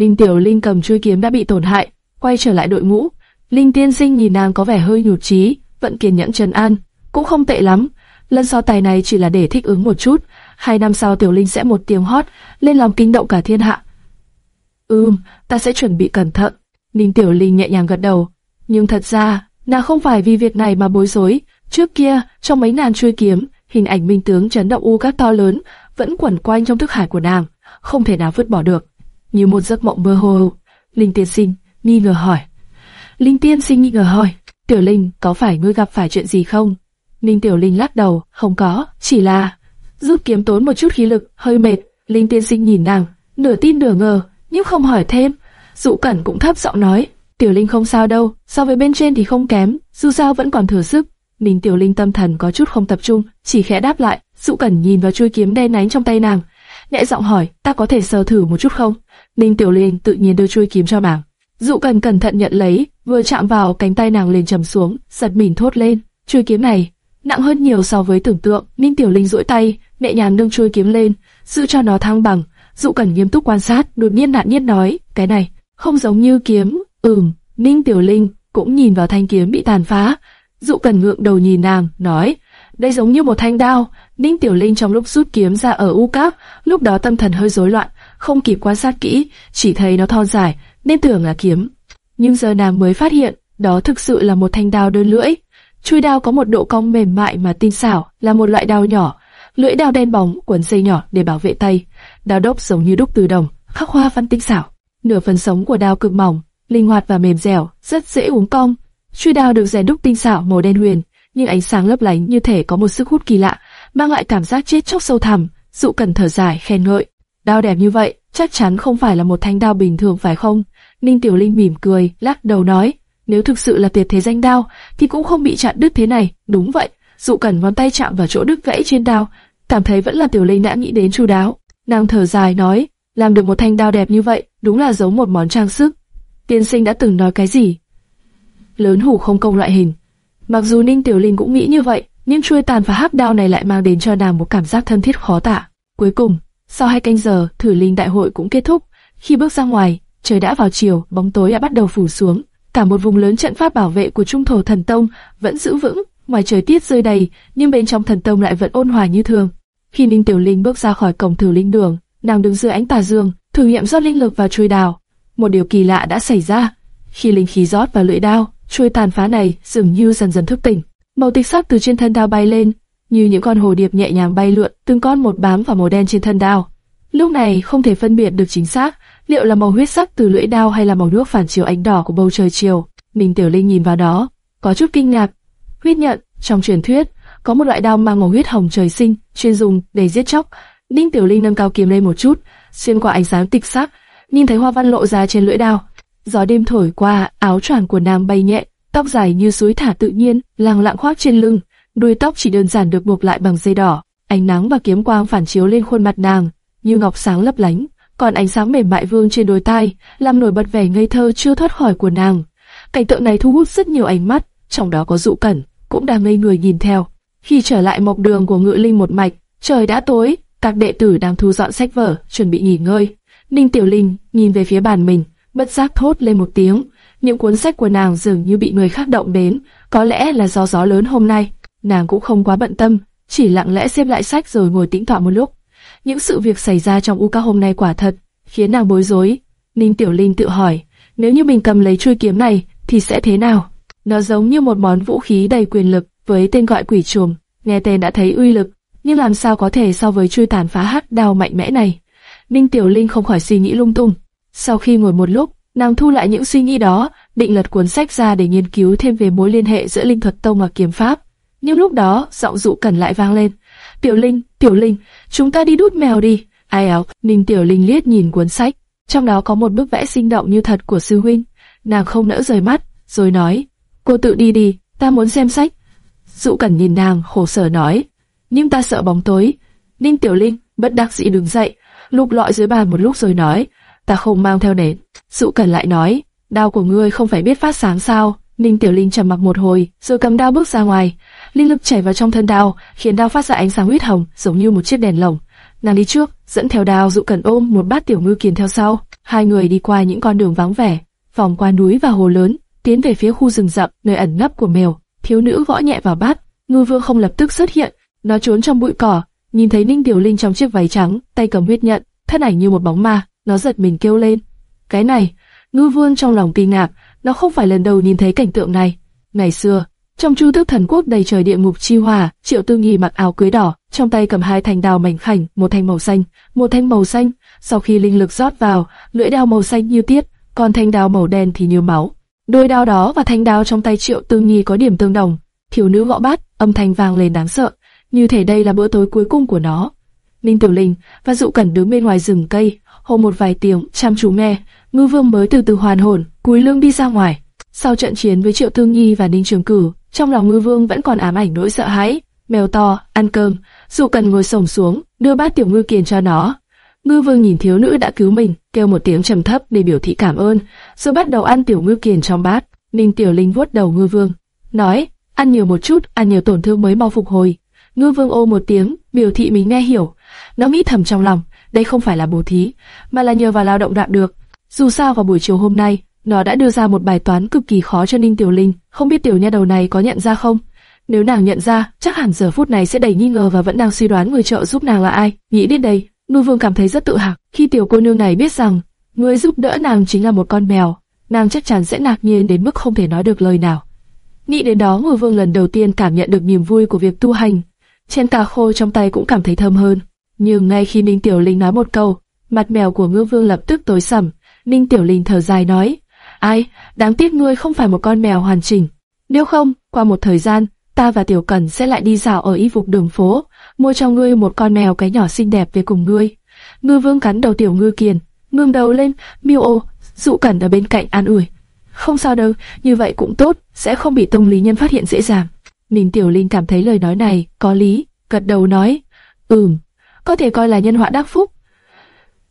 Ninh Tiểu Linh cầm chuôi kiếm đã bị tổn hại, quay trở lại đội ngũ. Linh Tiên Sinh nhìn nàng có vẻ hơi nhụt chí, vẫn kiên nhẫn trấn an, cũng không tệ lắm. Lần so tài này chỉ là để thích ứng một chút, hai năm sau Tiểu Linh sẽ một tiếng hót, lên lòng kinh động cả thiên hạ. Ừm, ta sẽ chuẩn bị cẩn thận. Ninh Tiểu Linh nhẹ nhàng gật đầu, nhưng thật ra nàng không phải vì việc này mà bối rối. Trước kia, trong mấy nàng chuôi kiếm, hình ảnh minh tướng chấn động u các to lớn vẫn quẩn quanh trong thức hải của nàng, không thể nào vứt bỏ được. Như một giấc mộng mơ hồ, Linh Tiên Sinh nghi ngờ hỏi. Linh Tiên Sinh nghi ngờ hỏi, Tiểu Linh có phải ngươi gặp phải chuyện gì không? Ninh Tiểu Linh lắc đầu, không có, chỉ là giúp kiếm tốn một chút khí lực, hơi mệt. Linh Tiên Sinh nhìn nàng, nửa tin nửa ngờ, nhưng không hỏi thêm. Dụ Cẩn cũng thấp giọng nói, Tiểu Linh không sao đâu, so với bên trên thì không kém, dù sao vẫn còn thừa sức. Ninh Tiểu Linh tâm thần có chút không tập trung, chỉ khẽ đáp lại. Dụ Cẩn nhìn vào chuôi kiếm đen nánh trong tay nàng, nhẹ giọng hỏi, ta có thể sờ thử một chút không? Ninh Tiểu Linh tự nhiên đưa chui kiếm cho nàng. Dụ Cần cẩn thận nhận lấy, vừa chạm vào cánh tay nàng liền trầm xuống, giật mình thốt lên, chui kiếm này nặng hơn nhiều so với tưởng tượng. Ninh Tiểu Linh duỗi tay, nhẹ nhàng nâng chui kiếm lên, giữ cho nó thăng bằng. Dụ Cần nghiêm túc quan sát, đột nhiên nạn nhiên nói, cái này không giống như kiếm. Ừm, Ninh Tiểu Linh cũng nhìn vào thanh kiếm bị tàn phá. Dụ Cần ngượng đầu nhìn nàng, nói, đây giống như một thanh đao. Ninh Tiểu Linh trong lúc rút kiếm ra ở u cáp, lúc đó tâm thần hơi rối loạn, không kịp quan sát kỹ, chỉ thấy nó thon dài, nên tưởng là kiếm. Nhưng giờ nàng mới phát hiện, đó thực sự là một thanh đao đơn lưỡi. Chui đao có một độ cong mềm mại mà tinh xảo, là một loại đao nhỏ. Lưỡi đao đen bóng, quấn dây nhỏ để bảo vệ tay. Đao đốc giống như đúc từ đồng, khắc hoa văn tinh xảo. Nửa phần sống của đao cực mỏng, linh hoạt và mềm dẻo, rất dễ uống cong. Chui đao được rèn đúc tinh xảo màu đen huyền, nhưng ánh sáng lấp lánh như thể có một sức hút kỳ lạ, mang lại cảm giác chết chóc sâu thẳm. Dụ cần thở dài khen ngợi, đao đẹp như vậy, chắc chắn không phải là một thanh đao bình thường phải không? Ninh Tiểu Linh mỉm cười, lắc đầu nói, nếu thực sự là tuyệt thế danh đao, thì cũng không bị chặn đứt thế này. Đúng vậy, dụ cẩn ngón tay chạm vào chỗ đứt gãy trên đao, cảm thấy vẫn là Tiểu Linh đã nghĩ đến chu đáo. Nàng thở dài nói, làm được một thanh đao đẹp như vậy, đúng là giống một món trang sức. Tiên sinh đã từng nói cái gì? Lớn hủ không công loại hình. Mặc dù Ninh Tiểu Linh cũng nghĩ như vậy, nhưng chuôi tàn và hắc đao này lại mang đến cho nàng một cảm giác thân thiết khó tả. Cuối cùng, sau hai canh giờ, thử linh đại hội cũng kết thúc. Khi bước ra ngoài, trời đã vào chiều, bóng tối đã bắt đầu phủ xuống. Cả một vùng lớn trận pháp bảo vệ của Trung Thổ Thần Tông vẫn giữ vững. Ngoài trời tiết rơi đầy, nhưng bên trong Thần Tông lại vẫn ôn hòa như thường. Khi Ninh Tiểu Linh bước ra khỏi cổng thử linh đường, nàng đứng dưới ánh tà dương, thử nghiệm rót linh lực vào chuôi đào. Một điều kỳ lạ đã xảy ra. Khi linh khí rót vào lưỡi đao, chuôi tàn phá này dường như dần dần thức tỉnh. Màu tịch sắc từ trên thân đao bay lên, như những con hồ điệp nhẹ nhàng bay lượn, từng con một bám vào màu đen trên thân đao. Lúc này không thể phân biệt được chính xác liệu là màu huyết sắc từ lưỡi đao hay là màu nước phản chiếu ánh đỏ của bầu trời chiều. Minh Tiểu Linh nhìn vào đó, có chút kinh ngạc. Huyết nhận, trong truyền thuyết, có một loại đao mang màu huyết hồng trời sinh, chuyên dùng để giết chóc. Ninh Tiểu Linh nâng cao kiếm lên một chút, xuyên qua ánh sáng tịch sắc, nhìn thấy hoa văn lộ ra trên lưỡi đao. Gió đêm thổi qua, áo choàng của nàng bay nhẹ, tóc dài như suối thả tự nhiên, lặng lặng khoác trên lưng, đuôi tóc chỉ đơn giản được buộc lại bằng dây đỏ. Ánh nắng và kiếm quang phản chiếu lên khuôn mặt nàng, như ngọc sáng lấp lánh, còn ánh sáng mềm mại vương trên đôi tai, làm nổi bật vẻ ngây thơ chưa thoát khỏi của nàng. Cảnh tượng này thu hút rất nhiều ánh mắt, trong đó có dụ cẩn, cũng đang ngây người nhìn theo. Khi trở lại mộc đường của ngự linh một mạch, trời đã tối, các đệ tử đang thu dọn sách vở, chuẩn bị nghỉ ngơi. Ninh Tiểu Linh nhìn về phía bàn mình, bất giác thốt lên một tiếng. Những cuốn sách của nàng dường như bị người khác động đến, có lẽ là do gió lớn hôm nay. Nàng cũng không quá bận tâm, chỉ lặng lẽ xếp lại sách rồi ngồi tĩnh tọa một lúc. Những sự việc xảy ra trong u hôm nay quả thật khiến nàng bối rối. Ninh Tiểu Linh tự hỏi, nếu như mình cầm lấy chuôi kiếm này thì sẽ thế nào? Nó giống như một món vũ khí đầy quyền lực với tên gọi quỷ chuồng, nghe tên đã thấy uy lực, nhưng làm sao có thể so với chuôi tàn phá hắc đao mạnh mẽ này? Ninh Tiểu Linh không khỏi suy nghĩ lung tung. Sau khi ngồi một lúc, nàng thu lại những suy nghĩ đó, định lật cuốn sách ra để nghiên cứu thêm về mối liên hệ giữa linh thuật tông và kiếm pháp. Nhưng lúc đó, giọng dụ cẩn lại vang lên. Tiểu Linh, Tiểu Linh, chúng ta đi đút mèo đi. Ai áo, Ninh Tiểu Linh liếc nhìn cuốn sách, trong đó có một bức vẽ sinh động như thật của sư huynh. Nàng không nỡ rời mắt, rồi nói, cô tự đi đi, ta muốn xem sách. Dụ Cẩn nhìn nàng, khổ sở nói, nhưng ta sợ bóng tối. Ninh Tiểu Linh bất đắc dĩ đứng dậy, lục lọi dưới bàn một lúc rồi nói, ta không mang theo nến. Dụ Cẩn lại nói, đao của ngươi không phải biết phát sáng sao? Ninh Tiểu Linh trầm mặc một hồi, rồi cầm đao bước ra ngoài. Linh lực chảy vào trong thân đao, khiến đao phát ra ánh sáng huyết hồng, giống như một chiếc đèn lồng. nàng đi trước, dẫn theo đao dụ cần ôm một bát tiểu ngư kiền theo sau. Hai người đi qua những con đường vắng vẻ, vòng qua núi và hồ lớn, tiến về phía khu rừng rậm nơi ẩn nấp của mèo. Thiếu nữ gõ nhẹ vào bát, ngư vương không lập tức xuất hiện, nó trốn trong bụi cỏ, nhìn thấy Ninh Tiểu Linh trong chiếc váy trắng, tay cầm huyết nhận, thân ảnh như một bóng ma, nó giật mình kêu lên. Cái này, ngư vương trong lòng kinh ngạc, nó không phải lần đầu nhìn thấy cảnh tượng này. Ngày xưa, trong chu tước thần quốc đầy trời địa ngục chi hòa, triệu tư nghi mặc áo cưới đỏ, trong tay cầm hai thanh đào mảnh khảnh, một thanh màu xanh, một thanh màu xanh. Sau khi linh lực rót vào, lưỡi đao màu xanh như tiết, còn thanh đao màu đen thì như máu. Đôi đao đó và thanh đao trong tay triệu tư nghi có điểm tương đồng. Thiếu nữ gõ bát, âm thanh vang lên đáng sợ, như thể đây là bữa tối cuối cùng của nó. Ninh Tiểu Linh và Dụ Cẩn đứng bên ngoài rừng cây, hô một vài tiếng, chăm chú nghe. Ngư Vương mới từ từ hoàn hồn, cúi lưng đi ra ngoài. Sau trận chiến với Triệu Tương Nhi và Ninh Trường Cử, trong lòng Ngư Vương vẫn còn ám ảnh nỗi sợ hãi. Mèo to, ăn cơm, dù cần ngồi sổng xuống, đưa bát tiểu ngư kiền cho nó. Ngư Vương nhìn thiếu nữ đã cứu mình, kêu một tiếng trầm thấp để biểu thị cảm ơn, rồi bắt đầu ăn tiểu ngư kiền trong bát. Ninh Tiểu Linh vuốt đầu Ngư Vương, nói: ăn nhiều một chút, ăn nhiều tổn thương mới mau phục hồi. Ngư Vương ô một tiếng, biểu thị mình nghe hiểu. Nó nghĩ thầm trong lòng, đây không phải là bố thí, mà là nhờ vào lao động đạt được. Dù sao vào buổi chiều hôm nay, nó đã đưa ra một bài toán cực kỳ khó cho Ninh Tiểu Linh, không biết tiểu nha đầu này có nhận ra không? Nếu nàng nhận ra, chắc hẳn giờ phút này sẽ đầy nghi ngờ và vẫn đang suy đoán người trợ giúp nàng là ai. Nghĩ đến đây, Ngư Vương cảm thấy rất tự hào khi tiểu cô nương này biết rằng người giúp đỡ nàng chính là một con mèo, nàng chắc chắn sẽ ngạc nhiên đến mức không thể nói được lời nào. Nghĩ đến đó, Ngư Vương lần đầu tiên cảm nhận được niềm vui của việc tu hành. Chén cà khô trong tay cũng cảm thấy thơm hơn. Nhưng ngay khi Ninh Tiểu Linh nói một câu, mặt mèo của Ngư Vương lập tức tối sầm. Ninh Tiểu Linh thở dài nói, ai, đáng tiếc ngươi không phải một con mèo hoàn chỉnh. Nếu không, qua một thời gian, ta và Tiểu Cẩn sẽ lại đi dạo ở y phục đường phố, mua cho ngươi một con mèo cái nhỏ xinh đẹp về cùng ngươi. Ngư Vương cắn đầu Tiểu Ngư Kiền, ngương đầu lên, miêu ô, dụ Cẩn ở bên cạnh an ủi. Không sao đâu, như vậy cũng tốt, sẽ không bị tông lý nhân phát hiện dễ dàng. Ninh Tiểu Linh cảm thấy lời nói này có lý, gật đầu nói, ừm, có thể coi là nhân họa đắc phúc.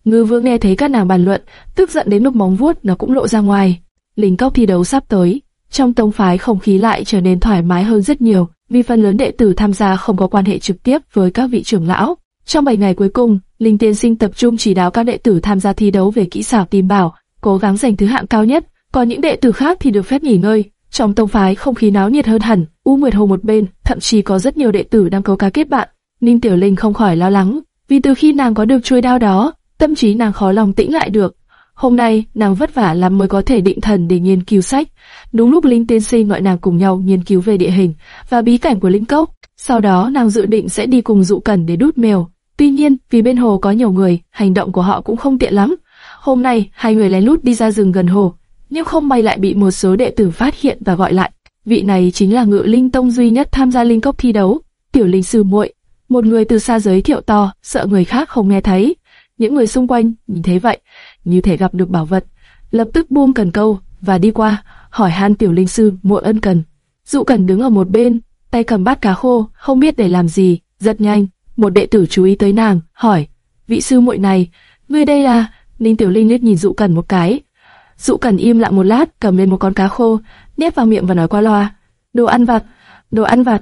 Ngư Vương nghe thấy các nàng bàn luận, tức giận đến lúc móng vuốt nó cũng lộ ra ngoài. Linh cốc thi đấu sắp tới, trong tông phái không khí lại trở nên thoải mái hơn rất nhiều, vì phần lớn đệ tử tham gia không có quan hệ trực tiếp với các vị trưởng lão. Trong 7 ngày cuối cùng, Linh Tiên Sinh tập trung chỉ đạo các đệ tử tham gia thi đấu về kỹ xảo tìm bảo, cố gắng giành thứ hạng cao nhất, còn những đệ tử khác thì được phép nghỉ ngơi. Trong tông phái không khí náo nhiệt hơn hẳn, U Nguyệt Hồ một bên, thậm chí có rất nhiều đệ tử đang câu cá kết bạn. Ninh Tiểu Linh không khỏi lo lắng, vì từ khi nàng có được chuôi đao đó, tâm trí nàng khó lòng tĩnh lại được. Hôm nay, nàng vất vả lắm mới có thể định thần để nghiên cứu sách. Đúng lúc Linh Tiên Sinh gọi nàng cùng nhau nghiên cứu về địa hình và bí cảnh của linh cốc. Sau đó, nàng dự định sẽ đi cùng dụ cẩn để đút mèo. Tuy nhiên, vì bên hồ có nhiều người, hành động của họ cũng không tiện lắm. Hôm nay, hai người lén lút đi ra rừng gần hồ, nhưng không may lại bị một số đệ tử phát hiện và gọi lại. Vị này chính là ngự linh tông duy nhất tham gia linh cốc thi đấu, tiểu linh sư muội. Một người từ xa giới thiệu to, sợ người khác không nghe thấy. Những người xung quanh nhìn thấy vậy, như thể gặp được bảo vật, lập tức buông cần câu và đi qua, hỏi han tiểu linh sư muội ân cần. Dụ cần đứng ở một bên, tay cầm bát cá khô, không biết để làm gì, rất nhanh. Một đệ tử chú ý tới nàng, hỏi, vị sư muội này, ngươi đây là? Ninh Tiểu Linh liếc nhìn Dụ Cần một cái. Dụ Cần im lặng một lát, cầm lên một con cá khô, nhét vào miệng và nói qua loa, đồ ăn vặt, đồ ăn vặt.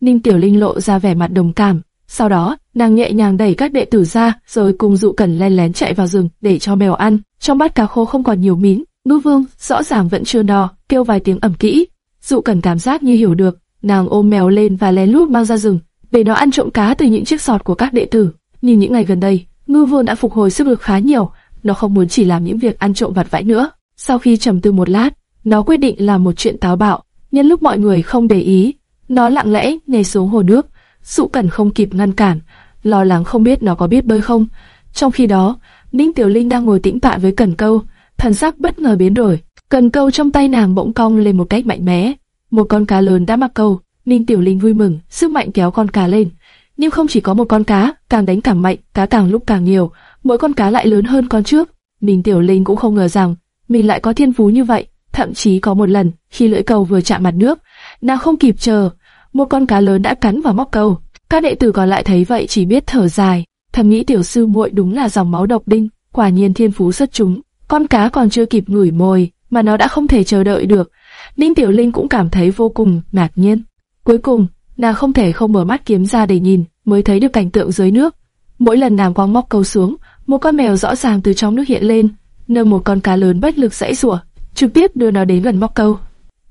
Ninh Tiểu Linh lộ ra vẻ mặt đồng cảm. Sau đó, nàng nhẹ nhàng đẩy các đệ tử ra, rồi cùng dụ cẩn len lén chạy vào rừng để cho mèo ăn. Trong bát cá khô không còn nhiều mín, Ngư Vương rõ ràng vẫn chưa no, kêu vài tiếng ẩm kỹ. Dụ cẩn cảm giác như hiểu được, nàng ôm mèo lên và lén lút mang ra rừng, để nó ăn trộm cá từ những chiếc sọt của các đệ tử. Nhưng những ngày gần đây, Ngư Vương đã phục hồi sức lực khá nhiều, nó không muốn chỉ làm những việc ăn trộm vặt vãnh nữa. Sau khi trầm tư một lát, nó quyết định làm một chuyện táo bạo. Nhân lúc mọi người không để ý, nó lặng lẽ nhảy xuống hồ nước. Dụ Cẩn không kịp ngăn cản, lo lắng không biết nó có biết bơi không. Trong khi đó, Ninh Tiểu Linh đang ngồi tĩnh tạ với Cẩn Câu, thần sắc bất ngờ biến đổi. Cần câu trong tay nàng bỗng cong lên một cách mạnh mẽ. Một con cá lớn đã mắc câu. Ninh Tiểu Linh vui mừng, sức mạnh kéo con cá lên. Nhưng không chỉ có một con cá, càng đánh càng mạnh, cá càng lúc càng nhiều, mỗi con cá lại lớn hơn con trước. Ninh Tiểu Linh cũng không ngờ rằng mình lại có thiên phú như vậy. Thậm chí có một lần, khi lưỡi câu vừa chạm mặt nước, nàng không kịp chờ, một con cá lớn đã cắn vào móc câu. Các đệ tử còn lại thấy vậy chỉ biết thở dài, thầm nghĩ tiểu sư muội đúng là dòng máu độc đinh, quả nhiên thiên phú xuất chúng. Con cá còn chưa kịp ngửi mồi, mà nó đã không thể chờ đợi được. Ninh Tiểu Linh cũng cảm thấy vô cùng ngạc nhiên. Cuối cùng, nàng không thể không mở mắt kiếm ra để nhìn, mới thấy được cảnh tượng dưới nước. Mỗi lần nàng quăng móc câu xuống, một con mèo rõ ràng từ trong nước hiện lên, nơi một con cá lớn bất lực dãy rủa, trực tiếp đưa nó đến gần móc câu.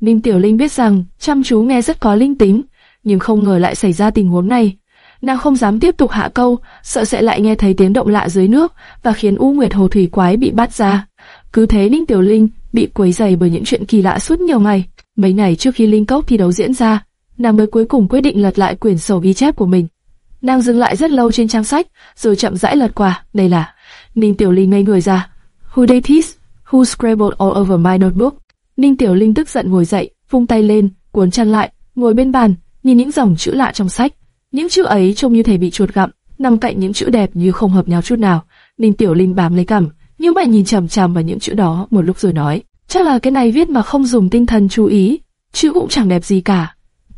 Ninh Tiểu Linh biết rằng chăm chú nghe rất có linh tính, nhưng không ngờ lại xảy ra tình huống này. Nàng không dám tiếp tục hạ câu, sợ sẽ lại nghe thấy tiếng động lạ dưới nước và khiến U Nguyệt Hồ Thủy Quái bị bắt ra. Cứ thế Ninh Tiểu Linh bị quấy rầy bởi những chuyện kỳ lạ suốt nhiều ngày. Mấy ngày trước khi Linh Cốc thi đấu diễn ra, nàng mới cuối cùng quyết định lật lại quyển sổ ghi chép của mình. Nàng dừng lại rất lâu trên trang sách, rồi chậm rãi lật qua. Đây là Ninh Tiểu Linh ngây người ra. Who did this? Who scribbled all over my notebook? Ninh Tiểu Linh tức giận ngồi dậy, vung tay lên, cuốn chăn lại, ngồi bên bàn, nhìn những dòng chữ lạ trong sách. Những chữ ấy trông như thể bị chuột gặm, nằm cạnh những chữ đẹp như không hợp nhau chút nào. Ninh Tiểu Linh bám lấy cằm, nhưng mày nhìn chằm chằm vào những chữ đó một lúc rồi nói, chắc là cái này viết mà không dùng tinh thần chú ý, chữ cũng chẳng đẹp gì cả.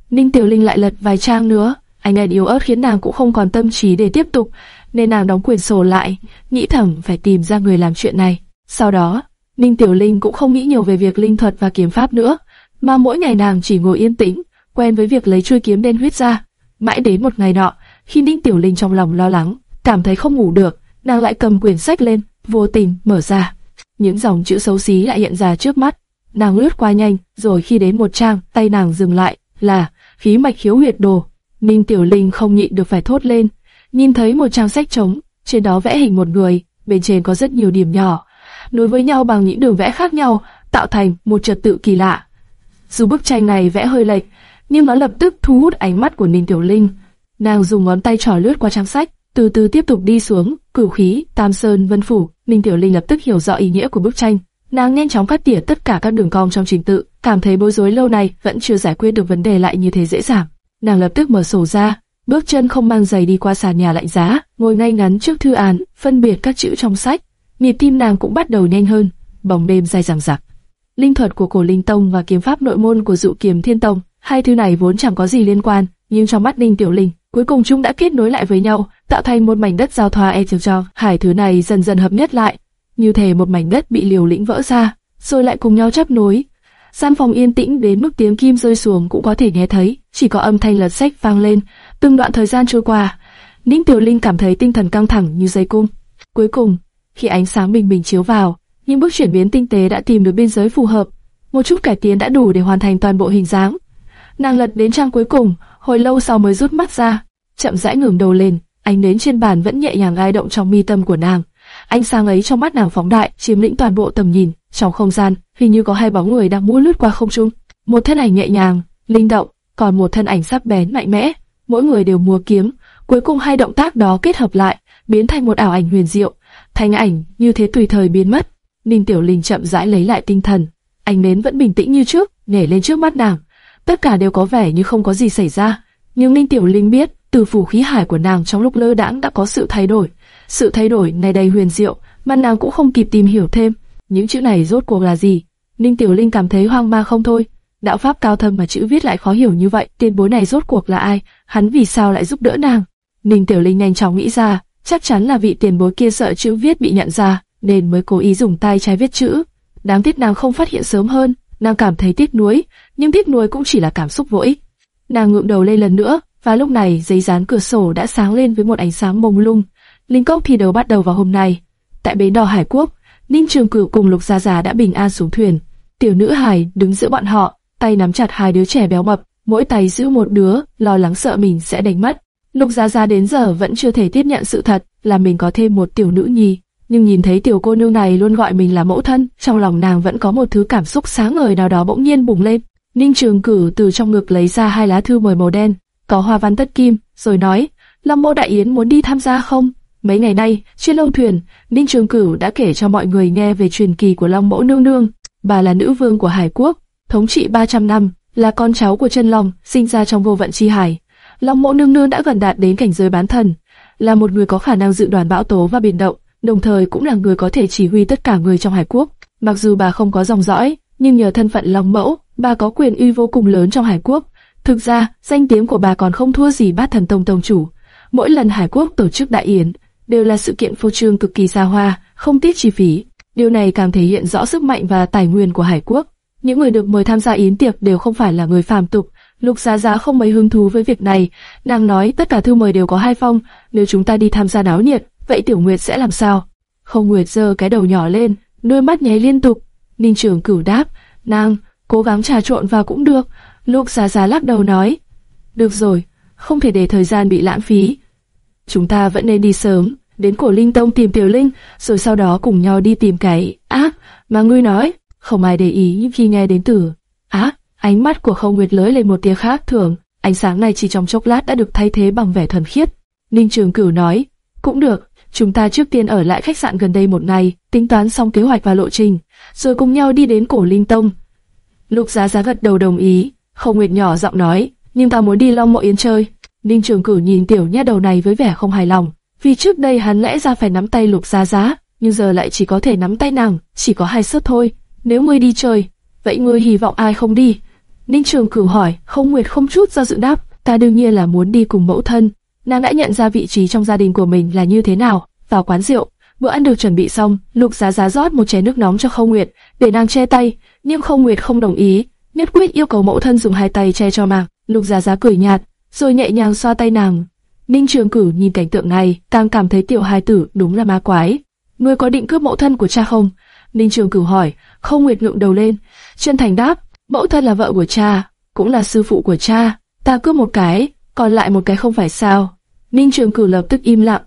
Ninh Tiểu Linh lại lật vài trang nữa, anh ấy yếu ớt khiến nàng cũng không còn tâm trí để tiếp tục, nên nàng đóng quyển sổ lại, nghĩ thầm phải tìm ra người làm chuyện này. Sau đó, Ninh Tiểu Linh cũng không nghĩ nhiều về việc linh thuật và kiếm pháp nữa, mà mỗi ngày nàng chỉ ngồi yên tĩnh, quen với việc lấy chuôi kiếm đen huyết ra. Mãi đến một ngày nọ, khi Ninh Tiểu Linh trong lòng lo lắng, cảm thấy không ngủ được, nàng lại cầm quyển sách lên, vô tình mở ra. Những dòng chữ xấu xí lại hiện ra trước mắt. Nàng lướt qua nhanh, rồi khi đến một trang, tay nàng dừng lại, là khí mạch khiếu huyệt đồ. Ninh Tiểu Linh không nhịn được phải thốt lên, nhìn thấy một trang sách trống, trên đó vẽ hình một người, bên trên có rất nhiều điểm nhỏ, nối với nhau bằng những đường vẽ khác nhau, tạo thành một trật tự kỳ lạ. Dù bức tranh này vẽ hơi lệch, nhưng nó lập tức thu hút ánh mắt của Ninh Tiểu Linh. Nàng dùng ngón tay trỏ lướt qua trang sách, từ từ tiếp tục đi xuống, cửu khí, tam sơn, vân phủ. Ninh Tiểu Linh lập tức hiểu rõ ý nghĩa của bức tranh. Nàng nhanh chóng cắt tỉa tất cả các đường cong trong trình tự, cảm thấy bối rối lâu nay vẫn chưa giải quyết được vấn đề lại như thế dễ dàng. Nàng lập tức mở sổ ra, bước chân không mang giày đi qua sàn nhà lạnh giá, ngồi ngay ngắn trước thư án, phân biệt các chữ trong sách. Nhịp tim nàng cũng bắt đầu nhanh hơn, bóng đêm dài dằng dặc. Linh thuật của cổ linh tông và kiếm pháp nội môn của dụ kiếm thiên tông, hai thứ này vốn chẳng có gì liên quan, nhưng trong mắt Ninh Tiểu Linh, cuối cùng chúng đã kết nối lại với nhau, tạo thành một mảnh đất giao thoa e cho. Hai thứ này dần dần hợp nhất lại, như thể một mảnh đất bị liều lĩnh vỡ ra, rồi lại cùng nhau chấp nối. Gian phòng yên tĩnh đến mức tiếng kim rơi xuống cũng có thể nghe thấy, chỉ có âm thanh lật sách vang lên. Từng đoạn thời gian trôi qua, Ninh Tiểu Linh cảm thấy tinh thần căng thẳng như dây cung. Cuối cùng, khi ánh sáng bình bình chiếu vào, những bước chuyển biến tinh tế đã tìm được biên giới phù hợp, một chút cải tiến đã đủ để hoàn thành toàn bộ hình dáng. Nàng lật đến trang cuối cùng, hồi lâu sau mới rút mắt ra, chậm rãi ngẩng đầu lên, ánh nến trên bàn vẫn nhẹ nhàng gai động trong mi tâm của nàng. Ánh sáng ấy trong mắt nàng phóng đại, chiếm lĩnh toàn bộ tầm nhìn. Trong không gian, hình như có hai bóng người đang múa lướt qua không trung. Một thân ảnh nhẹ nhàng, linh động, còn một thân ảnh sắc bén mạnh mẽ. Mỗi người đều múa kiếm. Cuối cùng hai động tác đó kết hợp lại, biến thành một ảo ảnh huyền diệu. Thanh ảnh như thế tùy thời biến mất. Ninh Tiểu Linh chậm rãi lấy lại tinh thần. Ánh nến vẫn bình tĩnh như trước, nhảy lên trước mắt nàng. Tất cả đều có vẻ như không có gì xảy ra. Nhưng Ninh Tiểu Linh biết, từ phủ khí hải của nàng trong lúc lơ đãng đã có sự thay đổi. Sự thay đổi này đầy huyền diệu, mà nàng cũng không kịp tìm hiểu thêm. Những chữ này rốt cuộc là gì? Ninh Tiểu Linh cảm thấy hoang mang không thôi. Đạo pháp cao thâm mà chữ viết lại khó hiểu như vậy, tiền bối này rốt cuộc là ai? Hắn vì sao lại giúp đỡ nàng? Ninh Tiểu Linh nhanh chóng nghĩ ra, chắc chắn là vị tiền bối kia sợ chữ viết bị nhận ra, nên mới cố ý dùng tay trái viết chữ. Đáng tiếc nàng không phát hiện sớm hơn, nàng cảm thấy tiếc nuối, nhưng tiếc nuối cũng chỉ là cảm xúc vô ích. Nàng ngượng đầu lên lần nữa, và lúc này giấy dán cửa sổ đã sáng lên với một ánh sáng mông lung. Linh cốc thi đấu bắt đầu vào hôm nay. Tại bến đò Hải Quốc, Ninh Trường Cửu cùng Lục Gia Gia đã bình an xuống thuyền. Tiểu nữ Hải đứng giữa bọn họ, tay nắm chặt hai đứa trẻ béo mập, mỗi tay giữ một đứa, lo lắng sợ mình sẽ đánh mất. Lục Gia Gia đến giờ vẫn chưa thể tiếp nhận sự thật là mình có thêm một tiểu nữ nhi, nhưng nhìn thấy tiểu cô nương này luôn gọi mình là mẫu thân, trong lòng nàng vẫn có một thứ cảm xúc sáng ngời nào đó bỗng nhiên bùng lên. Ninh Trường Cử từ trong ngực lấy ra hai lá thư mời màu đen, có hoa văn tất kim, rồi nói, Lâm Mô Đại Yến muốn đi tham gia không? Mấy ngày nay, trên lâu thuyền, Ninh Trường Cửu đã kể cho mọi người nghe về truyền kỳ của Long Mẫu Nương Nương. Bà là nữ vương của Hải Quốc, thống trị 300 năm, là con cháu của chân Long, sinh ra trong vô vận chi hải. Long Mẫu Nương Nương đã gần đạt đến cảnh giới bán thần, là một người có khả năng dự đoán bão tố và biển động, đồng thời cũng là người có thể chỉ huy tất cả người trong Hải Quốc. Mặc dù bà không có dòng dõi, nhưng nhờ thân phận Long Mẫu, bà có quyền uy vô cùng lớn trong Hải Quốc. Thực ra, danh tiếng của bà còn không thua gì Bát Thần Tông tông chủ. Mỗi lần Hải Quốc tổ chức đại yến, đều là sự kiện phô trương cực kỳ xa hoa, không tiết chi phí. Điều này càng thể hiện rõ sức mạnh và tài nguyên của Hải Quốc. Những người được mời tham gia yến tiệc đều không phải là người phàm tục, Lục Giá Giá không mấy hứng thú với việc này, nàng nói tất cả thư mời đều có hai phong, nếu chúng ta đi tham gia náo nhiệt, vậy Tiểu Nguyệt sẽ làm sao? Không Nguyệt giơ cái đầu nhỏ lên, đôi mắt nháy liên tục. Ninh Trường Cửu đáp, nàng cố gắng trà trộn vào cũng được. Lục Giá Giá lắc đầu nói, được rồi, không thể để thời gian bị lãng phí. Chúng ta vẫn nên đi sớm, đến cổ Linh Tông tìm Tiểu Linh, rồi sau đó cùng nhau đi tìm cái ác mà ngươi nói. Không ai để ý khi nghe đến từ ác. Ánh mắt của Không Nguyệt lới lên một tia khác thường, ánh sáng này chỉ trong chốc lát đã được thay thế bằng vẻ thuần khiết. Ninh Trường Cửu nói, cũng được, chúng ta trước tiên ở lại khách sạn gần đây một ngày, tính toán xong kế hoạch và lộ trình, rồi cùng nhau đi đến cổ Linh Tông. Lục Giá Giá gật đầu đồng ý, Không Nguyệt nhỏ giọng nói, nhưng ta muốn đi Long Mộ Yến chơi. Ninh Trường Cửu nhìn tiểu nha đầu này với vẻ không hài lòng, vì trước đây hắn lẽ ra phải nắm tay Lục Giá Giá, nhưng giờ lại chỉ có thể nắm tay nàng, chỉ có hai suất thôi. Nếu ngươi đi chơi, vậy ngươi hy vọng ai không đi? Ninh Trường Cửu hỏi, không Nguyệt không chút do dự đáp, ta đương nhiên là muốn đi cùng mẫu thân. Nàng đã nhận ra vị trí trong gia đình của mình là như thế nào. Vào quán rượu, bữa ăn được chuẩn bị xong, Lục Giá Giá rót một chén nước nóng cho khâu Nguyệt, để nàng che tay, nhưng khâu Nguyệt không đồng ý, nhất quyết yêu cầu mẫu thân dùng hai tay che cho nàng. Lục Giá Giá cười nhạt, rồi nhẹ nhàng xoa tay nàng. Ninh Trường Cửu nhìn cảnh tượng này, càng cảm thấy tiểu hài tử đúng là ma quái. Ngươi có định cướp mẫu thân của cha không? Ninh Trường Cửu hỏi. Không Nguyệt ngượng đầu lên, chân thành đáp, mẫu thân là vợ của cha, cũng là sư phụ của cha. Ta cướp một cái, còn lại một cái không phải sao? Ninh Trường Cửu lập tức im lặng.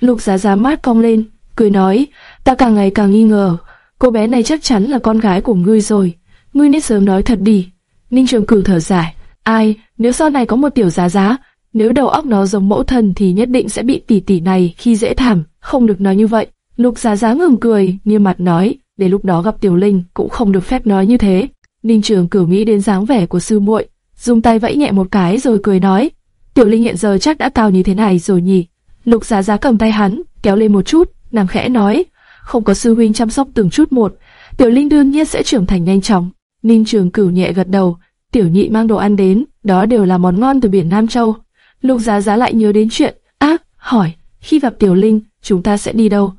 Lục Giá Giá mát cong lên, cười nói, ta càng ngày càng nghi ngờ, cô bé này chắc chắn là con gái của ngươi rồi. Ngươi nên sớm nói thật đi. Ninh Trường Cửu thở dài, ai, nếu sau này có một tiểu giá giá, nếu đầu óc nó giống mẫu thân thì nhất định sẽ bị tỷ tỷ này khi dễ thảm, không được nói như vậy. Lục Giá Giá ngừng cười, nghiêm mặt nói, để lúc đó gặp Tiểu Linh cũng không được phép nói như thế. Ninh Trường Cửu nghĩ đến dáng vẻ của sư muội, dùng tay vẫy nhẹ một cái rồi cười nói, Tiểu Linh hiện giờ chắc đã cao như thế này rồi nhỉ? Lục Giá Giá cầm tay hắn, kéo lên một chút, nàng khẽ nói, không có sư huynh chăm sóc từng chút một, Tiểu Linh đương nhiên sẽ trưởng thành nhanh chóng. Ninh Trường Cửu nhẹ gật đầu, Tiểu Nhị mang đồ ăn đến, đó đều là món ngon từ biển Nam Châu. Lục Giá Giá lại nhớ đến chuyện, ác, hỏi, khi gặp Tiểu Linh, chúng ta sẽ đi đâu?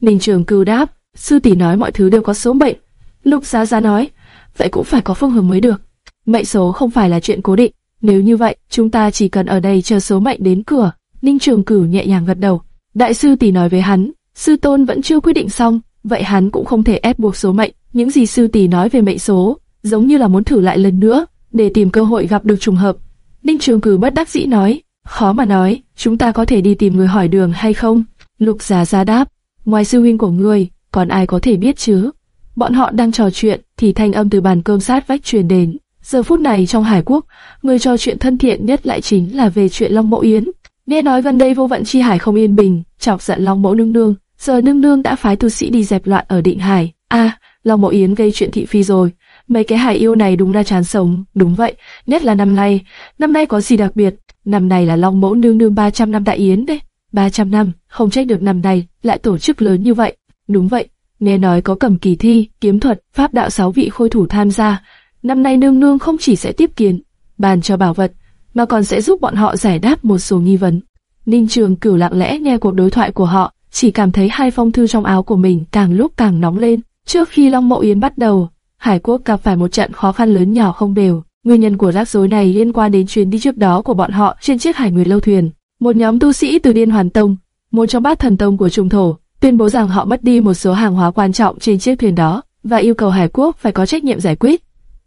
Ninh Trường Cửu đáp, sư tỷ nói mọi thứ đều có số mệnh. Lục Giá Giá nói, vậy cũng phải có phương hướng mới được. Mệnh số không phải là chuyện cố định, nếu như vậy, chúng ta chỉ cần ở đây chờ số mệnh đến cửa. Ninh Trường Cửu nhẹ nhàng gật đầu. Đại sư tỷ nói với hắn, sư tôn vẫn chưa quyết định xong, vậy hắn cũng không thể ép buộc số mệnh. Những gì sư tỷ nói về mệnh số, giống như là muốn thử lại lần nữa, để tìm cơ hội gặp được trùng hợp. Ninh Trường Cửu bất đắc dĩ nói, khó mà nói, chúng ta có thể đi tìm người hỏi đường hay không? Lục Giá Giá đáp, ngoài sư huynh của ngươi, còn ai có thể biết chứ? Bọn họ đang trò chuyện, thì thanh âm từ bàn cơm sát vách truyền đến. Giờ phút này trong Hải Quốc, người trò chuyện thân thiện nhất lại chính là về chuyện Long mẫu Yến. Nghe nói gần đây vô vận chi hải không yên bình, chọc giận Long mẫu Nương Nương. Giờ Nương Nương đã phái tu sĩ đi dẹp loạn ở Định Hải. À, Long mẫu Yến gây chuyện thị phi rồi. Mấy cái hải yêu này đúng ra chán sống. Đúng vậy, nhất là năm nay. Năm nay có gì đặc biệt? Năm này là Long Mẫu Nương Nương 300 năm đại yến đấy. 300 năm, không trách được năm nay lại tổ chức lớn như vậy. Đúng vậy, nghe nói có cầm kỳ thi, kiếm thuật, pháp đạo sáu vị khôi thủ tham gia. Năm nay nương nương không chỉ sẽ tiếp kiến, bàn cho bảo vật, mà còn sẽ giúp bọn họ giải đáp một số nghi vấn. Ninh Trường Cửu lặng lẽ nghe cuộc đối thoại của họ, chỉ cảm thấy hai phong thư trong áo của mình càng lúc càng nóng lên. Trước khi Long Mộ Yến bắt đầu, Hải Quốc gặp phải một trận khó khăn lớn nhỏ không đều. Nguyên nhân của rắc rối này liên quan đến chuyến đi trước đó của bọn họ trên chiếc Hải Nguyệt lâu thuyền. Một nhóm tu sĩ từ Điên Hoàn Tông, một trong bát thần tông của Trung Thổ, tuyên bố rằng họ mất đi một số hàng hóa quan trọng trên chiếc thuyền đó và yêu cầu Hải Quốc phải có trách nhiệm giải quyết.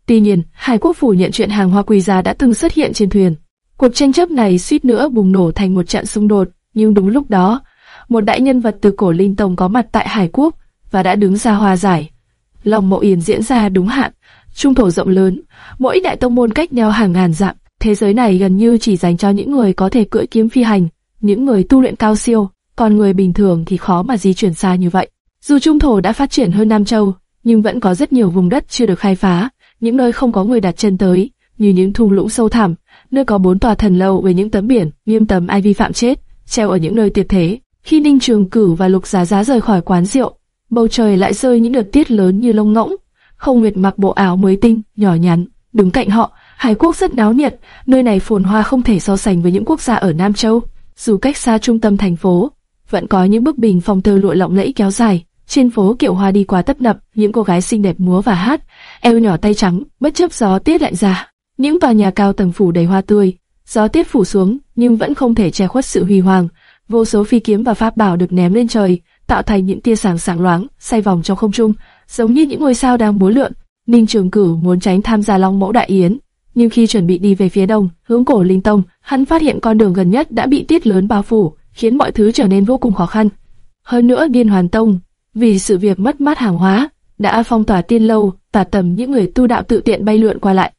Tuy nhiên, Hải Quốc phủ nhận chuyện hàng hoa quý giá đã từng xuất hiện trên thuyền. Cuộc tranh chấp này suýt nữa bùng nổ thành một trận xung đột, nhưng đúng lúc đó, một đại nhân vật từ cổ linh tông có mặt tại Hải Quốc và đã đứng ra hòa giải. Lòng mộ yên diễn ra đúng hạn, trung thổ rộng lớn, mỗi đại tông môn cách nhau hàng ngàn dặm. Thế giới này gần như chỉ dành cho những người có thể cưỡi kiếm phi hành, những người tu luyện cao siêu, còn người bình thường thì khó mà di chuyển xa như vậy. Dù trung thổ đã phát triển hơn Nam Châu, nhưng vẫn có rất nhiều vùng đất chưa được khai phá, những nơi không có người đặt chân tới, như những thung lũng sâu thẳm, nơi có bốn tòa thần lâu với những tấm biển nghiêm tấm ai vi phạm chết, treo ở những nơi tuyệt thế. Khi Ninh Trường Cửu và Lục Giá Giá rời khỏi quán rượu, bầu trời lại rơi những đợt tiết lớn như lông ngỗng. Không Nguyệt mặc bộ áo mới tinh, nhỏ nhắn, đứng cạnh họ. Hải quốc rất náo nhiệt, nơi này phồn hoa không thể so sánh với những quốc gia ở Nam Châu. Dù cách xa trung tâm thành phố, vẫn có những bức bình phong tơ lụa lộng lẫy kéo dài. Trên phố kiệu hoa đi qua tấp nập, những cô gái xinh đẹp múa và hát, eo nhỏ tay trắng, bất chấp gió tiết lạnh ra. những tòa nhà cao tầng phủ đầy hoa tươi, gió tiết phủ xuống nhưng vẫn không thể che khuất sự huy hoàng. Vô số phi kiếm và pháp bảo được ném lên trời, tạo thành những tia sáng sáng loáng, xoay vòng trong không trung, giống như những ngôi sao đang múa lượn. Ninh Trường Cửu muốn tránh tham gia Long Mẫu đại yến, nhưng khi chuẩn bị đi về phía đông, hướng cổ Linh Tông, hắn phát hiện con đường gần nhất đã bị tiết lớn bao phủ, khiến mọi thứ trở nên vô cùng khó khăn. Hơn nữa, Điên Hoàn Tông, vì sự việc mất mát hàng hóa, đã phong tỏa tiên lâu, tả tầm những người tu đạo tự tiện bay lượn qua lại.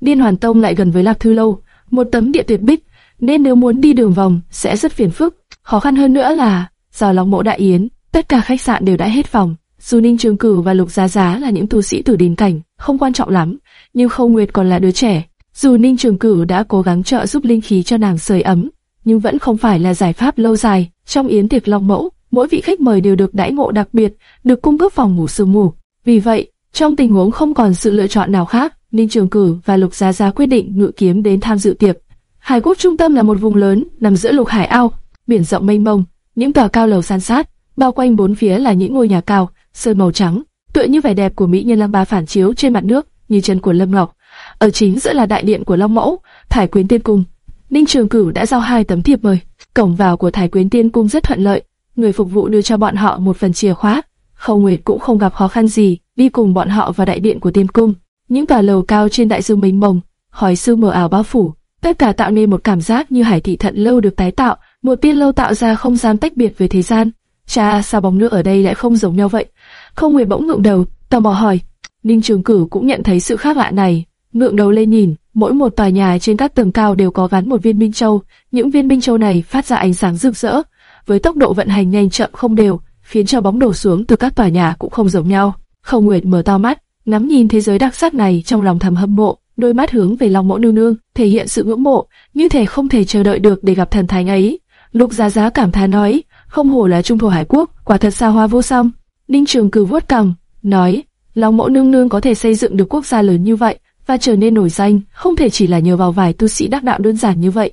Điên Hoàn Tông lại gần với lạp Thư lâu, một tấm địa tuyệt bích, nên nếu muốn đi đường vòng sẽ rất phiền phức. Khó khăn hơn nữa là, do Long Mộ đại yến, tất cả khách sạn đều đã hết phòng. Dù Ninh Trường Cử và Lục Giá Giá là những tu sĩ tử đình cảnh, không quan trọng lắm, nhưng Khâu Nguyệt còn là đứa trẻ. Dù Ninh Trường Cử đã cố gắng trợ giúp linh khí cho nàng sưởi ấm, nhưng vẫn không phải là giải pháp lâu dài. Trong yến tiệc Long Mẫu, mỗi vị khách mời đều được đãi ngộ đặc biệt, được cung cấp phòng ngủ sương mù. Vì vậy, trong tình huống không còn sự lựa chọn nào khác, Ninh Trường Cử và Lục gia gia quyết định ngự kiếm đến tham dự tiệc. Hải quốc trung tâm là một vùng lớn nằm giữa lục hải ao, biển rộng mênh mông, những tòa cao lầu san sát, bao quanh bốn phía là những ngôi nhà cao, sơn màu trắng, tựa như vẻ đẹp của mỹ nhân Lam Ba phản chiếu trên mặt nước, như chân của Lâm Ngọc. Ở chính giữa là đại điện của Long Mẫu, Thải Quyến Tiên Cung. Ninh Trường Cửu đã giao hai tấm thiệp mời. Cổng vào của Thải Quyến Tiên Cung rất thuận lợi, người phục vụ đưa cho bọn họ một phần chìa khóa. Khâu Nguyệt cũng không gặp khó khăn gì, đi cùng bọn họ vào đại điện của Tiên Cung. Những tòa lầu cao trên đại dương mênh mông, khói sương mờ ảo bao phủ, tất cả tạo nên một cảm giác như hải thị thận lâu được tái tạo, một tiên lâu tạo ra không gian tách biệt với thế gian. Cha, sao bóng nước ở đây lại không giống nhau vậy? Khâu Nguyệt bỗng ngượng đầu, tò mò hỏi. Ninh Trường Cửu cũng nhận thấy sự khác lạ này, ngượng đầu lên nhìn, mỗi một tòa nhà trên các tầng cao đều có gắn một viên minh châu, những viên minh châu này phát ra ánh sáng rực rỡ, với tốc độ vận hành nhanh chậm không đều, khiến cho bóng đổ xuống từ các tòa nhà cũng không giống nhau. Khâu Nguyệt mở to mắt, ngắm nhìn thế giới đặc sắc này trong lòng thầm hâm mộ, đôi mắt hướng về Long Mẫu Nương Nương, thể hiện sự ngưỡng mộ, như thể không thể chờ đợi được để gặp thần thánh ấy. Lục Giá Giá cảm thán nói, không hổ là trung thổ hải quốc, quả thật xa hoa vô song. Ninh Trường Cử vuốt cằm, nói, Long Mẫu Nương Nương có thể xây dựng được quốc gia lớn như vậy và trở nên nổi danh, không thể chỉ là nhờ vào vài tu sĩ đắc đạo đơn giản như vậy.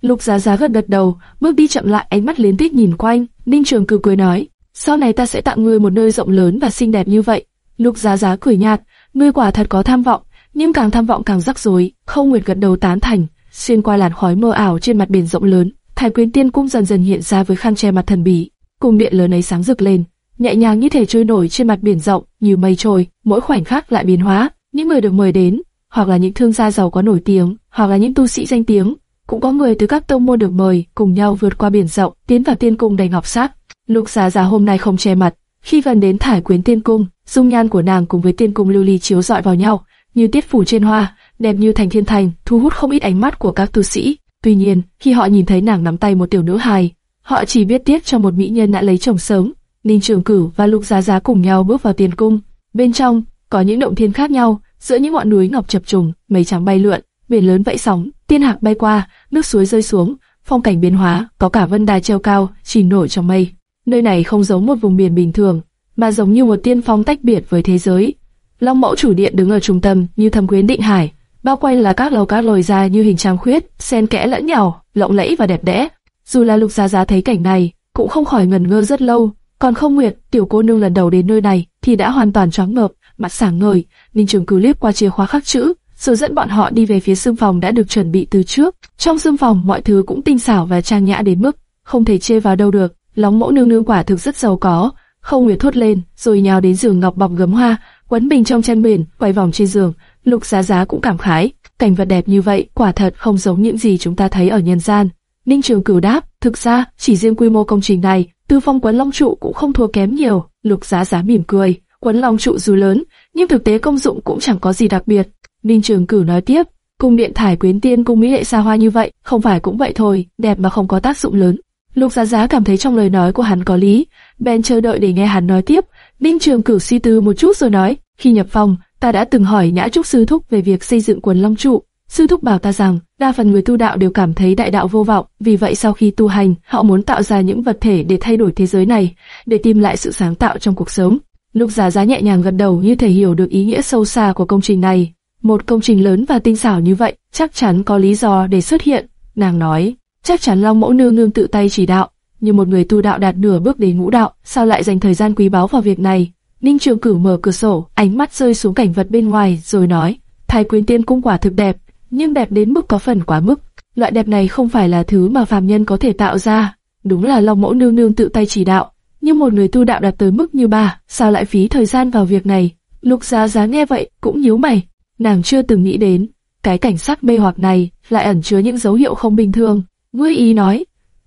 Lục Giá Giá gật gật đầu, bước đi chậm lại, ánh mắt liên tiếp nhìn quanh. Ninh Trường cười cười nói, sau này ta sẽ tặng ngươi một nơi rộng lớn và xinh đẹp như vậy. Lục Giá Giá cười nhạt, ngươi quả thật có tham vọng, nhưng càng tham vọng càng rắc rối. Không Nguyệt gật đầu tán thành, xuyên qua làn khói mơ ảo trên mặt biển rộng lớn, Thái Quyến Tiên cung dần dần hiện ra với khăn che mặt thần bí. Cung điện lớn ấy sáng rực lên, nhẹ nhàng như thể trôi nổi trên mặt biển rộng, như mây trôi, mỗi khoảnh khắc lại biến hóa. Những người được mời đến, hoặc là những thương gia giàu có nổi tiếng, hoặc là những tu sĩ danh tiếng, cũng có người từ các tông môn được mời, cùng nhau vượt qua biển rộng, tiến vào tiên cung đầy ngọc sắc. Lục Giá Giá hôm nay không che mặt, khi gần đến Thải Quyến Tiên cung, dung nhan của nàng cùng với tiên cung lưu ly chiếu rọi vào nhau, như tiết phủ trên hoa, đẹp như thành thiên thành, thu hút không ít ánh mắt của các tu sĩ. Tuy nhiên, khi họ nhìn thấy nàng nắm tay một tiểu nữ hài, họ chỉ biết tiếc cho một mỹ nhân đã lấy chồng sớm. Ninh Trường Cửu và Lục Giá Giá cùng nhau bước vào tiên cung. Bên trong có những động thiên khác nhau, giữa những ngọn núi ngọc chập trùng, mây trắng bay lượn, biển lớn vẫy sóng, tiên hạc bay qua, nước suối rơi xuống, phong cảnh biến hóa, có cả vân đài treo cao, chìm nổi trong mây. Nơi này không giống một vùng biển bình thường, mà giống như một tiên phong tách biệt với thế giới. Long Mẫu chủ điện đứng ở trung tâm như thâm quyến định hải, bao quanh là các lầu các lồi ra như hình trang khuyết, xen kẽ lẫn nhau, lộng lẫy và đẹp đẽ. Dù là Lục gia gia thấy cảnh này, cũng không khỏi ngẩn ngơ rất lâu. Còn không Nguyệt, tiểu cô nương lần đầu đến nơi này thì đã hoàn toàn choáng ngợp, mặt sáng ngời. Ninh Trường cứ liếc qua chìa khóa khắc chữ, rồi dẫn bọn họ đi về phía sương phòng đã được chuẩn bị từ trước. Trong sương phòng mọi thứ cũng tinh xảo và trang nhã đến mức không thể chê vào đâu được. Lóng mẫu nương nương quả thực rất giàu có. Không Nguyệt thốt lên, rồi nhào đến giường ngọc bọc gấm hoa, quấn bình trong chăn mền, quay vòng trên giường. Lục Giá Giá cũng cảm khái, cảnh vật đẹp như vậy, quả thật không giống những gì chúng ta thấy ở nhân gian. Ninh Trường Cửu đáp, thực ra chỉ riêng quy mô công trình này, Tư Phong Quấn Long trụ cũng không thua kém nhiều. Lục Giá Giá mỉm cười, Quấn Long trụ dù lớn, nhưng thực tế công dụng cũng chẳng có gì đặc biệt. Ninh Trường Cửu nói tiếp, cung điện thải quyến tiên cung mỹ lệ xa hoa như vậy, không phải cũng vậy thôi, đẹp mà không có tác dụng lớn. Lục Giá Giá cảm thấy trong lời nói của hắn có lý, bèn chờ đợi để nghe hắn nói tiếp. Ninh Trường Cửu suy tư một chút rồi nói, khi nhập phòng, ta đã từng hỏi Nhã Trúc sư thúc về việc xây dựng quần long trụ. Sư thúc bảo ta rằng, đa phần người tu đạo đều cảm thấy đại đạo vô vọng, vì vậy sau khi tu hành, họ muốn tạo ra những vật thể để thay đổi thế giới này, để tìm lại sự sáng tạo trong cuộc sống. Lục Giá Giá nhẹ nhàng gật đầu như thể hiểu được ý nghĩa sâu xa của công trình này. Một công trình lớn và tinh xảo như vậy, chắc chắn có lý do để xuất hiện. Nàng nói, chắc chắn Long Mẫu Nương Nương tự tay chỉ đạo, như một người tu đạo đạt nửa bước đến ngũ đạo, sao lại dành thời gian quý báu vào việc này? Ninh Trường Cửu mở cửa sổ, ánh mắt rơi xuống cảnh vật bên ngoài, rồi nói, Thái Quyến Tiên cung quả thực đẹp, nhưng đẹp đến mức có phần quá mức. Loại đẹp này không phải là thứ mà phàm nhân có thể tạo ra. Đúng là Long Mẫu nương nương tự tay chỉ đạo, nhưng một người tu đạo đạt tới mức như bà, sao lại phí thời gian vào việc này? Lục Giá Giá nghe vậy cũng nhíu mày, nàng chưa từng nghĩ đến cái cảnh sắc mê hoặc này lại ẩn chứa những dấu hiệu không bình thường. Ngươi ý nói,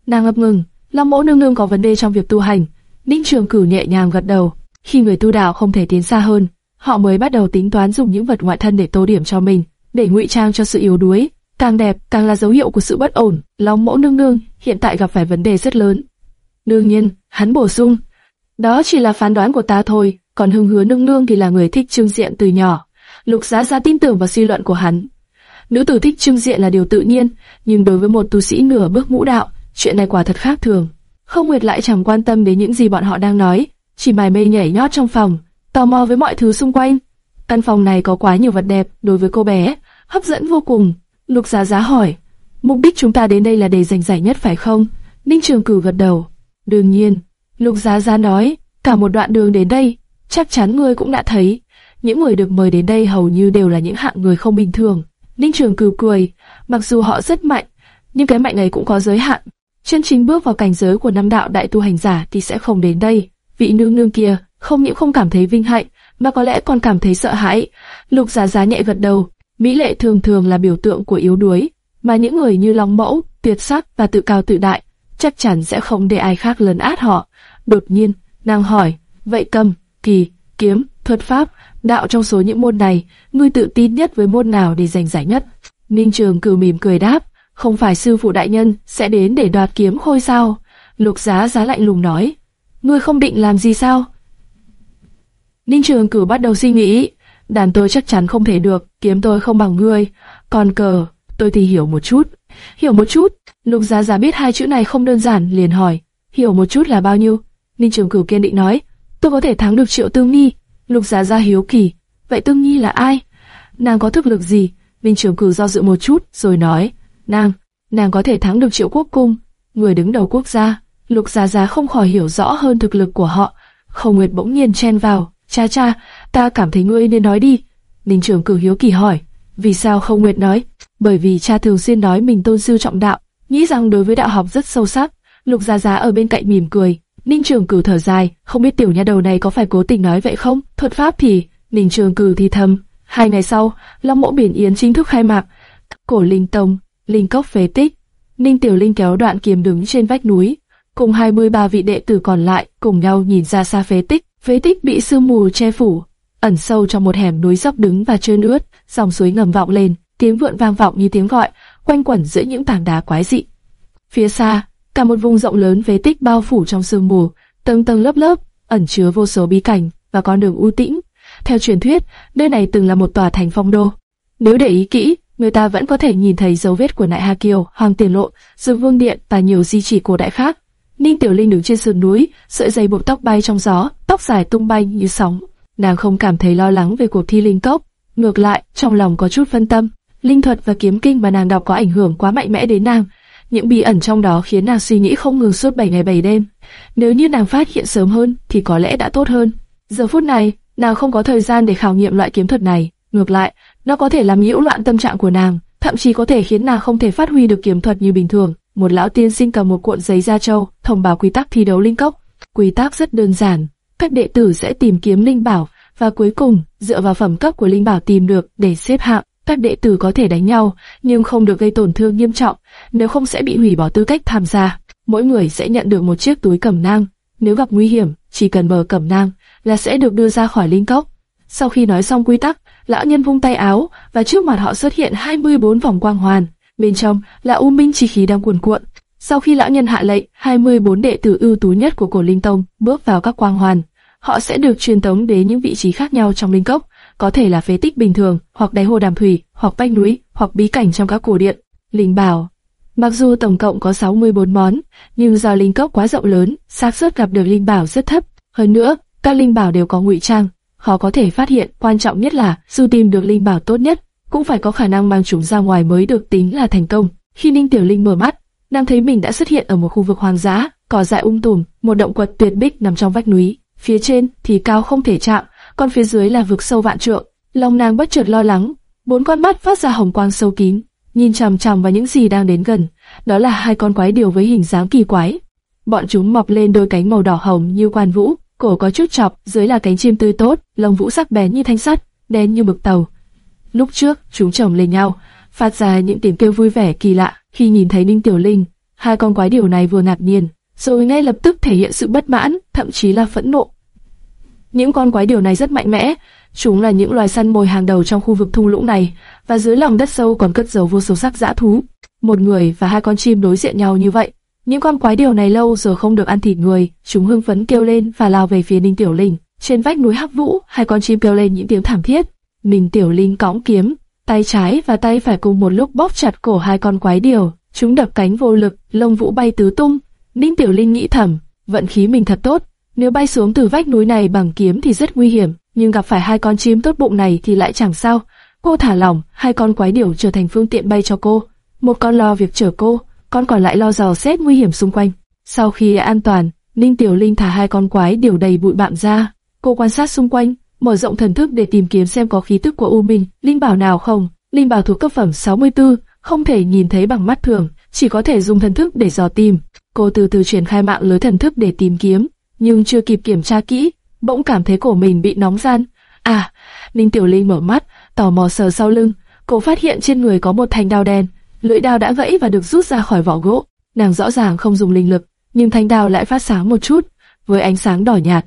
nàng ngập ngừng, Long Mẫu nương nương có vấn đề trong việc tu hành. Ninh Trường Cửu nhẹ nhàng gật đầu. Khi người tu đạo không thể tiến xa hơn, họ mới bắt đầu tính toán dùng những vật ngoại thân để tô điểm cho mình, để ngụy trang cho sự yếu đuối. Càng đẹp, càng là dấu hiệu của sự bất ổn. Long Mẫu nương nương hiện tại gặp phải vấn đề rất lớn. Đương nhiên, hắn bổ sung, đó chỉ là phán đoán của ta thôi, còn Hưng Hứa nương nương thì là người thích trương diện từ nhỏ. Lục Giá Giá tin tưởng vào suy luận của hắn. Nữ tử thích trưng diện là điều tự nhiên, nhưng đối với một tu sĩ nửa bước ngũ đạo, chuyện này quả thật khác thường. Không Nguyệt lại chẳng quan tâm đến những gì bọn họ đang nói, chỉ mải mê nhảy nhót trong phòng, tò mò với mọi thứ xung quanh. Căn phòng này có quá nhiều vật đẹp đối với cô bé, hấp dẫn vô cùng. Lục Giá Giá hỏi, mục đích chúng ta đến đây là để giành giải nhất phải không? Ninh Trường Cử gật đầu. Đương nhiên, Lục Giá Giá nói, cả một đoạn đường đến đây, chắc chắn ngươi cũng đã thấy, những người được mời đến đây hầu như đều là những hạng người không bình thường. Ninh Trường Cử cười, mặc dù họ rất mạnh, nhưng cái mạnh ấy cũng có giới hạn. Chân chính bước vào cảnh giới của năm đạo đại tu hành giả thì sẽ không đến đây. Vị nương nương kia không những không cảm thấy vinh hạnh, mà có lẽ còn cảm thấy sợ hãi. Lục Giá Giá nhẹ gật đầu. Mỹ lệ thường thường là biểu tượng của yếu đuối, mà những người như Long Mẫu, tuyệt sắc và tự cao tự đại chắc chắn sẽ không để ai khác lấn át họ. Đột nhiên, nàng hỏi, vậy cầm, kỳ, kiếm, thuật pháp, đạo trong số những môn này, ngươi tự tin nhất với môn nào để giành giải nhất? Ninh Trường cử mỉm cười đáp, không phải sư phụ đại nhân sẽ đến để đoạt kiếm khôi sao? Lục giá giá lạnh lùng nói, ngươi không định làm gì sao? Ninh Trường cử bắt đầu suy nghĩ, đàn tôi chắc chắn không thể được, kiếm tôi không bằng ngươi, còn cờ, tôi thì hiểu một chút. Hiểu một chút, Lục Giá Giá biết hai chữ này không đơn giản, liền hỏi, hiểu một chút là bao nhiêu? Ninh Trường cử kiên định nói, tôi có thể thắng được Triệu Tương nghi, Lục Giá gia hiếu kỳ, vậy Tương Nhi là ai? Nàng có thực lực gì? Minh Trường Cửu do dự một chút, rồi nói, nàng, nàng có thể thắng được Triệu Quốc Cung, người đứng đầu quốc gia. Lục Giá Giá không khỏi hiểu rõ hơn thực lực của họ. Không Nguyệt bỗng nhiên chen vào, cha cha, ta cảm thấy ngươi nên nói đi. Ninh Trường Cửu hiếu kỳ hỏi, vì sao không Nguyệt nói? Bởi vì cha thường xuyên nói mình tôn sư trọng đạo, nghĩ rằng đối với đạo học rất sâu sắc. Lục Giá Giá ở bên cạnh mỉm cười. Ninh Trường Cửu thở dài, không biết tiểu nha đầu này có phải cố tình nói vậy không? Thuật pháp thì, Ninh Trường Cửu thì thầm. Hai ngày sau, Long Mộ Biển Yến chính thức khai mạc. Cổ Linh Tông, Linh Cốc phế tích. Ninh Tiểu Linh kéo đoạn kiếm đứng trên vách núi, cùng 23 vị đệ tử còn lại cùng nhau nhìn ra xa phế tích. Phế tích bị sương mù che phủ, ẩn sâu trong một hẻm núi dốc đứng và trơn ướt, dòng suối ngầm vọng lên, tiếng vượn vang vọng như tiếng gọi, quanh quẩn giữa những tảng đá quái dị. Phía xa, cả một vùng rộng lớn phế tích bao phủ trong sương mù, tầng tầng lớp lớp, ẩn chứa vô số bí cảnh và con đường u tĩnh. Theo truyền thuyết, nơi này từng là một tòa thành phong đô. Nếu để ý kỹ, người ta vẫn có thể nhìn thấy dấu vết của Nại Hà Kiều, Hoàng Tiền Lộ, Dương Vương Điện và nhiều di chỉ cổ đại khác. Ninh Tiểu Linh đứng trên sườn núi, sợi dây buộc tóc bay trong gió, tóc dài tung bay như sóng. Nàng không cảm thấy lo lắng về cuộc thi linh cốc, ngược lại, trong lòng có chút phân tâm. Linh thuật và kiếm kinh mà nàng đọc có ảnh hưởng quá mạnh mẽ đến nàng. Những bí ẩn trong đó khiến nàng suy nghĩ không ngừng suốt 7 ngày 7 đêm. Nếu như nàng phát hiện sớm hơn thì có lẽ đã tốt hơn. Giờ phút này, nàng không có thời gian để khảo nghiệm loại kiếm thuật này. Ngược lại, nó có thể làm nhiễu loạn tâm trạng của nàng, thậm chí có thể khiến nàng không thể phát huy được kiếm thuật như bình thường. Một lão tiên sinh cầm một cuộn giấy da trâu, thông báo quy tắc thi đấu linh cốc. Quy tắc rất đơn giản, các đệ tử sẽ tìm kiếm linh bảo và cuối cùng dựa vào phẩm cấp của linh bảo tìm được để xếp hạng. Các đệ tử có thể đánh nhau, nhưng không được gây tổn thương nghiêm trọng, nếu không sẽ bị hủy bỏ tư cách tham gia. Mỗi người sẽ nhận được một chiếc túi cẩm nang. Nếu gặp nguy hiểm, chỉ cần bờ cẩm nang là sẽ được đưa ra khỏi linh cốc. Sau khi nói xong quy tắc, lão nhân vung tay áo và trước mặt họ xuất hiện 24 vòng quang hoàn. Bên trong là u minh chi khí đang cuồn cuộn. Sau khi lão nhân hạ lệnh, 24 đệ tử ưu tú nhất của cổ linh tông bước vào các quang hoàn. Họ sẽ được truyền tống đến những vị trí khác nhau trong linh cốc có thể là phế tích bình thường, hoặc đáy hồ đàm thủy, hoặc vách núi, hoặc bí cảnh trong các cổ điện. Linh bảo Mặc dù tổng cộng có 64 món, nhưng do linh cốc quá rộng lớn, xác suất gặp được linh bảo rất thấp. Hơn nữa, các linh bảo đều có ngụy trang, khó có thể phát hiện. Quan trọng nhất là, dù tìm được linh bảo tốt nhất, cũng phải có khả năng mang chúng ra ngoài mới được tính là thành công. Khi Ninh Tiểu Linh mở mắt, nàng thấy mình đã xuất hiện ở một khu vực hoang dã, cỏ dại um tùm, một động quật tuyệt bích nằm trong vách núi. Phía trên thì cao không thể chạm, còn phía dưới là vực sâu vạn trượng. Long nàng bất chợt lo lắng, bốn con mắt phát ra hồng quang sâu kín, nhìn chằm chằm vào những gì đang đến gần. Đó là hai con quái điều với hình dáng kỳ quái. Bọn chúng mọc lên đôi cánh màu đỏ hồng như quan vũ, cổ có chút chọc, dưới là cánh chim tươi tốt, lông vũ sắc bén như thanh sắt, đen như mực tàu. Lúc trước, chúng chồng lên nhau, phát ra những tiếng kêu vui vẻ kỳ lạ khi nhìn thấy Ninh Tiểu Linh. Hai con quái điều này vừa ngạc nhiên, rồi ngay lập tức thể hiện sự bất mãn, thậm chí là phẫn nộ. Những con quái điều này rất mạnh mẽ, chúng là những loài săn mồi hàng đầu trong khu vực thung lũng này, và dưới lòng đất sâu còn cất giấu vô số xác dã thú. Một người và hai con chim đối diện nhau như vậy, những con quái điều này lâu giờ không được ăn thịt người, chúng hưng phấn kêu lên và lao về phía Ninh Tiểu Linh. Trên vách núi Hắc Vũ, hai con chim kêu lên những tiếng thảm thiết. Ninh Tiểu Linh cõng kiếm, tay trái và tay phải cùng một lúc bóp chặt cổ hai con quái điều. Chúng đập cánh vô lực, lông vũ bay tứ tung. Ninh Tiểu Linh nghĩ thầm, vận khí mình thật tốt. Nếu bay xuống từ vách núi này bằng kiếm thì rất nguy hiểm, nhưng gặp phải hai con chim tốt bụng này thì lại chẳng sao. Cô thả lỏng, hai con quái điểu trở thành phương tiện bay cho cô. Một con lo việc chở cô, con còn lại lo dò xét nguy hiểm xung quanh. Sau khi an toàn, Ninh Tiểu Linh thả hai con quái điều đầy bụi bặm ra. Cô quan sát xung quanh, mở rộng thần thức để tìm kiếm xem có khí tức của U Minh, linh bảo nào không. Linh bảo thuộc cấp phẩm 64, không thể nhìn thấy bằng mắt thường, chỉ có thể dùng thần thức để dò tìm. Cô từ từ triển khai mạng lưới thần thức để tìm kiếm, nhưng chưa kịp kiểm tra kỹ, bỗng cảm thấy cổ mình bị nóng gian. À, Ninh Tiểu Linh mở mắt, tò mò sờ sau lưng, cô phát hiện trên người có một thanh đao đen, lưỡi đao đã gãy và được rút ra khỏi vỏ gỗ. Nàng rõ ràng không dùng linh lực, nhưng thanh đao lại phát sáng một chút, với ánh sáng đỏ nhạt.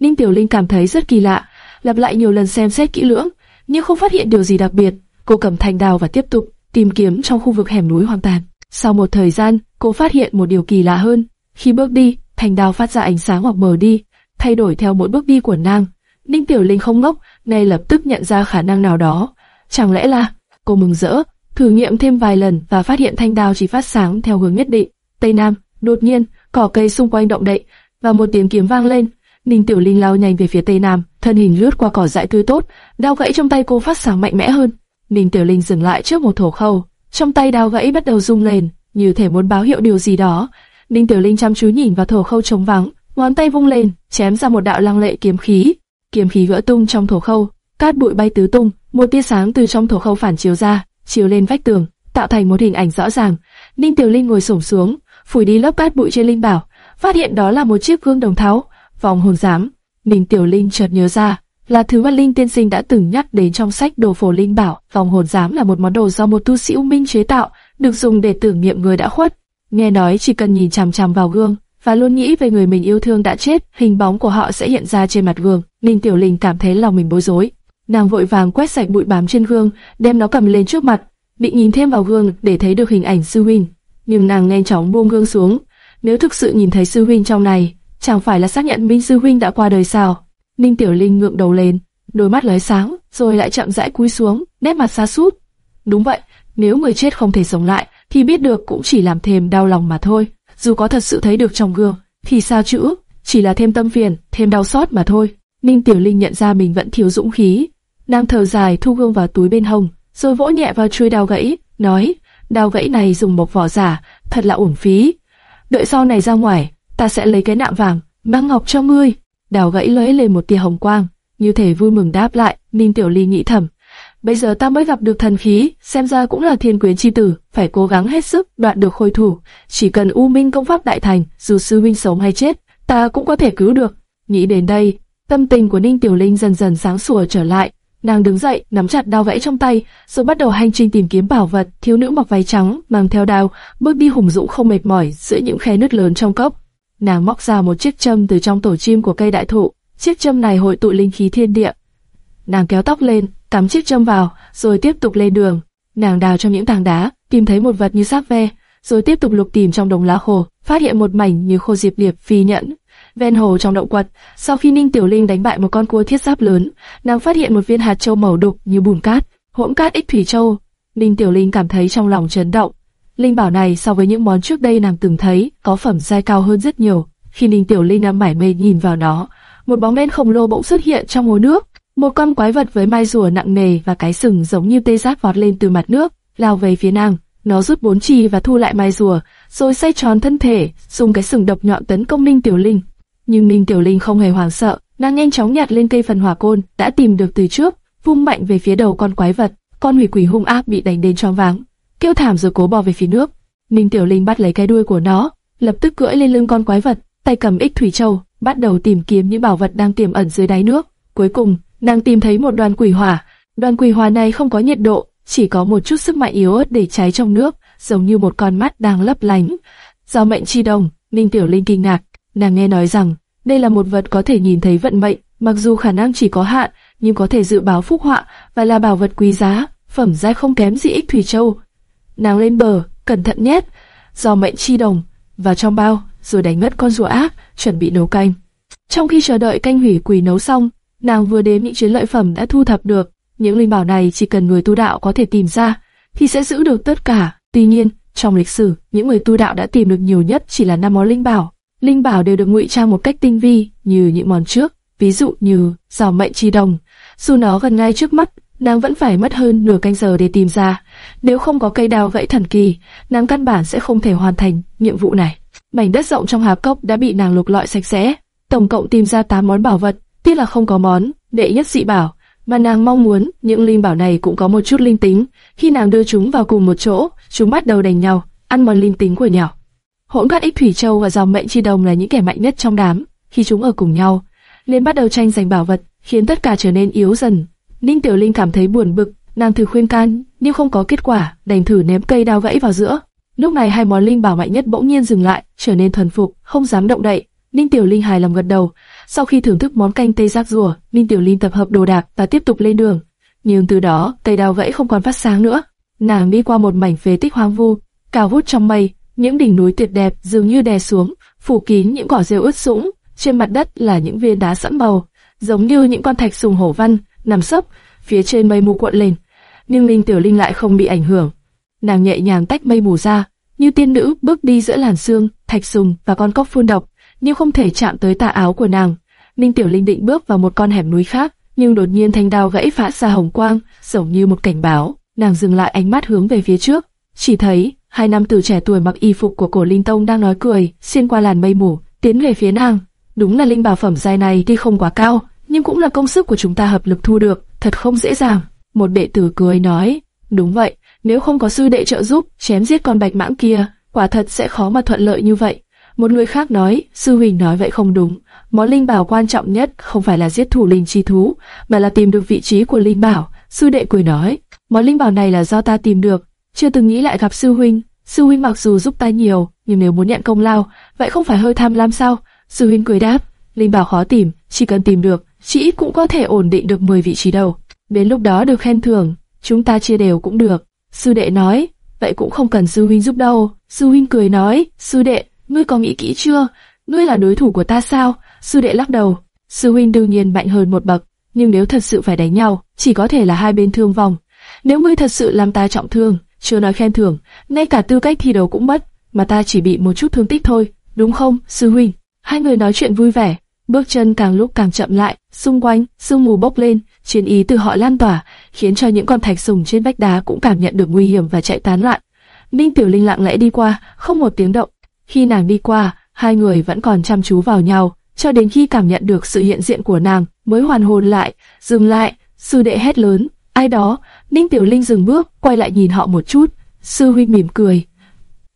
Ninh Tiểu Linh cảm thấy rất kỳ lạ, lặp lại nhiều lần xem xét kỹ lưỡng, nhưng không phát hiện điều gì đặc biệt. Cô cầm thanh đao và tiếp tục tìm kiếm trong khu vực hẻm núi hoang tàn. Sau một thời gian, cô phát hiện một điều kỳ lạ hơn. Khi bước đi, thanh đao phát ra ánh sáng hoặc mờ đi, thay đổi theo mỗi bước đi của nàng. Ninh Tiểu Linh không ngốc, ngay lập tức nhận ra khả năng nào đó. Chẳng lẽ là cô mừng rỡ, thử nghiệm thêm vài lần và phát hiện thanh đao chỉ phát sáng theo hướng nhất định. Tây Nam, đột nhiên, cỏ cây xung quanh động đậy và một tiếng kiếm vang lên. Ninh Tiểu Linh lao nhanh về phía Tây Nam, thân hình lướt qua cỏ dại tươi tốt, đao gãy trong tay cô phát sáng mạnh mẽ hơn. Ninh Tiểu Linh dừng lại trước một thổ khâu, trong tay đao gãy bắt đầu rung lên, như thể muốn báo hiệu điều gì đó. Ninh Tiểu Linh chăm chú nhìn vào thổ khâu trống vắng, ngón tay vung lên, chém ra một đạo lăng lệ kiếm khí. Kiếm khí vỡ tung trong thổ khâu, cát bụi bay tứ tung, một tia sáng từ trong thổ khâu phản chiếu ra, chiếu lên vách tường, tạo thành một hình ảnh rõ ràng. Ninh Tiểu Linh ngồi xổm xuống, phủi đi lớp cát bụi trên linh bảo, phát hiện đó là một chiếc gương đồng tháo, vòng hồn giám. Ninh Tiểu Linh chợt nhớ ra, là thứ mà Linh Tiên Sinh đã từng nhắc đến trong sách Đồ Phổ Linh Bảo. Vòng hồn giám là một món đồ do một tu sĩ U Minh chế tạo, được dùng để tưởng niệm người đã khuất. Nghe nói chỉ cần nhìn chằm chằm vào gương và luôn nghĩ về người mình yêu thương đã chết, hình bóng của họ sẽ hiện ra trên mặt gương. Ninh Tiểu Linh cảm thấy lòng mình bối rối. Nàng vội vàng quét sạch bụi bám trên gương, đem nó cầm lên trước mặt, định nhìn thêm vào gương để thấy được hình ảnh sư huynh. Nhưng nàng nhanh chóng buông gương xuống. Nếu thực sự nhìn thấy sư huynh trong này, chẳng phải là xác nhận Minh sư huynh đã qua đời sao? Ninh Tiểu Linh ngượng đầu lên, đôi mắt lóe sáng, rồi lại chậm rãi cúi xuống, nét mặt xa sút. Đúng vậy, nếu người chết không thể sống lại, thì biết được cũng chỉ làm thêm đau lòng mà thôi. Dù có thật sự thấy được trong gương, thì sao chữ, chỉ là thêm tâm phiền, thêm đau xót mà thôi. Ninh Tiểu Linh nhận ra mình vẫn thiếu dũng khí, nàng thở dài thu gương vào túi bên hông, rồi vỗ nhẹ vào chuôi đao gãy, nói: đao gãy này dùng một vỏ giả, thật là uổng phí. Đợi sau này ra ngoài, ta sẽ lấy cái nạm vàng, mang ngọc cho ngươi. Đào gãy lóe lên một tia hồng quang, như thể vui mừng đáp lại. Ninh Tiểu Ly nghĩ thầm, bây giờ ta mới gặp được thần khí, xem ra cũng là thiên quyến chi tử, phải cố gắng hết sức đoạt được khôi thủ. Chỉ cần U Minh công pháp đại thành, dù sư huynh sống hay chết, ta cũng có thể cứu được. Nghĩ đến đây, tâm tình của Ninh Tiểu Linh dần dần sáng sủa trở lại. Nàng đứng dậy, nắm chặt đao vẽ trong tay, rồi bắt đầu hành trình tìm kiếm bảo vật. Thiếu nữ mặc váy trắng, mang theo đao, bước đi hùng dũng không mệt mỏi giữa những khe nứt lớn trong cốc. Nàng móc ra một chiếc châm từ trong tổ chim của cây đại thụ, chiếc châm này hội tụ linh khí thiên địa. Nàng kéo tóc lên, cắm chiếc châm vào, rồi tiếp tục lên đường. Nàng đào trong những tảng đá, tìm thấy một vật như xác ve, rồi tiếp tục lục tìm trong đồng lá khô, phát hiện một mảnh như khô diệp liệp phi nhẫn. Ven hồ trong động quật, sau khi Ninh Tiểu Linh đánh bại một con cua thiết giáp lớn, nàng phát hiện một viên hạt châu màu đục như bùn cát, hỗn cát ích thủy châu. Ninh Tiểu Linh cảm thấy trong lòng chấn động, Linh bảo này so với những món trước đây nàng từng thấy, có phẩm giai cao hơn rất nhiều. Khi Ninh Tiểu Linh nằm mải mê nhìn vào nó, một bóng đen khổng lồ bỗng xuất hiện trong hồ nước. Một con quái vật với mai rùa nặng nề và cái sừng giống như tê giác vọt lên từ mặt nước, lao về phía nàng. Nó rút bốn chi và thu lại mai rùa, rồi xoay tròn thân thể, dùng cái sừng độc nhọn tấn công Ninh Tiểu Linh. Nhưng Ninh Tiểu Linh không hề hoảng sợ, nàng nhanh chóng nhặt lên cây phần hỏa côn đã tìm được từ trước, vung mạnh về phía đầu con quái vật. con hủy quỷ hung ác bị đánh đến choáng váng, kêu thảm rồi cố bò về phía nước. Ninh Tiểu Linh bắt lấy cái đuôi của nó, lập tức cưỡi lên lưng con quái vật, tay cầm ích thủy châu, bắt đầu tìm kiếm những bảo vật đang tiềm ẩn dưới đáy nước. Cuối cùng, nàng tìm thấy một đoàn quỷ hỏa. Đoàn quỷ hỏa này không có nhiệt độ, chỉ có một chút sức mạnh yếu ớt để cháy trong nước, giống như một con mắt đang lấp lánh. Do mệnh chi đồng, Ninh Tiểu Linh kinh ngạc, nàng nghe nói rằng đây là một vật có thể nhìn thấy vận mệnh, mặc dù khả năng chỉ có hạn, nhưng có thể dự báo phúc họa và là bảo vật quý giá, phẩm giai không kém gì ích thủy châu. Nàng lên bờ, cẩn thận nhét, do mệnh chi đồng, vào trong bao, rồi đánh mất con rùa ác, chuẩn bị nấu canh. Trong khi chờ đợi canh hủy quỷ nấu xong, nàng vừa đếm những chiến lợi phẩm đã thu thập được. Những linh bảo này chỉ cần người tu đạo có thể tìm ra, thì sẽ giữ được tất cả. Tuy nhiên, trong lịch sử, những người tu đạo đã tìm được nhiều nhất chỉ là năm món linh bảo. Linh bảo đều được ngụy trang một cách tinh vi, như những món trước, ví dụ như giò mệnh chi đồng. Dù nó gần ngay trước mắt, nàng vẫn phải mất hơn nửa canh giờ để tìm ra. Nếu không có cây đào gãy thần kỳ, nàng căn bản sẽ không thể hoàn thành nhiệm vụ này. Mảnh đất rộng trong hạp cốc đã bị nàng lục lọi sạch sẽ, tổng cộng tìm ra 8 món bảo vật, tiếc là không có món đệ nhất dị bảo, mà nàng mong muốn những linh bảo này cũng có một chút linh tính. Khi nàng đưa chúng vào cùng một chỗ, chúng bắt đầu đánh nhau, ăn mòn linh tính của nhau. Hỗn cát ích thủy châu và dòng mệnh chi đồng là những kẻ mạnh nhất trong đám. Khi chúng ở cùng nhau, liền bắt đầu tranh giành bảo vật, khiến tất cả trở nên yếu dần. Ninh Tiểu Linh cảm thấy buồn bực, nàng thử khuyên can, nhưng không có kết quả, đành thử ném cây đao gãy vào giữa. Lúc này hai món linh bảo mạnh nhất bỗng nhiên dừng lại, trở nên thuần phục, không dám động đậy. Ninh Tiểu Linh hài lòng gật đầu. Sau khi thưởng thức món canh tây rác rùa, Ninh Tiểu Linh tập hợp đồ đạc và tiếp tục lên đường. Nhưng từ đó, cây đào gãy không còn phát sáng nữa. Nàng đi qua một mảnh phế tích hoang vu, cao vút trong mây, những đỉnh núi tuyệt đẹp dường như đè xuống, phủ kín những cỏ rêu ướt sũng. Trên mặt đất là những viên đá sẫm màu, giống như những con thạch sùng hổ văn nằm sấp phía trên mây mù cuộn lên. Nhưng Ninh Tiểu Linh lại không bị ảnh hưởng. Nàng nhẹ nhàng tách mây mù ra, như tiên nữ bước đi giữa làn sương, thạch sùng và con cóc phun độc, nhưng không thể chạm tới tà áo của nàng. Ninh Tiểu Linh định bước vào một con hẻm núi khác, nhưng đột nhiên thanh đao gãy phá ra hồng quang, giống như một cảnh báo. Nàng dừng lại ánh mắt hướng về phía trước, chỉ thấy hai nam tử trẻ tuổi mặc y phục của cổ linh tông đang nói cười, xuyên qua làn mây mù, tiến về phía nàng. Đúng là linh bảo phẩm giai này tuy không quá cao, nhưng cũng là công sức của chúng ta hợp lực thu được, thật không dễ dàng. Một đệ tử cười nói, đúng vậy, nếu không có sư đệ trợ giúp, chém giết con bạch mãng kia, quả thật sẽ khó mà thuận lợi như vậy. Một người khác nói, sư huynh nói vậy không đúng. Món linh bảo quan trọng nhất không phải là giết thủ linh chi thú, mà là tìm được vị trí của linh bảo. Sư đệ cười nói, món linh bảo này là do ta tìm được, chưa từng nghĩ lại gặp sư huynh. Sư huynh mặc dù giúp ta nhiều, nhưng nếu muốn nhận công lao, vậy không phải hơi tham lam sao? Sư huynh cười đáp, linh bảo khó tìm, chỉ cần tìm được, chỉ ít cũng có thể ổn định được 10 vị trí đầu. Đến lúc đó được khen thưởng, chúng ta chia đều cũng được. Sư đệ nói, vậy cũng không cần sư huynh giúp đâu. Sư huynh cười nói, sư đệ, ngươi có nghĩ kỹ chưa? Ngươi là đối thủ của ta sao? Sư đệ lắc đầu. Sư huynh đương nhiên mạnh hơn một bậc, nhưng nếu thật sự phải đánh nhau, chỉ có thể là hai bên thương vong. Nếu ngươi thật sự làm ta trọng thương, chưa nói khen thưởng, ngay cả tư cách thi đấu cũng mất, mà ta chỉ bị một chút thương tích thôi, đúng không, sư huynh? Hai người nói chuyện vui vẻ, bước chân càng lúc càng chậm lại, xung quanh sương mù bốc lên, chiến ý từ họ lan tỏa, khiến cho những con thạch sùng trên vách đá cũng cảm nhận được nguy hiểm và chạy tán loạn. Ninh Tiểu Linh lặng lẽ đi qua, không một tiếng động. Khi nàng đi qua, hai người vẫn còn chăm chú vào nhau, cho đến khi cảm nhận được sự hiện diện của nàng, mới hoàn hồn lại, dừng lại, sư đệ hét lớn, ai đó, Ninh Tiểu Linh dừng bước, quay lại nhìn họ một chút, sư huynh mỉm cười.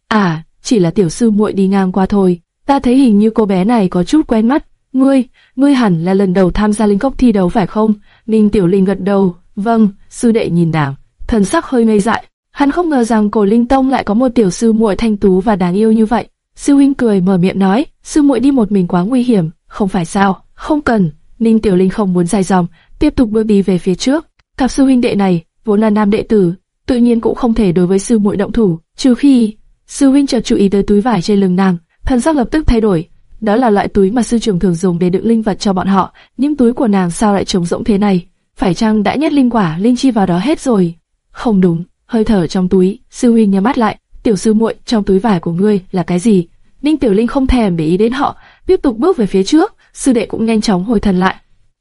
À, chỉ là tiểu sư muội đi ngang qua thôi, ta thấy hình như cô bé này có chút quen mắt, ngươi, ngươi hẳn là lần đầu tham gia linh cốc thi đấu phải không? Ninh Tiểu Linh gật đầu, vâng, sư đệ nhìn nàng, thần sắc hơi ngây dại, hắn không ngờ rằng cổ linh tông lại có một tiểu sư muội thanh tú và đáng yêu như vậy. Sư huynh cười mở miệng nói, sư muội đi một mình quá nguy hiểm, không phải sao? Không cần. Ninh Tiểu Linh không muốn dài dòng, tiếp tục bước đi về phía trước. Cặp sư huynh đệ này vốn là nam đệ tử, tự nhiên cũng không thể đối với sư muội động thủ, trừ khi sư huynh chợt chú ý tới túi vải trên lưng nàng, thần sắc lập tức thay đổi. Đó là loại túi mà sư trưởng thường dùng để đựng linh vật cho bọn họ, nhưng túi của nàng sao lại trống rỗng thế này? Phải chăng đã nhét linh quả, linh chi vào đó hết rồi? Không đúng, hơi thở trong túi, sư huynh nhắm mắt lại, tiểu sư muội, trong túi vải của ngươi là cái gì? Ninh Tiểu Linh không thèm để ý đến họ, tiếp tục bước về phía trước, sư đệ cũng nhanh chóng hồi thần lại.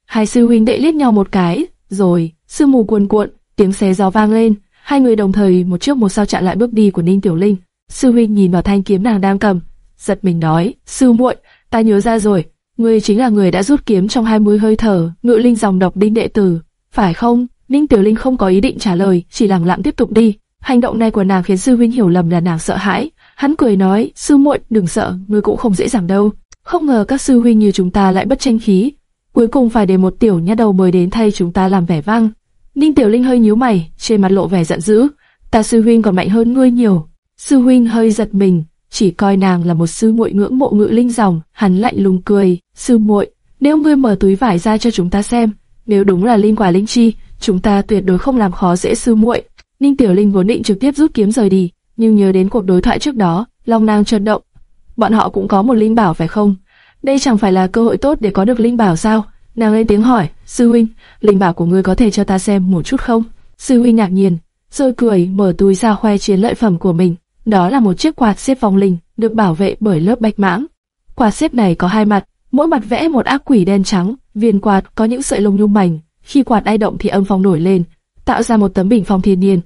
Hai sư huynh đệ liếc nhau một cái, rồi, sư mù cuồn cuộn, tiếng xé gió vang lên, hai người đồng thời một trước một sau chặn lại bước đi của Ninh Tiểu Linh. Sư huynh nhìn vào thanh kiếm nàng đang cầm, giật mình nói, sư muội, ta nhớ ra rồi, ngươi chính là người đã rút kiếm trong hai mươi hơi thở, ngự linh dòng độc đinh đệ tử, phải không? Ninh Tiểu Linh không có ý định trả lời, chỉ lặng lặng tiếp tục đi. Hành động này của nàng khiến sư huynh hiểu lầm là nàng sợ hãi. Hắn cười nói, sư muội, đừng sợ, ngươi cũng không dễ dàng đâu. Không ngờ các sư huynh như chúng ta lại bất tranh khí. Cuối cùng phải để một tiểu nha đầu mời đến thay chúng ta làm vẻ vang. Ninh Tiểu Linh hơi nhíu mày, trên mặt lộ vẻ giận dữ. Ta sư huynh còn mạnh hơn ngươi nhiều. Sư huynh hơi giật mình, chỉ coi nàng là một sư muội ngưỡng mộ ngự linh dòng, hắn lạnh lùng cười, sư muội, nếu ngươi mở túi vải ra cho chúng ta xem, nếu đúng là linh quả linh chi, chúng ta tuyệt đối không làm khó dễ sư muội. Ninh Tiểu Linh vốn định trực tiếp rút kiếm rời đi, nhưng nhớ đến cuộc đối thoại trước đó, lòng nàng chợt động. Bọn họ cũng có một linh bảo phải không? Đây chẳng phải là cơ hội tốt để có được linh bảo sao? Nàng lên tiếng hỏi, sư huynh, linh bảo của ngươi có thể cho ta xem một chút không? Sư huynh ngạc nhiên, rồi cười mở túi ra khoe chiến lợi phẩm của mình. Đó là một chiếc quạt xếp vòng linh, được bảo vệ bởi lớp bạch mãng. Quạt xếp này có hai mặt, mỗi mặt vẽ một ác quỷ đen trắng, viên quạt có những sợi lông nhung mảnh, khi quạt ai động thì âm phong nổi lên, tạo ra một tấm bình phong thiên nhiên.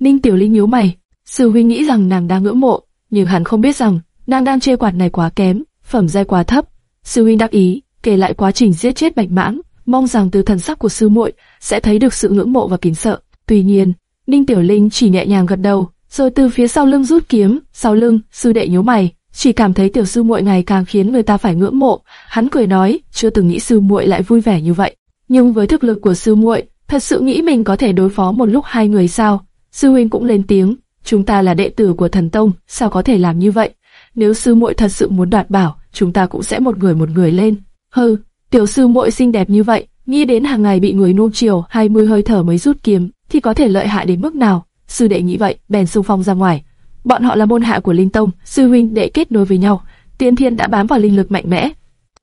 Ninh Tiểu Linh nhíu mày, sư huynh nghĩ rằng nàng đang ngưỡng mộ, nhưng hắn không biết rằng nàng đang chê quạt này quá kém, phẩm giai quá thấp. Sư huynh đắc ý, kể lại quá trình giết chết bạch mãng, mong rằng từ thần sắc của sư muội sẽ thấy được sự ngưỡng mộ và kính sợ. Tuy nhiên, Ninh Tiểu Linh chỉ nhẹ nhàng gật đầu, rồi từ phía sau lưng rút kiếm, sau lưng, sư đệ nhíu mày, chỉ cảm thấy tiểu sư muội ngày càng khiến người ta phải ngưỡng mộ. Hắn cười nói, chưa từng nghĩ sư muội lại vui vẻ như vậy. Nhưng với thực lực của sư muội, thật sự nghĩ mình có thể đối phó một lúc hai người sao? Sư huynh cũng lên tiếng, chúng ta là đệ tử của thần tông, sao có thể làm như vậy? Nếu sư muội thật sự muốn đoạt bảo, chúng ta cũng sẽ một người một người lên. Hừ, tiểu sư muội xinh đẹp như vậy, nghĩ đến hàng ngày bị người nuông chiều, hai mươi hơi thở mới rút kiếm, thì có thể lợi hại đến mức nào? Sư đệ nghĩ vậy, bèn xung phong ra ngoài. Bọn họ là môn hạ của Linh Tông, sư huynh đệ kết nối với nhau. Tiên Thiên đã bám vào linh lực mạnh mẽ.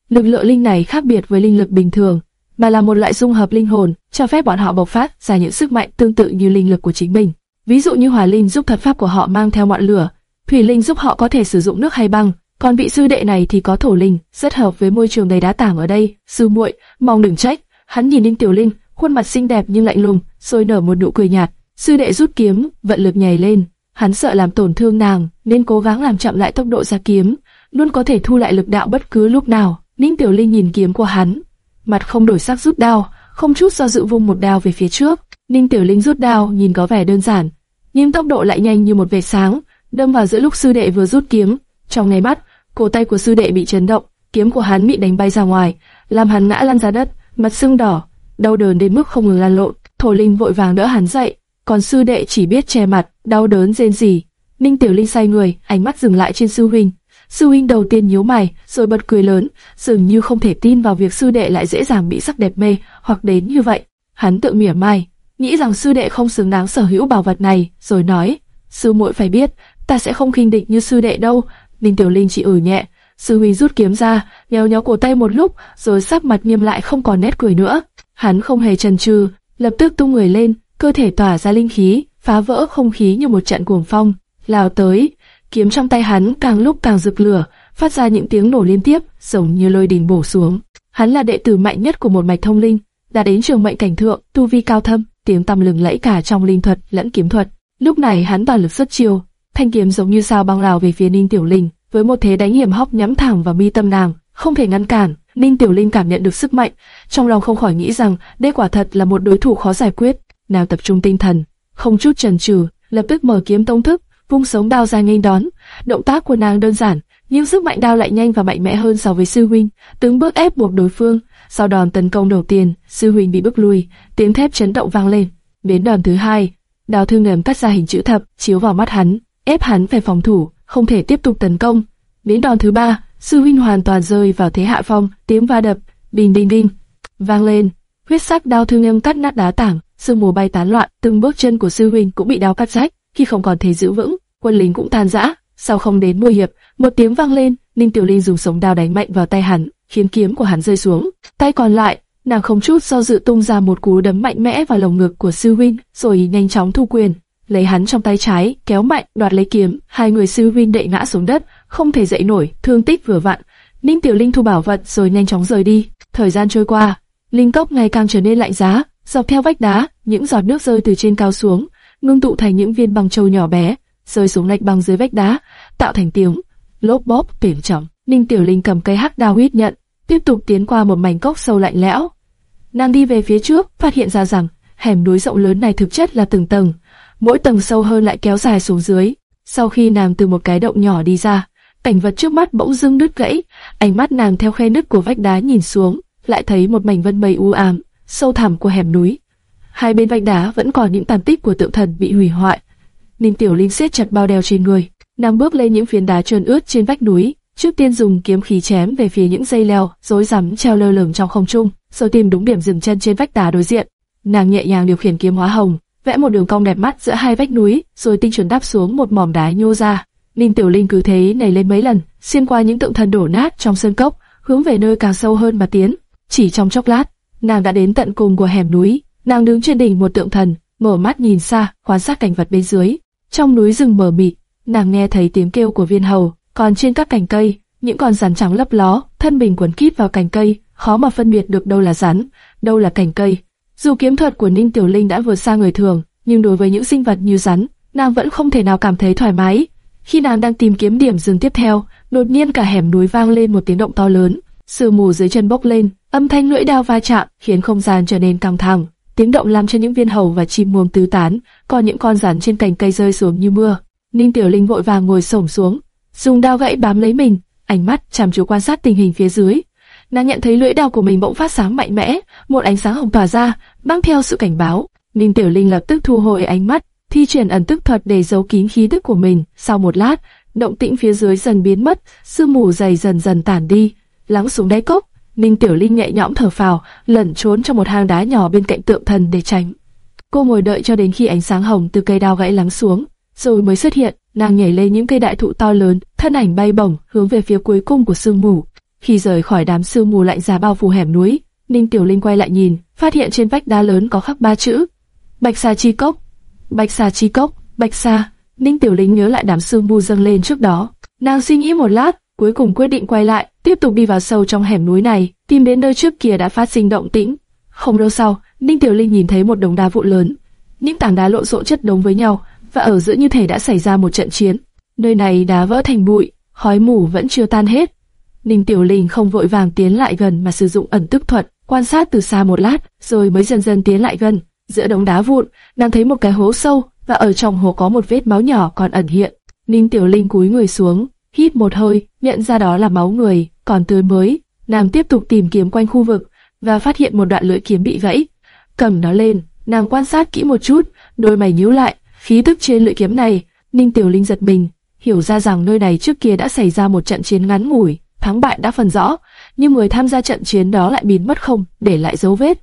Lực lượng linh này khác biệt với linh lực bình thường, mà là một loại dung hợp linh hồn, cho phép bọn họ bộc phát ra những sức mạnh tương tự như linh lực của chính mình. Ví dụ như hỏa linh giúp thuật pháp của họ mang theo ngọn lửa, thủy linh giúp họ có thể sử dụng nước hay băng, còn vị sư đệ này thì có thổ linh, rất hợp với môi trường đầy đá tảng ở đây. Sư muội, mong đừng trách. Hắn nhìn Ninh Tiểu Linh, khuôn mặt xinh đẹp nhưng lạnh lùng, rồi nở một nụ cười nhạt. Sư đệ rút kiếm, vận lực nhảy lên, hắn sợ làm tổn thương nàng, nên cố gắng làm chậm lại tốc độ ra kiếm, luôn có thể thu lại lực đạo bất cứ lúc nào. Ninh Tiểu Linh nhìn kiếm của hắn, mặt không đổi sắc rút đao, không chút do dự vung một đao về phía trước. Ninh Tiểu Linh rút đao, nhìn có vẻ đơn giản, nhưng tốc độ lại nhanh như một vệt sáng, đâm vào giữa lúc sư đệ vừa rút kiếm. Trong ngay mắt, cổ tay của sư đệ bị chấn động, kiếm của hắn bị đánh bay ra ngoài, làm hắn ngã lăn ra đất, mặt sưng đỏ, đau đớn đến mức không ngừng lan lộn. Thổ Linh vội vàng đỡ hắn dậy, còn sư đệ chỉ biết che mặt, đau đớn rên rỉ. Ninh Tiểu Linh say người, ánh mắt dừng lại trên sư huynh. Sư huynh đầu tiên nhíu mày, rồi bật cười lớn, dường như không thể tin vào việc sư đệ lại dễ dàng bị sắc đẹp mê hoặc đến như vậy. Hắn tự mỉa mai, nghĩ rằng sư đệ không xứng đáng sở hữu bảo vật này, rồi nói: "Sư muội phải biết, ta sẽ không khinh địch như sư đệ đâu." Ninh Tiểu Linh chỉ ử nhẹ, sư huynh rút kiếm ra, nhéo nhéo cổ tay một lúc, rồi sắc mặt nghiêm lại không còn nét cười nữa. Hắn không hề chần chừ, lập tức tung người lên, cơ thể tỏa ra linh khí, phá vỡ không khí như một trận cuồng phong, lao tới. Kiếm trong tay hắn càng lúc càng rực lửa, phát ra những tiếng nổ liên tiếp, giống như lôi đình bổ xuống. Hắn là đệ tử mạnh nhất của một mạch thông linh, đã đến trường mệnh cảnh thượng, tu vi cao thâm, tiếng tăm lừng lẫy cả trong linh thuật lẫn kiếm thuật. Lúc này hắn toàn lực xuất chiêu, thanh kiếm giống như sao băng lao về phía Ninh Tiểu Linh, với một thế đánh hiểm hóc nhắm thẳng vào mi tâm nàng, không thể ngăn cản. Ninh Tiểu Linh cảm nhận được sức mạnh, trong lòng không khỏi nghĩ rằng đây quả thật là một đối thủ khó giải quyết. Nàng tập trung tinh thần, không chút chần chừ, lập tức mở kiếm tông thức, vung sống đao ra nghênh đón. Động tác của nàng đơn giản, nhưng sức mạnh đao lại nhanh và mạnh mẽ hơn so với sư huynh, từng bước ép buộc đối phương. Sau đòn tấn công đầu tiên, sư huynh bị bước lui, tiếng thép chấn động vang lên. Đến đòn thứ hai, đao thương ngầm cắt ra hình chữ thập, chiếu vào mắt hắn, ép hắn phải phòng thủ, không thể tiếp tục tấn công. Đến đòn thứ ba, sư huynh hoàn toàn rơi vào thế hạ phong, tiếng va đập, bình đinh đinh, vang lên. Huyết sắc đao thương ngầm cắt nát đá tảng, sương mù bay tán loạn, từng bước chân của sư huynh cũng bị đao cắt rách, khi không còn thể giữ vững, quân lính cũng tan rã. Sau không đến 10 hiệp, một tiếng vang lên, Ninh Tiểu Linh dùng sống đao đánh mạnh vào tay hắn, khiến kiếm của hắn rơi xuống. Tay còn lại, nàng không chút do dự tung ra một cú đấm mạnh mẽ vào lồng ngực của sư huynh, rồi nhanh chóng thu quyền, lấy hắn trong tay trái, kéo mạnh, đoạt lấy kiếm. Hai người sư huynh đệ ngã xuống đất, không thể dậy nổi, thương tích vừa vặn. Ninh Tiểu Linh thu bảo vật rồi nhanh chóng rời đi. Thời gian trôi qua, linh cốc ngày càng trở nên lạnh giá, dọc theo vách đá, những giọt nước rơi từ trên cao xuống, ngưng tụ thành những viên băng châu nhỏ bé, rơi xuống lạch băng dưới vách đá, tạo thành tiếng lốp bóp tiếng trọng. Ninh Tiểu Linh cầm cây hắc đao huyết nhận, tiếp tục tiến qua một mảnh cốc sâu lạnh lẽo. Nàng đi về phía trước, phát hiện ra rằng hẻm núi rộng lớn này thực chất là từng tầng, mỗi tầng sâu hơn lại kéo dài xuống dưới. Sau khi nàng từ một cái động nhỏ đi ra, cảnh vật trước mắt bỗng dưng đứt gãy, ánh mắt nàng theo khe nứt của vách đá nhìn xuống, lại thấy một mảnh vân mây u ám, sâu thẳm của hẻm núi. Hai bên vách đá vẫn còn những tàn tích của tượng thần bị hủy hoại. Ninh Tiểu Linh siết chặt bao đeo trên người, nàng bước lên những phiến đá trơn ướt trên vách núi, trước tiên dùng kiếm khí chém về phía những dây leo rối rắm treo lơ lửng trong không trung, rồi tìm đúng điểm dừng chân trên vách đá đối diện. Nàng nhẹ nhàng điều khiển kiếm hóa hồng, vẽ một đường cong đẹp mắt giữa hai vách núi, rồi tinh chuẩn đáp xuống một mỏm đá nhô ra. Ninh Tiểu Linh cứ thế nảy lên mấy lần, xuyên qua những tượng thần đổ nát trong sơn cốc, hướng về nơi càng sâu hơn mà tiến. Chỉ trong chốc lát, nàng đã đến tận cùng của hẻm núi. Nàng đứng trên đỉnh một tượng thần, mở mắt nhìn xa, quan sát cảnh vật bên dưới. Trong núi rừng mờ mịt, nàng nghe thấy tiếng kêu của viên hầu, còn trên các cành cây, những con rắn trắng lấp ló, thân mình quấn kít vào cành cây, khó mà phân biệt được đâu là rắn, đâu là cành cây. Dù kiếm thuật của Ninh Tiểu Linh đã vượt xa người thường, nhưng đối với những sinh vật như rắn, nàng vẫn không thể nào cảm thấy thoải mái. Khi nàng đang tìm kiếm điểm dừng tiếp theo, đột nhiên cả hẻm núi vang lên một tiếng động to lớn, sương mù dưới chân bốc lên, âm thanh lưỡi đao va chạm khiến không gian trở nên căng thẳng. Tiếng động làm cho những viên hầu và chim muông tứ tán, còn những con rắn trên cành cây rơi xuống như mưa. Ninh Tiểu Linh vội vàng ngồi xổm xuống, dùng đao gãy bám lấy mình, ánh mắt chăm chú quan sát tình hình phía dưới. Nàng nhận thấy lưỡi đao của mình bỗng phát sáng mạnh mẽ, một ánh sáng hồng tỏa ra, mang theo sự cảnh báo. Ninh Tiểu Linh lập tức thu hồi ánh mắt, thi triển ẩn tức thuật để giấu kín khí tức của mình. Sau một lát, động tĩnh phía dưới dần biến mất, sương mù dày dần dần tản đi, lắng xuống đáy cốc. Ninh Tiểu Linh nhẹ nhõm thở phào, lẩn trốn trong một hang đá nhỏ bên cạnh tượng thần để tránh. Cô ngồi đợi cho đến khi ánh sáng hồng từ cây đao gãy lắng xuống, rồi mới xuất hiện. Nàng nhảy lên những cây đại thụ to lớn, thân ảnh bay bổng hướng về phía cuối cùng của sương mù. Khi rời khỏi đám sương mù lạnh giá bao phủ hẻm núi, Ninh Tiểu Linh quay lại nhìn, phát hiện trên vách đá lớn có khắc ba chữ: Bạch Sa Chi Cốc. Bạch Sa Chi Cốc, Bạch Sa. Ninh Tiểu Linh nhớ lại đám sương mù dâng lên trước đó. Nàng suy nghĩ một lát, cuối cùng quyết định quay lại, tiếp tục đi vào sâu trong hẻm núi này, tìm đến nơi trước kia đã phát sinh động tĩnh. Không lâu sau, Ninh Tiểu Linh nhìn thấy một đống đá vụn lớn, những tảng đá lộn xộn chất đống với nhau, và ở giữa như thể đã xảy ra một trận chiến. Nơi này đá vỡ thành bụi, khói mù vẫn chưa tan hết. Ninh Tiểu Linh không vội vàng tiến lại gần mà sử dụng ẩn tức thuật, quan sát từ xa một lát, rồi mới dần dần tiến lại gần. Giữa đống đá vụn, nàng thấy một cái hố sâu, và ở trong hố có một vết máu nhỏ còn ẩn hiện. Ninh Tiểu Linh cúi người xuống, hít một hơi, nhận ra đó là máu người, còn tươi mới. Nàng tiếp tục tìm kiếm quanh khu vực và phát hiện một đoạn lưỡi kiếm bị gãy. Cầm nó lên, nàng quan sát kỹ một chút, đôi mày nhíu lại, khí tức trên lưỡi kiếm này, Ninh Tiểu Linh giật mình, hiểu ra rằng nơi này trước kia đã xảy ra một trận chiến ngắn ngủi, thắng bại đã phần rõ, nhưng người tham gia trận chiến đó lại biến mất không, để lại dấu vết.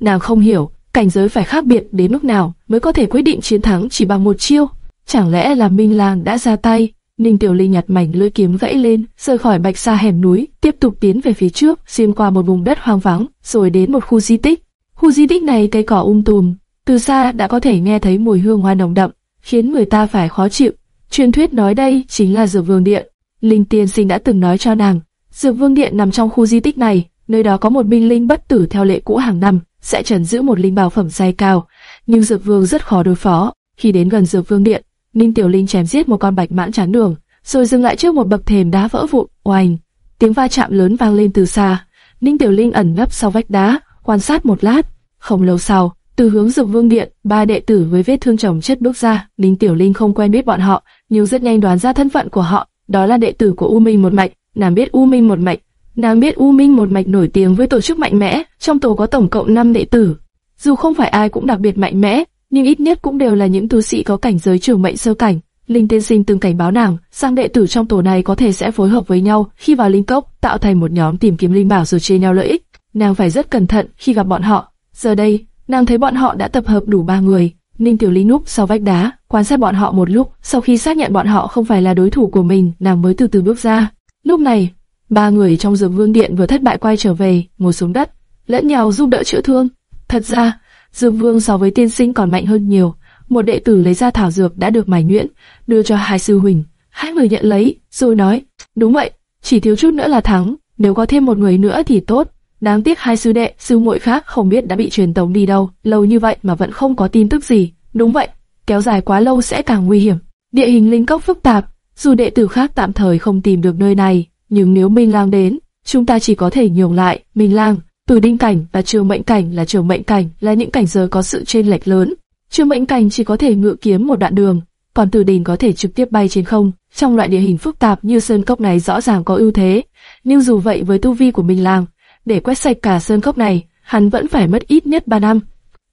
Nàng không hiểu, cảnh giới phải khác biệt đến mức nào mới có thể quyết định chiến thắng chỉ bằng một chiêu. Chẳng lẽ là Minh Lang đã ra tay? Ninh Tiểu Linh nhặt mảnh lưỡi kiếm gãy lên, rời khỏi bạch sa hẻm núi, tiếp tục tiến về phía trước, xuyên qua một vùng đất hoang vắng, rồi đến một khu di tích. Khu di tích này cây cỏ um tùm, từ xa đã có thể nghe thấy mùi hương hoa nồng đậm, khiến người ta phải khó chịu. Truyền thuyết nói đây chính là Dược Vương Điện. Linh Tiên Sinh đã từng nói cho nàng, Dược Vương Điện nằm trong khu di tích này, nơi đó có một binh linh bất tử theo lệ cũ hàng năm, sẽ trần giữ một linh bảo phẩm giai cao, nhưng Dược Vương rất khó đối phó. Khi đến gần Dược Vương Điện, Ninh Tiểu Linh chém giết một con bạch mãn chán đường, rồi dừng lại trước một bậc thềm đá vỡ vụn, oanh, tiếng va chạm lớn vang lên từ xa. Ninh Tiểu Linh ẩn nấp sau vách đá, quan sát một lát. Không lâu sau, từ hướng Dược Vương Điện, ba đệ tử với vết thương chồng chất bước ra. Ninh Tiểu Linh không quen biết bọn họ, nhưng rất nhanh đoán ra thân phận của họ. Đó là đệ tử của U Minh một mạch. Nàng biết U Minh một mạch, nàng biết U Minh một mạch nổi tiếng với tổ chức mạnh mẽ. Trong tổ có tổng cộng 5 đệ tử. Dù không phải ai cũng đặc biệt mạnh mẽ, nhưng ít nhất cũng đều là những tu sĩ có cảnh giới trường mệnh sơ cảnh. Linh Tiên Sinh từng cảnh báo nàng, sang đệ tử trong tổ này có thể sẽ phối hợp với nhau khi vào linh cốc, tạo thành một nhóm tìm kiếm linh bảo rồi chia nhau lợi ích. Nàng phải rất cẩn thận khi gặp bọn họ. Giờ đây, nàng thấy bọn họ đã tập hợp đủ ba người. Ninh Tiểu ly núp sau vách đá, quan sát bọn họ một lúc. Sau khi xác nhận bọn họ không phải là đối thủ của mình, nàng mới từ từ bước ra. Lúc này, ba người trong dược vương điện vừa thất bại quay trở về, ngồi xuống đất, lẫn nhau giúp đỡ chữa thương. Thật ra, Dương Vương so với tiên sinh còn mạnh hơn nhiều. Một đệ tử lấy ra thảo dược đã được mài nhuyễn, đưa cho hai sư huynh. Hai người nhận lấy, rồi nói, đúng vậy, chỉ thiếu chút nữa là thắng, nếu có thêm một người nữa thì tốt. Đáng tiếc hai sư đệ, sư muội khác không biết đã bị truyền tống đi đâu, lâu như vậy mà vẫn không có tin tức gì. Đúng vậy, kéo dài quá lâu sẽ càng nguy hiểm. Địa hình linh cốc phức tạp, dù đệ tử khác tạm thời không tìm được nơi này, nhưng nếu Minh Lang đến, chúng ta chỉ có thể nhường lại. Minh Lang, Từ đinh cảnh và trường mệnh cảnh là trường mệnh cảnh là những cảnh giới có sự chênh lệch lớn. Trường mệnh cảnh chỉ có thể ngự kiếm một đoạn đường, còn từ Đình có thể trực tiếp bay trên không. Trong loại địa hình phức tạp như sơn cốc này rõ ràng có ưu thế, nhưng dù vậy với tu vi của Minh Lang, để quét sạch cả sơn cốc này, hắn vẫn phải mất ít nhất 3 năm.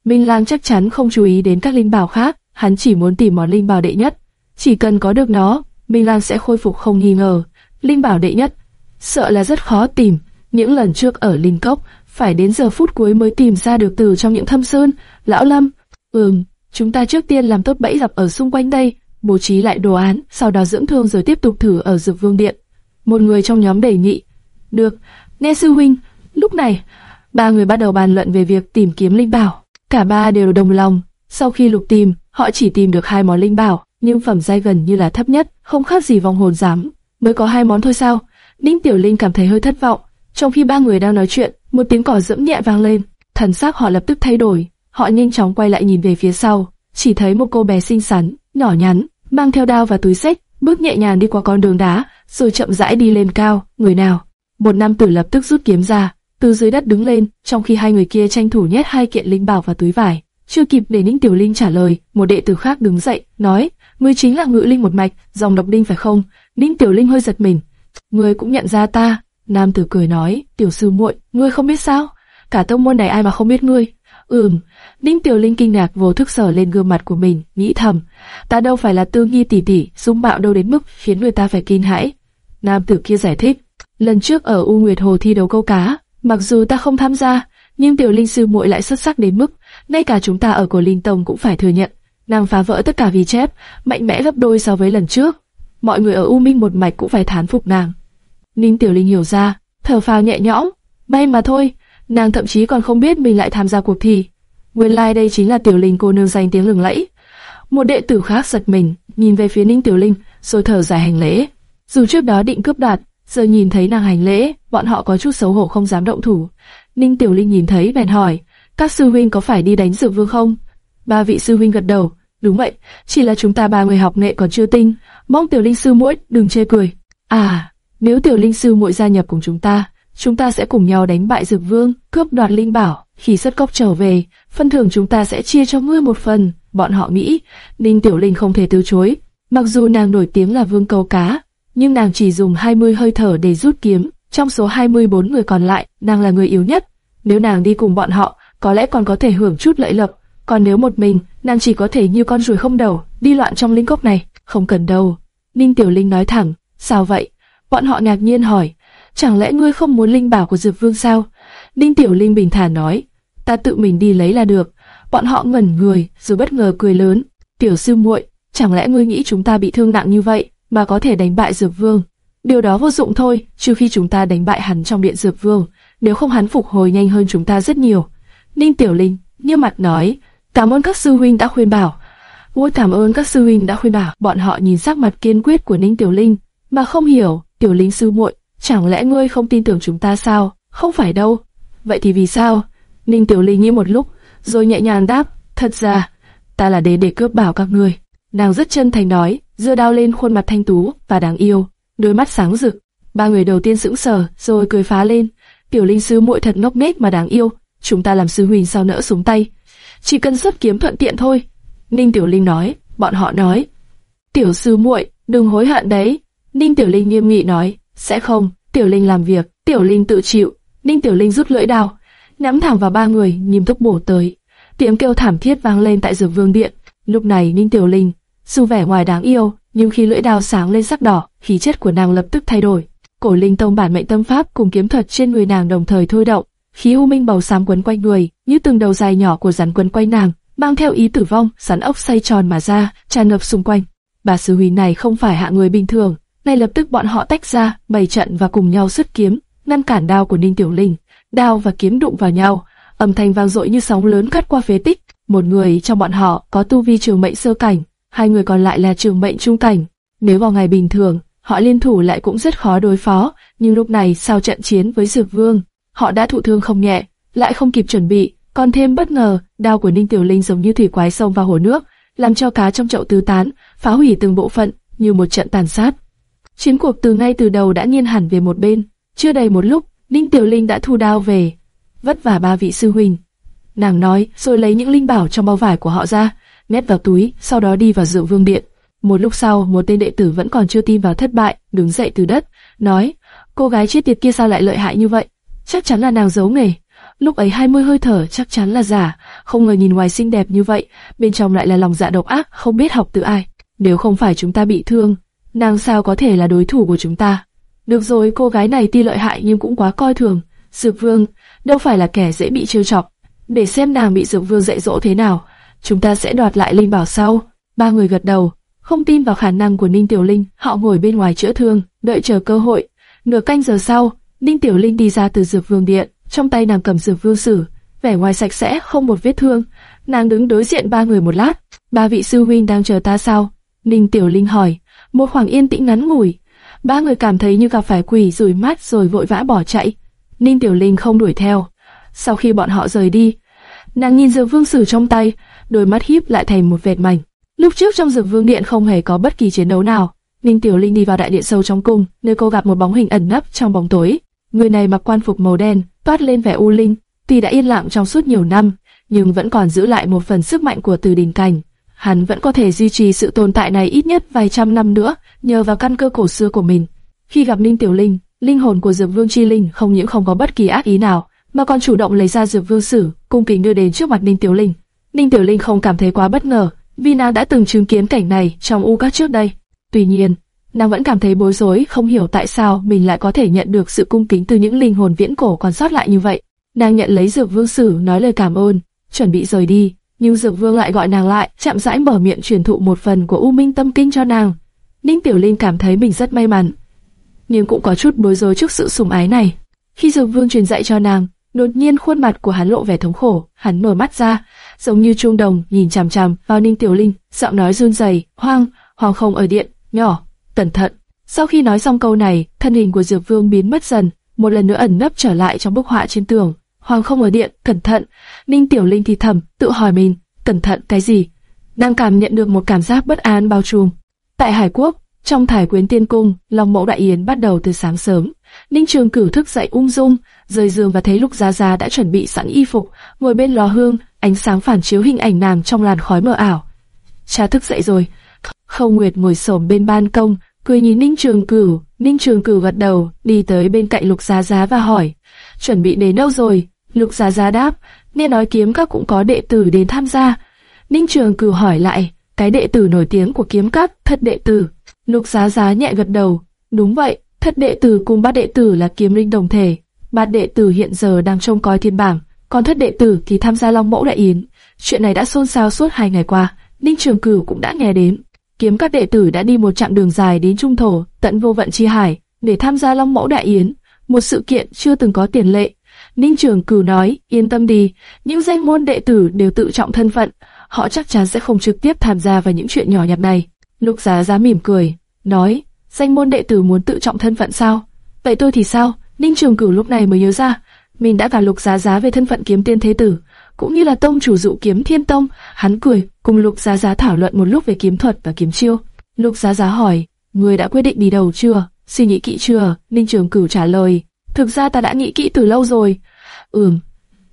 Minh Lang chắc chắn không chú ý đến các linh bảo khác, hắn chỉ muốn tìm món linh bảo đệ nhất. Chỉ cần có được nó, Minh Lang sẽ khôi phục không nghi ngờ. Linh bảo đệ nhất, sợ là rất khó tìm. Những lần trước ở linh cốc, phải đến giờ phút cuối mới tìm ra được từ trong những thâm sơn. Lão Lâm, ừm, chúng ta trước tiên làm tốt bẫy dập ở xung quanh đây, bố trí lại đồ án, sau đó dưỡng thương rồi tiếp tục thử ở dược vương điện. Một người trong nhóm đề nghị. Được, nghe sư huynh. Lúc này, ba người bắt đầu bàn luận về việc tìm kiếm linh bảo. Cả ba đều đồng lòng. Sau khi lục tìm, họ chỉ tìm được hai món linh bảo, nhưng phẩm giai gần như là thấp nhất, không khác gì vong hồn giám. Mới có hai món thôi sao? Ninh Tiểu Linh cảm thấy hơi thất vọng. Trong khi ba người đang nói chuyện, một tiếng cỏ dẫm nhẹ vang lên, thần sắc họ lập tức thay đổi. Họ nhanh chóng quay lại nhìn về phía sau, chỉ thấy một cô bé xinh xắn, nhỏ nhắn, mang theo đao và túi sách, bước nhẹ nhàng đi qua con đường đá, rồi chậm rãi đi lên cao. Người nào? Một nam tử lập tức rút kiếm ra, từ dưới đất đứng lên, trong khi hai người kia tranh thủ nhét hai kiện linh bảo vào túi vải. Chưa kịp để Ninh Tiểu Linh trả lời, một đệ tử khác đứng dậy, nói: "Ngươi chính là Ngự Linh một mạch, dòng độc đinh phải không?" Ninh Tiểu Linh hơi giật mình. "Ngươi cũng nhận ra ta?" Nam tử cười nói: "Tiểu sư muội, ngươi không biết sao? Cả tông môn này ai mà không biết ngươi?" Ừm, Ninh Tiểu Linh kinh ngạc vô thức sở lên gương mặt của mình, nghĩ thầm, ta đâu phải là tư nghi tỷ tỷ, dung bạo đâu đến mức khiến người ta phải kinh hãi. Nam tử kia giải thích, lần trước ở U Nguyệt Hồ thi đấu câu cá, mặc dù ta không tham gia, nhưng Tiểu Linh sư muội lại xuất sắc đến mức, ngay cả chúng ta ở cổ Linh Tông cũng phải thừa nhận, nàng phá vỡ tất cả ghi chép, mạnh mẽ gấp đôi so với lần trước. Mọi người ở U Minh một mạch cũng phải thán phục nàng. Ninh Tiểu Linh hiểu ra, thở phào nhẹ nhõm, may mà thôi, nàng thậm chí còn không biết mình lại tham gia cuộc thi. Nguyên lai like đây chính là Tiểu Linh cô nương danh tiếng lừng lẫy. Một đệ tử khác giật mình, nhìn về phía Ninh Tiểu Linh, rồi thở dài hành lễ. Dù trước đó định cướp đoạt, giờ nhìn thấy nàng hành lễ, bọn họ có chút xấu hổ không dám động thủ. Ninh Tiểu Linh nhìn thấy bèn hỏi, các sư huynh có phải đi đánh dược vương không? Ba vị sư huynh gật đầu, đúng vậy, chỉ là chúng ta ba người học nghệ còn chưa tinh, mong Tiểu Linh sư muội đừng chê cười. À, nếu Tiểu Linh sư muội gia nhập cùng chúng ta, chúng ta sẽ cùng nhau đánh bại dược vương, cướp đoạt linh bảo. Khi xuất cốc trở về, phân thưởng chúng ta sẽ chia cho ngươi một phần. Bọn họ nghĩ, Ninh Tiểu Linh không thể từ chối. Mặc dù nàng nổi tiếng là vương câu cá, nhưng nàng chỉ dùng 20 hơi thở để rút kiếm. Trong số 24 người còn lại, nàng là người yếu nhất. Nếu nàng đi cùng bọn họ, có lẽ còn có thể hưởng chút lợi lộc. Còn nếu một mình, nàng chỉ có thể như con ruồi không đầu, đi loạn trong linh cốc này. Không cần đâu. Ninh Tiểu Linh nói thẳng, sao vậy? Bọn họ ngạc nhiên hỏi, chẳng lẽ ngươi không muốn linh bảo của Dược Vương sao? Ninh Tiểu Linh bình thản nói, ta tự mình đi lấy là được. Bọn họ ngẩn người, rồi bất ngờ cười lớn. Tiểu sư muội, chẳng lẽ ngươi nghĩ chúng ta bị thương nặng như vậy mà có thể đánh bại Dược Vương? Điều đó vô dụng thôi, trừ khi chúng ta đánh bại hắn trong điện Dược Vương, nếu không hắn phục hồi nhanh hơn chúng ta rất nhiều. Ninh Tiểu Linh, như mặt nói, cảm ơn các sư huynh đã khuyên bảo. Ngôi cảm ơn các sư huynh đã khuyên bảo. Bọn họ nhìn sắc mặt kiên quyết của Ninh Tiểu Linh, mà không hiểu, Tiểu Linh sư muội, chẳng lẽ ngươi không tin tưởng chúng ta sao? Không phải đâu. Vậy thì vì sao? Ninh Tiểu Linh nghĩ một lúc, rồi nhẹ nhàng đáp, thật ra, ta là đến để cướp bảo các ngươi. Nàng rất chân thành nói, dưa đao lên khuôn mặt thanh tú và đáng yêu, đôi mắt sáng rực. Ba người đầu tiên sững sờ, rồi cười phá lên. Tiểu Linh sư muội thật ngốc nghếch mà đáng yêu, chúng ta làm sư huynh sao nỡ xuống tay. Chỉ cần xuất kiếm thuận tiện thôi. Ninh Tiểu Linh nói, bọn họ nói. Tiểu sư muội, đừng hối hận đấy. Ninh Tiểu Linh nghiêm nghị nói, sẽ không. Tiểu Linh làm việc, Tiểu Linh tự chịu. Ninh Tiểu Linh rút lưỡi đao, nhắm thẳng vào ba người, nghiêm túc bổ tới. Tiếng kêu thảm thiết vang lên tại dược vương điện. Lúc này Ninh Tiểu Linh, dù vẻ ngoài đáng yêu, nhưng khi lưỡi đao sáng lên sắc đỏ, khí chất của nàng lập tức thay đổi. Cổ linh tông bản mệnh tâm pháp cùng kiếm thuật trên người nàng đồng thời thôi động, khí u minh bầu xám quấn quanh người, như từng đầu dài nhỏ của rắn quấn quanh nàng, mang theo ý tử vong, rắn ốc xoay tròn mà ra, tràn ngập xung quanh. Bà sư huynh này không phải hạ người bình thường, ngay lập tức bọn họ tách ra, bày trận và cùng nhau xuất kiếm, ngăn cản đao của Ninh Tiểu Linh. Đao và kiếm đụng vào nhau, âm thanh vang dội như sóng lớn cắt qua phế tích. Một người trong bọn họ có tu vi trường mệnh sơ cảnh, hai người còn lại là trường mệnh trung cảnh. Nếu vào ngày bình thường, họ liên thủ lại cũng rất khó đối phó, nhưng lúc này sau trận chiến với Dược Vương, họ đã thụ thương không nhẹ, lại không kịp chuẩn bị, còn thêm bất ngờ, đao của Ninh Tiểu Linh giống như thủy quái xông vào hồ nước, làm cho cá trong chậu tứ tán, phá hủy từng bộ phận, như một trận tàn sát. Chiến cuộc từ ngay từ đầu đã nghiêng hẳn về một bên. Chưa đầy một lúc, Ninh Tiểu Linh đã thu đao về. vất vả ba vị sư huynh. Nàng nói, rồi lấy những linh bảo trong bao vải của họ ra, nhét vào túi, sau đó đi vào dự vương điện. Một lúc sau, một tên đệ tử vẫn còn chưa tin vào thất bại, đứng dậy từ đất, nói, cô gái chết tiệt kia sao lại lợi hại như vậy? Chắc chắn là nàng giấu nghề. Lúc ấy hai mươi hơi thở chắc chắn là giả, không ngờ nhìn ngoài xinh đẹp như vậy, bên trong lại là lòng dạ độc ác, không biết học từ ai. Nếu không phải chúng ta bị thương, nàng sao có thể là đối thủ của chúng ta? Được rồi, cô gái này tuy lợi hại nhưng cũng quá coi thường. Dược vương, đâu phải là kẻ dễ bị trêu chọc. Để xem nàng bị dược vương dạy dỗ thế nào, chúng ta sẽ đoạt lại linh bảo sau. Ba người gật đầu, không tin vào khả năng của Ninh Tiểu Linh, họ ngồi bên ngoài chữa thương, đợi chờ cơ hội. Nửa canh giờ sau, Ninh Tiểu Linh đi ra từ dược vương điện, trong tay nàng cầm dược vương sử, vẻ ngoài sạch sẽ, không một vết thương. Nàng đứng đối diện ba người một lát, ba vị sư huynh đang chờ ta sao? Ninh Tiểu Linh hỏi. Một khoảng yên tĩnh ngắn ngủi, ba người cảm thấy như gặp phải quỷ rủi mắt rồi vội vã bỏ chạy. Ninh Tiểu Linh không đuổi theo. Sau khi bọn họ rời đi, nàng nhìn dược vương sử trong tay, đôi mắt híp lại thành một vệt mảnh. Lúc trước trong dược vương điện không hề có bất kỳ chiến đấu nào. Ninh Tiểu Linh đi vào đại điện sâu trong cung, nơi cô gặp một bóng hình ẩn nấp trong bóng tối. Người này mặc quan phục màu đen, toát lên vẻ u linh. Tuy đã yên lặng trong suốt nhiều năm, nhưng vẫn còn giữ lại một phần sức mạnh của từ đỉnh cảnh. Hắn vẫn có thể duy trì sự tồn tại này ít nhất vài trăm năm nữa, nhờ vào căn cơ cổ xưa của mình. Khi gặp Ninh Tiểu Linh, linh hồn của Dược Vương Chi Linh không những không có bất kỳ ác ý nào, mà còn chủ động lấy ra Dược Vương Sử, cung kính đưa đến trước mặt Ninh Tiểu Linh. Ninh Tiểu Linh không cảm thấy quá bất ngờ, vì nàng đã từng chứng kiến cảnh này trong u các trước đây. Tuy nhiên, nàng vẫn cảm thấy bối rối, không hiểu tại sao mình lại có thể nhận được sự cung kính từ những linh hồn viễn cổ còn sót lại như vậy. Nàng nhận lấy Dược Vương Sử, nói lời cảm ơn, chuẩn bị rời đi, nhưng Dược Vương lại gọi nàng lại, chậm rãi mở miệng truyền thụ một phần của U Minh Tâm Kinh cho nàng. Ninh Tiểu Linh cảm thấy mình rất may mắn, nhưng cũng có chút bối rối trước sự sủng ái này. Khi Dược Vương truyền dạy cho nàng, đột nhiên khuôn mặt của hắn lộ vẻ thống khổ, hắn mở mắt ra, giống như trung đồng nhìn chằm chằm vào Ninh Tiểu Linh, giọng nói run rẩy, "Hoang, Hoàng không ở điện, nhỏ, cẩn thận." Sau khi nói xong câu này, thân hình của Dược Vương biến mất dần, một lần nữa ẩn nấp trở lại trong bức họa trên tường. Hoàng không ở điện, cẩn thận. Ninh Tiểu Linh thì thầm, tự hỏi mình, cẩn thận cái gì? Đang cảm nhận được một cảm giác bất an bao trùm. Tại Hải Quốc, trong Thải Quyến Tiên Cung, Long Mẫu Đại Yến bắt đầu từ sáng sớm. Ninh Trường Cửu thức dậy ung dung, rời giường và thấy Lục Gia Gia đã chuẩn bị sẵn y phục, ngồi bên lò hương, ánh sáng phản chiếu hình ảnh nàng trong làn khói mờ ảo. Cha thức dậy rồi. Khâu Nguyệt ngồi xổm bên ban công, cười nhìn Ninh Trường Cửu. Ninh Trường Cửu gật đầu, đi tới bên cạnh Lục Gia Gia và hỏi: chuẩn bị đến đâu rồi? Lục Gia Gia đáp: nghe nói kiếm các cũng có đệ tử đến tham gia. Ninh Trường Cửu hỏi lại: cái đệ tử nổi tiếng của kiếm các, thật đệ tử. Lục Giá Giá nhẹ gật đầu: đúng vậy, thất đệ tử cùng bát đệ tử là kiếm linh đồng thể. Bát đệ tử hiện giờ đang trông coi thiên bảng, còn thất đệ tử thì tham gia Long Mẫu Đại Yến. Chuyện này đã xôn xao suốt hai ngày qua, Ninh Trường Cửu cũng đã nghe đến. Kiếm các đệ tử đã đi một chặng đường dài đến Trung Thổ, tận vô vận chi hải, để tham gia Long Mẫu Đại Yến, một sự kiện chưa từng có tiền lệ. Ninh Trường Cửu nói, yên tâm đi, những danh môn đệ tử đều tự trọng thân phận, họ chắc chắn sẽ không trực tiếp tham gia vào những chuyện nhỏ nhặt này. Lục Giá Giá mỉm cười, nói, danh môn đệ tử muốn tự trọng thân phận sao? Vậy tôi thì sao? Ninh Trường Cửu lúc này mới nhớ ra, mình đã vào Lục Giá Giá về thân phận kiếm tiên thế tử, cũng như là tông chủ dụ kiếm thiên tông. Hắn cười, cùng Lục Giá Giá thảo luận một lúc về kiếm thuật và kiếm chiêu. Lục Giá Giá hỏi, người đã quyết định đi đầu chưa? Suy nghĩ kỹ chưa? Ninh Trường Cửu trả lời, thực ra ta đã nghĩ kỹ từ lâu rồi. Ừm.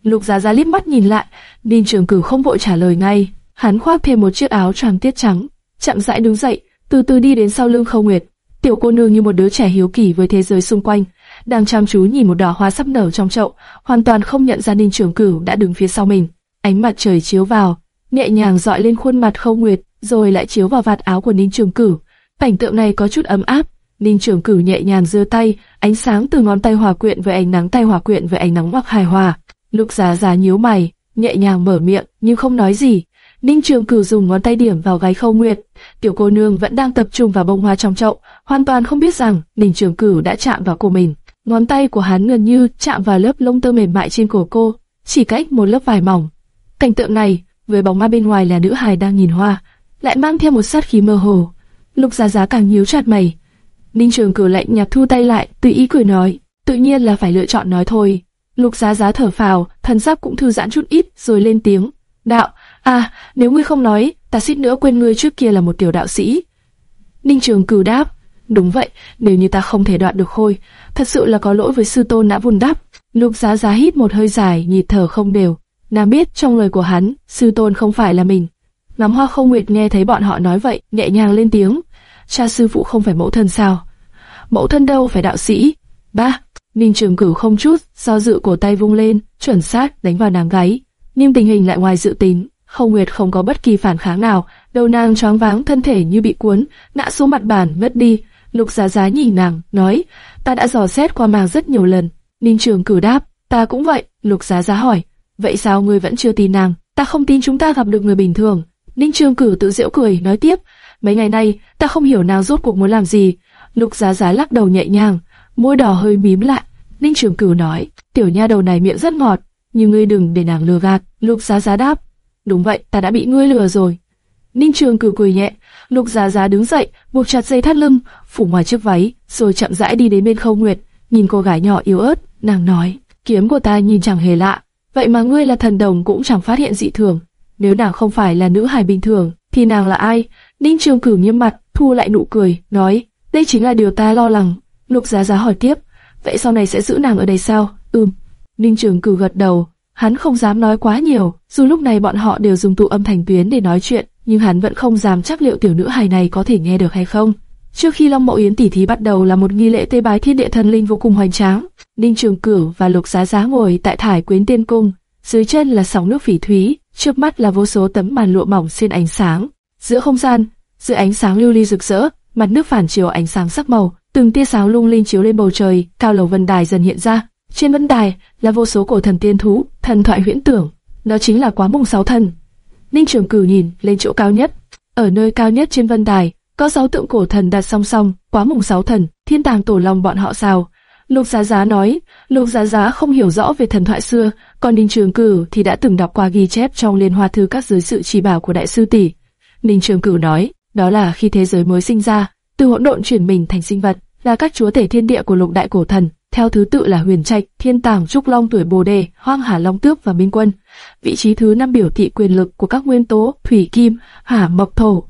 Lục Giá Giá liếc mắt nhìn lại, Ninh Trường Cửu không vội trả lời ngay. Hắn khoác thêm một chiếc áo choàng tiết trắng, chậm rãi đứng dậy, từ từ đi đến sau lưng Khâu Nguyệt. Tiểu cô nương như một đứa trẻ hiếu kỳ với thế giới xung quanh, đang chăm chú nhìn một đóa hoa sắp nở trong chậu, hoàn toàn không nhận ra Ninh Trường Cửu đã đứng phía sau mình. Ánh mặt trời chiếu vào, nhẹ nhàng dọi lên khuôn mặt Khâu Nguyệt, rồi lại chiếu vào vạt áo của Ninh Trường Cửu. Cảnh tượng này có chút ấm áp, Ninh Trường Cửu nhẹ nhàng giơ tay, ánh sáng từ ngón tay hòa quyện với ánh nắng tay hòa quyện với ánh nắng hoặc hài hòa. Lục Giá Giá nhíu mày, nhẹ nhàng mở miệng nhưng không nói gì. Ninh Trường Cửu dùng ngón tay điểm vào gáy Khâu Nguyệt. Tiểu cô nương vẫn đang tập trung vào bông hoa trong chậu, hoàn toàn không biết rằng Ninh Trường Cửu đã chạm vào cổ mình. Ngón tay của hắn gần như chạm vào lớp lông tơ mềm mại trên cổ cô, chỉ cách một lớp vải mỏng. Cảnh tượng này, với bóng ma bên ngoài là nữ hài đang nhìn hoa, lại mang theo một sát khí mơ hồ. Lục Giá Giá càng nhíu chặt mày, Ninh Trường Cửu lạnh nhạt thu tay lại, tùy ý cười nói, tự nhiên là phải lựa chọn nói thôi. Lục Giá Giá thở phào, thần sắc cũng thư giãn chút ít, rồi lên tiếng, đạo, à, nếu ngươi không nói, ta suýt nữa quên ngươi trước kia là một tiểu đạo sĩ. Ninh Trường Cửu đáp, Đúng vậy, nếu như ta không thể đoạn được khôi, thật sự là có lỗi với sư tôn đã vun đắp. Lục Giá Giá hít một hơi dài, nhịp thở không đều. Nàng biết trong lời của hắn, sư tôn không phải là mình. Ngắm Hoa Không Nguyệt nghe thấy bọn họ nói vậy, nhẹ nhàng lên tiếng. Cha sư phụ không phải mẫu thân sao? Mẫu thân đâu phải đạo sĩ? Ba, Ninh Trường Cửu không chút do dự cổ tay vung lên, chuẩn xác đánh vào nàng gáy. Nhưng tình hình lại ngoài dự tính, không Nguyệt không có bất kỳ phản kháng nào, đầu nàng choáng váng thân thể như bị cuốn, ngã xuống mặt bàn, mất đi. Lục Giá Giá nhìn nàng, nói, ta đã dò xét qua màng rất nhiều lần. Ninh Trường Cử đáp, ta cũng vậy. Lục Giá Giá hỏi, vậy sao ngươi vẫn chưa tin nàng? Ta không tin chúng ta gặp được người bình thường. Ninh Trường Cử tự giễu cười, nói tiếp, mấy ngày nay ta không hiểu nàng rốt cuộc muốn làm gì. Lục Giá Giá lắc đầu nhẹ nhàng, môi đỏ hơi mím lại. Ninh Trường Cử nói, tiểu nha đầu này miệng rất ngọt, nhưng ngươi đừng để nàng lừa gạt. Lục Giá Giá đáp, đúng vậy, ta đã bị ngươi lừa rồi. Ninh Trường Cử cười nhẹ, Lục Giá Giá đứng dậy, buộc chặt dây thắt lưng, phủ ngoài chiếc váy, rồi chậm rãi đi đến bên Khâu Nguyệt, nhìn cô gái nhỏ yếu ớt, nàng nói, kiếm của ta nhìn chẳng hề lạ, vậy mà ngươi là thần đồng cũng chẳng phát hiện dị thường. Nếu nàng không phải là nữ hài bình thường, thì nàng là ai? Ninh Trường Cử nghiêm mặt, thu lại nụ cười, nói, đây chính là điều ta lo lắng. Lục Giá Giá hỏi tiếp, vậy sau này sẽ giữ nàng ở đây sao? Ừm. Ninh Trường Cử gật đầu, hắn không dám nói quá nhiều, dù lúc này bọn họ đều dùng tụ âm thành tuyến để nói chuyện, nhưng hắn vẫn không dám chắc liệu tiểu nữ hài này có thể nghe được hay không. Trước khi Long Mộ Yến tỷ thí bắt đầu là một nghi lễ tế bái thiên địa thần linh vô cùng hoành tráng. Ninh Trường Cửu và Lục Giá Giá ngồi tại thải quyến tiên cung, dưới chân là sóng nước phỉ thúy, trước mắt là vô số tấm màn lụa mỏng xuyên ánh sáng. Giữa không gian, giữa ánh sáng lưu ly rực rỡ, mặt nước phản chiếu ánh sáng sắc màu, từng tia sáng lung linh chiếu lên bầu trời, cao lầu vân đài dần hiện ra. Trên vân đài là vô số cổ thần tiên thú, thần thoại huyễn tưởng, đó chính là quá mùng sáu thần. Ninh Trường cử nhìn lên chỗ cao nhất, ở nơi cao nhất trên vân đài có sáu tượng cổ thần đặt song song, quá mùng sáu thần, thiên tàng tổ long bọn họ sao? Lục Giá Giá nói, Lục Giá Giá không hiểu rõ về thần thoại xưa, còn Ninh Trường Cửu thì đã từng đọc qua ghi chép trong liên hoa thư các giới sự chỉ bảo của đại sư tỷ. Ninh Trường Cửu nói, đó là khi thế giới mới sinh ra, từ hỗn độn chuyển mình thành sinh vật, là các chúa tể thiên địa của lục đại cổ thần, theo thứ tự là Huyền Trạch, Thiên Tàng, Trúc Long tuổi Bồ Đề, Hoang Hà Long Tước và Minh Quân. Vị trí thứ năm biểu thị quyền lực của các nguyên tố thủy, kim, hỏa, mộc, thổ.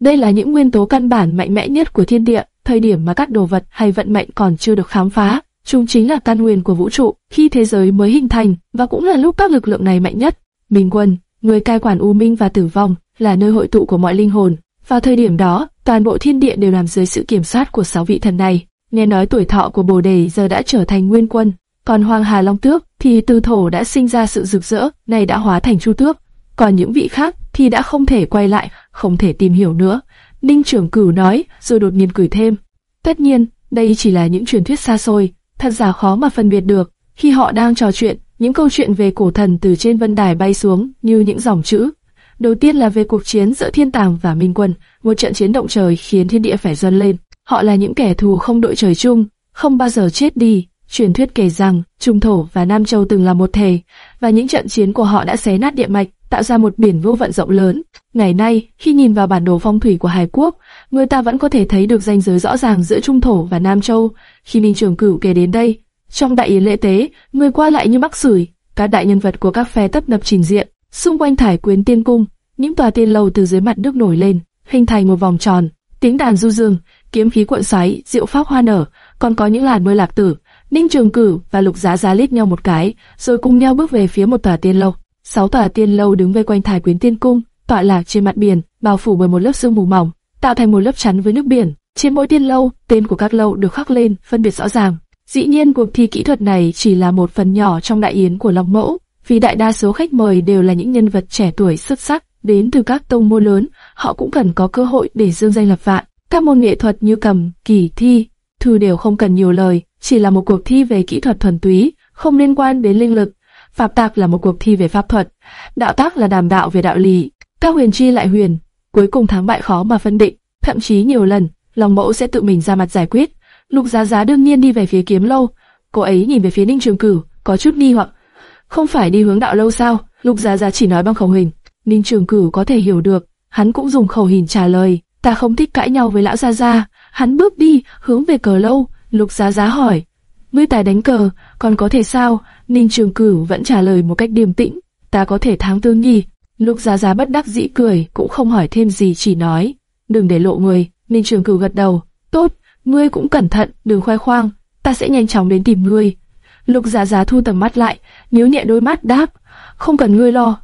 Đây là những nguyên tố căn bản mạnh mẽ nhất của thiên địa, thời điểm mà các đồ vật hay vận mệnh còn chưa được khám phá. Chúng chính là căn nguyên của vũ trụ, khi thế giới mới hình thành, và cũng là lúc các lực lượng này mạnh nhất. Minh Quân, người cai quản u minh và tử vong, là nơi hội tụ của mọi linh hồn. Vào thời điểm đó, toàn bộ thiên địa đều nằm dưới sự kiểm soát của sáu vị thần này. Nghe nói tuổi thọ của Bồ Đề giờ đã trở thành nguyên quân, còn Hoàng Hà Long Tước thì từ thổ đã sinh ra sự rực rỡ, này đã hóa thành Chu Tước. Còn những vị khác thì đã không thể quay lại, không thể tìm hiểu nữa. Ninh Trưởng Cửu nói, rồi đột nhiên cười thêm. Tất nhiên, đây chỉ là những truyền thuyết xa xôi, thật giả khó mà phân biệt được. Khi họ đang trò chuyện, những câu chuyện về cổ thần từ trên vân đài bay xuống như những dòng chữ. Đầu tiên là về cuộc chiến giữa Thiên Tàng và Minh Quân, một trận chiến động trời khiến thiên địa phải dâng lên. Họ là những kẻ thù không đội trời chung, không bao giờ chết đi. Truyền thuyết kể rằng Trung Thổ và Nam Châu từng là một thể, và những trận chiến của họ đã xé nát địa mạch, tạo ra một biển vô vận rộng lớn. Ngày nay, khi nhìn vào bản đồ phong thủy của Hải Quốc, người ta vẫn có thể thấy được ranh giới rõ ràng giữa Trung Thổ và Nam Châu. Khi Ninh Trường Cửu kể đến đây, trong đại yến lễ tế, người qua lại như mắc sủi, các đại nhân vật của các phe tấp nập trình diện. Xung quanh thải quyến tiên cung, những tòa tiên lầu từ dưới mặt nước nổi lên, hình thành một vòng tròn. Tiếng đàn du dương, kiếm khí cuộn xoáy, diệu pháp hoa nở, còn có những làn mưa lạc tử. Ninh Trường Cửu và Lục Giá Giá liếc nhau một cái, rồi cùng nhau bước về phía một tòa tiên lâu. Sáu tòa tiên lâu đứng vây quanh thải quyến tiên cung, tọa lạc trên mặt biển, bao phủ bởi một lớp sương mù mỏng, tạo thành một lớp chắn với nước biển. Trên mỗi tiên lâu, tên của các lâu được khắc lên, phân biệt rõ ràng. Dĩ nhiên cuộc thi kỹ thuật này chỉ là một phần nhỏ trong đại yến của Long Mẫu, vì đại đa số khách mời đều là những nhân vật trẻ tuổi xuất sắc, đến từ các tông môn lớn, họ cũng cần có cơ hội để dương danh lập vạn. Các môn nghệ thuật như cầm, kỳ thi, thư đều không cần nhiều lời, chỉ là một cuộc thi về kỹ thuật thuần túy, không liên quan đến linh lực. Pháp tạc là một cuộc thi về pháp thuật, đạo tác là đàm đạo về đạo lý. Các huyền chi lại huyền, cuối cùng thắng bại khó mà phân định, thậm chí nhiều lần, lòng Mẫu sẽ tự mình ra mặt giải quyết. Lục Giá Giá đương nhiên đi về phía kiếm lâu, cô ấy nhìn về phía Ninh Trường Cửu, có chút nghi hoặc, không phải đi hướng đạo lâu sao? Lục Giá Giá chỉ nói bằng khẩu hình. Ninh Trường Cửu có thể hiểu được, hắn cũng dùng khẩu hình trả lời, ta không thích cãi nhau với lão gia gia. Hắn bước đi, hướng về cờ lâu, Lục Giá Giá hỏi, ngươi tài đánh cờ, còn có thể sao? Ninh Trường Cửu vẫn trả lời một cách điềm tĩnh, ta có thể thắng tương nhi. Lục Giá Giá bất đắc dĩ cười, cũng không hỏi thêm gì chỉ nói, đừng để lộ người. Ninh Trường Cửu gật đầu, tốt, ngươi cũng cẩn thận, đừng khoe khoang, ta sẽ nhanh chóng đến tìm ngươi. Lục Giá Giá thu tầm mắt lại, nhíu nhẹ đôi mắt đáp, không cần ngươi lo.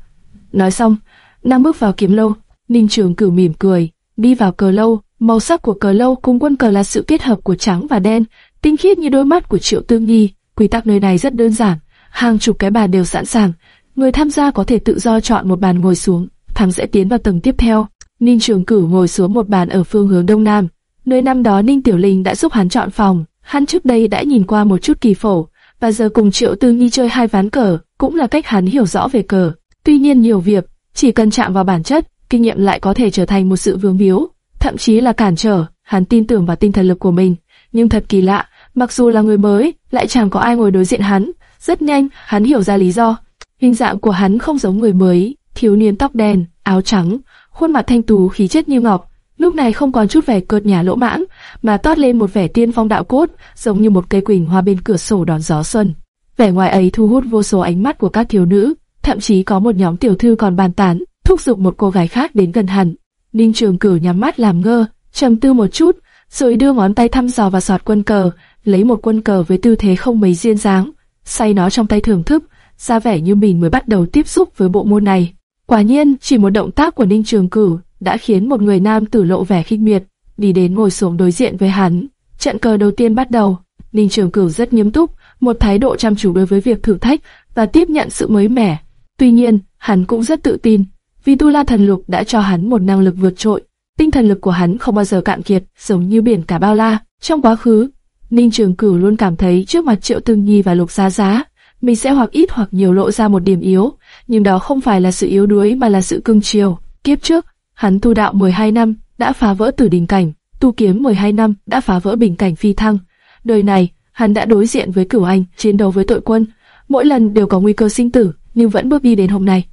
Nói xong, nàng bước vào kiếm lâu. Ninh Trường Cửu mỉm cười, đi vào cờ lâu. Màu sắc của cờ lâu cùng quân cờ là sự kết hợp của trắng và đen, tinh khiết như đôi mắt của Triệu Tương Nhi. Quy tắc nơi này rất đơn giản, hàng chục cái bàn đều sẵn sàng. Người tham gia có thể tự do chọn một bàn ngồi xuống, thắng sẽ tiến vào tầng tiếp theo. Ninh Trường Cửu ngồi xuống một bàn ở phương hướng đông nam. Nơi năm đó Ninh Tiểu Linh đã giúp hắn chọn phòng, hắn trước đây đã nhìn qua một chút kỳ phổ, và giờ cùng Triệu Tư Nhi chơi hai ván cờ, cũng là cách hắn hiểu rõ về cờ. Tuy nhiên nhiều việc, chỉ cần chạm vào bản chất, kinh nghiệm lại có thể trở thành một sự vướng víu, thậm chí là cản trở. Hắn tin tưởng vào tinh thần lực của mình, nhưng thật kỳ lạ, mặc dù là người mới, lại chẳng có ai ngồi đối diện hắn. Rất nhanh, hắn hiểu ra lý do. Hình dạng của hắn không giống người mới, thiếu niên tóc đen, áo trắng, khuôn mặt thanh tú khí chất như ngọc, lúc này không còn chút vẻ cợt nhà lỗ mãng, mà toát lên một vẻ tiên phong đạo cốt, giống như một cây quỳnh hoa bên cửa sổ đón gió xuân. Vẻ ngoài ấy thu hút vô số ánh mắt của các thiếu nữ, thậm chí có một nhóm tiểu thư còn bàn tán, thúc giục một cô gái khác đến gần hẳn. Ninh Trường Cửu nhắm mắt làm ngơ, trầm tư một chút, rồi đưa ngón tay thăm dò vào sọt quân cờ, lấy một quân cờ với tư thế không mấy duyên dáng, say nó trong tay thưởng thức, ra vẻ như mình mới bắt đầu tiếp xúc với bộ môn này. Quả nhiên, chỉ một động tác của Ninh Trường Cửu đã khiến một người nam tử lộ vẻ khinh miệt, đi đến ngồi xuống đối diện với hắn. Trận cờ đầu tiên bắt đầu, Ninh Trường Cửu rất nghiêm túc, một thái độ chăm chú đối với việc thử thách và tiếp nhận sự mới mẻ. Tuy nhiên, hắn cũng rất tự tin, vì Tu La Thần Lục đã cho hắn một năng lực vượt trội. Tinh thần lực của hắn không bao giờ cạn kiệt, giống như biển cả bao la. Trong quá khứ, Ninh Trường Cửu luôn cảm thấy trước mặt Triệu Tương Nhi và Lục Giá Giá, mình sẽ hoặc ít hoặc nhiều lộ ra một điểm yếu, nhưng đó không phải là sự yếu đuối mà là sự cương chiều. Kiếp trước, hắn tu đạo 12 năm, đã phá vỡ tử đình cảnh, tu kiếm 12 năm, đã phá vỡ bình cảnh phi thăng. Đời này, hắn đã đối diện với cửu anh, chiến đấu với tội quân, mỗi lần đều có nguy cơ sinh tử, nhưng vẫn bước đi đến hôm nay.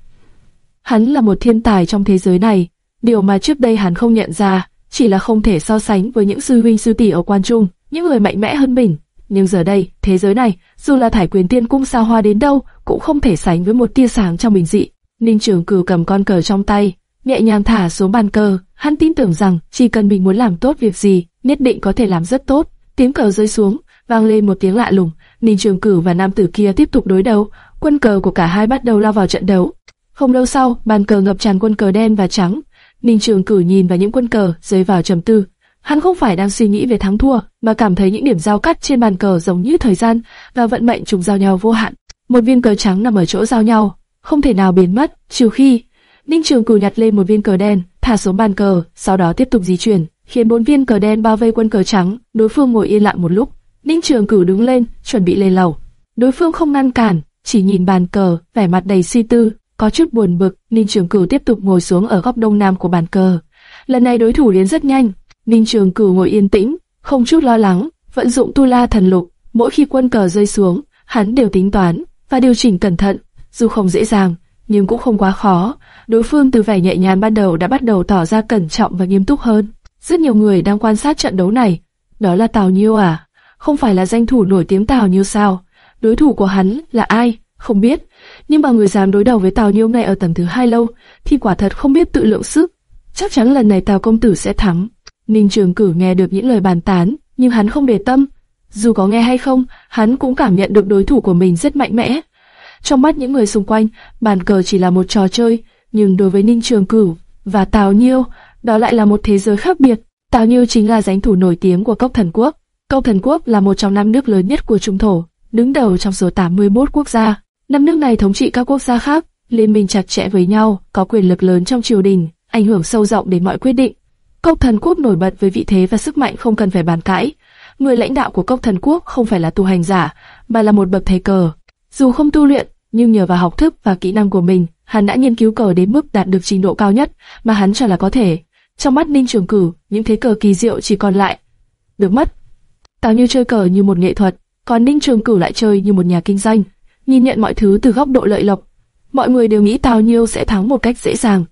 Hắn là một thiên tài trong thế giới này, điều mà trước đây hắn không nhận ra, chỉ là không thể so sánh với những sư huynh sư tỷ ở quan trung, những người mạnh mẽ hơn mình. Nhưng giờ đây, thế giới này, dù là thải quyền tiên cung sao hoa đến đâu, cũng không thể sánh với một tia sáng trong bình dị. Ninh Trường Cửu cầm con cờ trong tay, nhẹ nhàng thả xuống bàn cờ. Hắn tin tưởng rằng chỉ cần mình muốn làm tốt việc gì, nhất định có thể làm rất tốt. Tiếng cờ rơi xuống, vang lên một tiếng lạ lùng. Ninh Trường Cửu và nam tử kia tiếp tục đối đầu. Quân cờ của cả hai bắt đầu lao vào trận đấu. Không lâu sau, bàn cờ ngập tràn quân cờ đen và trắng. Ninh Trường Cửu nhìn vào những quân cờ, rơi vào trầm tư. Hắn không phải đang suy nghĩ về thắng thua, mà cảm thấy những điểm giao cắt trên bàn cờ giống như thời gian và vận mệnh trùng giao nhau vô hạn. Một viên cờ trắng nằm ở chỗ giao nhau, không thể nào biến mất, trừ khi Ninh Trường Cửu nhặt lên một viên cờ đen, thả xuống bàn cờ, sau đó tiếp tục di chuyển, khiến bốn viên cờ đen bao vây quân cờ trắng. Đối phương ngồi yên lặng một lúc, Ninh Trường Cửu đứng lên, chuẩn bị lên lầu. Đối phương không ngăn cản, chỉ nhìn bàn cờ, vẻ mặt đầy suy tư, có chút buồn bực. Ninh Trường Cửu tiếp tục ngồi xuống ở góc đông nam của bàn cờ. Lần này đối thủ đến rất nhanh, Ninh Trường Cửu ngồi yên tĩnh, không chút lo lắng, vận dụng tu la thần lục. Mỗi khi quân cờ rơi xuống, hắn đều tính toán và điều chỉnh cẩn thận, dù không dễ dàng, nhưng cũng không quá khó. Đối phương từ vẻ nhẹ nhàng ban đầu đã bắt đầu tỏ ra cẩn trọng và nghiêm túc hơn. Rất nhiều người đang quan sát trận đấu này. Đó là Tào Nhiêu à? Không phải là danh thủ nổi tiếng Tào Nhiêu sao? Đối thủ của hắn là ai? Không biết. Nhưng mà người dám đối đầu với Tào Nhiêu ngay ở tầng thứ hai lâu, thì quả thật không biết tự lượng sức. Chắc chắn lần này Tào công tử sẽ thắng. Ninh Trường Cử nghe được những lời bàn tán, nhưng hắn không để tâm. Dù có nghe hay không, hắn cũng cảm nhận được đối thủ của mình rất mạnh mẽ. Trong mắt những người xung quanh, bàn cờ chỉ là một trò chơi, nhưng đối với Ninh Trường Cửu và Tào Nhiêu, đó lại là một thế giới khác biệt. Tào Nhiêu chính là danh thủ nổi tiếng của Cốc Thần Quốc. Cốc Thần Quốc là một trong năm nước lớn nhất của Trung Thổ, đứng đầu trong số 81 quốc gia. Năm nước này thống trị các quốc gia khác, liên minh chặt chẽ với nhau, có quyền lực lớn trong triều đình, ảnh hưởng sâu rộng đến mọi quyết định. Cốc Thần Quốc nổi bật với vị thế và sức mạnh không cần phải bàn cãi. Người lãnh đạo của Cốc Thần Quốc không phải là tu hành giả, mà là một bậc thầy cờ. Dù không tu luyện, nhưng nhờ vào học thức và kỹ năng của mình, hắn đã nghiên cứu cờ đến mức đạt được trình độ cao nhất mà hắn cho là có thể. Trong mắt Ninh Trường Cửu, những thế cờ kỳ diệu chỉ còn lại được mất. Tào Như chơi cờ như một nghệ thuật, còn Ninh Trường Cửu lại chơi như một nhà kinh doanh, nhìn nhận mọi thứ từ góc độ lợi lộc. Mọi người đều nghĩ Tào Nhiêu sẽ thắng một cách dễ dàng,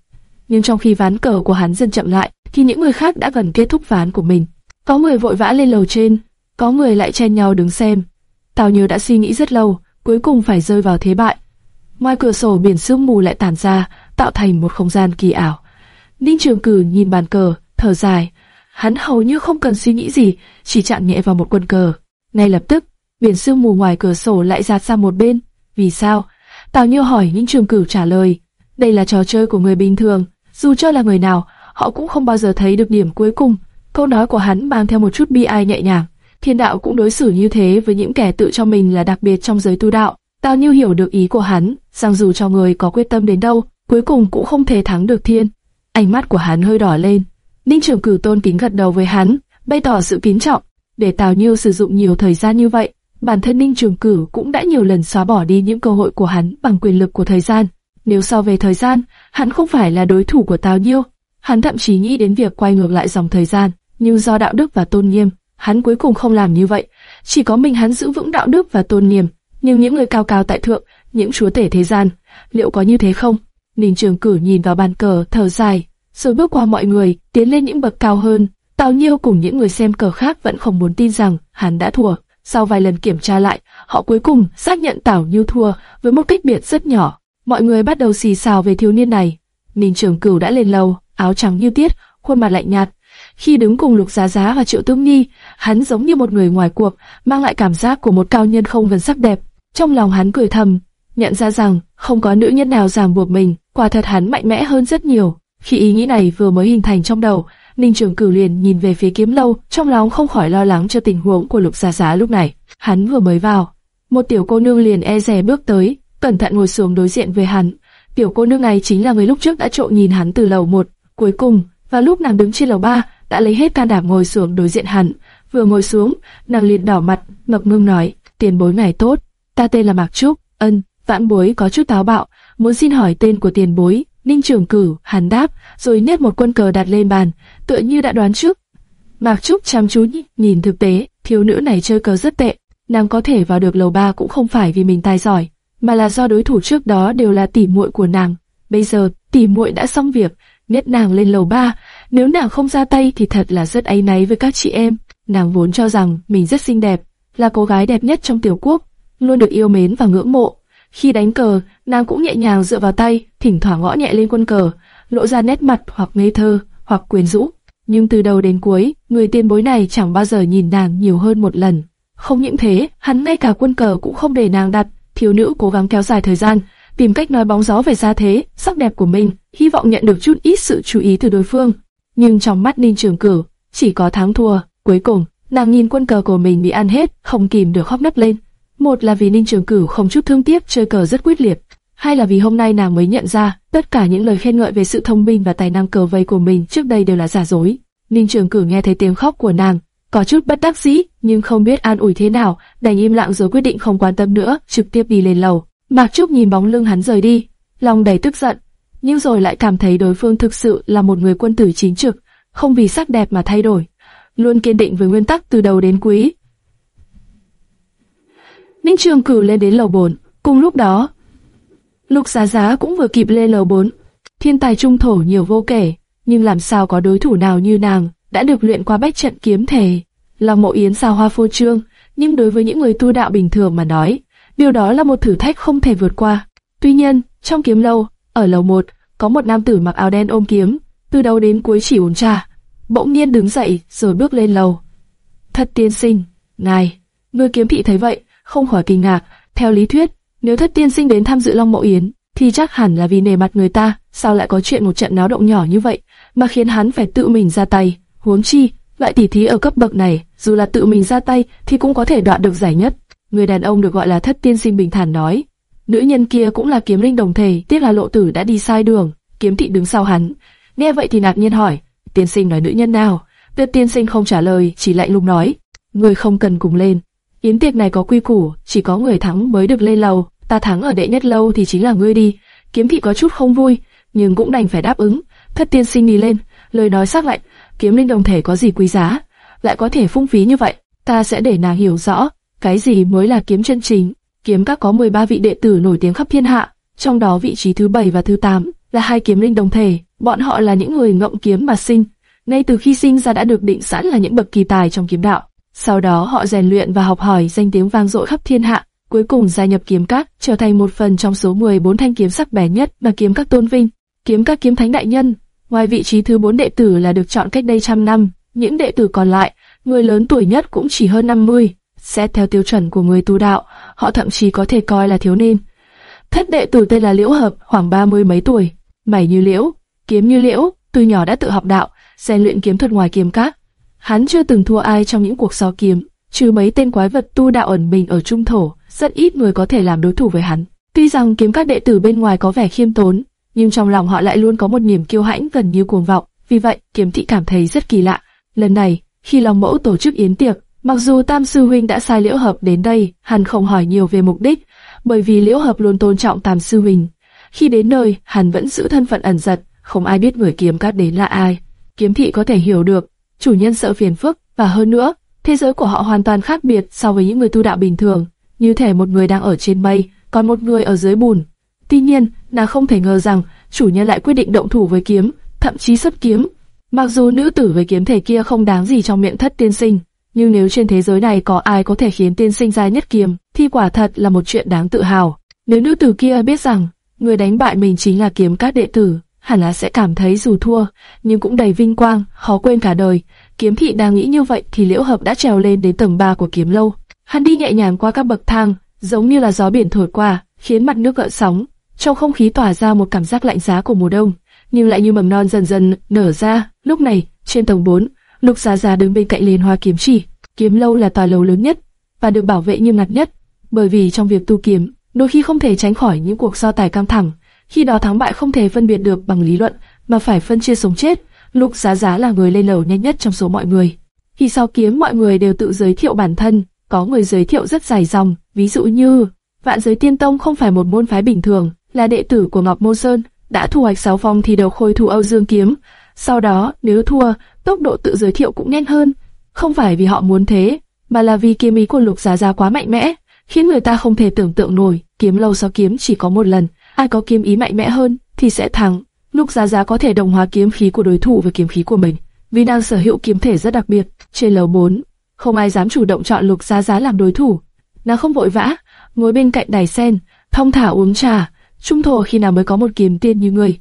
nhưng trong khi ván cờ của hắn dần chậm lại, thì những người khác đã gần kết thúc ván của mình. Có người vội vã lên lầu trên, có người lại chen nhau đứng xem. Tào nhiêu đã suy nghĩ rất lâu, cuối cùng phải rơi vào thế bại. Ngoài cửa sổ biển sương mù lại tản ra, tạo thành một không gian kỳ ảo. Ninh Trường Cử nhìn bàn cờ, thở dài. hắn hầu như không cần suy nghĩ gì, chỉ chạm nhẹ vào một quân cờ. Ngay lập tức, biển sương mù ngoài cửa sổ lại giạt ra một bên. Vì sao? Tào Nhiêu hỏi những trường cửu trả lời. Đây là trò chơi của người bình thường, dù cho là người nào, họ cũng không bao giờ thấy được điểm cuối cùng. Câu nói của hắn mang theo một chút bi ai nhẹ nhàng. Thiên đạo cũng đối xử như thế với những kẻ tự cho mình là đặc biệt trong giới tu đạo. Tào Nhiêu hiểu được ý của hắn, rằng dù cho người có quyết tâm đến đâu, cuối cùng cũng không thể thắng được thiên. Ánh mắt của hắn hơi đỏ lên. Ninh Trường Cửu tôn kính gật đầu với hắn, bày tỏ sự kính trọng. Để Tào Nhiêu sử dụng nhiều thời gian như vậy, bản thân Ninh Trường Cửu cũng đã nhiều lần xóa bỏ đi những cơ hội của hắn bằng quyền lực của thời gian. Nếu so về thời gian, hắn không phải là đối thủ của Tào Nhiêu. Hắn thậm chí nghĩ đến việc quay ngược lại dòng thời gian, nhưng do đạo đức và tôn nghiêm, hắn cuối cùng không làm như vậy. Chỉ có mình hắn giữ vững đạo đức và tôn nghiêm, nhưng những người cao cao tại thượng, những chúa tể thế gian, liệu có như thế không? Ninh Trường Cử nhìn vào bàn cờ, thở dài, rồi bước qua mọi người, tiến lên những bậc cao hơn. Tào Nhiêu cùng những người xem cờ khác vẫn không muốn tin rằng hắn đã thua. Sau vài lần kiểm tra lại, họ cuối cùng xác nhận Tảo Như thua với một cách biệt rất nhỏ. Mọi người bắt đầu xì xào về thiếu niên này. Ninh Trường Cửu đã lên lầu, áo trắng như tiết, khuôn mặt lạnh nhạt. Khi đứng cùng Lục Giá Giá và Triệu Tương Nhi, hắn giống như một người ngoài cuộc, mang lại cảm giác của một cao nhân không gần sắc đẹp. Trong lòng hắn cười thầm, nhận ra rằng không có nữ nhân nào ràng buộc mình, quả thật hắn mạnh mẽ hơn rất nhiều. Khi ý nghĩ này vừa mới hình thành trong đầu, Ninh Trường Cửu liền nhìn về phía kiếm lâu, trong lòng không khỏi lo lắng cho tình huống của Lục Giá Giá lúc này. Hắn vừa mới vào, một tiểu cô nương liền e dè bước tới, cẩn thận ngồi xuống đối diện với hắn. Tiểu cô nương này chính là người lúc trước đã trộn nhìn hắn từ lầu một. Cuối cùng, vào lúc nàng đứng trên lầu ba, đã lấy hết can đảm ngồi xuống đối diện hắn. Vừa ngồi xuống, nàng liền đỏ mặt, ngập ngừng nói: "Tiền bối ngày tốt, ta tên là Mạc Trúc." Ân, vãn bối có chút táo bạo, muốn xin hỏi tên của tiền bối. Ninh Trường Cử, hắn đáp, rồi nét một quân cờ đặt lên bàn, tựa như đã đoán trước. Mạc Trúc chăm chú nhìn thực tế, thiếu nữ này chơi cờ rất tệ, nàng có thể vào được lầu ba cũng không phải vì mình tài giỏi, mà là do đối thủ trước đó đều là tỷ muội của nàng. Bây giờ, tỷ muội đã xong việc, nét nàng lên lầu ba, nếu nàng không ra tay thì thật là rất áy náy với các chị em. Nàng vốn cho rằng mình rất xinh đẹp, là cô gái đẹp nhất trong tiểu quốc, luôn được yêu mến và ngưỡng mộ. Khi đánh cờ, nàng cũng nhẹ nhàng dựa vào tay, thỉnh thoảng gõ nhẹ lên quân cờ, lộ ra nét mặt hoặc ngây thơ, hoặc quyến rũ. Nhưng từ đầu đến cuối, người tiên bối này chẳng bao giờ nhìn nàng nhiều hơn một lần. Không những thế, hắn ngay cả quân cờ cũng không để nàng đặt, thiếu nữ cố gắng kéo dài thời gian, tìm cách nói bóng gió về gia thế, sắc đẹp của mình, hy vọng nhận được chút ít sự chú ý từ đối phương. Nhưng trong mắt Ninh Trường Cửu, chỉ có thắng thua. Cuối cùng, nàng nhìn quân cờ của mình bị ăn hết, không kìm được khóc nấc lên. Một là vì Ninh Trường Cửu không chút thương tiếc chơi cờ rất quyết liệt, hai là vì hôm nay nàng mới nhận ra tất cả những lời khen ngợi về sự thông minh và tài năng cờ vây của mình trước đây đều là giả dối. Ninh Trường Cửu nghe thấy tiếng khóc của nàng, có chút bất đắc dĩ, nhưng không biết an ủi thế nào, đành im lặng rồi quyết định không quan tâm nữa, trực tiếp đi lên lầu. Mạc Trúc nhìn bóng lưng hắn rời đi, lòng đầy tức giận, nhưng rồi lại cảm thấy đối phương thực sự là một người quân tử chính trực, không vì sắc đẹp mà thay đổi, luôn kiên định với nguyên tắc từ đầu đến cuối. Ninh Trường Cửu lên đến lầu 4, cùng lúc đó, Lục Giá Giá cũng vừa kịp lên lầu 4. Thiên tài trung thổ nhiều vô kể, nhưng làm sao có đối thủ nào như nàng, đã được luyện qua bách trận kiếm thể. là Mộ Yến sao hoa phô trương, nhưng đối với những người tu đạo bình thường mà nói, điều đó là một thử thách không thể vượt qua. Tuy nhiên, trong kiếm lâu, ở lầu 1, có một nam tử mặc áo đen ôm kiếm, từ đầu đến cuối chỉ uống trà. Bỗng nhiên đứng dậy rồi bước lên lầu. Thật tiên sinh, ngài, người kiếm thị thấy vậy, không khỏi kinh ngạc. Theo lý thuyết, nếu thất tiên sinh đến tham dự Long Mộ Yến, thì chắc hẳn là vì nề mặt người ta, sao lại có chuyện một trận náo động nhỏ như vậy, mà khiến hắn phải tự mình ra tay. Huống chi, loại tỷ thí ở cấp bậc này, dù là tự mình ra tay thì cũng có thể đoạt được giải nhất. Người đàn ông được gọi là thất tiên sinh bình thản nói. Nữ nhân kia cũng là kiếm linh đồng thể, tiếc là lộ tử đã đi sai đường. Kiếm thị đứng sau hắn. Nghe vậy thì ngạc nhiên hỏi, tiên sinh nói nữ nhân nào? Tuyết tiên sinh không trả lời, chỉ lạnh lùng nói, người không cần cùng lên. Yến tiệc này có quy củ, chỉ có người thắng mới được lên lầu. Ta thắng ở đệ nhất lâu thì chính là ngươi đi. Kiếm thị có chút không vui, nhưng cũng đành phải đáp ứng. Thất tiên sinh đi lên, lời nói sắc lạnh, kiếm linh đồng thể có gì quý giá, lại có thể phung phí như vậy. Ta sẽ để nàng hiểu rõ, cái gì mới là kiếm chân chính. Kiếm các có 13 vị đệ tử nổi tiếng khắp thiên hạ, trong đó vị trí thứ 7 và thứ 8 là hai kiếm linh đồng thể. Bọn họ là những người ngậm kiếm mà sinh, ngay từ khi sinh ra đã được định sẵn là những bậc kỳ tài trong kiếm đạo. Sau đó họ rèn luyện và học hỏi danh tiếng vang dội khắp thiên hạ, cuối cùng gia nhập kiếm các, trở thành một phần trong số 14 thanh kiếm sắc bén nhất mà kiếm các tôn vinh. Kiếm các kiếm thánh đại nhân, ngoài vị trí thứ 4 đệ tử là được chọn cách đây trăm năm, Những đệ tử còn lại, người lớn tuổi nhất cũng chỉ hơn 50. Xét theo tiêu chuẩn của người tu đạo, họ thậm chí có thể coi là thiếu niên. Thất đệ tử tên là Liễu Hợp, khoảng ba mươi mấy tuổi, mày như liễu, kiếm như liễu, từ nhỏ đã tự học đạo, rèn luyện kiếm thuật ngoài kiếm các. Hắn chưa từng thua ai trong những cuộc so kiếm, trừ mấy tên quái vật tu đạo ẩn mình ở trung thổ, rất ít người có thể làm đối thủ với hắn. Tuy rằng kiếm các đệ tử bên ngoài có vẻ khiêm tốn, nhưng trong lòng họ lại luôn có một niềm kiêu hãnh gần như cuồng vọng. Vì vậy, kiếm thị cảm thấy rất kỳ lạ. Lần này, khi Long Mẫu tổ chức yến tiệc, mặc dù Tam sư huynh đã sai Liễu Hợp đến đây, hắn không hỏi nhiều về mục đích, bởi vì Liễu Hợp luôn tôn trọng Tam sư huynh. Khi đến nơi, hắn vẫn giữ thân phận ẩn giật, không ai biết người kiếm cát đến là ai. Kiếm thị có thể hiểu được, chủ nhân sợ phiền phức, và hơn nữa, thế giới của họ hoàn toàn khác biệt so với những người tu đạo bình thường, như thể một người đang ở trên mây, còn một người ở dưới bùn. Tuy nhiên, nàng không thể ngờ rằng chủ nhân lại quyết định động thủ với kiếm, thậm chí xuất kiếm. Mặc dù nữ tử với kiếm thể kia không đáng gì trong miệng thất tiên sinh, nhưng nếu trên thế giới này có ai có thể khiến tiên sinh ra nhất kiếm, thì quả thật là một chuyện đáng tự hào. Nếu nữ tử kia biết rằng người đánh bại mình chính là kiếm các đệ tử, hẳn là sẽ cảm thấy dù thua, nhưng cũng đầy vinh quang, khó quên cả đời. Kiếm thị đang nghĩ như vậy thì Liễu Hợp đã trèo lên đến tầng 3 của kiếm lâu. Hắn đi nhẹ nhàng qua các bậc thang, giống như là gió biển thổi qua, khiến mặt nước gợn sóng. Trong không khí tỏa ra một cảm giác lạnh giá của mùa đông, nhưng lại như mầm non dần dần nở ra. Lúc này, trên tầng 4, Lục Giá Giá đứng bên cạnh Liên Hoa kiếm chỉ. Kiếm lâu là tòa lầu lớn nhất và được bảo vệ nghiêm ngặt nhất, bởi vì trong việc tu kiếm, đôi khi không thể tránh khỏi những cuộc so tài căng thẳng. Khi đó thắng bại không thể phân biệt được bằng lý luận, mà phải phân chia sống chết. Lục Giá Giá là người lên lầu nhanh nhất trong số mọi người. Khi sau kiếm mọi người đều tự giới thiệu bản thân, có người giới thiệu rất dài dòng, ví dụ như Vạn Giới Tiên Tông không phải một môn phái bình thường, là đệ tử của Ngọc Môn Sơn, đã thu hoạch 6 phong thì đầu khôi thủ Âu Dương kiếm. Sau đó, nếu thua, tốc độ tự giới thiệu cũng nhanh hơn. Không phải vì họ muốn thế, mà là vì kiếm ý của Lục Giá Giá quá mạnh mẽ, khiến người ta không thể tưởng tượng nổi. Kiếm lâu so kiếm chỉ có một lần, ai có kiếm ý mạnh mẽ hơn thì sẽ thắng. Lục Giá Giá có thể đồng hóa kiếm khí của đối thủ với kiếm khí của mình, vì đang sở hữu kiếm thể rất đặc biệt. Trên lầu 4, không ai dám chủ động chọn Lục Giá Giá làm đối thủ. Nàng không vội vã, ngồi bên cạnh đài sen, thong thả uống trà. Trung thổ khi nào mới có một kiếm tiên như người.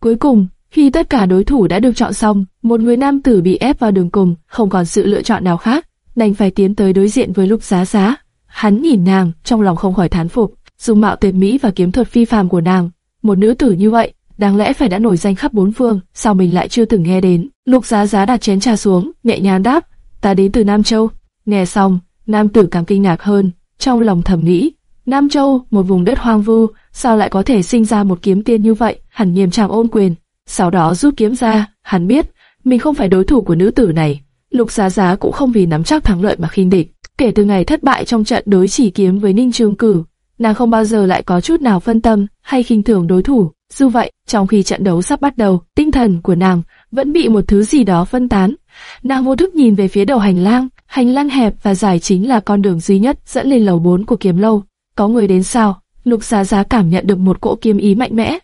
Cuối cùng, khi tất cả đối thủ đã được chọn xong, một người nam tử bị ép vào đường cùng, không còn sự lựa chọn nào khác, đành phải tiến tới đối diện với Lục Giá Giá. Hắn nhìn nàng, trong lòng không khỏi thán phục, dung mạo tuyệt mỹ và kiếm thuật phi phàm của nàng, một nữ tử như vậy, đáng lẽ phải đã nổi danh khắp bốn phương, sao mình lại chưa từng nghe đến? Lục Giá Giá đặt chén trà xuống, nhẹ nhàng đáp, ta đến từ Nam Châu. Nghe xong, nam tử càng kinh ngạc hơn, trong lòng thầm nghĩ, Nam Châu, một vùng đất hoang vu, sao lại có thể sinh ra một kiếm tiên như vậy? Hẳn nghiêm trang ôn quyền. Sau đó rút kiếm ra, hắn biết mình không phải đối thủ của nữ tử này. Lục Giá Giá cũng không vì nắm chắc thắng lợi mà khinh địch. Kể từ ngày thất bại trong trận đối chỉ kiếm với Ninh Trường Cử, nàng không bao giờ lại có chút nào phân tâm hay khinh thường đối thủ. Dù vậy, trong khi trận đấu sắp bắt đầu, tinh thần của nàng vẫn bị một thứ gì đó phân tán. Nàng vô thức nhìn về phía đầu hành lang, hành lang hẹp và dài chính là con đường duy nhất dẫn lên lầu 4 của kiếm lâu. Có người đến sao? Lục Giá Giá cảm nhận được một cỗ kiếm ý mạnh mẽ.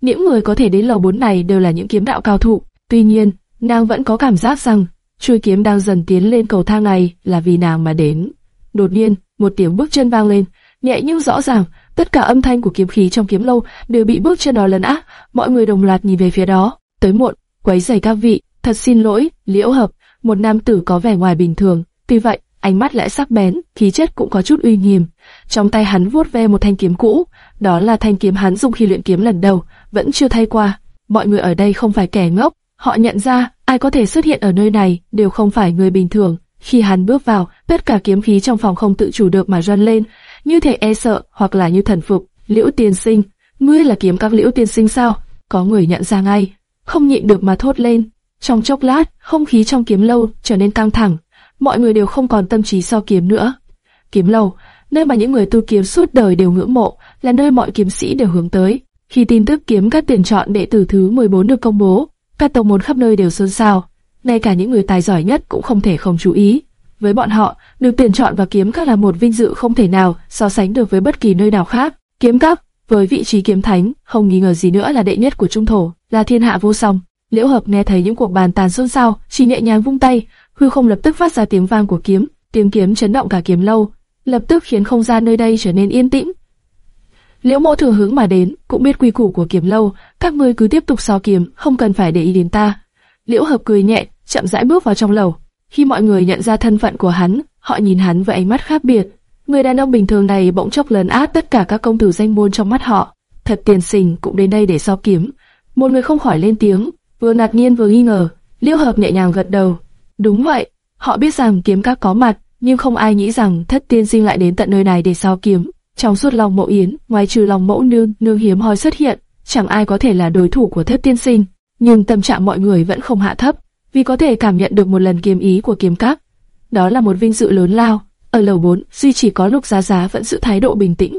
Những người có thể đến lầu 4 này đều là những kiếm đạo cao thủ. Tuy nhiên, nàng vẫn có cảm giác rằng chuôi kiếm đang dần tiến lên cầu thang này là vì nàng mà đến. Đột nhiên, một tiếng bước chân vang lên, nhẹ nhưng rõ ràng, tất cả âm thanh của kiếm khí trong kiếm lâu đều bị bước chân đó lấn át. Mọi người đồng loạt nhìn về phía đó. Tới muộn, quấy rầy các vị, thật xin lỗi, Liễu Hợp, một nam tử có vẻ ngoài bình thường, tuy vậy ánh mắt lại sắc bén, khí chất cũng có chút uy nghiêm. Trong tay hắn vuốt ve một thanh kiếm cũ, đó là thanh kiếm hắn dùng khi luyện kiếm lần đầu, vẫn chưa thay qua. Mọi người ở đây không phải kẻ ngốc, họ nhận ra ai có thể xuất hiện ở nơi này đều không phải người bình thường. Khi hắn bước vào, tất cả kiếm khí trong phòng không tự chủ được mà run lên, như thể e sợ hoặc là như thần phục. Liễu Tiên Sinh, ngươi là kiếm các Liễu Tiên Sinh sao? Có người nhận ra ngay, không nhịn được mà thốt lên. Trong chốc lát, không khí trong kiếm lâu trở nên căng thẳng, mọi người đều không còn tâm trí so kiếm nữa. Kiếm lâu, nơi mà những người tu kiếm suốt đời đều ngưỡng mộ, là nơi mọi kiếm sĩ đều hướng tới. Khi tin tức kiếm các tuyển chọn đệ tử thứ 14 được công bố, các tông môn khắp nơi đều xôn xao, ngay cả những người tài giỏi nhất cũng không thể không chú ý. Với bọn họ, được tuyển chọn vào kiếm các là một vinh dự không thể nào so sánh được với bất kỳ nơi nào khác. Kiếm các, với vị trí kiếm thánh, không nghi ngờ gì nữa là đệ nhất của trung thổ, là thiên hạ vô song. Liễu Hợp nghe thấy những cuộc bàn tàn xôn xao, chỉ nhẹ nhàng vung tay, hư không lập tức phát ra tiếng vang của kiếm, tiếng kiếm chấn động cả kiếm lâu, lập tức khiến không gian nơi đây trở nên yên tĩnh. Liễu Mộ thừa hướng mà đến, cũng biết quy củ của kiếm lâu, các ngươi cứ tiếp tục so kiếm, không cần phải để ý đến ta. Liễu Hợp cười nhẹ, chậm rãi bước vào trong lầu. Khi mọi người nhận ra thân phận của hắn, họ nhìn hắn với ánh mắt khác biệt. Người đàn ông bình thường này bỗng chốc lớn át tất cả các công tử danh môn trong mắt họ. Thật tiền sinh cũng đến đây để so kiếm. Một người không khỏi lên tiếng, vừa ngạc nhiên vừa nghi ngờ. Liễu Hợp nhẹ nhàng gật đầu. Đúng vậy, họ biết rằng kiếm các có mặt, nhưng không ai nghĩ rằng thất tiên sinh lại đến tận nơi này để so kiếm. Trong suốt lòng mẫu yến, ngoài trừ lòng mẫu nương, nương hiếm hoi xuất hiện, chẳng ai có thể là đối thủ của thất tiên sinh. Nhưng tâm trạng mọi người vẫn không hạ thấp, vì có thể cảm nhận được một lần kiếm ý của kiếm các. Đó là một vinh dự lớn lao. Ở lầu 4, duy chỉ có Lục Giá Giá vẫn giữ thái độ bình tĩnh.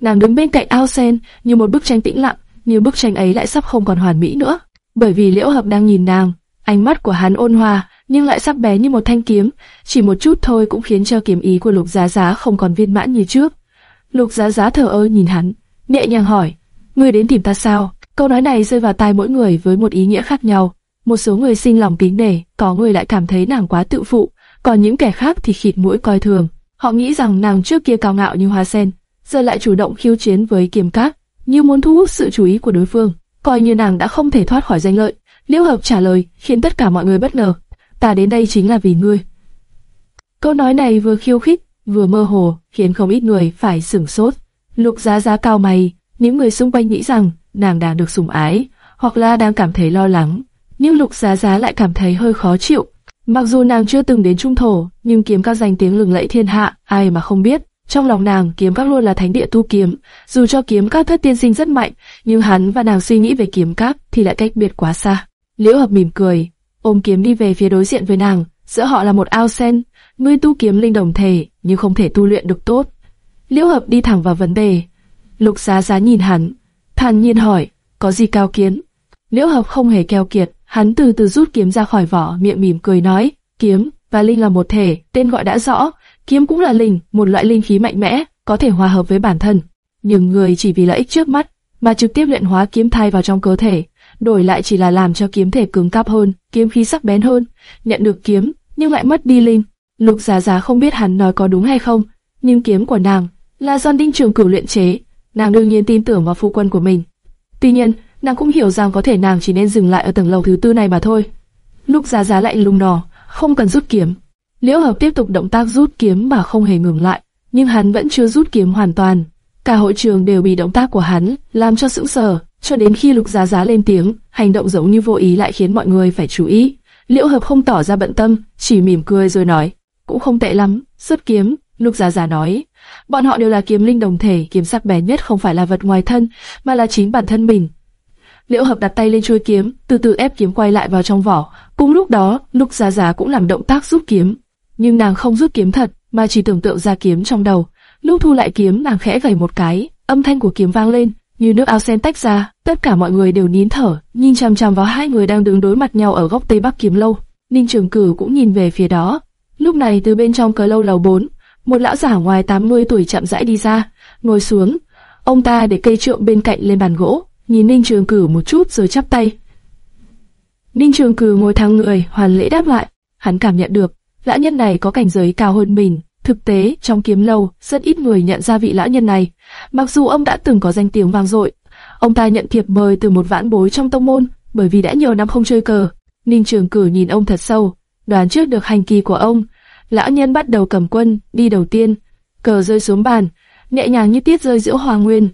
Nàng đứng bên cạnh ao sen như một bức tranh tĩnh lặng, nhưng bức tranh ấy lại sắp không còn hoàn mỹ nữa. Bởi vì Liễu Hợp đang nhìn nàng, ánh mắt của hắn ôn hòa, nhưng lại sắc bé như một thanh kiếm, chỉ một chút thôi cũng khiến cho kiếm ý của Lục Giá Giá không còn viên mãn như trước. Lục Giá Giá thở ơ nhìn hắn, nhẹ nhàng hỏi: "Ngươi đến tìm ta sao?" Câu nói này rơi vào tai mỗi người với một ý nghĩa khác nhau. Một số người sinh lòng kính nể, có người lại cảm thấy nàng quá tự phụ, còn những kẻ khác thì khịt mũi coi thường. Họ nghĩ rằng nàng trước kia cao ngạo như hoa sen, giờ lại chủ động khiêu chiến với kiềm cát, như muốn thu hút sự chú ý của đối phương, coi như nàng đã không thể thoát khỏi danh lợi. Liễu Hợp trả lời khiến tất cả mọi người bất ngờ. Ta đến đây chính là vì ngươi. Câu nói này vừa khiêu khích, vừa mơ hồ, khiến không ít người phải sửng sốt. Lục Giá Giá cao mày, những người xung quanh nghĩ rằng nàng đang được sủng ái, hoặc là đang cảm thấy lo lắng, nhưng Lục Giá Giá lại cảm thấy hơi khó chịu. Mặc dù nàng chưa từng đến trung thổ, nhưng kiếm các danh tiếng lừng lẫy thiên hạ, ai mà không biết. Trong lòng nàng, kiếm các luôn là thánh địa tu kiếm. Dù cho kiếm các thất tiên sinh rất mạnh, nhưng hắn và nàng suy nghĩ về kiếm các thì lại cách biệt quá xa. Liễu Hợp mỉm cười, ôm kiếm đi về phía đối diện với nàng. Giữa họ là một ao sen, ngươi tu kiếm linh đồng thể, nhưng không thể tu luyện được tốt. Liễu Hợp đi thẳng vào vấn đề. Lục Giá Giá nhìn hắn, thản nhiên hỏi, có gì cao kiến? Liễu Hợp không hề keo kiệt, hắn từ từ rút kiếm ra khỏi vỏ, miệng mỉm cười nói, kiếm và linh là một thể, tên gọi đã rõ, kiếm cũng là linh, một loại linh khí mạnh mẽ, có thể hòa hợp với bản thân. Nhưng người chỉ vì lợi ích trước mắt mà trực tiếp luyện hóa kiếm thai vào trong cơ thể, đổi lại chỉ là làm cho kiếm thể cứng cáp hơn, kiếm khí sắc bén hơn, nhận được kiếm nhưng lại mất đi linh. Lục Giá Giá không biết hắn nói có đúng hay không, nhưng kiếm của nàng là do Đinh Trường Cửu luyện chế, nàng đương nhiên tin tưởng vào phu quân của mình. Tuy nhiên, nàng cũng hiểu rằng có thể nàng chỉ nên dừng lại ở tầng lầu thứ tư này mà thôi. Lúc Giá Giá lại lùng nò, không cần rút kiếm. Liễu Hợp tiếp tục động tác rút kiếm mà không hề ngừng lại, nhưng hắn vẫn chưa rút kiếm hoàn toàn. Cả hội trường đều bị động tác của hắn làm cho sững sờ, cho đến khi Lục Giá Giá lên tiếng, hành động giống như vô ý lại khiến mọi người phải chú ý. Liễu Hợp không tỏ ra bận tâm, chỉ mỉm cười rồi nói, cũng không tệ lắm, xuất kiếm. Lục Giá Giá nói, bọn họ đều là kiếm linh đồng thể, kiếm sắc bén nhất không phải là vật ngoài thân, mà là chính bản thân mình. Liễu Hợp đặt tay lên chuôi kiếm, từ từ ép kiếm quay lại vào trong vỏ. Cùng lúc đó, Lục Giá Giá cũng làm động tác rút kiếm, nhưng nàng không rút kiếm thật, mà chỉ tưởng tượng ra kiếm trong đầu. Lúc thu lại kiếm, nàng khẽ gảy một cái, âm thanh của kiếm vang lên, như nước ao sen tách ra. Tất cả mọi người đều nín thở, nhìn chằm chằm vào hai người đang đứng đối mặt nhau ở góc tây bắc kiếm lâu. Ninh Trường Cử cũng nhìn về phía đó. Lúc này từ bên trong cờ lâu lầu 4, một lão giả ngoài 80 tuổi chậm rãi đi ra, ngồi xuống. Ông ta để cây trượng bên cạnh lên bàn gỗ, nhìn Ninh Trường Cử một chút rồi chắp tay. Ninh Trường Cử ngồi thẳng người, hoàn lễ đáp lại. Hắn cảm nhận được, lão nhân này có cảnh giới cao hơn mình. Thực tế, trong kiếm lâu, rất ít người nhận ra vị lão nhân này. Mặc dù ông đã từng có danh tiếng vang dội, ông ta nhận thiệp mời từ một vãn bối trong tông môn, bởi vì đã nhiều năm không chơi cờ. Ninh Trường Cử nhìn ông thật sâu, đoán trước được hành kỳ của ông. Lão nhân bắt đầu cầm quân, đi đầu tiên, cờ rơi xuống bàn, nhẹ nhàng như tiết rơi giữa hoàng nguyên.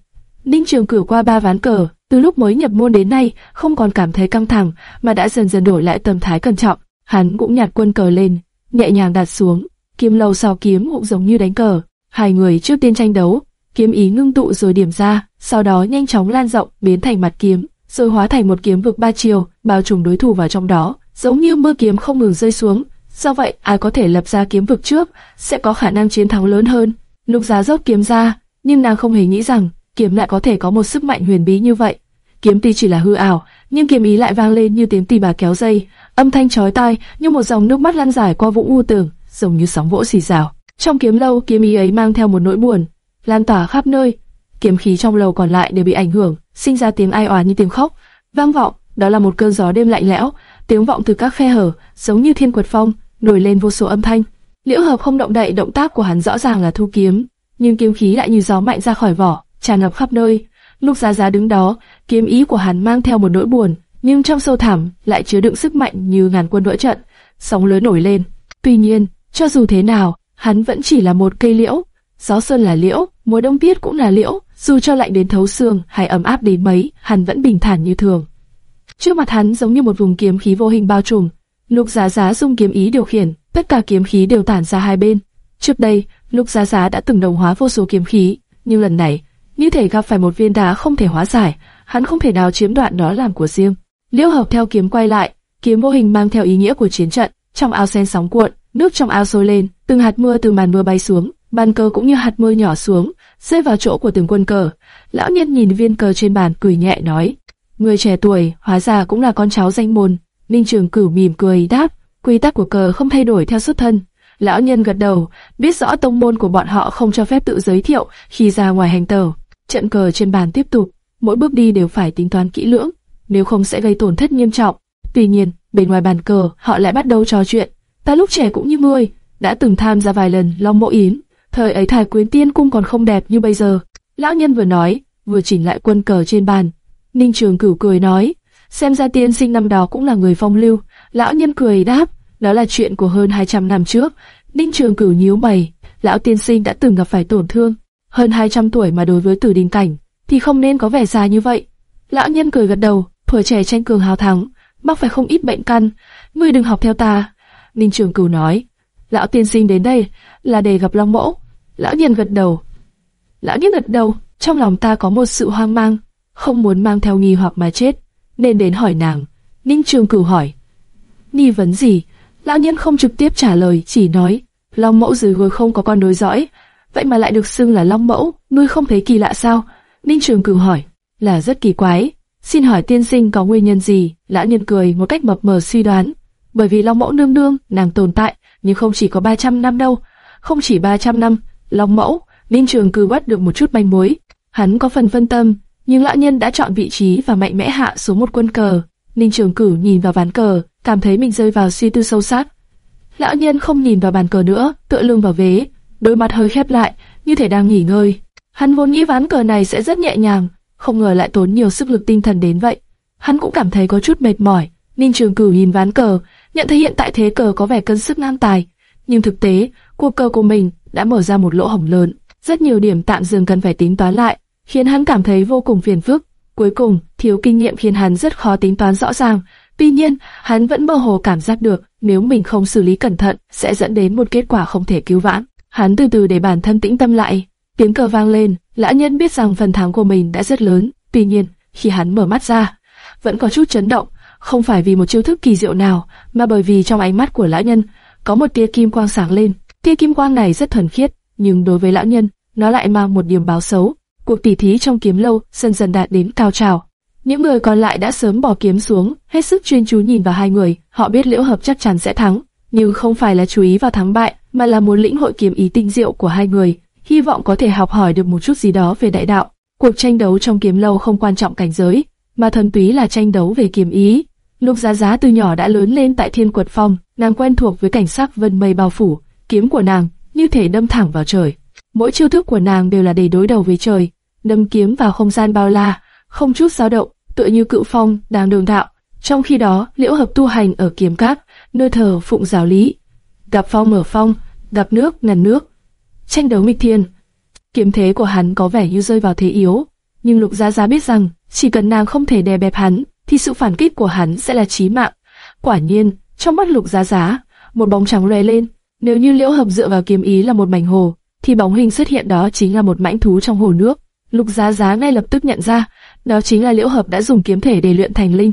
Ninh Trường Cử qua ba ván cờ, từ lúc mới nhập môn đến nay, không còn cảm thấy căng thẳng, mà đã dần dần đổi lại tâm thái cẩn trọng. Hắn cũng nhặt quân cờ lên, nhẹ nhàng đặt xuống. Kiếm lâu sau kiếm cũng giống như đánh cờ. Hai người trước tiên tranh đấu, kiếm ý ngưng tụ rồi điểm ra, sau đó nhanh chóng lan rộng, biến thành mặt kiếm, rồi hóa thành một kiếm vực ba chiều, bao trùm đối thủ vào trong đó, giống như mưa kiếm không ngừng rơi xuống. Do vậy, ai có thể lập ra kiếm vực trước, sẽ có khả năng chiến thắng lớn hơn. Lục Giá dốc kiếm ra, nhưng nàng không hề nghĩ rằng kiếm lại có thể có một sức mạnh huyền bí như vậy. Kiếm tuy chỉ là hư ảo, nhưng kiếm ý lại vang lên như tiếng tỳ bà kéo dây, âm thanh chói tai như một dòng nước mắt lăn dài qua vũng u tường, giống như sóng vỗ xì xào. Trong kiếm lâu, kiếm ý ấy mang theo một nỗi buồn, lan tỏa khắp nơi. Kiếm khí trong lầu còn lại đều bị ảnh hưởng, sinh ra tiếng ai oán như tiếng khóc, vang vọng. Đó là một cơn gió đêm lạnh lẽo, tiếng vọng từ các khe hở, giống như thiên quật phong, nổi lên vô số âm thanh. Liễu Hợp không động đậy, động tác của hắn rõ ràng là thu kiếm, nhưng kiếm khí lại như gió mạnh ra khỏi vỏ, tràn ngập khắp nơi. Lục Giá Giá đứng đó, kiếm ý của hắn mang theo một nỗi buồn, nhưng trong sâu thẳm lại chứa đựng sức mạnh như ngàn quân đỡ trận, sóng lớn nổi lên. Tuy nhiên, cho dù thế nào, hắn vẫn chỉ là một cây liễu. Gió xuân là liễu, mùa đông tiết cũng là liễu, dù cho lạnh đến thấu xương hay ấm áp đến mấy, hắn vẫn bình thản như thường. Trước mặt hắn giống như một vùng kiếm khí vô hình bao trùm. Lục Giá Giá dùng kiếm ý điều khiển, tất cả kiếm khí đều tản ra hai bên. Trước đây, Lục Giá Giá đã từng đồng hóa vô số kiếm khí, nhưng lần này, như thể gặp phải một viên đá không thể hóa giải, hắn không thể nào chiếm đoạt nó làm của riêng. Liễu Hợp theo kiếm quay lại, kiếm vô hình mang theo ý nghĩa của chiến trận, trong ao sen sóng cuộn, nước trong ao sôi lên, từng hạt mưa từ màn mưa bay xuống, bàn cờ cũng như hạt mưa nhỏ xuống, rơi vào chỗ của từng quân cờ. Lão nhân nhìn viên cờ trên bàn cười nhẹ nói: Người trẻ tuổi, hóa ra cũng là con cháu danh môn. Ninh Trường Cửu mỉm cười đáp, quy tắc của cờ không thay đổi theo xuất thân. Lão nhân gật đầu, biết rõ tông môn của bọn họ không cho phép tự giới thiệu khi ra ngoài hành tẩu. Trận cờ trên bàn tiếp tục, mỗi bước đi đều phải tính toán kỹ lưỡng, nếu không sẽ gây tổn thất nghiêm trọng. Tuy nhiên, bên ngoài bàn cờ, họ lại bắt đầu trò chuyện. Ta lúc trẻ cũng như ngươi, đã từng tham gia vài lần Long Mộ Yến. Thời ấy Thái Quyến Tiên cung còn không đẹp như bây giờ. Lão nhân vừa nói, vừa chỉnh lại quân cờ trên bàn, Ninh Trường Cửu cười nói, xem ra tiên sinh năm đó cũng là người phong lưu. Lão nhân cười đáp, đó là chuyện của hơn 200 năm trước. Ninh Trường Cửu nhíu mày, lão tiên sinh đã từng gặp phải tổn thương. Hơn 200 tuổi mà đối với tử đình cảnh, thì không nên có vẻ già như vậy. Lão nhân cười gật đầu, tuổi trẻ tranh cường hào thắng, mắc phải không ít bệnh căn. Ngươi đừng học theo ta. Ninh Trường Cửu nói, lão tiên sinh đến đây là để gặp Long Mẫu. Lão nhân gật đầu. Lão nhân gật đầu, trong lòng ta có một sự hoang mang không muốn mang theo nghi hoặc mà chết, nên đến hỏi nàng. Ninh Trường Cửu hỏi, nghi vấn gì? Lão nhân không trực tiếp trả lời, chỉ nói, Long Mẫu dưới gối không có con nối dõi, vậy mà lại được xưng là Long Mẫu, nuôi không thấy kỳ lạ sao? Ninh Trường Cửu hỏi, là rất kỳ quái. Xin hỏi tiên sinh có nguyên nhân gì? Lão nhân cười một cách mập mờ suy đoán, bởi vì Long Mẫu nương nương, nàng tồn tại, nhưng không chỉ có 300 năm đâu, không chỉ 300 năm, Long Mẫu, Ninh Trường Cửu bắt được một chút manh mối. Hắn có phần phân tâm, nhưng lão nhân đã chọn vị trí và mạnh mẽ hạ xuống một quân cờ. Ninh Trường Cửu nhìn vào ván cờ, cảm thấy mình rơi vào suy tư sâu sắc. Lão nhân không nhìn vào bàn cờ nữa, tựa lưng vào vế, đôi mắt hơi khép lại, như thể đang nghỉ ngơi. Hắn vốn nghĩ ván cờ này sẽ rất nhẹ nhàng, không ngờ lại tốn nhiều sức lực tinh thần đến vậy. Hắn cũng cảm thấy có chút mệt mỏi. Ninh Trường Cửu nhìn ván cờ, nhận thấy hiện tại thế cờ có vẻ cân sức ngang tài, nhưng thực tế, cuộc cờ của mình đã mở ra một lỗ hổng lớn, rất nhiều điểm tạm dừng cần phải tính toán lại khiến hắn cảm thấy vô cùng phiền phức. Cuối cùng, thiếu kinh nghiệm khiến hắn rất khó tính toán rõ ràng. Tuy nhiên, hắn vẫn mơ hồ cảm giác được nếu mình không xử lý cẩn thận sẽ dẫn đến một kết quả không thể cứu vãn. Hắn từ từ để bản thân tĩnh tâm lại. Tiếng cờ vang lên, lão nhân biết rằng phần thắng của mình đã rất lớn. Tuy nhiên, khi hắn mở mắt ra, vẫn có chút chấn động, không phải vì một chiêu thức kỳ diệu nào, mà bởi vì trong ánh mắt của lão nhân có một tia kim quang sáng lên. Tia kim quang này rất thuần khiết, nhưng đối với lão nhân, nó lại mang một điểm báo xấu. Cuộc tỉ thí trong kiếm lâu dần dần đạt đến cao trào. Những người còn lại đã sớm bỏ kiếm xuống, hết sức chuyên chú nhìn vào hai người. Họ biết Liễu Hợp chắc chắn sẽ thắng, nhưng không phải là chú ý vào thắng bại, mà là muốn lĩnh hội kiếm ý tinh diệu của hai người, hy vọng có thể học hỏi được một chút gì đó về đại đạo. Cuộc tranh đấu trong kiếm lâu không quan trọng cảnh giới, mà thần túy là tranh đấu về kiếm ý. Lục Giá Giá từ nhỏ đã lớn lên tại Thiên Quật Phong, nàng quen thuộc với cảnh sắc vân mây bao phủ, kiếm của nàng như thể đâm thẳng vào trời. Mỗi chiêu thức của nàng đều là để đối đầu với trời, đâm kiếm vào không gian bao la, không chút dao động, tựa như cự phong đang đường đạo. Trong khi đó, Liễu Hợp tu hành ở kiếm cát, nơi thờ phụng giáo lý, đập phong mở phong, đập nước ngăn nước, tranh đấu nghịch thiên. Kiếm thế của hắn có vẻ như rơi vào thế yếu, nhưng Lục Giá Giá biết rằng chỉ cần nàng không thể đè bẹp hắn, thì sự phản kích của hắn sẽ là chí mạng. Quả nhiên, trong mắt Lục Giá Giá, một bóng trắng lóe lên. Nếu như Liễu Hợp dựa vào kiếm ý là một mảnh hồ, thì bóng hình xuất hiện đó chính là một mãnh thú trong hồ nước. Lục Giá Giá ngay lập tức nhận ra, đó chính là Liễu Hợp đã dùng kiếm thể để luyện thành linh.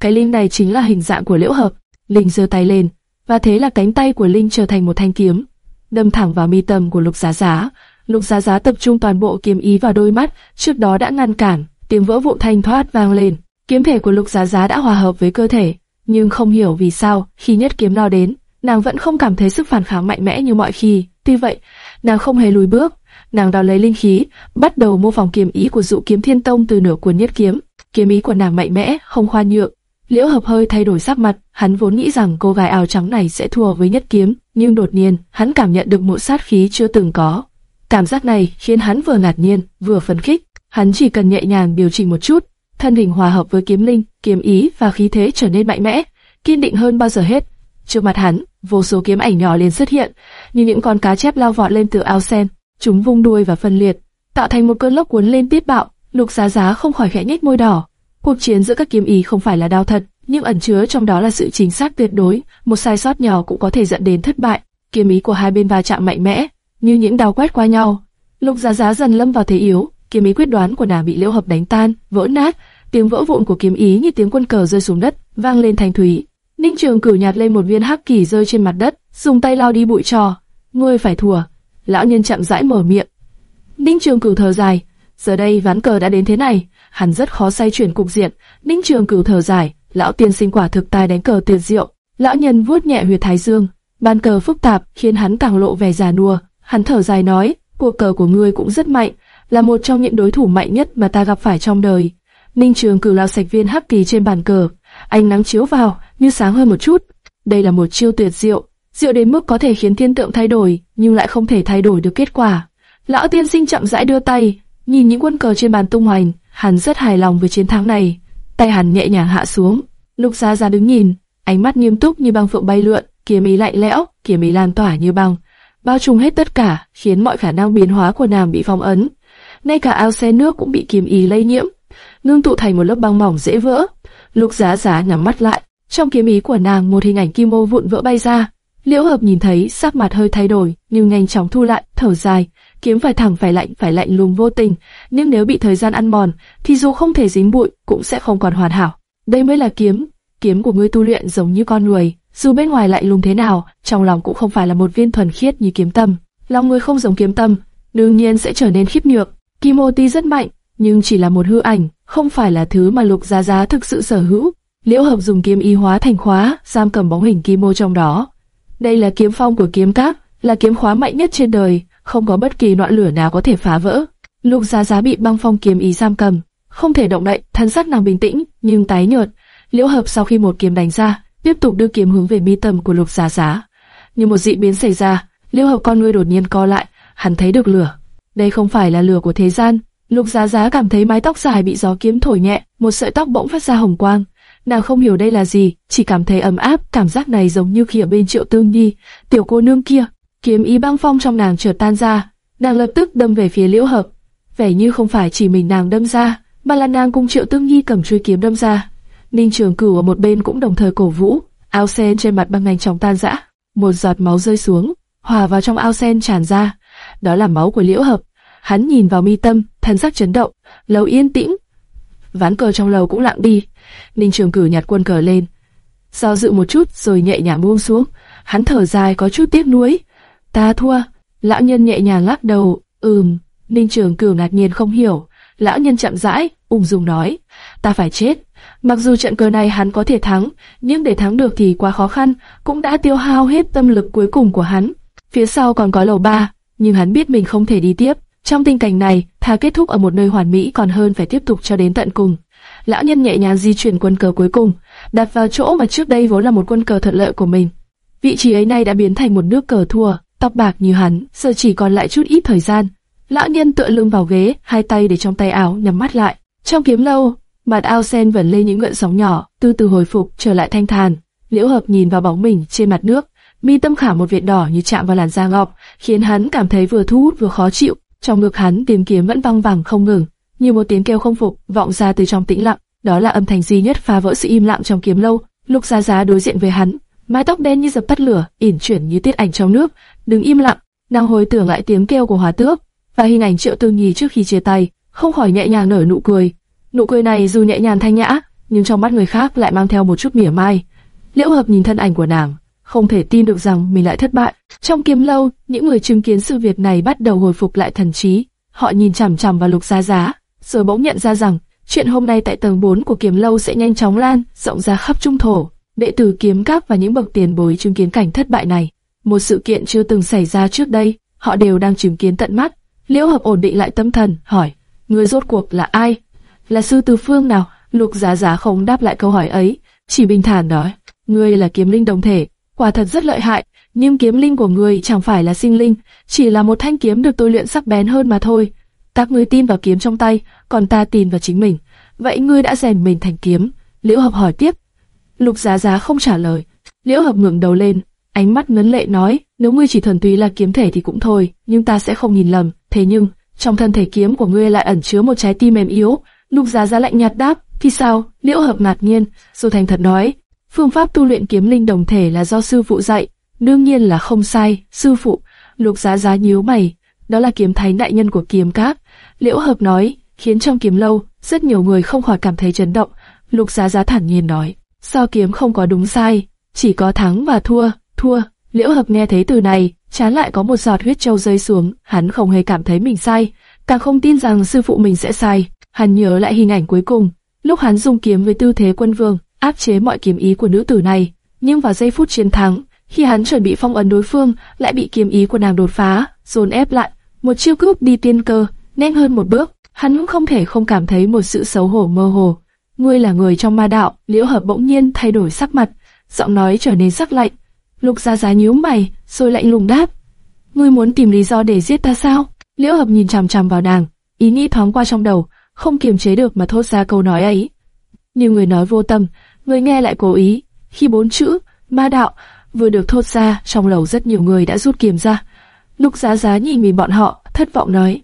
Cái linh này chính là hình dạng của Liễu Hợp. Linh giơ tay lên, và thế là cánh tay của linh trở thành một thanh kiếm, đâm thẳng vào mi tâm của Lục Giá Giá. Lục Giá Giá tập trung toàn bộ kiếm ý vào đôi mắt, trước đó đã ngăn cản, tiếng vỡ vụn thanh thoát vang lên. Kiếm thể của Lục Giá Giá đã hòa hợp với cơ thể, nhưng không hiểu vì sao, khi nhất kiếm lao đến, nàng vẫn không cảm thấy sức phản kháng mạnh mẽ như mọi khi. Tuy vậy, nàng không hề lùi bước, nàng đào lấy linh khí, bắt đầu mô phỏng kiếm ý của dụ kiếm thiên tông từ nửa cuốn nhất kiếm. Kiếm ý của nàng mạnh mẽ, không khoan nhượng. Liễu Hợp hơi thay đổi sắc mặt, hắn vốn nghĩ rằng cô gái áo trắng này sẽ thua với nhất kiếm, nhưng đột nhiên, hắn cảm nhận được một sát khí chưa từng có. Cảm giác này khiến hắn vừa ngạc nhiên, vừa phấn khích. Hắn chỉ cần nhẹ nhàng điều chỉnh một chút, thân hình hòa hợp với kiếm linh, kiếm ý và khí thế trở nên mạnh mẽ, kiên định hơn bao giờ hết. Trước mặt hắn, vô số kiếm ảnh nhỏ liền xuất hiện, như những con cá chép lao vọt lên từ ao sen, chúng vung đuôi và phân liệt, tạo thành một cơn lốc cuốn lên tiết bạo. Lục Giá Giá không khỏi khẽ nhếch môi đỏ. Cuộc chiến giữa các kiếm ý không phải là đao thật, nhưng ẩn chứa trong đó là sự chính xác tuyệt đối, một sai sót nhỏ cũng có thể dẫn đến thất bại. Kiếm ý của hai bên va chạm mạnh mẽ, như những đao quét qua nhau. Lục Giá Giá dần lâm vào thế yếu, kiếm ý quyết đoán của nàng bị Liễu Hợp đánh tan, vỡ nát, tiếng vỡ vụn của kiếm ý như tiếng quân cờ rơi xuống đất, vang lên thanh thủy. Ninh Trường Cửu nhặt lên một viên hắc kỳ rơi trên mặt đất, dùng tay lau đi bụi trò. Ngươi phải thua. Lão nhân chậm rãi mở miệng. Ninh Trường Cửu thở dài. Giờ đây ván cờ đã đến thế này, hắn rất khó xoay chuyển cục diện. Ninh Trường Cửu thở dài. Lão tiên sinh quả thực tài đánh cờ tuyệt diệu. Lão nhân vuốt nhẹ huyệt thái dương. Bàn cờ phức tạp khiến hắn càng lộ vẻ già nua. Hắn thở dài nói, cuộc cờ của ngươi cũng rất mạnh, là một trong những đối thủ mạnh nhất mà ta gặp phải trong đời. Ninh Trường Cửu lao sạch viên hắc kỳ trên bàn cờ, ánh nắng chiếu vào, như sáng hơn một chút. Đây là một chiêu tuyệt diệu, diệu đến mức có thể khiến thiên tượng thay đổi, nhưng lại không thể thay đổi được kết quả. Lão tiên sinh chậm rãi đưa tay, nhìn những quân cờ trên bàn tung hoành, hắn rất hài lòng với chiến thắng này. Tay hắn nhẹ nhàng hạ xuống, Lục Giá Giá đứng nhìn, ánh mắt nghiêm túc như băng phượng bay lượn, kiếm ý lạnh lẽo, kiếm ý lan tỏa như băng, bao trùm hết tất cả, khiến mọi khả năng biến hóa của nàng bị phong ấn. Ngay cả ao xe nước cũng bị kiếm ý lây nhiễm, ngưng tụ thành một lớp băng mỏng dễ vỡ. Lục Giá Giá nhắm mắt lại, trong kiếm ý của nàng một hình ảnh kim ô vụn vỡ bay ra. Liễu Hợp nhìn thấy sắc mặt hơi thay đổi, nhưng nhanh chóng thu lại, thở dài. Kiếm phải thẳng phải lạnh phải lạnh lùng vô tình, nhưng nếu bị thời gian ăn mòn, thì dù không thể dính bụi cũng sẽ không còn hoàn hảo. Đây mới là kiếm, kiếm của ngươi tu luyện giống như con người, dù bên ngoài lạnh lùng thế nào, trong lòng cũng không phải là một viên thuần khiết như kiếm tâm. Lòng ngươi không giống kiếm tâm, đương nhiên sẽ trở nên khiếp nhược. Kim rất mạnh, nhưng chỉ là một hư ảnh, không phải là thứ mà Lục Giá Giá thực sự sở hữu. Liễu Hợp dùng kiếm y hóa thành khóa, giam cầm bóng hình Kim trong đó. Đây là kiếm phong của kiếm các, là kiếm khóa mạnh nhất trên đời, không có bất kỳ ngọn lửa nào có thể phá vỡ. Lục Giá Giá bị băng phong kiếm ý giam cầm, không thể động đậy, thân sắc nàng bình tĩnh nhưng tái nhợt. Liễu Hợp sau khi một kiếm đánh ra, tiếp tục đưa kiếm hướng về mi tâm của Lục Giá Giá. Như một dị biến xảy ra, Liễu Hợp con ngươi đột nhiên co lại, hắn thấy được lửa. Đây không phải là lửa của thế gian, Lục Giá Giá cảm thấy mái tóc dài bị gió kiếm thổi nhẹ, một sợi tóc bỗng phát ra hồng quang. Nàng không hiểu đây là gì, chỉ cảm thấy ấm áp, cảm giác này giống như khi ở bên Triệu Tương Nhi, tiểu cô nương kia. Kiếm ý băng phong trong nàng chợt tan ra, nàng lập tức đâm về phía Liễu Hợp. Vẻ như không phải chỉ mình nàng đâm ra, mà là nàng cùng Triệu Tương Nhi cầm chuôi kiếm đâm ra. Ninh Trường Cửu ở một bên cũng đồng thời cổ vũ, ao sen trên mặt băng nhanh chóng tan rã, một giọt máu rơi xuống, hòa vào trong ao sen tràn ra. Đó là máu của Liễu Hợp. Hắn nhìn vào mi tâm, thần sắc chấn động, lầu yên tĩnh. Ván cờ trong lầu cũng lặng đi. Ninh Trường Cửu nhặt quân cờ lên, do dự một chút rồi nhẹ nhàng buông xuống. Hắn thở dài có chút tiếc nuối. Ta thua. Lão nhân nhẹ nhàng lắc đầu. Ừm. Ninh Trường Cửu ngạc nhiên không hiểu. Lão nhân chậm rãi, ung dung nói. Ta phải chết. Mặc dù trận cờ này hắn có thể thắng, nhưng để thắng được thì quá khó khăn, cũng đã tiêu hao hết tâm lực cuối cùng của hắn. Phía sau còn có lầu ba, nhưng hắn biết mình không thể đi tiếp. Trong tình cảnh này, thà kết thúc ở một nơi hoàn mỹ còn hơn phải tiếp tục cho đến tận cùng. Lão nhân nhẹ nhàng di chuyển quân cờ cuối cùng, đặt vào chỗ mà trước đây vốn là một quân cờ thuận lợi của mình. Vị trí ấy nay đã biến thành một nước cờ thua, tóc bạc như hắn, giờ chỉ còn lại chút ít thời gian. Lão nhân tựa lưng vào ghế, hai tay để trong tay áo, nhắm mắt lại. Trong kiếm lâu, mặt ao sen vẫn lên những gợn sóng nhỏ, từ từ hồi phục, trở lại thanh thản. Liễu Hợp nhìn vào bóng mình trên mặt nước, mi tâm khả một vệt đỏ như chạm vào làn da ngọc, khiến hắn cảm thấy vừa thu hút vừa khó chịu. Trong ngực hắn tìm kiếm vẫn văng vẳng không ngừng, như một tiếng kêu không phục vọng ra từ trong tĩnh lặng. Đó là âm thanh duy nhất phá vỡ sự im lặng trong kiếm lâu. Lục Giá Giá đối diện với hắn, mái tóc đen như dập tắt lửa, ỉn chuyển như tiết ảnh trong nước. Đừng im lặng, nàng hồi tưởng lại tiếng kêu của Hóa Tước và hình ảnh Triệu Tư Nhi trước khi chia tay, không khỏi nhẹ nhàng nở nụ cười. Nụ cười này dù nhẹ nhàng thanh nhã, nhưng trong mắt người khác lại mang theo một chút mỉa mai. Liễu Hợp nhìn thân ảnh của nàng, không thể tin được rằng mình lại thất bại. Trong kiếm lâu, những người chứng kiến sự việc này bắt đầu hồi phục lại thần trí. Họ nhìn chằm chằm vào Lục Giá Giá, rồi bỗng nhận ra rằng chuyện hôm nay tại tầng 4 của kiếm lâu sẽ nhanh chóng lan rộng ra khắp trung thổ. Đệ tử kiếm các và những bậc tiền bối chứng kiến cảnh thất bại này, một sự kiện chưa từng xảy ra trước đây, họ đều đang chứng kiến tận mắt. Liễu Hợp ổn định lại tâm thần, hỏi: người rốt cuộc là ai? Là sư từ phương nào? Lục Giá Giá không đáp lại câu hỏi ấy, chỉ bình thản nói: ngươi là kiếm linh đồng thể, quả thật rất lợi hại, nhưng kiếm linh của người chẳng phải là sinh linh, chỉ là một thanh kiếm được tôi luyện sắc bén hơn mà thôi. Các ngươi tin vào kiếm trong tay, còn ta tin vào chính mình. vậy ngươi đã rèn mình thành kiếm? Liễu Hợp hỏi tiếp. Lục Giá Giá không trả lời. Liễu Hợp ngẩng đầu lên, ánh mắt ngấn lệ nói, nếu ngươi chỉ thuần túy là kiếm thể thì cũng thôi, nhưng ta sẽ không nhìn lầm. Thế nhưng, trong thân thể kiếm của ngươi lại ẩn chứa một trái tim mềm yếu. Lục Giá Giá lạnh nhạt đáp, thì sao? Liễu Hợp ngạc nhiên, rồi thành thật nói, phương pháp tu luyện kiếm linh đồng thể là do sư phụ dạy, đương nhiên là không sai. Sư phụ, Lục Giá Giá nhíu mày, đó là kiếm thánh đại nhân của kiếm các. Liễu Hợp nói, khiến trong kiếm lâu rất nhiều người không khỏi cảm thấy chấn động. Lục Giá Giá thản nhiên nói, so kiếm không có đúng sai, chỉ có thắng và thua, thua. Liễu Hợp nghe thấy từ này, chán lại có một giọt huyết châu rơi xuống, hắn không hề cảm thấy mình sai, càng không tin rằng sư phụ mình sẽ sai. Hắn nhớ lại hình ảnh cuối cùng, lúc hắn dùng kiếm với tư thế quân vương, áp chế mọi kiếm ý của nữ tử này. Nhưng vào giây phút chiến thắng, khi hắn chuẩn bị phong ấn đối phương, lại bị kiếm ý của nàng đột phá, dồn ép lại, một chiêu cướp đi tiên cơ, nhanh hơn một bước. Hắn cũng không thể không cảm thấy một sự xấu hổ mơ hồ. Ngươi là người trong ma đạo, liễu hợp bỗng nhiên thay đổi sắc mặt, giọng nói trở nên sắc lạnh. Lục Gia Gia nhíu mày, rồi lạnh lùng đáp: Ngươi muốn tìm lý do để giết ta sao? Liễu Hợp nhìn chằm chằm vào nàng, ý nghĩ thoáng qua trong đầu, không kiềm chế được mà thốt ra câu nói ấy. Nhiều người nói vô tâm, người nghe lại cố ý. Khi bốn chữ ma đạo vừa được thốt ra, trong lầu rất nhiều người đã rút kiềm ra. Lục Giá Giá nhìn mình bọn họ, thất vọng nói: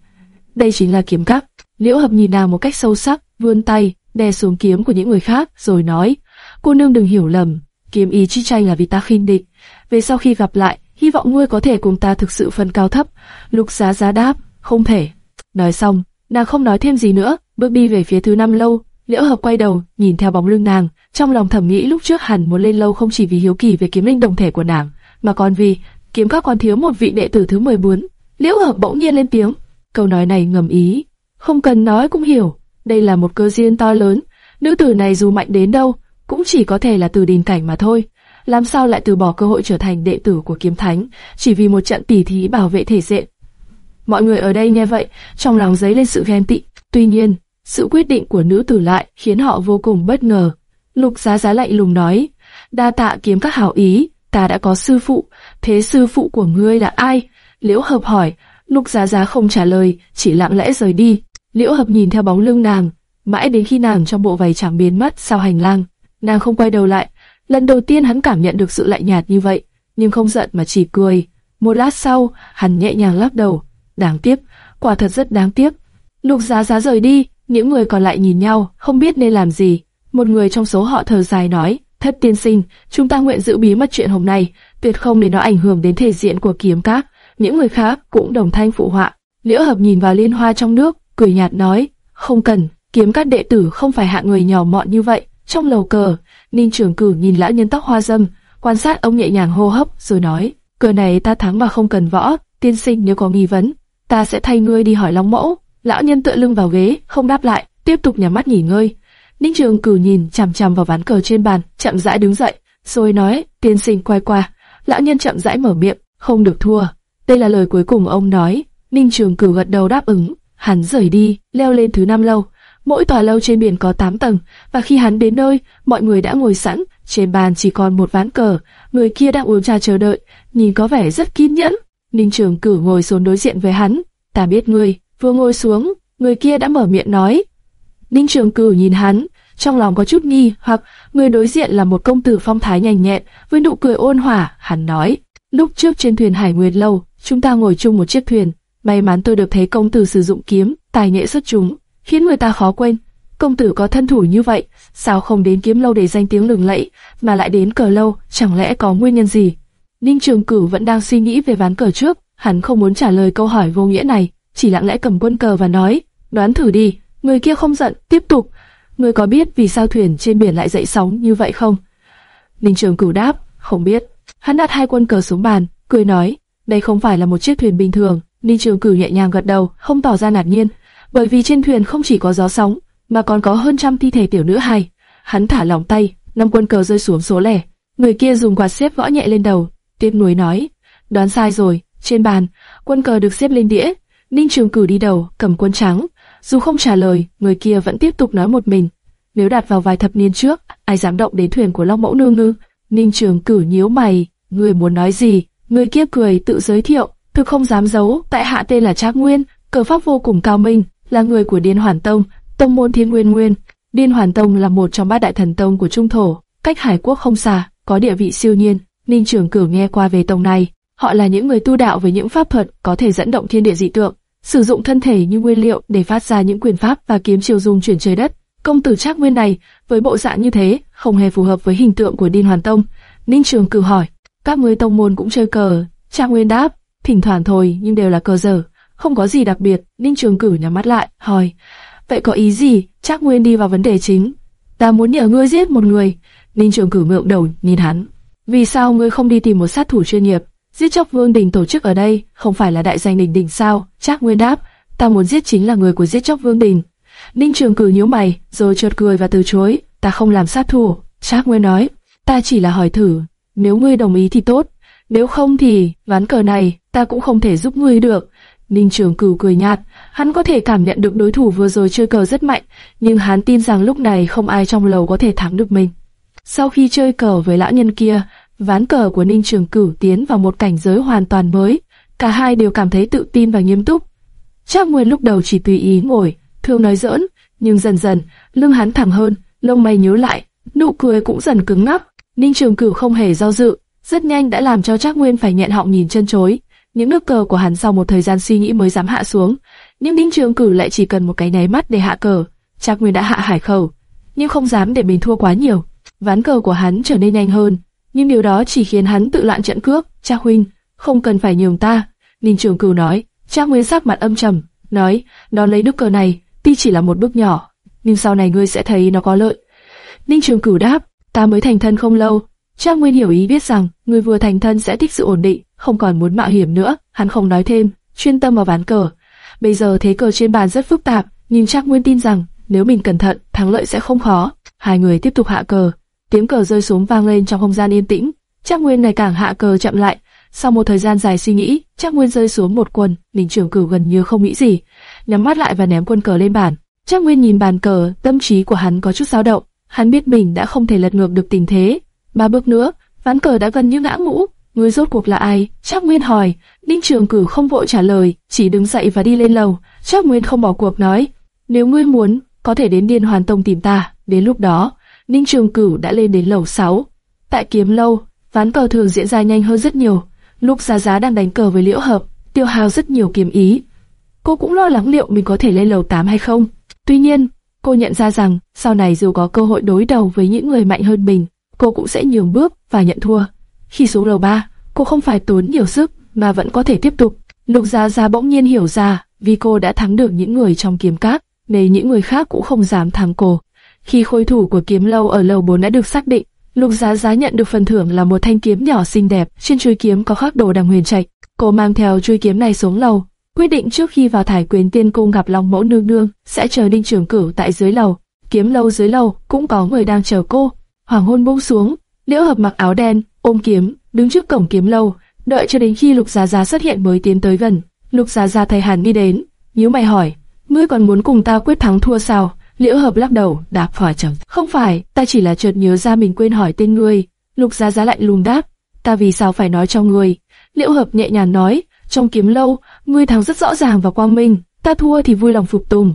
đây chính là kiếm các. Liễu Hợp nhìn nàng một cách sâu sắc, vươn tay đè xuống kiếm của những người khác, rồi nói: cô nương đừng hiểu lầm, kiếm ý chi tranh là vì ta khinh địch. Về sau khi gặp lại, hy vọng ngươi có thể cùng ta thực sự phân cao thấp. Lục Giá Giá đáp: không thể. Nói xong, nàng không nói thêm gì nữa, bước đi về phía thứ năm lâu. Liễu Hợp quay đầu, nhìn theo bóng lưng nàng, trong lòng thầm nghĩ lúc trước hẳn muốn lên lâu không chỉ vì hiếu kỳ về kiếm linh đồng thể của nàng, mà còn vì kiếm các còn thiếu một vị đệ tử thứ 14. Liễu Hợp bỗng nhiên lên tiếng, câu nói này ngầm ý, không cần nói cũng hiểu, đây là một cơ duyên to lớn, nữ tử này dù mạnh đến đâu, cũng chỉ có thể là từ đình cảnh mà thôi. Làm sao lại từ bỏ cơ hội trở thành đệ tử của kiếm thánh, chỉ vì một trận tỉ thí bảo vệ thể diện. Mọi người ở đây nghe vậy, trong lòng dấy lên sự ghen tị. Tuy nhiên, sự quyết định của nữ tử lại khiến họ vô cùng bất ngờ. Lục giá giá lạnh lùng nói, đa tạ kiếm các hảo ý, ta đã có sư phụ, thế sư phụ của ngươi là ai? Liễu hợp hỏi, lục giá giá không trả lời, chỉ lặng lẽ rời đi. Liễu hợp nhìn theo bóng lưng nàng, mãi đến khi nàng trong bộ váy trắng biến mất sau hành lang, nàng không quay đầu lại. Lần đầu tiên hắn cảm nhận được sự lạnh nhạt như vậy, nhưng không giận mà chỉ cười. Một lát sau, hắn nhẹ nhàng lắc đầu. Đáng tiếc, quả thật rất đáng tiếc. Lục giá giá rời đi, những người còn lại nhìn nhau, không biết nên làm gì. Một người trong số họ thở dài nói, thất tiên sinh, chúng ta nguyện giữ bí mật chuyện hôm nay, tuyệt không để nó ảnh hưởng đến thể diện của kiếm các. Những người khác cũng đồng thanh phụ họa. Liễu hợp nhìn vào liên hoa trong nước, cười nhạt nói, không cần, kiếm các đệ tử không phải hạng người nhỏ mọn như vậy. Trong lầu cờ, Ninh trưởng Cử nhìn lão nhân tóc hoa dâm, quan sát ông nhẹ nhàng hô hấp, rồi nói, cờ này ta thắng mà không cần võ, tiên sinh nếu có nghi vấn, ta sẽ thay ngươi đi hỏi Long Mẫu. Lão nhân tựa lưng vào ghế, không đáp lại, tiếp tục nhắm mắt nghỉ ngơi. Ninh Trường Cử nhìn chằm chằm vào ván cờ trên bàn, chậm rãi đứng dậy, rồi nói, tiên sinh quay qua. Lão nhân chậm rãi mở miệng, không được thua. Đây là lời cuối cùng ông nói. Ninh Trường Cử gật đầu đáp ứng, hắn rời đi, leo lên thứ năm lâu. Mỗi tòa lâu trên biển có 8 tầng, và khi hắn đến nơi, mọi người đã ngồi sẵn, trên bàn chỉ còn một ván cờ, người kia đang uống trà chờ đợi, nhìn có vẻ rất kiên nhẫn. Ninh Trường Cử ngồi xuống đối diện với hắn, ta biết ngươi, vừa ngồi xuống, người kia đã mở miệng nói. Ninh Trường Cửu nhìn hắn, trong lòng có chút nghi, hoặc người đối diện là một công tử phong thái nhanh nhẹn, với nụ cười ôn hòa, hắn nói. Lúc trước trên thuyền Hải Nguyệt Lâu, chúng ta ngồi chung một chiếc thuyền, may mắn tôi được thấy công tử sử dụng kiếm, tài nghệ xuất chúng khiến người ta khó quên. Công tử có thân thủ như vậy, sao không đến kiếm lâu để danh tiếng lừng lẫy, mà lại đến cờ lâu, chẳng lẽ có nguyên nhân gì? Ninh Trường Cửu vẫn đang suy nghĩ về ván cờ trước, hắn không muốn trả lời câu hỏi vô nghĩa này, chỉ lặng lẽ cầm quân cờ và nói, đoán thử đi, người kia không giận, tiếp tục. Người có biết vì sao thuyền trên biển lại dậy sóng như vậy không? Ninh Trường Cửu đáp, không biết. Hắn đặt hai quân cờ xuống bàn, cười nói, đây không phải là một chiếc thuyền bình thường. Ninh Trường Cửu nhẹ nhàng gật đầu, không tỏ ra ngạc nhiên bởi vì trên thuyền không chỉ có gió sóng, mà còn có hơn trăm thi thể tiểu nữ hài. Hắn thả lỏng tay, năm quân cờ rơi xuống số lẻ. Người kia dùng quạt xếp gõ nhẹ lên đầu, tiếp nối nói, đoán sai rồi. Trên bàn, quân cờ được xếp lên đĩa. Ninh Trường cửu đi đầu, cầm quân trắng. Dù không trả lời, người kia vẫn tiếp tục nói một mình. Nếu đặt vào vài thập niên trước, ai dám động đến thuyền của Long Mẫu Nương Ngư? Ninh Trường Cử nhíu mày, người muốn nói gì? Người kia cười tự giới thiệu, thực không dám giấu, tại hạ tên là Trác Nguyên, cờ pháp vô cùng cao minh, là người của Điên Hoàn Tông, tông môn Thiên Nguyên Nguyên. Điên Hoàn Tông là một trong bát đại thần tông của Trung Thổ, cách Hải Quốc không xa, có địa vị siêu nhiên. Ninh Trường Cửu nghe qua về tông này, họ là những người tu đạo với những pháp thuật có thể dẫn động thiên địa dị tượng, sử dụng thân thể như nguyên liệu để phát ra những quyền pháp và kiếm chiêu dung chuyển trời đất. Công tử Trác Nguyên này, với bộ dạng như thế, không hề phù hợp với hình tượng của đinh Hoàn Tông. Ninh Trường cử hỏi, các ngươi tông môn cũng chơi cờ? Trác Nguyên đáp, thỉnh thoảng thôi, nhưng đều là cờ dở, không có gì đặc biệt. Ninh Trường cử nhắm mắt lại, hỏi, vậy có ý gì? Trác Nguyên đi vào vấn đề chính. Ta muốn nhờ ngươi giết một người. Ninh Trường cử ngượng đầu nhìn hắn. Vì sao ngươi không đi tìm một sát thủ chuyên nghiệp? Giết chóc Vương Đình tổ chức ở đây, không phải là đại danh đình đình sao? Trác Nguyên đáp, ta muốn giết chính là người của giết chóc Vương Đình. Ninh Trường Cử nhíu mày, rồi chợt cười và từ chối, ta không làm sát thủ. Trác Nguyên nói, ta chỉ là hỏi thử, nếu ngươi đồng ý thì tốt, nếu không thì ván cờ này ta cũng không thể giúp ngươi được. Ninh Trường Cửu cười nhạt, hắn có thể cảm nhận được đối thủ vừa rồi chơi cờ rất mạnh, nhưng hắn tin rằng lúc này không ai trong lầu có thể thắng được mình. Sau khi chơi cờ với lão nhân kia, ván cờ của Ninh Trường Cửu tiến vào một cảnh giới hoàn toàn mới. Cả hai đều cảm thấy tự tin và nghiêm túc. Trác Nguyên lúc đầu chỉ tùy ý ngồi, thường nói giỡn, nhưng dần dần, lưng hắn thẳng hơn, lông mày nhíu lại, nụ cười cũng dần cứng ngắc. Ninh Trường Cửu không hề do dự, rất nhanh đã làm cho Trác Nguyên phải nhẹn họng nhìn chân chối. Những nước cờ của hắn sau một thời gian suy nghĩ mới dám hạ xuống, nhưng Ninh Trường Cửu lại chỉ cần một cái nháy mắt để hạ cờ. Trác Nguyên đã hạ hải khẩu, nhưng không dám để mình thua quá nhiều. Ván cờ của hắn trở nên nhanh hơn, nhưng điều đó chỉ khiến hắn tự loạn trận cước. cha huynh, không cần phải nhường ta. Ninh Trường Cửu nói. cha Nguyên sắc mặt âm trầm, nói, đón lấy đúc cờ này, tuy chỉ là một bước nhỏ, nhưng sau này ngươi sẽ thấy nó có lợi. Ninh Trường Cửu đáp, ta mới thành thân không lâu. cha Nguyên hiểu ý biết rằng người vừa thành thân sẽ thích sự ổn định, không còn muốn mạo hiểm nữa. Hắn không nói thêm, chuyên tâm vào ván cờ. Bây giờ thế cờ trên bàn rất phức tạp, nhưng cha Nguyên tin rằng nếu mình cẩn thận, thắng lợi sẽ không khó. Hai người tiếp tục hạ cờ, tiếng cờ rơi xuống vang lên trong không gian yên tĩnh. Trác Nguyên ngày càng hạ cờ chậm lại. Sau một thời gian dài suy nghĩ, Trác Nguyên rơi xuống một quân, mình trưởng Cửu gần như không nghĩ gì, nhắm mắt lại và ném quân cờ lên bàn. Trác Nguyên nhìn bàn cờ, tâm trí của hắn có chút dao động. Hắn biết mình đã không thể lật ngược được tình thế. Ba bước nữa, ván cờ đã gần như ngã ngũ. người rốt cuộc là ai? Trác Nguyên hỏi. Ninh Trường Cử không vội trả lời, chỉ đứng dậy và đi lên lầu. Trác Nguyên không bỏ cuộc nói, nếu ngươi muốn, có thể đến Điên Hoàn Tông tìm ta. Đến lúc đó, Ninh Trường Cửu đã lên đến lầu 6. Tại kiếm lâu, ván cờ thường diễn ra nhanh hơn rất nhiều. Lúc Giá Giá đang đánh cờ với Liễu Hợp, tiêu hao rất nhiều kiếm ý. Cô cũng lo lắng liệu mình có thể lên lầu 8 hay không. Tuy nhiên, Cô nhận ra rằng, sau này dù có cơ hội đối đầu với những người mạnh hơn mình, cô cũng sẽ nhường bước và nhận thua. Khi xuống lầu ba, cô không phải tốn nhiều sức mà vẫn có thể tiếp tục. Lục Gia Gia bỗng nhiên hiểu ra, vì cô đã thắng được những người trong kiếm cát, nên những người khác cũng không dám thắng cô. Khi khôi thủ của kiếm lâu ở lầu 4 đã được xác định, Lục Giá Giá nhận được phần thưởng là một thanh kiếm nhỏ xinh đẹp, trên chuôi kiếm có khắc đồ đằng huyền trạch. Cô mang theo chuôi kiếm này xuống lầu, quyết định trước khi vào thải quyền tiên cung gặp long mẫu nương nương sẽ chờ đinh trưởng cửu tại dưới lầu. Kiếm lâu dưới lầu cũng có người đang chờ cô. Hoàng hôn buông xuống liễu hợp mặc áo đen ôm kiếm đứng trước cổng kiếm lâu đợi cho đến khi lục giá giá xuất hiện mới tiến tới gần. Lục giá giá thấy hàn đi đến nhíu mày hỏi ngươi còn muốn cùng ta quyết thắng thua sao? Liễu hợp lắc đầu đáp hỏi trầm không phải ta chỉ là chợt nhớ ra mình quên hỏi tên ngươi lục giá giá lạnh lùng đáp ta vì sao phải nói cho ngươi liễu hợp nhẹ nhàng nói trong kiếm lâu, ngươi thắng rất rõ ràng và quang minh, ta thua thì vui lòng phục tùng.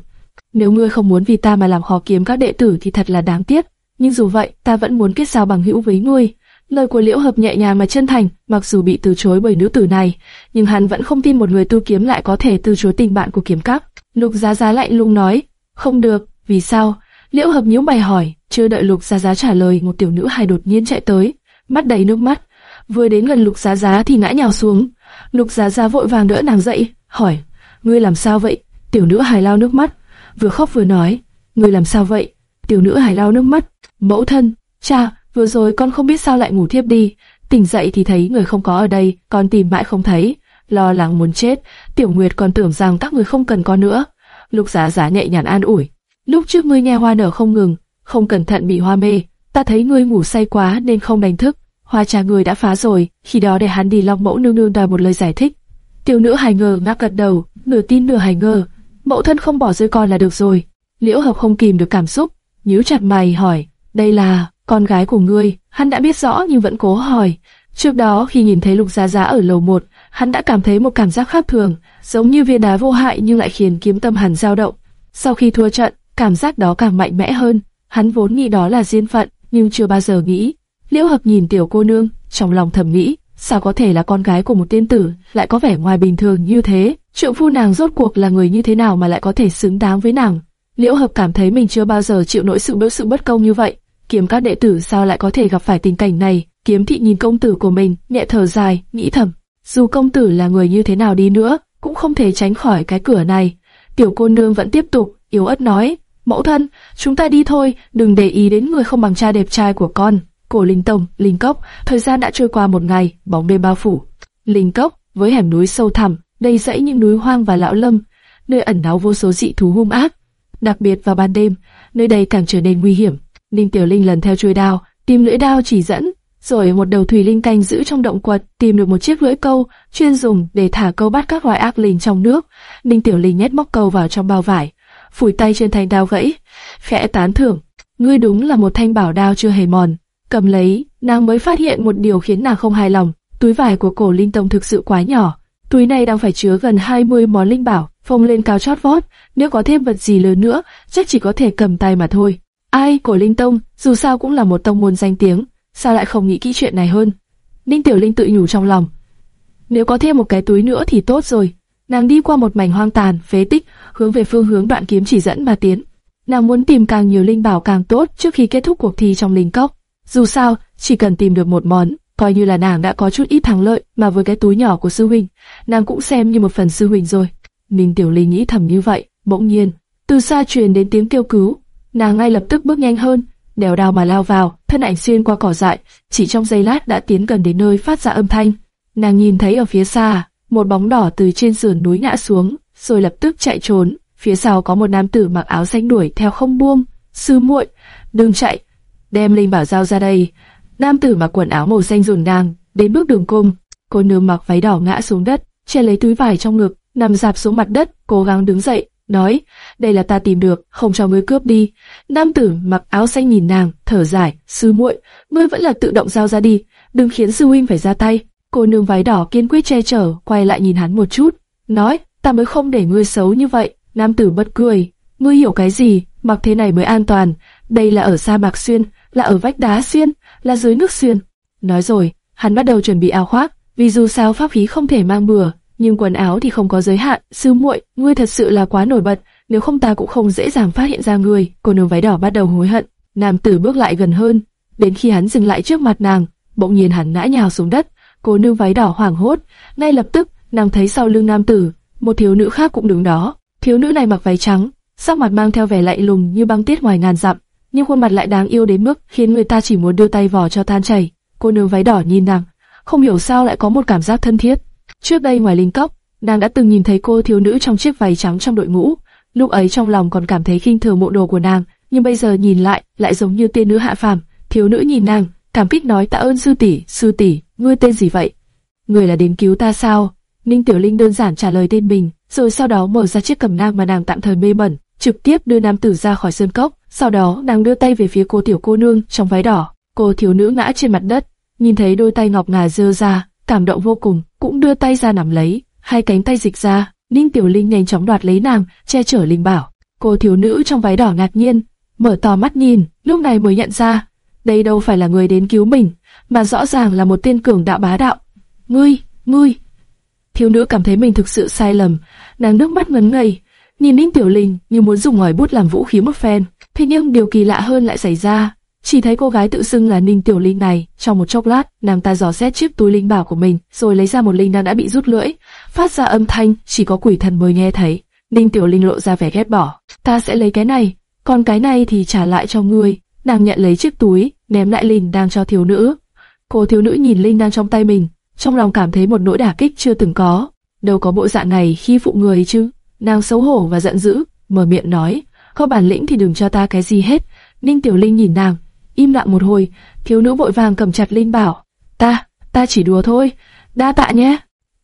Nếu ngươi không muốn vì ta mà làm khó kiếm các đệ tử thì thật là đáng tiếc, nhưng dù vậy, ta vẫn muốn kết giao bằng hữu với ngươi. Lời của Liễu Hợp nhẹ nhàng mà chân thành, mặc dù bị từ chối bởi nữ tử này, nhưng hắn vẫn không tin một người tu kiếm lại có thể từ chối tình bạn của kiếm các. Lục Giá Giá lạnh lùng nói, không được, vì sao? Liễu Hợp nhíu mày hỏi, chưa đợi Lục Giá Giá trả lời, một tiểu nữ hài đột nhiên chạy tới, mắt đầy nước mắt, vừa đến gần Lục Giá Giá thì ngã nhào xuống. Lục Giá Giá vội vàng đỡ nàng dậy, hỏi, ngươi làm sao vậy? Tiểu nữ hài lau nước mắt, vừa khóc vừa nói, ngươi làm sao vậy? Tiểu nữ hài lau nước mắt, mẫu thân, cha, vừa rồi con không biết sao lại ngủ thiếp đi, tỉnh dậy thì thấy người không có ở đây, con tìm mãi không thấy, lo lắng muốn chết. Tiểu Nguyệt còn tưởng rằng các người không cần con nữa. Lục Giá Giá nhẹ nhàng an ủi, lúc trước ngươi nghe hoa nở không ngừng, không cẩn thận bị hoa mê, ta thấy ngươi ngủ say quá nên không đánh thức, Hoa trà người đã phá rồi, khi đó để hắn đi Long Mẫu nương nương đòi một lời giải thích. Tiểu nữ hài ngờ ngáp gật đầu, nửa tin nửa hài ngờ. Mẫu thân không bỏ rơi con là được rồi. Liễu Hợp không kìm được cảm xúc, nhíu chặt mày hỏi, đây là con gái của ngươi. Hắn đã biết rõ nhưng vẫn cố hỏi. Trước đó khi nhìn thấy Lục Giá Giá ở lầu một, hắn đã cảm thấy một cảm giác khác thường, giống như viên đá vô hại nhưng lại khiến kiếm tâm hắn dao động. Sau khi thua trận, cảm giác đó càng mạnh mẽ hơn. Hắn vốn nghĩ đó là duyên phận, nhưng chưa bao giờ nghĩ. Liễu Hợp nhìn tiểu cô nương, trong lòng thầm nghĩ, sao có thể là con gái của một tiên tử, lại có vẻ ngoài bình thường như thế? Trượng phu nàng rốt cuộc là người như thế nào mà lại có thể xứng đáng với nàng? Liễu Hợp cảm thấy mình chưa bao giờ chịu nổi sự bỡ sự bất công như vậy. Kiếm các đệ tử sao lại có thể gặp phải tình cảnh này? Kiếm thị nhìn công tử của mình, nhẹ thở dài, nghĩ thầm, dù công tử là người như thế nào đi nữa, cũng không thể tránh khỏi cái cửa này. Tiểu cô nương vẫn tiếp tục, yếu ớt nói, mẫu thân, chúng ta đi thôi, đừng để ý đến người không bằng cha đẹp trai của con. Cổ Linh Tông, Linh Cốc, thời gian đã trôi qua một ngày, bóng đêm bao phủ. Linh Cốc, với hẻm núi sâu thẳm, đầy dãy những núi hoang và lão lâm, nơi ẩn náu vô số dị thú hung ác. Đặc biệt vào ban đêm, nơi đây càng trở nên nguy hiểm. Ninh Tiểu Linh lần theo chuôi đao, tìm lưỡi đao chỉ dẫn, rồi một đầu thủy linh canh giữ trong động quật tìm được một chiếc lưỡi câu chuyên dùng để thả câu bắt các loài ác linh trong nước. Ninh Tiểu Linh nhét móc câu vào trong bao vải, phủi tay trên thanh đao gãy, khẽ tán thưởng. Ngươi đúng là một thanh bảo đao chưa hề mòn. Cầm lấy, nàng mới phát hiện một điều khiến nàng không hài lòng. Túi vải của cổ linh tông thực sự quá nhỏ. Túi này đang phải chứa gần 20 món linh bảo, phồng lên cao chót vót. Nếu có thêm vật gì lớn nữa, chắc chỉ có thể cầm tay mà thôi. Ai, cổ linh tông, dù sao cũng là một tông môn danh tiếng, sao lại không nghĩ kỹ chuyện này hơn? Ninh Tiểu Linh tự nhủ trong lòng. Nếu có thêm một cái túi nữa thì tốt rồi. Nàng đi qua một mảnh hoang tàn, phế tích, hướng về phương hướng đoạn kiếm chỉ dẫn mà tiến. Nàng muốn tìm càng nhiều linh bảo càng tốt trước khi kết thúc cuộc thi trong linh cốc. Dù sao, chỉ cần tìm được một món, coi như là nàng đã có chút ít thắng lợi, mà với cái túi nhỏ của sư huynh, nàng cũng xem như một phần sư huynh rồi. Ninh Tiểu Linh nghĩ thầm như vậy, bỗng nhiên, từ xa truyền đến tiếng kêu cứu, nàng ngay lập tức bước nhanh hơn, đèo đao mà lao vào, thân ảnh xuyên qua cỏ dại, chỉ trong giây lát đã tiến gần đến nơi phát ra âm thanh. Nàng nhìn thấy ở phía xa, à? Một bóng đỏ từ trên sườn núi ngã xuống, rồi lập tức chạy trốn. Phía sau có một nam tử mặc áo xanh đuổi theo không buông. Sư muội, đừng chạy, đem linh bảo giao ra đây. Nam tử mặc quần áo màu xanh rồn nàng đến bước đường cung. Cô nương mặc váy đỏ ngã xuống đất, che lấy túi vải trong ngực, nằm dạp xuống mặt đất, cố gắng đứng dậy, nói, đây là ta tìm được, không cho ngươi cướp đi. Nam tử mặc áo xanh nhìn nàng, thở dài, sư muội, ngươi vẫn là tự động giao ra đi, đừng khiến sư huynh phải ra tay. Cô nương váy đỏ kiên quyết che chở, quay lại nhìn hắn một chút, nói, ta mới không để ngươi xấu như vậy. Nam tử bật cười, ngươi hiểu cái gì, mặc thế này mới an toàn, đây là ở sa mạc xuyên, là ở vách đá xuyên, là dưới nước xuyên. Nói rồi, hắn bắt đầu chuẩn bị áo khoác, vì dù sao pháp khí không thể mang bừa, nhưng quần áo thì không có giới hạn. Sư muội, ngươi thật sự là quá nổi bật, nếu không ta cũng không dễ dàng phát hiện ra ngươi. Cô nương váy đỏ bắt đầu hối hận. Nam tử bước lại gần hơn, đến khi hắn dừng lại trước mặt nàng, bỗng nhiên hắn ngã nhào xuống đất. Cô nương váy đỏ hoảng hốt, ngay lập tức nàng thấy sau lưng nam tử, một thiếu nữ khác cũng đứng đó. Thiếu nữ này mặc váy trắng, sắc mặt mang theo vẻ lạnh lùng như băng tiết ngoài ngàn dặm, nhưng khuôn mặt lại đáng yêu đến mức khiến người ta chỉ muốn đưa tay vò cho tan chảy. Cô nương váy đỏ nhìn nàng, không hiểu sao lại có một cảm giác thân thiết. Trước đây ngoài linh cốc, nàng đã từng nhìn thấy cô thiếu nữ trong chiếc váy trắng trong đội ngũ, lúc ấy trong lòng còn cảm thấy khinh thường mộ đồ của nàng, nhưng bây giờ nhìn lại, lại giống như tiên nữ hạ phàm. Thiếu nữ nhìn nàng, cảm kích nói tạ ơn sư tỷ, sư tỷ, ngươi tên gì vậy? Ngươi là đến cứu ta sao? Ninh Tiểu Linh đơn giản trả lời tên mình, rồi sau đó mở ra chiếc cầm nang mà nàng tạm thời mê mẩn, trực tiếp đưa nam tử ra khỏi sơn cốc. Sau đó nàng đưa tay về phía cô tiểu cô nương trong váy đỏ. Cô thiếu nữ ngã trên mặt đất, nhìn thấy đôi tay ngọc ngà dơ ra, cảm động vô cùng, cũng đưa tay ra nắm lấy, hai cánh tay dịch ra. Ninh Tiểu Linh nhanh chóng đoạt lấy nàng, che chở linh bảo. Cô thiếu nữ trong váy đỏ ngạc nhiên, mở to mắt nhìn, lúc này mới nhận ra, đây đâu phải là người đến cứu mình, mà rõ ràng là một tên cường đạo bá đạo. Ngươi, ngươi, thiếu nữ cảm thấy mình thực sự sai lầm, nàng nước mắt ngấn ngây, nhìn Ninh Tiểu Linh như muốn dùng ngòi bút làm vũ khí một phen. Thế nhưng điều kỳ lạ hơn lại xảy ra, chỉ thấy cô gái tự xưng là Ninh Tiểu Linh này, trong một chốc lát, nàng ta dò xét chiếc túi linh bảo của mình, rồi lấy ra một linh đan đã bị rút lưỡi, phát ra âm thanh chỉ có quỷ thần mới nghe thấy. Ninh Tiểu Linh lộ ra vẻ ghét bỏ, ta sẽ lấy cái này, còn cái này thì trả lại cho ngươi. Nàng nhận lấy chiếc túi, ném lại linh đang cho thiếu nữ. Cô thiếu nữ nhìn linh đang trong tay mình, trong lòng cảm thấy một nỗi đả kích chưa từng có. Đâu có bộ dạng này khi phụ người chứ? Nàng xấu hổ và giận dữ, mở miệng nói, có bản lĩnh thì đừng cho ta cái gì hết. Ninh Tiểu Linh nhìn nàng, im lặng một hồi, thiếu nữ vội vàng cầm chặt Linh bảo, ta, ta chỉ đùa thôi, đa tạ nhé.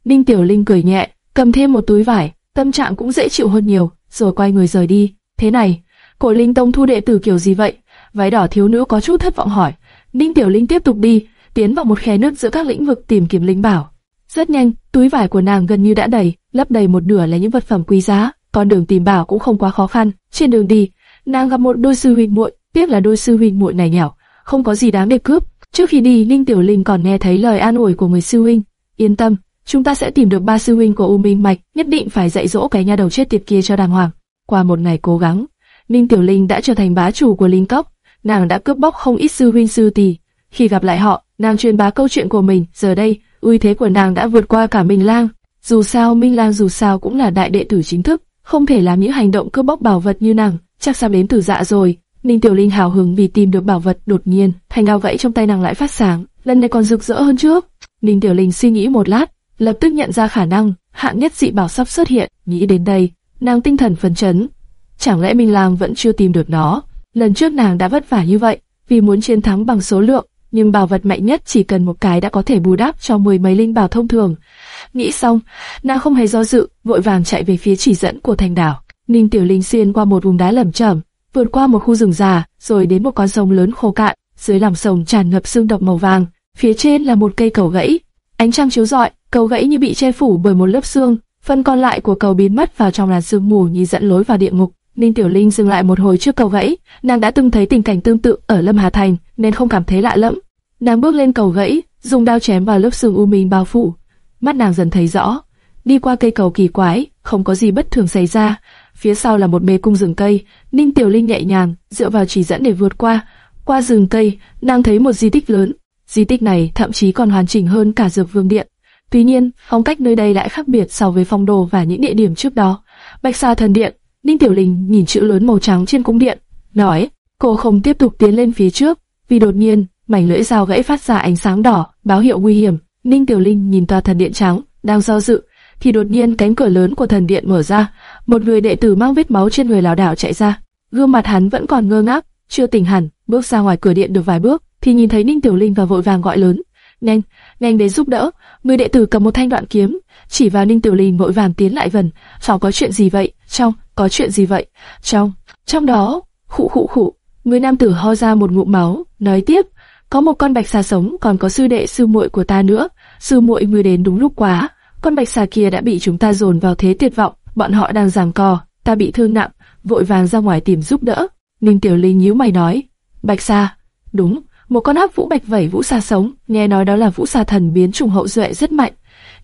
Ninh Tiểu Linh cười nhẹ, cầm thêm một túi vải, tâm trạng cũng dễ chịu hơn nhiều, rồi quay người rời đi. Thế này, cổ Linh Tông thu đệ tử kiểu gì vậy? Váy đỏ thiếu nữ có chút thất vọng hỏi. Ninh Tiểu Linh tiếp tục đi, tiến vào một khe nước giữa các lĩnh vực tìm kiếm linh bảo. Rất nhanh, túi vải của nàng gần như đã đầy, lấp đầy một nửa là những vật phẩm quý giá. Con đường tìm bảo cũng không quá khó khăn. Trên đường đi, nàng gặp một đôi sư huynh muội, tiếc là đôi sư huynh muội này nghèo, không có gì đáng để cướp. Trước khi đi, Ninh Tiểu Linh còn nghe thấy lời an ủi của người sư huynh. Yên tâm, chúng ta sẽ tìm được ba sư huynh của U Minh Mạch, nhất định phải dạy dỗ cái nhà đầu chết tiệt kia cho đàng hoàng. Qua một ngày cố gắng, Ninh Tiểu Linh đã trở thành bá chủ của Linh Cốc. Nàng đã cướp bóc không ít sư huynh sư tỷ. Khi gặp lại họ, nàng truyền bá câu chuyện của mình. Giờ đây, uy thế của nàng đã vượt qua cả Minh Lang. Dù sao, Minh Lang dù sao cũng là đại đệ tử chính thức, không thể làm những hành động cướp bóc bảo vật như nàng. Chắc sắp đến tử dạ rồi. Ninh Tiểu Linh hào hứng vì tìm được bảo vật, đột nhiên, thanh đao gãy trong tay nàng lại phát sáng, lần này còn rực rỡ hơn trước. Ninh Tiểu Linh suy nghĩ một lát, lập tức nhận ra khả năng hạng nhất dị bảo sắp xuất hiện. Nghĩ đến đây, nàng tinh thần phấn chấn. Chẳng lẽ Minh Lang vẫn chưa tìm được nó? Lần trước nàng đã vất vả như vậy, vì muốn chiến thắng bằng số lượng, nhưng bảo vật mạnh nhất chỉ cần một cái đã có thể bù đắp cho mười mấy linh bảo thông thường. Nghĩ xong, nàng không hề do dự, vội vàng chạy về phía chỉ dẫn của thành đảo. Ninh Tiểu Linh xuyên qua một vùng đá lởm chởm, vượt qua một khu rừng già, rồi đến một con sông lớn khô cạn. Dưới lòng sông tràn ngập xương độc màu vàng, phía trên là một cây cầu gãy. Ánh trăng chiếu rọi, cầu gãy như bị che phủ bởi một lớp xương phần còn lại của cầu biến mất vào trong làn sương mù như dẫn lối vào địa ngục. Ninh Tiểu Linh dừng lại một hồi trước cầu gãy, nàng đã từng thấy tình cảnh tương tự ở Lâm Hà Thành, nên không cảm thấy lạ lẫm. Nàng bước lên cầu gãy, dùng đao chém vào lớp sương u minh bao phủ. Mắt nàng dần thấy rõ, đi qua cây cầu kỳ quái, không có gì bất thường xảy ra. Phía sau là một mê cung rừng cây, Ninh Tiểu Linh nhẹ nhàng dựa vào chỉ dẫn để vượt qua. Qua rừng cây, nàng thấy một di tích lớn. Di tích này thậm chí còn hoàn chỉnh hơn cả dược vương điện. Tuy nhiên, phong cách nơi đây lại khác biệt so với phong đồ và những địa điểm trước đó. Bạch Sa Thần Điện, Ninh Tiểu Linh nhìn chữ lớn màu trắng trên cung điện, nói, cô không tiếp tục tiến lên phía trước, vì đột nhiên, mảnh lưỡi dao gãy phát ra ánh sáng đỏ, báo hiệu nguy hiểm. Ninh Tiểu Linh nhìn tòa thần điện trắng, đang do dự, thì đột nhiên cánh cửa lớn của thần điện mở ra, một người đệ tử mang vết máu trên người lảo đảo chạy ra. Gương mặt hắn vẫn còn ngơ ngác, chưa tỉnh hẳn, bước ra ngoài cửa điện được vài bước, thì nhìn thấy Ninh Tiểu Linh và vội vàng gọi lớn, nhanh, nhanh đến giúp đỡ. Người đệ tử cầm một thanh đoạn kiếm, chỉ vào Ninh Tiểu Linh vội vàng tiến lại gần. Trong có chuyện gì vậy? Trong có chuyện gì vậy? Trong, trong đó, khụ khụ khụ, người nam tử ho ra một ngụm máu, nói tiếp, có một con bạch xà sống, còn có sư đệ sư muội của ta nữa. Sư muội người đến đúng lúc quá, con bạch xà kia đã bị chúng ta dồn vào thế tuyệt vọng, bọn họ đang giằng co, ta bị thương nặng, vội vàng ra ngoài tìm giúp đỡ. Ninh Tiểu Linh nhíu mày nói, bạch xà, đúng, một con hắc vũ bạch vảy vũ xà sống, nghe nói đó là vũ xà thần biến trùng hậu duệ rất mạnh.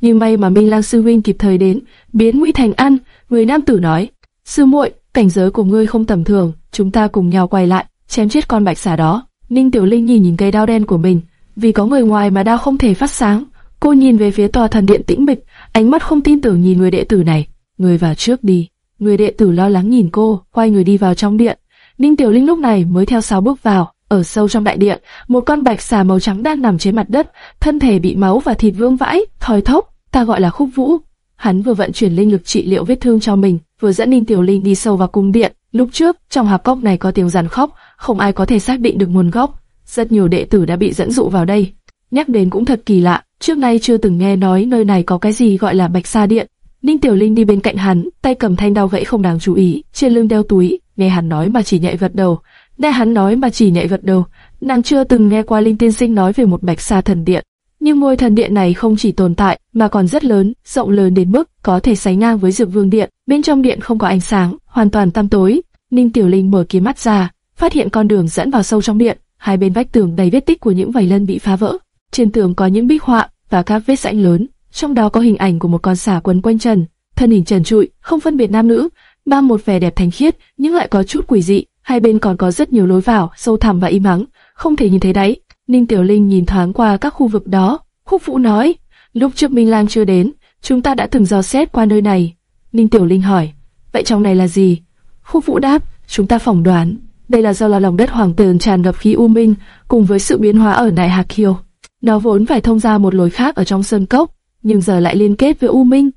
Nhưng may mà Minh Lang sư huynh kịp thời đến, biến nguy thành ăn. Người nam tử nói, sư muội, cảnh giới của ngươi không tầm thường, chúng ta cùng nhau quay lại, chém chết con bạch xà đó. Ninh Tiểu Linh nhìn nhìn cây đao đen của mình, vì có người ngoài mà đao không thể phát sáng. Cô nhìn về phía tòa thần điện tĩnh mịch, ánh mắt không tin tưởng nhìn người đệ tử này. Người vào trước đi. Người đệ tử lo lắng nhìn cô, quay người đi vào trong điện. Ninh Tiểu Linh lúc này mới theo sáu bước vào. Ở sâu trong đại điện, một con bạch xà màu trắng đang nằm trên mặt đất, thân thể bị máu và thịt vương vãi, thoi thóp. Ta gọi là khúc vũ. Hắn vừa vận chuyển linh lực trị liệu vết thương cho mình, vừa dẫn Ninh Tiểu Linh đi sâu vào cung điện. Lúc trước, trong hạp cốc này có tiếng giàn khóc, không ai có thể xác định được nguồn gốc. Rất nhiều đệ tử đã bị dẫn dụ vào đây. Nhắc đến cũng thật kỳ lạ, trước nay chưa từng nghe nói nơi này có cái gì gọi là bạch sa điện. Ninh Tiểu Linh đi bên cạnh hắn, tay cầm thanh đao gãy không đáng chú ý, trên lưng đeo túi, nghe hắn nói mà chỉ nhạy gật đầu. Nghe hắn nói mà chỉ nhẹ gật đầu, nàng chưa từng nghe qua Linh Tiên Sinh nói về một bạch sa thần điện. Nhưng ngôi thần điện này không chỉ tồn tại, mà còn rất lớn, rộng lớn đến mức có thể sánh ngang với Dược Vương điện. Bên trong điện không có ánh sáng, hoàn toàn tăm tối. Ninh Tiểu Linh mở kiếm mắt ra, phát hiện con đường dẫn vào sâu trong điện. Hai bên vách tường đầy vết tích của những vảy lân bị phá vỡ. Trên tường có những bích họa và các vết rãnh lớn, trong đó có hình ảnh của một con xà quấn quanh trần, thân hình trần trụi, không phân biệt nam nữ, mang một vẻ đẹp thanh khiết nhưng lại có chút quỷ dị. Hai bên còn có rất nhiều lối vào, sâu thẳm và im ắng, không thể nhìn thấy đáy. Ninh Tiểu Linh nhìn thoáng qua các khu vực đó. Khúc Vũ nói, lúc trước Minh Lang chưa đến, chúng ta đã từng dò xét qua nơi này. Ninh Tiểu Linh hỏi, vậy trong này là gì? Khúc Vũ đáp, chúng ta phỏng đoán, đây là do là lòng đất hoàng tường tràn ngập khí u minh, cùng với sự biến hóa ở Đại Hạc Kiều. Nó vốn phải thông ra một lối khác ở trong sơn cốc, nhưng giờ lại liên kết với u minh.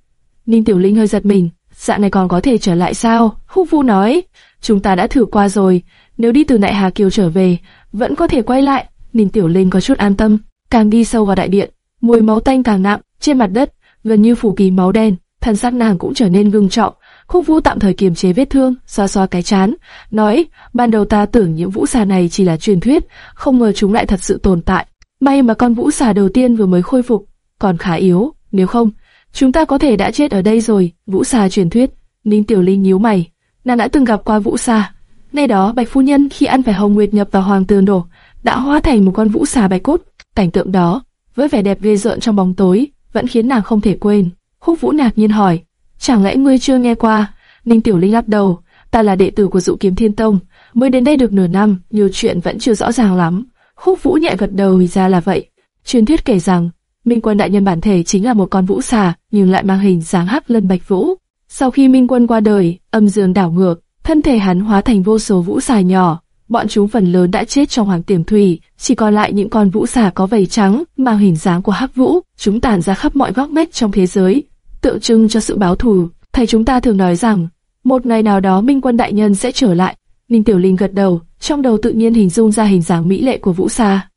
Ninh Tiểu Linh hơi giật mình, dạ này còn có thể trở lại sao? Khúc Vu nói, chúng ta đã thử qua rồi, nếu đi từ Đại Hà Kiều trở về, vẫn có thể quay lại. Ninh Tiểu Linh có chút an tâm, càng đi sâu vào đại điện, mùi máu tanh càng nặng, trên mặt đất gần như phủ kín máu đen, thân xác nàng cũng trở nên ngưng trọng. Khúc Vũ tạm thời kiềm chế vết thương, xoa xoa cái chán, nói: ban đầu ta tưởng những vũ xà này chỉ là truyền thuyết, không ngờ chúng lại thật sự tồn tại. May mà con vũ xà đầu tiên vừa mới khôi phục, còn khá yếu, nếu không, chúng ta có thể đã chết ở đây rồi. Vũ xà truyền thuyết. Ninh Tiểu Linh nhíu mày, nàng đã từng gặp qua vũ xà, Nay đó Bạch phu nhân khi ăn phải Hồng Nguyệt nhập vào hoàng tường đổ, đã hóa thành một con vũ xà bạch cốt. Cảnh tượng đó, với vẻ đẹp ghê rợn trong bóng tối, vẫn khiến nàng không thể quên. Húc Vũ ngạc nhiên hỏi, chẳng lẽ ngươi chưa nghe qua? Ninh Tiểu Linh lắc đầu, ta là đệ tử của Dụ Kiếm Thiên Tông, mới đến đây được nửa năm, nhiều chuyện vẫn chưa rõ ràng lắm. Húc Vũ nhẹ gật đầu ra là vậy. Truyền thuyết kể rằng, Minh Quân đại nhân bản thể chính là một con vũ xà, nhưng lại mang hình dáng hắc lân bạch vũ. Sau khi Minh Quân qua đời, âm dương đảo ngược, thân thể hắn hóa thành vô số vũ xà nhỏ. Bọn chúng phần lớn đã chết trong hoàng tiềm thủy, chỉ còn lại những con vũ xà có vảy trắng, mang hình dáng của hắc vũ. Chúng tản ra khắp mọi góc mét trong thế giới, tượng trưng cho sự báo thù. Thầy chúng ta thường nói rằng, một ngày nào đó Minh Quân đại nhân sẽ trở lại. Ninh Tiểu Linh gật đầu, trong đầu tự nhiên hình dung ra hình dáng mỹ lệ của vũ xà.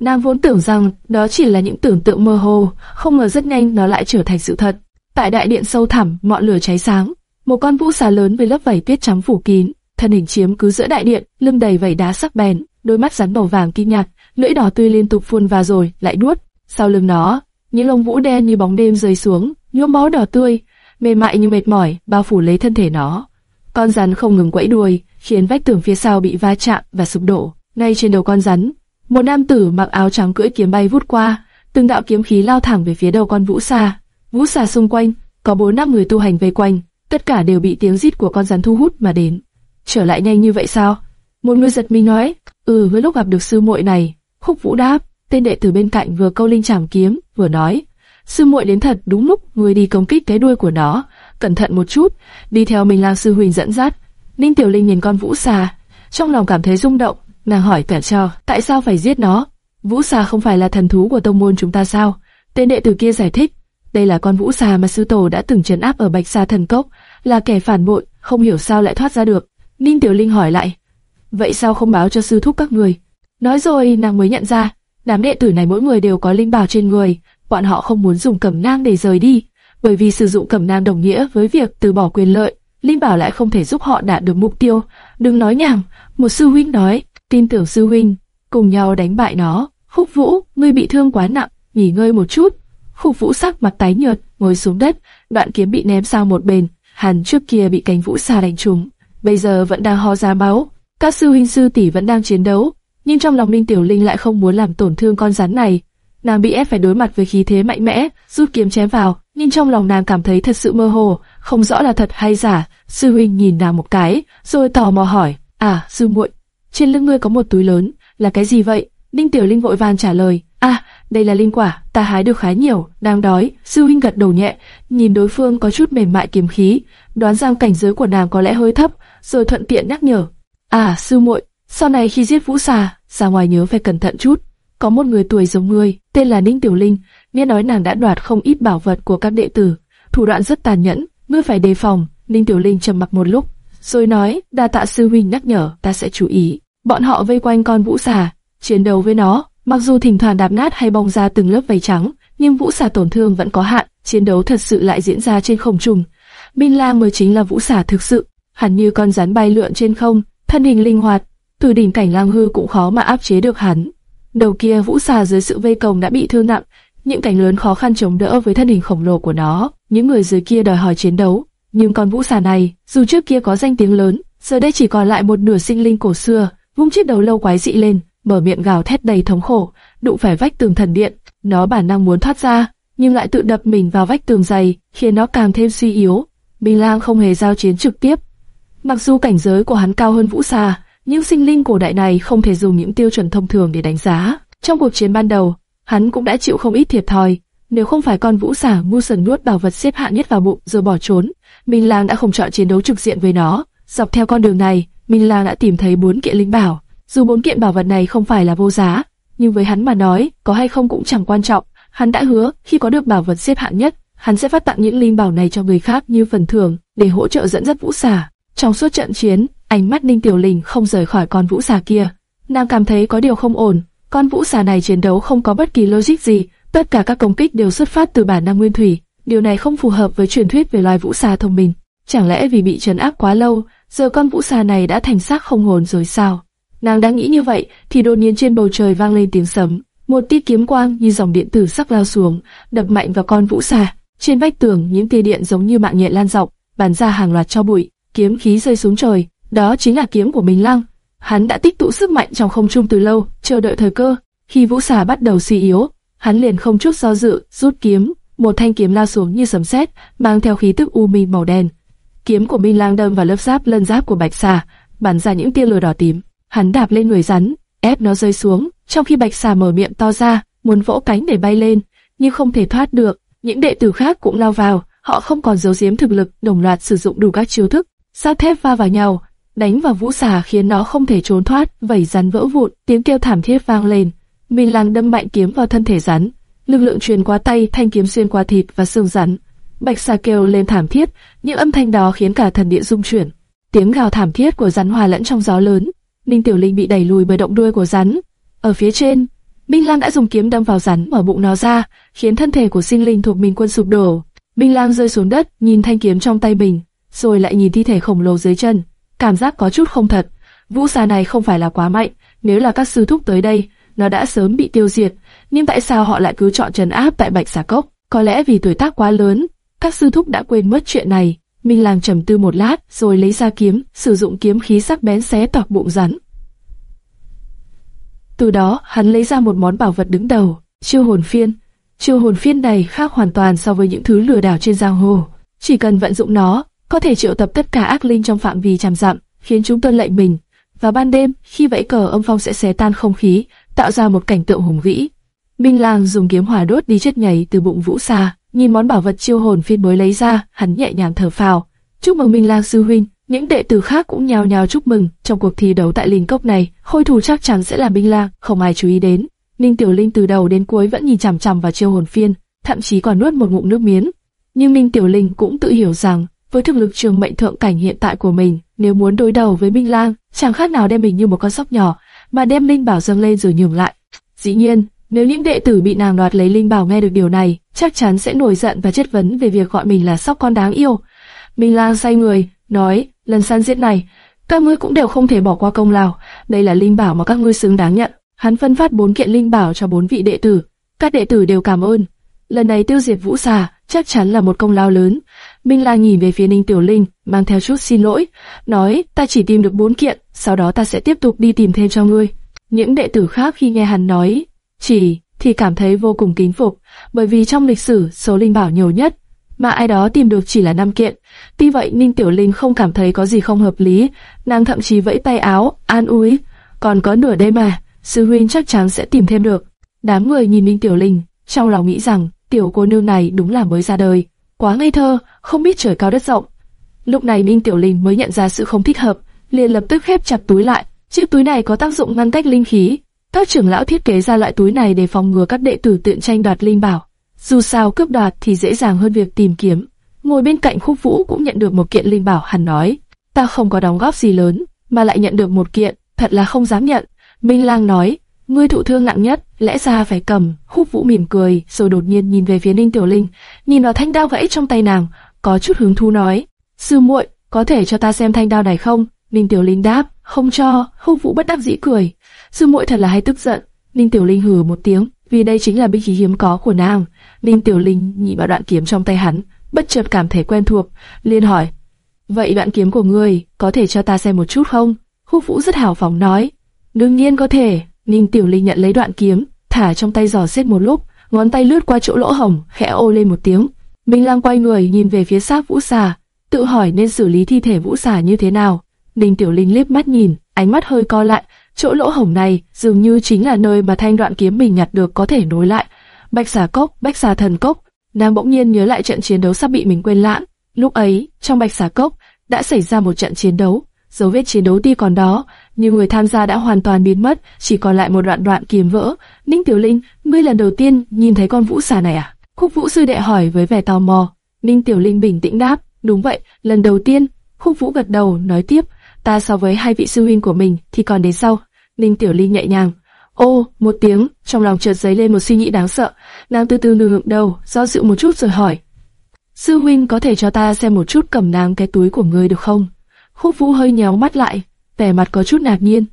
Nàng vốn tưởng rằng đó chỉ là những tưởng tượng mơ hồ, không ngờ rất nhanh nó lại trở thành sự thật. Tại đại điện sâu thẳm, ngọn lửa cháy sáng, một con vũ xà lớn với lớp vảy tuyết trắng phủ kín, thân hình chiếm cứ giữa đại điện, lưng đầy vảy đá sắc bén, đôi mắt rắn màu vàng kim nhạt, lưỡi đỏ tươi liên tục phun vào rồi lại nuốt. Sau lưng nó, những lông vũ đen như bóng đêm rơi xuống, nhuốm máu đỏ tươi, mềm mại như mệt mỏi, bao phủ lấy thân thể nó. Con rắn không ngừng quẫy đuôi, khiến vách tường phía sau bị va chạm và sụp đổ. Ngay trên đầu con rắn, một nam tử mặc áo trắng cưỡi kiếm bay vút qua, từng đạo kiếm khí lao thẳng về phía đầu con vũ xà. Vũ xà xung quanh, có bốn năm người tu hành vây quanh, tất cả đều bị tiếng rít của con rắn thu hút mà đến. Trở lại nhanh như vậy sao? Một người giật mình nói, ừ với lúc gặp được sư muội này, khúc vũ đáp, tên đệ tử bên cạnh vừa câu linh chảm kiếm, vừa nói, sư muội đến thật đúng lúc người đi công kích cái đuôi của nó, cẩn thận một chút, đi theo mình là sư huynh dẫn dắt. Ninh Tiểu Linh nhìn con vũ xà, trong lòng cảm thấy rung động, nàng hỏi cả cho, tại sao phải giết nó? Vũ xà không phải là thần thú của tông môn chúng ta sao? Tên đệ tử kia giải thích, đây là con vũ xà mà sư tổ đã từng trấn áp ở Bạch Sa Thần Cốc, là kẻ phản bội, không hiểu sao lại thoát ra được. Ninh Tiểu Linh hỏi lại, vậy sao không báo cho sư thúc các người? Nói rồi nàng mới nhận ra, đám đệ tử này mỗi người đều có linh bảo trên người, bọn họ không muốn dùng cẩm nang để rời đi, bởi vì sử dụng cẩm nang đồng nghĩa với việc từ bỏ quyền lợi, linh bảo lại không thể giúp họ đạt được mục tiêu. Đừng nói nhảm, một sư huynh nói, tin tưởng sư huynh, cùng nhau đánh bại nó. Khúc Vũ, ngươi bị thương quá nặng, nghỉ ngơi một chút. Khúc Vũ sắc mặt tái nhợt, ngồi xuống đất, đoạn kiếm bị ném sang một bên. Hắn trước kia bị cánh vũ xà đánh trúng, bây giờ vẫn đang ho ra máu. Các sư huynh sư tỷ vẫn đang chiến đấu, nhưng trong lòng Minh Tiểu Linh lại không muốn làm tổn thương con rắn này. Nàng bị ép phải đối mặt với khí thế mạnh mẽ, rút kiếm chém vào, nhưng trong lòng nàng cảm thấy thật sự mơ hồ, không rõ là thật hay giả. Sư huynh nhìn nàng một cái, rồi tò mò hỏi: "À, sư muội, trên lưng ngươi có một túi lớn, là cái gì vậy?" Ninh Tiểu Linh vội vàng trả lời: "À, đây là linh quả, ta hái được khá nhiều, đang đói." Sư huynh gật đầu nhẹ, nhìn đối phương có chút mềm mại kiếm khí, đoán rằng cảnh giới của nàng có lẽ hơi thấp, rồi thuận tiện nhắc nhở: "À, sư muội, sau này khi giết vũ xà, ra ngoài nhớ phải cẩn thận chút." Có một người tuổi giống ngươi, tên là Ninh Tiểu Linh, nghe nói nàng đã đoạt không ít bảo vật của các đệ tử, thủ đoạn rất tàn nhẫn, ngươi phải đề phòng. Ninh Tiểu Linh trầm mặc một lúc, rồi nói, đa tạ sư huynh nhắc nhở, ta sẽ chú ý. Bọn họ vây quanh con vũ xà, chiến đấu với nó, mặc dù thỉnh thoảng đạp nát hay bong ra từng lớp vảy trắng, nhưng vũ xà tổn thương vẫn có hạn, chiến đấu thật sự lại diễn ra trên không trung. Minh Lang mới chính là vũ xà thực sự, hẳn như con rắn bay lượn trên không, thân hình linh hoạt, từ đỉnh cảnh lang hư cũng khó mà áp chế được hắn. Đầu kia vũ xà dưới sự vây công đã bị thương nặng, những cảnh lớn khó khăn chống đỡ với thân hình khổng lồ của nó. Những người dưới kia đòi hỏi chiến đấu, nhưng con vũ xà này, dù trước kia có danh tiếng lớn, giờ đây chỉ còn lại một nửa sinh linh cổ xưa, vung chiếc đầu lâu quái dị lên, mở miệng gào thét đầy thống khổ, đụng phải vách tường thần điện. Nó bản năng muốn thoát ra, nhưng lại tự đập mình vào vách tường dày, khiến nó càng thêm suy yếu. Minh Lang không hề giao chiến trực tiếp. Mặc dù cảnh giới của hắn cao hơn Vũ Sa, nhưng sinh linh cổ đại này không thể dùng những tiêu chuẩn thông thường để đánh giá. Trong cuộc chiến ban đầu, hắn cũng đã chịu không ít thiệt thòi. Nếu không phải con vũ Sa ngu sần nuốt bảo vật xếp hạng nhất vào bụng rồi bỏ trốn, Minh Lang đã không chọn chiến đấu trực diện với nó. Dọc theo con đường này, Minh Lang đã tìm thấy bốn kiện linh bảo. Dù bốn kiện bảo vật này không phải là vô giá, nhưng với hắn mà nói, có hay không cũng chẳng quan trọng. Hắn đã hứa khi có được bảo vật xếp hạng nhất, hắn sẽ phát tặng những linh bảo này cho người khác như phần thưởng để hỗ trợ dẫn dắt vũ xà. Trong suốt trận chiến, ánh mắt Ninh Tiểu Linh không rời khỏi con vũ xà kia. Nàng cảm thấy có điều không ổn, con vũ xà này chiến đấu không có bất kỳ logic gì, tất cả các công kích đều xuất phát từ bản năng nguyên thủy. Điều này không phù hợp với truyền thuyết về loài vũ xà thông minh. Chẳng lẽ vì bị trấn áp quá lâu, giờ con vũ xà này đã thành xác không hồn rồi sao? Nàng đang nghĩ như vậy, thì đột nhiên trên bầu trời vang lên tiếng sấm, một tia kiếm quang như dòng điện tử sắc lao xuống, đập mạnh vào con vũ xà. Trên vách tường, những tia điện giống như mạng nhện lan rộng, bắn ra hàng loạt cho bụi, kiếm khí rơi xuống trời, Đó chính là kiếm của Minh Lăng. Hắn đã tích tụ sức mạnh trong không trung từ lâu, chờ đợi thời cơ. Khi vũ xà bắt đầu suy yếu, hắn liền không chút do dự, rút kiếm, một thanh kiếm lao xuống như sấm sét, mang theo khí tức u minh màu đen. Kiếm của Minh Lang đâm vào lớp giáp lân giáp của Bạch Xà, bắn ra những tia lửa đỏ tím. Hắn đạp lên người rắn, ép nó rơi xuống, trong khi Bạch Xà mở miệng to ra, muốn vỗ cánh để bay lên, nhưng không thể thoát được. Những đệ tử khác cũng lao vào, họ không còn giấu giếm thực lực, đồng loạt sử dụng đủ các chiêu thức, sát thép va vào nhau, đánh vào vũ xà khiến nó không thể trốn thoát, vảy rắn vỡ vụn, tiếng kêu thảm thiết vang lên. Minh Lang đâm mạnh kiếm vào thân thể rắn, lực lượng truyền qua tay, thanh kiếm xuyên qua thịt và xương rắn. Bạch xà kêu lên thảm thiết, những âm thanh đó khiến cả thần địa rung chuyển. Tiếng gào thảm thiết của rắn hòa lẫn trong gió lớn. Ninh Tiểu Linh bị đẩy lùi bởi động đuôi của rắn. Ở phía trên, Minh Lang đã dùng kiếm đâm vào rắn mở bụng nó ra, khiến thân thể của sinh linh thuộc Minh Quân sụp đổ. Minh Lang rơi xuống đất, nhìn thanh kiếm trong tay mình, rồi lại nhìn thi thể khổng lồ dưới chân, cảm giác có chút không thật. Vũ xà này không phải là quá mạnh, nếu là các sư thúc tới đây, nó đã sớm bị tiêu diệt. Nhưng tại sao họ lại cứ chọn trấn áp tại Bạch Xà Cốc? Có lẽ vì tuổi tác quá lớn, các sư thúc đã quên mất chuyện này. Minh Lang trầm tư một lát, rồi lấy ra kiếm, sử dụng kiếm khí sắc bén xé toạc bụng rắn. Từ đó, hắn lấy ra một món bảo vật đứng đầu, chiêu hồn phiên. Chiêu hồn phiên này khác hoàn toàn so với những thứ lừa đảo trên giang hồ. Chỉ cần vận dụng nó, có thể triệu tập tất cả ác linh trong phạm vi trăm dặm, khiến chúng tuân lệnh mình. Và ban đêm, khi vẫy cờ âm phong sẽ xé tan không khí, tạo ra một cảnh tượng hùng vĩ. Minh Lang dùng kiếm hỏa đốt đi chết nhảy từ bụng Vũ Sa, nhìn món bảo vật chiêu hồn phiên mới lấy ra, hắn nhẹ nhàng thở phào. Chúc mừng Minh Lang sư huynh, những đệ tử khác cũng nhào nhào chúc mừng. Trong cuộc thi đấu tại linh cốc này, khôi thủ chắc chắn sẽ là Minh Lang, không ai chú ý đến. Ninh Tiểu Linh từ đầu đến cuối vẫn nhìn chằm chằm vào chiêu hồn phiên, thậm chí còn nuốt một ngụm nước miếng. Nhưng Ninh Tiểu Linh cũng tự hiểu rằng, với thực lực trường mệnh thượng cảnh hiện tại của mình, nếu muốn đối đầu với Minh Lang, chẳng khác nào đem mình như một con sóc nhỏ, mà đem linh bảo dâng lên rồi nhường lại. Dĩ nhiên, nếu những đệ tử bị nàng đoạt lấy linh bảo nghe được điều này, chắc chắn sẽ nổi giận và chất vấn về việc gọi mình là sóc con đáng yêu. Minh Lang say người, nói, lần săn giết này, các ngươi cũng đều không thể bỏ qua công lao, đây là linh bảo mà các ngươi xứng đáng nhận. Hắn phân phát bốn kiện linh bảo cho bốn vị đệ tử, các đệ tử đều cảm ơn. Lần này tiêu diệt vũ xà chắc chắn là một công lao lớn. Minh Lang nhìn về phía Ninh Tiểu Linh, mang theo chút xin lỗi, nói, ta chỉ tìm được bốn kiện, sau đó ta sẽ tiếp tục đi tìm thêm cho ngươi. Những đệ tử khác khi nghe hắn nói, chỉ, thì cảm thấy vô cùng kính phục, bởi vì trong lịch sử số linh bảo nhiều nhất, mà ai đó tìm được chỉ là năm kiện. Tuy vậy Ninh Tiểu Linh không cảm thấy có gì không hợp lý, nàng thậm chí vẫy tay áo, an ủi, còn có nửa đêm mà, sư huynh chắc chắn sẽ tìm thêm được. Đám người nhìn Ninh Tiểu Linh, trong lòng nghĩ rằng, tiểu cô nương này đúng là mới ra đời, quá ngây thơ, không biết trời cao đất rộng. Lúc này Ninh Tiểu Linh mới nhận ra sự không thích hợp, liền lập tức khép chặt túi lại. Chiếc túi này có tác dụng ngăn cách linh khí. Các trưởng lão thiết kế ra loại túi này để phòng ngừa các đệ tử tiện tranh đoạt linh bảo. Dù sao cướp đoạt thì dễ dàng hơn việc tìm kiếm. Ngồi bên cạnh Khúc Vũ cũng nhận được một kiện linh bảo, hắn nói: "Ta không có đóng góp gì lớn, mà lại nhận được một kiện, thật là không dám nhận." Minh Lang nói: "Ngươi thụ thương nặng nhất, lẽ ra phải cầm." Khúc Vũ mỉm cười, rồi đột nhiên nhìn về phía Ninh Tiểu Linh, nhìn vào thanh đao gãy trong tay nàng, có chút hứng thú nói: "Sư muội, có thể cho ta xem thanh đao này không?" Ninh Tiểu Linh đáp: "Không cho." Khúc Vũ bất đắc dĩ cười: "Sư muội thật là hay tức giận." Ninh Tiểu Linh hừ một tiếng, vì đây chính là binh khí hiếm có của nàng. Ninh Tiểu Linh nhìn vào đoạn kiếm trong tay hắn, bất chợt cảm thấy quen thuộc, liền hỏi: "Vậy đoạn kiếm của ngươi có thể cho ta xem một chút không?" Khúc Vũ rất hào phóng nói: "Đương nhiên có thể." Ninh Tiểu Linh nhận lấy đoạn kiếm, thả trong tay giò xét một lúc, ngón tay lướt qua chỗ lỗ hồng, khẽ ô lên một tiếng. Minh Lang quay người nhìn về phía xác Vũ Xà, tự hỏi nên xử lý thi thể Vũ Xà như thế nào. Ninh Tiểu Linh liếc mắt nhìn, ánh mắt hơi co lại, chỗ lỗ hổng này dường như chính là nơi mà thanh đoạn kiếm mình nhặt được có thể nối lại. Bạch xà cốc, bạch xà thần cốc. Nàng bỗng nhiên nhớ lại trận chiến đấu sắp bị mình quên lãng. Lúc ấy, trong bạch xà cốc, đã xảy ra một trận chiến đấu. Dấu vết chiến đấu đi còn đó, nhưng người tham gia đã hoàn toàn biến mất, chỉ còn lại một đoạn đoạn kiếm vỡ. Ninh Tiểu Linh, ngươi lần đầu tiên nhìn thấy con vũ xà này à? Khúc Vũ sư đệ hỏi với vẻ tò mò. Ninh Tiểu Linh bình tĩnh đáp, đúng vậy, lần đầu tiên. Khúc Vũ gật đầu, nói tiếp, ta so với hai vị sư huynh của mình thì còn đến sau. Ninh Tiểu Linh nhẹ nhàng, ô, một tiếng, trong lòng chợt dấy lên một suy nghĩ đáng sợ. Nàng từ từ ngừng đầu, do dự một chút rồi hỏi, sư huynh có thể cho ta xem một chút cầm nàng cái túi của ngươi được không? Khúc Vũ hơi nhéo mắt lại, vẻ mặt có chút ngạc nhiên.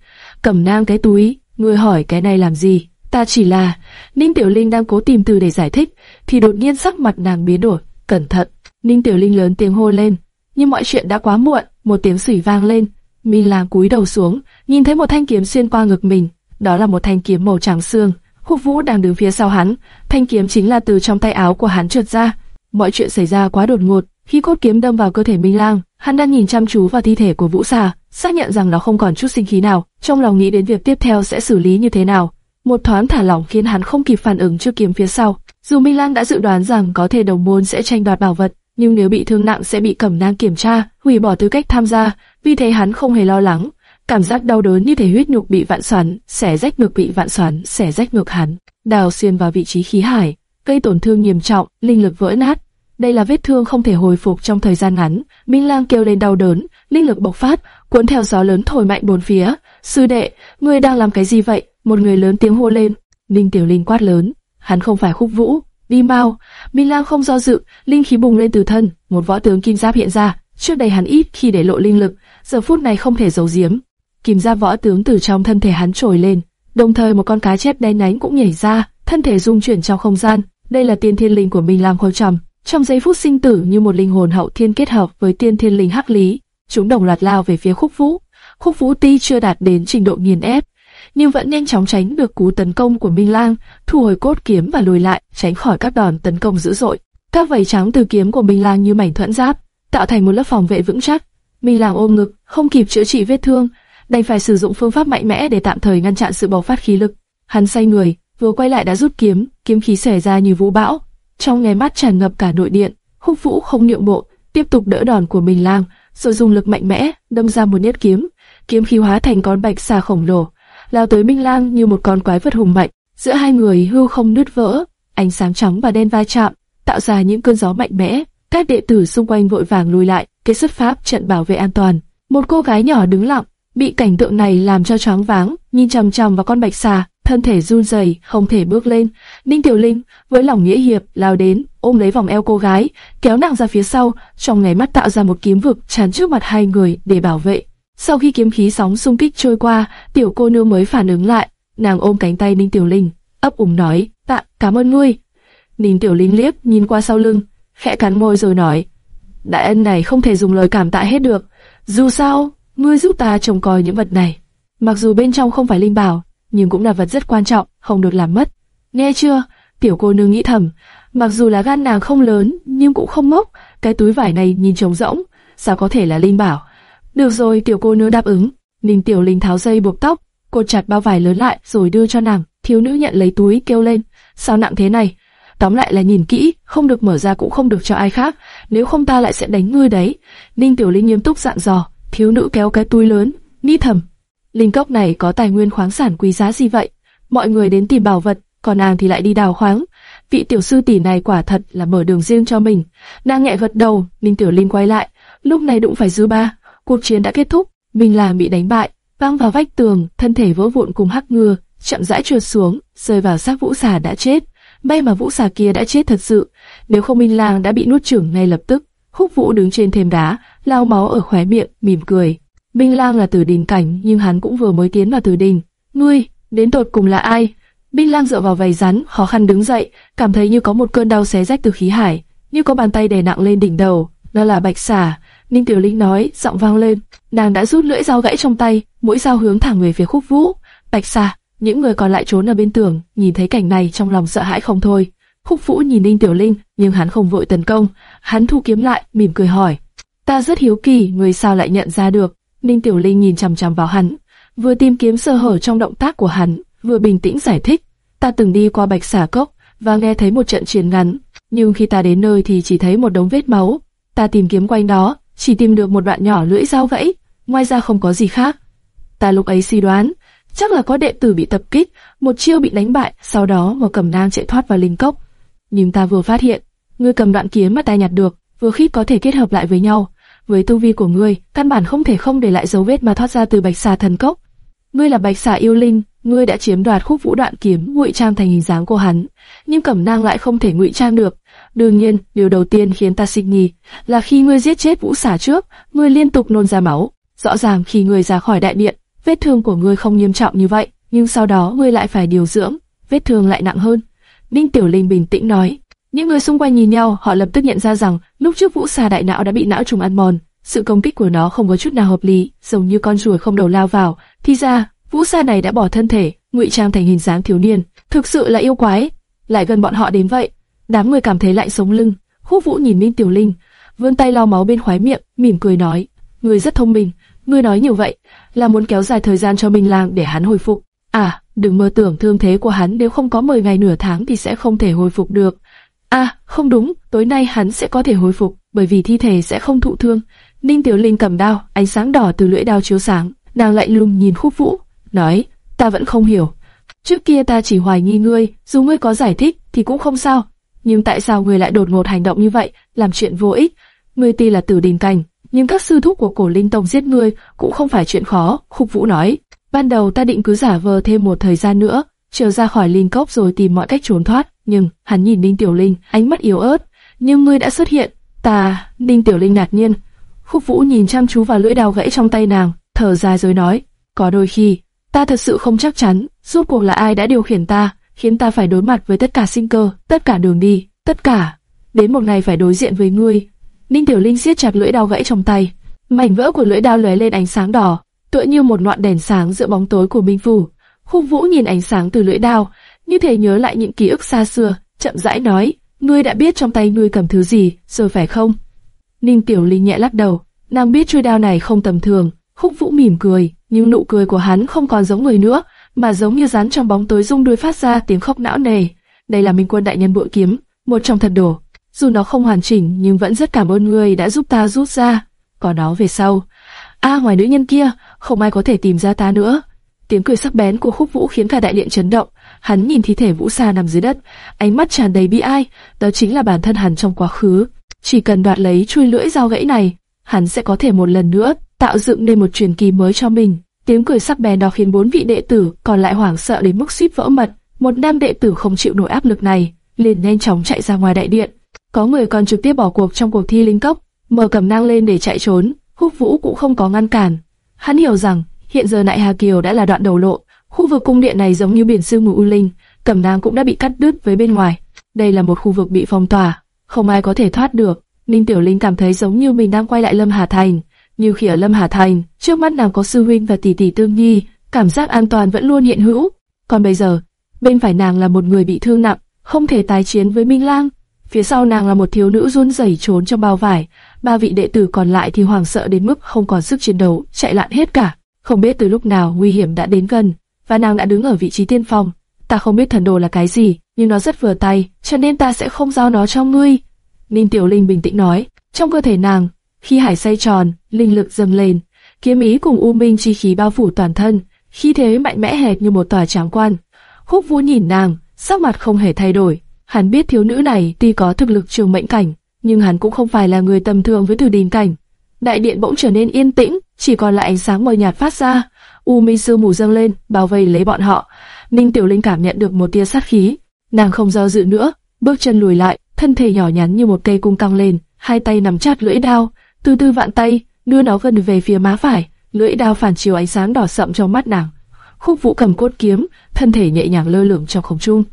Cầm nang cái túi, ngươi hỏi cái này làm gì? Ta chỉ là... Ninh Tiểu Linh đang cố tìm từ để giải thích, thì đột nhiên sắc mặt nàng biến đổi. Cẩn thận! Ninh Tiểu Linh lớn tiếng hô lên. Nhưng mọi chuyện đã quá muộn, một tiếng sủi vang lên. Minh Lang cúi đầu xuống, nhìn thấy một thanh kiếm xuyên qua ngực mình, đó là một thanh kiếm màu trắng xương. Khúc Vũ đang đứng phía sau hắn, thanh kiếm chính là từ trong tay áo của hắn trượt ra. Mọi chuyện xảy ra quá đột ngột, khi cốt kiếm đâm vào cơ thể Minh Lang, hắn đang nhìn chăm chú vào thi thể của Vũ Xà, xác nhận rằng nó không còn chút sinh khí nào, trong lòng nghĩ đến việc tiếp theo sẽ xử lý như thế nào. Một thoáng thả lỏng khiến hắn không kịp phản ứng trước kiếm phía sau. Dù Minh Lang đã dự đoán rằng có thể đồng môn sẽ tranh đoạt bảo vật, nhưng nếu bị thương nặng sẽ bị cẩm nang kiểm tra, hủy bỏ tư cách tham gia, vì thế hắn không hề lo lắng. Cảm giác đau đớn như thể huyết nhục bị vạn xoắn, xẻ rách ngực bị vạn xoắn, xẻ rách ngực hắn, đào xuyên vào vị trí khí hải, gây tổn thương nghiêm trọng, linh lực vỡ nát. Đây là vết thương không thể hồi phục trong thời gian ngắn. Minh Lang kêu lên đau đớn, linh lực bộc phát, cuốn theo gió lớn thổi mạnh bốn phía. Sư đệ, ngươi đang làm cái gì vậy? Một người lớn tiếng hô lên. Ninh Tiểu Linh quát lớn, hắn không phải khúc vũ, đi mau. Minh Lang không do dự, linh khí bùng lên từ thân, một võ tướng kim giáp hiện ra. Trước đây hắn ít khi để lộ linh lực, giờ phút này không thể giấu giếm. Kim giáp võ tướng từ trong thân thể hắn trồi lên, đồng thời một con cá chép đen nhánh cũng nhảy ra, thân thể rung chuyển trong không gian. Đây là tiên thiên linh của Minh Lang khôi trầm. Trong giây phút sinh tử như một linh hồn hậu thiên kết hợp với tiên thiên linh hắc lý, chúng đồng loạt lao về phía khúc vũ. Khúc vũ ti chưa đạt đến trình độ nghiền ép, nhưng vẫn nhanh chóng tránh được cú tấn công của Minh Lang, thu hồi cốt kiếm và lùi lại, tránh khỏi các đòn tấn công dữ dội. Các vảy trắng từ kiếm của Minh Lang như mảnh thuẫn giáp, tạo thành một lớp phòng vệ vững chắc. Minh Lang ôm ngực, không kịp chữa trị vết thương, đành phải sử dụng phương pháp mạnh mẽ để tạm thời ngăn chặn sự bộc phát khí lực. Hắn say người, vừa quay lại đã rút kiếm, kiếm khí xẻ ra như vũ bão, trong nháy mắt tràn ngập cả nội điện. Húc Vũ không nhượng bộ, tiếp tục đỡ đòn của Minh Lang, rồi dùng lực mạnh mẽ đâm ra một nhát kiếm, kiếm khí hóa thành con bạch xà khổng lồ, lao tới Minh Lang như một con quái vật hùng mạnh. Giữa hai người hư không nứt vỡ, ánh sáng trắng và đen va chạm, tạo ra những cơn gió mạnh mẽ. Các đệ tử xung quanh vội vàng lùi lại, kết xuất pháp trận bảo vệ an toàn. Một cô gái nhỏ đứng lặng, bị cảnh tượng này làm cho choáng váng, nhìn chằm chằm vào con bạch xà, thân thể run rẩy, không thể bước lên. Ninh Tiểu Linh với lòng nghĩa hiệp lao đến, ôm lấy vòng eo cô gái, kéo nàng ra phía sau, trong ngày mắt tạo ra một kiếm vực chắn trước mặt hai người để bảo vệ. Sau khi kiếm khí sóng xung kích trôi qua, tiểu cô nương mới phản ứng lại, nàng ôm cánh tay Ninh Tiểu Linh, ấp úng nói, tạ, cảm ơn ngươi. Ninh Tiểu Linh liếc nhìn qua sau lưng, khẽ cắn môi rồi nói, đại ân này không thể dùng lời cảm tạ hết được, dù sao, ngươi giúp ta trông coi những vật này. Mặc dù bên trong không phải linh bảo, nhưng cũng là vật rất quan trọng, không được làm mất. Nghe chưa? Tiểu cô nương nghĩ thầm, mặc dù là gan nàng không lớn, nhưng cũng không mốc, cái túi vải này nhìn trống rỗng, sao có thể là linh bảo? Được rồi, tiểu cô nương đáp ứng. Ninh Tiểu Linh tháo dây buộc tóc, cột chặt bao vải lớn lại rồi đưa cho nàng. Thiếu nữ nhận lấy túi kêu lên, sao nặng thế này? Tóm lại là nhìn kỹ, không được mở ra cũng không được cho ai khác, nếu không ta lại sẽ đánh ngươi đấy. Ninh Tiểu Linh nghiêm túc dặn dò, thiếu nữ kéo cái túi lớn, ni thầm. Linh cốc này có tài nguyên khoáng sản quý giá gì vậy? Mọi người đến tìm bảo vật, còn nàng thì lại đi đào khoáng. Vị tiểu sư tỷ này quả thật là mở đường riêng cho mình. Nàng nhẹ gật đầu, Ninh Tiểu Linh quay lại, lúc này đụng phải dư ba. Cuộc chiến đã kết thúc, mình là bị đánh bại, văng vào vách tường, thân thể vỡ vụn cùng hắc ngừa, chậm rãi trượt xuống, rơi vào xác vũ xà đã chết. May mà vũ xà kia đã chết thật sự, nếu không Minh Lang đã bị nuốt chửng ngay lập tức. Húc Vũ đứng trên thềm đá, lau máu ở khóe miệng, mỉm cười. Minh Lang là tử đình cảnh, nhưng hắn cũng vừa mới tiến vào tử đình. Ngươi, đến tột cùng là ai? Minh Lang dựa vào vầy rắn, khó khăn đứng dậy, cảm thấy như có một cơn đau xé rách từ khí hải, như có bàn tay đè nặng lên đỉnh đầu. Đó là bạch xà. Ninh Tiểu Linh nói, giọng vang lên. Nàng đã rút lưỡi dao gãy trong tay, mũi dao hướng thẳng về phía khúc vũ. Bạch xà, những người còn lại trốn ở bên tường, nhìn thấy cảnh này trong lòng sợ hãi không thôi. Khúc vũ nhìn Ninh Tiểu Linh, nhưng hắn không vội tấn công. Hắn thu kiếm lại, mỉm cười hỏi. Ta rất hiếu kỳ, người sao lại nhận ra được. Ninh Tiểu Linh nhìn chằm chằm vào hắn, vừa tìm kiếm sơ hở trong động tác của hắn, vừa bình tĩnh giải thích. Ta từng đi qua bạch xà cốc và nghe thấy một trận chiến ngắn, nhưng khi ta đến nơi thì chỉ thấy một đống vết máu. Ta tìm kiếm quanh đó, chỉ tìm được một đoạn nhỏ lưỡi dao vẫy, ngoài ra không có gì khác. Ta lúc ấy suy đoán, chắc là có đệ tử bị tập kích, một chiêu bị đánh bại, sau đó một cầm nang chạy thoát vào linh cốc. Nhưng ta vừa phát hiện, ngươi cầm đoạn kiếm mà ta nhặt được, vừa khít có thể kết hợp lại với nhau. Với tu vi của ngươi, căn bản không thể không để lại dấu vết mà thoát ra từ bạch xà thần cốc. Ngươi là bạch xà yêu linh, ngươi đã chiếm đoạt khúc vũ đoạn kiếm, ngụy trang thành hình dáng của hắn, nhưng cẩm nang lại không thể ngụy trang được. Đương nhiên, điều đầu tiên khiến ta sinh nghi là khi ngươi giết chết vũ xà trước, ngươi liên tục nôn ra máu. Rõ ràng khi ngươi ra khỏi đại điện, vết thương của ngươi không nghiêm trọng như vậy, nhưng sau đó ngươi lại phải điều dưỡng, vết thương lại nặng hơn. Ninh Tiểu Linh bình tĩnh nói. Những người xung quanh nhìn nhau, họ lập tức nhận ra rằng lúc trước vũ xà đại não đã bị não trùng ăn mòn, Sự công kích của nó không có chút nào hợp lý, giống như con ruồi không đầu lao vào. Thì ra, vũ sa này đã bỏ thân thể, ngụy trang thành hình dáng thiếu niên, thực sự là yêu quái. Lại gần bọn họ đến vậy, đám người cảm thấy lạnh sống lưng. Húc Vũ nhìn Minh Tiểu Linh, vươn tay lau máu bên khóe miệng, mỉm cười nói: "Ngươi rất thông minh, ngươi nói nhiều vậy là muốn kéo dài thời gian cho Minh Lang để hắn hồi phục. À, đừng mơ tưởng thương thế của hắn nếu không có 10 ngày nửa tháng thì sẽ không thể hồi phục được. À, không đúng, tối nay hắn sẽ có thể hồi phục, bởi vì thi thể sẽ không thụ thương." Ninh Tiểu Linh cầm đao, ánh sáng đỏ từ lưỡi đao chiếu sáng, nàng lạnh lùng nhìn Khúc Vũ, nói: "Ta vẫn không hiểu. Trước kia ta chỉ hoài nghi ngươi, dù ngươi có giải thích thì cũng không sao, nhưng tại sao ngươi lại đột ngột hành động như vậy, làm chuyện vô ích? Ngươi tuy là tử đình cảnh, nhưng các sư thúc của cổ linh tông giết ngươi cũng không phải chuyện khó. Khúc Vũ nói, ban đầu ta định cứ giả vờ thêm một thời gian nữa, trở ra khỏi linh cốc rồi tìm mọi cách trốn thoát. Nhưng hắn nhìn Ninh Tiểu Linh, ánh mắt yếu ớt. Nhưng ngươi đã xuất hiện, ta, Ninh Tiểu Linh ngạc nhiên. Khúc Vũ nhìn chăm chú vào lưỡi đào gãy trong tay nàng, thở dài rồi nói, có đôi khi, ta thật sự không chắc chắn, rốt cuộc là ai đã điều khiển ta, khiến ta phải đối mặt với tất cả sinh cơ, tất cả đường đi, tất cả. Đến một ngày phải đối diện với ngươi. Ninh Tiểu Linh siết chặt lưỡi đao gãy trong tay, mảnh vỡ của lưỡi đao lóe lên ánh sáng đỏ, tựa như một ngọn đèn sáng giữa bóng tối của Minh Phủ. Khúc Vũ nhìn ánh sáng từ lưỡi đao, như thể nhớ lại những ký ức xa xưa, chậm rãi nói, ngươi đã biết trong tay ngươi cầm thứ gì, rồi phải không? Ninh Tiểu Linh nhẹ lắc đầu, nàng biết chuôi đao này không tầm thường. Khúc Vũ mỉm cười, nhưng nụ cười của hắn không còn giống người nữa, mà giống như rắn trong bóng tối rung đuôi phát ra tiếng khóc não nề. Đây là Minh Quân đại nhân bội kiếm, một trong thật đồ. Dù nó không hoàn chỉnh nhưng vẫn rất cảm ơn người đã giúp ta rút ra. Có nó về sau, a ngoài nữ nhân kia, không ai có thể tìm ra ta nữa. Tiếng cười sắc bén của Khúc Vũ khiến cả đại điện chấn động. Hắn nhìn thi thể Vũ Sa nằm dưới đất, ánh mắt tràn đầy bi ai, đó chính là bản thân hắn trong quá khứ. Chỉ cần đoạt lấy chui lưỡi dao gãy này, hắn sẽ có thể một lần nữa tạo dựng nên một truyền kỳ mới cho mình. Tiếng cười sắc bén đó khiến bốn vị đệ tử còn lại hoảng sợ đến mức suýt vỡ mật. Một nam đệ tử không chịu nổi áp lực này, liền nhanh chóng chạy ra ngoài đại điện. Có người còn trực tiếp bỏ cuộc trong cuộc thi linh cốc, mở cầm nang lên để chạy trốn. Húc Vũ cũng không có ngăn cản. Hắn hiểu rằng hiện giờ Nại Hà Kiều đã là đoạn đầu lộ, khu vực cung điện này giống như biển sương mù u linh, cầm nang cũng đã bị cắt đứt với bên ngoài. Đây là một khu vực bị phong tỏa, không ai có thể thoát được. Ninh Tiểu Linh cảm thấy giống như mình đang quay lại Lâm Hà Thành, như khi ở Lâm Hà Thành, trước mắt nàng có sư huynh và tỷ tỷ tương nhi, cảm giác an toàn vẫn luôn hiện hữu. Còn bây giờ, bên phải nàng là một người bị thương nặng, không thể tái chiến với Minh Lang. Phía sau nàng là một thiếu nữ run rẩy trốn trong bao vải, ba vị đệ tử còn lại thì hoảng sợ đến mức không còn sức chiến đấu, chạy lạn hết cả. Không biết từ lúc nào nguy hiểm đã đến gần, và nàng đã đứng ở vị trí tiên phong. Ta không biết thần đồ là cái gì, nhưng nó rất vừa tay, cho nên ta sẽ không giao nó cho ngươi. Ninh Tiểu Linh bình tĩnh nói, trong cơ thể nàng khi hải xoay tròn, linh lực dâng lên, kiếm ý cùng u minh chi khí bao phủ toàn thân, khi thế mạnh mẽ hệt như một tòa tráng quan. Khúc Vũ nhìn nàng, sắc mặt không hề thay đổi. Hắn biết thiếu nữ này tuy có thực lực trường mệnh cảnh, nhưng hắn cũng không phải là người tầm thường với từ đình cảnh. Đại điện bỗng trở nên yên tĩnh, chỉ còn lại ánh sáng mờ nhạt phát ra. U minh sư mù dâng lên, bao vây lấy bọn họ. Ninh Tiểu Linh cảm nhận được một tia sát khí, nàng không do dự nữa, bước chân lùi lại, thân thể nhỏ nhắn như một cây cung căng lên, hai tay nắm chặt lưỡi đao, từ từ vạn tay, đưa nó gần về phía má phải, lưỡi đao phản chiếu ánh sáng đỏ sậm trong mắt nàng. Khúc Vũ cầm cốt kiếm, thân thể nhẹ nhàng lơ lửng trong không trung.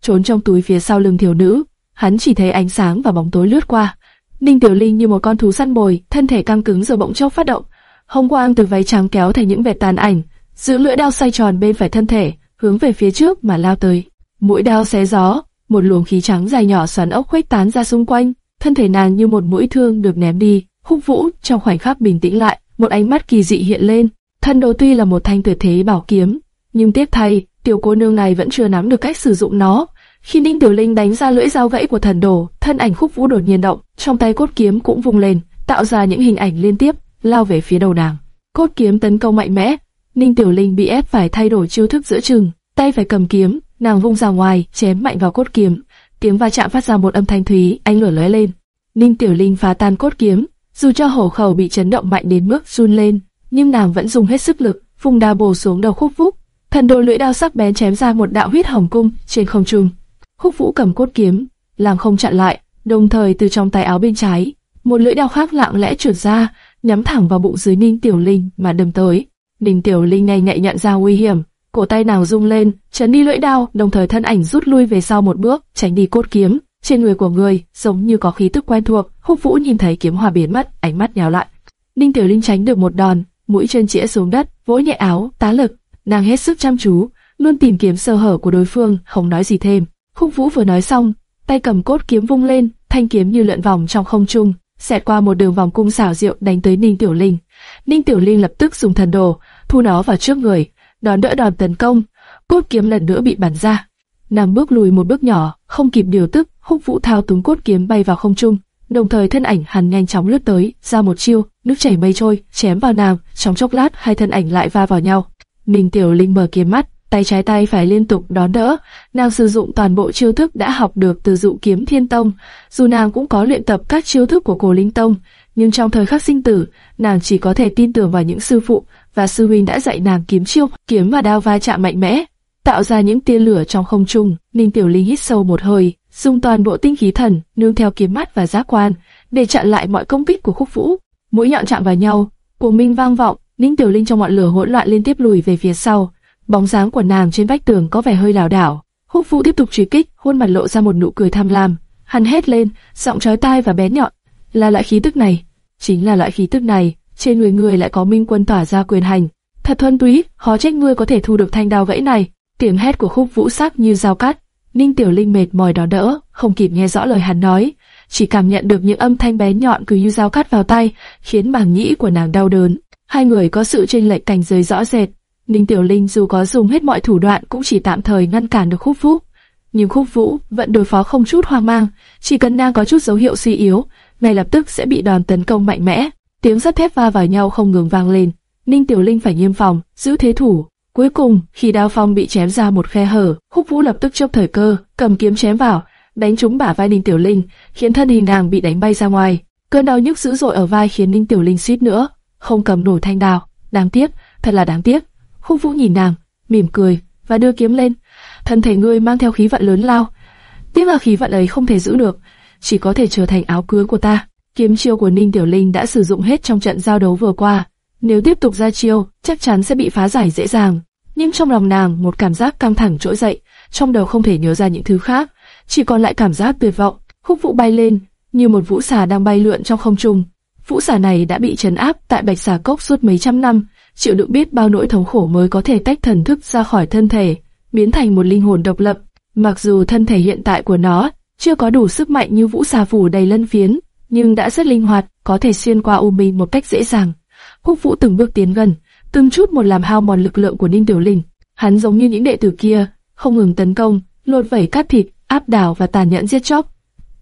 Trốn trong túi phía sau lưng thiếu nữ, hắn chỉ thấy ánh sáng và bóng tối lướt qua. Ninh Tiểu Linh như một con thú săn mồi, thân thể căng cứng rồi bỗng chốc phát động. Hồng quang từ váy trắng kéo thành những vệt tàn ảnh, giữ lưỡi đao xoay tròn bên phải thân thể, hướng về phía trước mà lao tới. Mũi đao xé gió, một luồng khí trắng dài nhỏ xoắn ốc khuếch tán ra xung quanh, thân thể nàng như một mũi thương được ném đi. Húc Vũ trong khoảnh khắc bình tĩnh lại, một ánh mắt kỳ dị hiện lên. Thân đồ tuy là một thanh tuyệt thế bảo kiếm, nhưng tiếc thay, tiểu cô nương này vẫn chưa nắm được cách sử dụng nó. Khi Ninh Tiểu Linh đánh ra lưỡi dao gãy của thần đồ, thân ảnh Khúc Vũ đột nhiên động, trong tay cốt kiếm cũng vung lên, tạo ra những hình ảnh liên tiếp, lao về phía đầu nàng. Cốt kiếm tấn công mạnh mẽ, Ninh Tiểu Linh bị ép phải thay đổi chiêu thức giữa chừng, tay phải cầm kiếm, nàng vung ra ngoài, chém mạnh vào cốt kiếm, tiếng va chạm phát ra một âm thanh thúy, ánh lửa lóe lên. Ninh Tiểu Linh phá tan cốt kiếm, dù cho hổ khẩu bị chấn động mạnh đến mức run lên, nhưng nàng vẫn dùng hết sức lực, vùng đao bổ xuống đầu khúc vũ. Thần đồ lưỡi đao sắc bén chém ra một đạo huyết hồng cung trên không trung. Khúc vũ cầm cốt kiếm, làm không chặn lại, đồng thời từ trong tay áo bên trái, một lưỡi đao khác lặng lẽ trượt ra, nhắm thẳng vào bụng dưới Ninh Tiểu Linh mà đâm tới. Ninh Tiểu Linh này nhạy nhận ra nguy hiểm, cổ tay nàng rung lên, chấn đi lưỡi đao, đồng thời thân ảnh rút lui về sau một bước, tránh đi cốt kiếm. trên người của người giống như có khí tức quen thuộc. Húc Vũ nhìn thấy kiếm hòa biến mất, ánh mắt nhào lại. Ninh Tiểu Linh tránh được một đòn, mũi chân chĩa xuống đất, vỗ nhẹ áo, tá lực. Nàng hết sức chăm chú, luôn tìm kiếm sơ hở của đối phương, không nói gì thêm. Húc Vũ vừa nói xong, tay cầm cốt kiếm vung lên, thanh kiếm như lượn vòng trong không trung, xẹt qua một đường vòng cung xảo diệu đánh tới Ninh Tiểu Linh. Ninh Tiểu Linh lập tức dùng thần đồ, thu nó vào trước người, đón đỡ đòn tấn công. Cốt kiếm lần nữa bị bắn ra. Nàng bước lùi một bước nhỏ, không kịp điều tức, Húc Vũ thao túng cốt kiếm bay vào không trung, đồng thời thân ảnh hắn nhanh chóng lướt tới, ra một chiêu, nước chảy mây trôi, chém vào nàng. Trong chốc lát, hai thân ảnh lại va vào nhau. Ninh Tiểu Linh mở kiếm mắt, tay trái tay phải liên tục đón đỡ. Nàng sử dụng toàn bộ chiêu thức đã học được từ dụ kiếm thiên tông. Dù nàng cũng có luyện tập các chiêu thức của cổ linh tông, nhưng trong thời khắc sinh tử, nàng chỉ có thể tin tưởng vào những sư phụ và sư huynh đã dạy nàng kiếm chiêu, kiếm và đao va chạm mạnh mẽ, tạo ra những tia lửa trong không trung. Ninh Tiểu Linh hít sâu một hơi, dùng toàn bộ tinh khí thần nương theo kiếm mắt và giác quan để chặn lại mọi công kích của khúc vũ. Mũi nhọn chạm vào nhau, của minh vang vọng. Ninh Tiểu Linh trong ngọn lửa hỗn loạn liên tiếp lùi về phía sau. Bóng dáng của nàng trên vách tường có vẻ hơi lảo đảo. khúc Vũ tiếp tục truy kích, khuôn mặt lộ ra một nụ cười tham lam. Hắn hét lên, giọng chói tai và bén nhọn, là loại khí tức này, chính là loại khí tức này, trên người người lại có minh quân tỏa ra quyền hành. Thật thuần túy, khó trách ngươi có thể thu được thanh đao gãy này. Tiếng hét của Khúc Vũ sắc như dao cắt. Ninh Tiểu Linh mệt mỏi đó đỡ, không kịp nghe rõ lời hắn nói, chỉ cảm nhận được những âm thanh bé nhọn cứ như dao cắt vào tay, khiến màng nhĩ của nàng đau đớn. Hai người có sự chênh lệch cảnh giới rõ rệt. Ninh Tiểu Linh dù có dùng hết mọi thủ đoạn cũng chỉ tạm thời ngăn cản được Khúc Vũ, nhưng Khúc Vũ vẫn đối phó không chút hoang mang, chỉ cần nàng có chút dấu hiệu suy yếu, ngay lập tức sẽ bị đòn tấn công mạnh mẽ. Tiếng sắt thép va vào nhau không ngừng vang lên. Ninh Tiểu Linh phải nghiêm phòng, giữ thế thủ. Cuối cùng, khi đao phong bị chém ra một khe hở, Húc Vũ lập tức chớp thời cơ, cầm kiếm chém vào, đánh trúng bả vai Ninh Tiểu Linh, khiến thân hình nàng bị đánh bay ra ngoài. Cơn đau nhức dữ dội ở vai khiến Ninh Tiểu Linh suýt nữa không cầm nổi thanh đao. Đáng tiếc, thật là đáng tiếc. Húc Vũ nhìn nàng, mỉm cười và đưa kiếm lên. Thân thể ngươi mang theo khí vận lớn lao, tiếc là khí vận ấy không thể giữ được, chỉ có thể trở thành áo cưới của ta. Kiếm chiêu của Ninh Tiểu Linh đã sử dụng hết trong trận giao đấu vừa qua. Nếu tiếp tục ra chiêu, chắc chắn sẽ bị phá giải dễ dàng. Nhưng trong lòng nàng một cảm giác căng thẳng trỗi dậy, trong đầu không thể nhớ ra những thứ khác, chỉ còn lại cảm giác tuyệt vọng. Khúc Vũ bay lên, như một vũ xà đang bay lượn trong không trung. Vũ xà này đã bị trấn áp tại Bạch Xà Cốc suốt mấy trăm năm, chịu đựng biết bao nỗi thống khổ mới có thể tách thần thức ra khỏi thân thể, biến thành một linh hồn độc lập. Mặc dù thân thể hiện tại của nó chưa có đủ sức mạnh như vũ xà phủ đầy lân phiến, nhưng đã rất linh hoạt, có thể xuyên qua u minh một cách dễ dàng. Húc Vũ từng bước tiến gần, từng chút một làm hao mòn lực lượng của Ninh Tiểu Linh. Hắn giống như những đệ tử kia, không ngừng tấn công, lột vẩy cát thịt, áp đảo và tàn nhẫn giết chóc.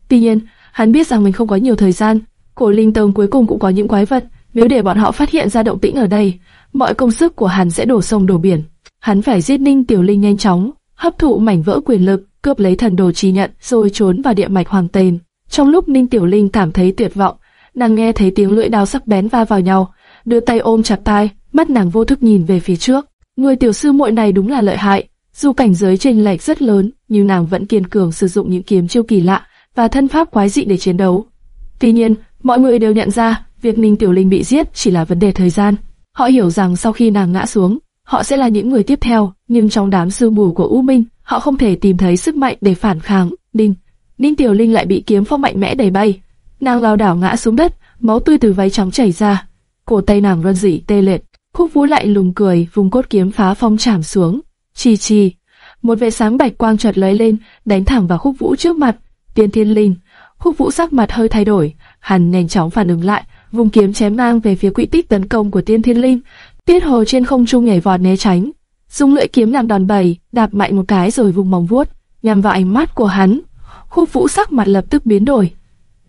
Tuy nhiên, hắn biết rằng mình không có nhiều thời gian. Cổ Linh Tông cuối cùng cũng có những quái vật, nếu để bọn họ phát hiện ra động tĩnh ở đây, mọi công sức của hắn sẽ đổ sông đổ biển. Hắn phải giết Ninh Tiểu Linh nhanh chóng, hấp thụ mảnh vỡ quyền lực, cướp lấy thần đồ chi nhận, rồi trốn vào địa mạch hoàng tên. Trong lúc Ninh Tiểu Linh cảm thấy tuyệt vọng, nàng nghe thấy tiếng lưỡi đao sắc bén va vào nhau, đưa tay ôm chặt tai, mắt nàng vô thức nhìn về phía trước. Người tiểu sư muội này đúng là lợi hại, dù cảnh giới chênh lệch rất lớn, nhưng nàng vẫn kiên cường sử dụng những kiếm chiêu kỳ lạ và thân pháp quái dị để chiến đấu. Tuy nhiên, mọi người đều nhận ra, việc Ninh Tiểu Linh bị giết chỉ là vấn đề thời gian. Họ hiểu rằng sau khi nàng ngã xuống, họ sẽ là những người tiếp theo, nhưng trong đám sư mù của U Minh, họ không thể tìm thấy sức mạnh để phản kháng. Ninh, Ninh Tiểu Linh lại bị kiếm phong mạnh mẽ đẩy bay, nàng lao đảo ngã xuống đất, máu tươi từ váy trắng chảy ra, cổ tay nàng run rỉ tê liệt. Khúc Vũ lại lùng cười, vùng cốt kiếm phá phong chạm xuống. Chi chi, một vệt sáng bạch quang chợt lóe lên, đánh thẳng vào Khúc Vũ trước mặt. Tiên Thiên Linh, Khúc Vũ sắc mặt hơi thay đổi, hắn nhanh chóng phản ứng lại, vùng kiếm chém ngang về phía quỹ tích tấn công của Tiên Thiên Linh. Tiết Hồ trên không trung nhảy vọt né tránh, dùng lưỡi kiếm làm đòn bẩy, đạp mạnh một cái rồi vùng móng vuốt, nhằm vào ánh mắt của hắn. Khúc Vũ sắc mặt lập tức biến đổi.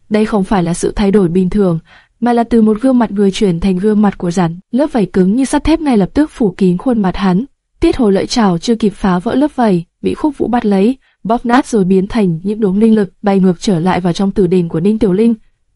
Đây không phải là sự thay đổi bình thường, mà là từ một gương mặt người chuyển thành gương mặt của rắn. Lớp vảy cứng như sắt thép ngay lập tức phủ kín khuôn mặt hắn. Tiết Hồ lợi chảo chưa kịp phá vỡ lớp vảy, bị Khúc Vũ bắt lấy, bóp nát rồi biến thành những đốm linh lực bay ngược trở lại vào trong tử đỉnh của Ninh Tiểu Linh.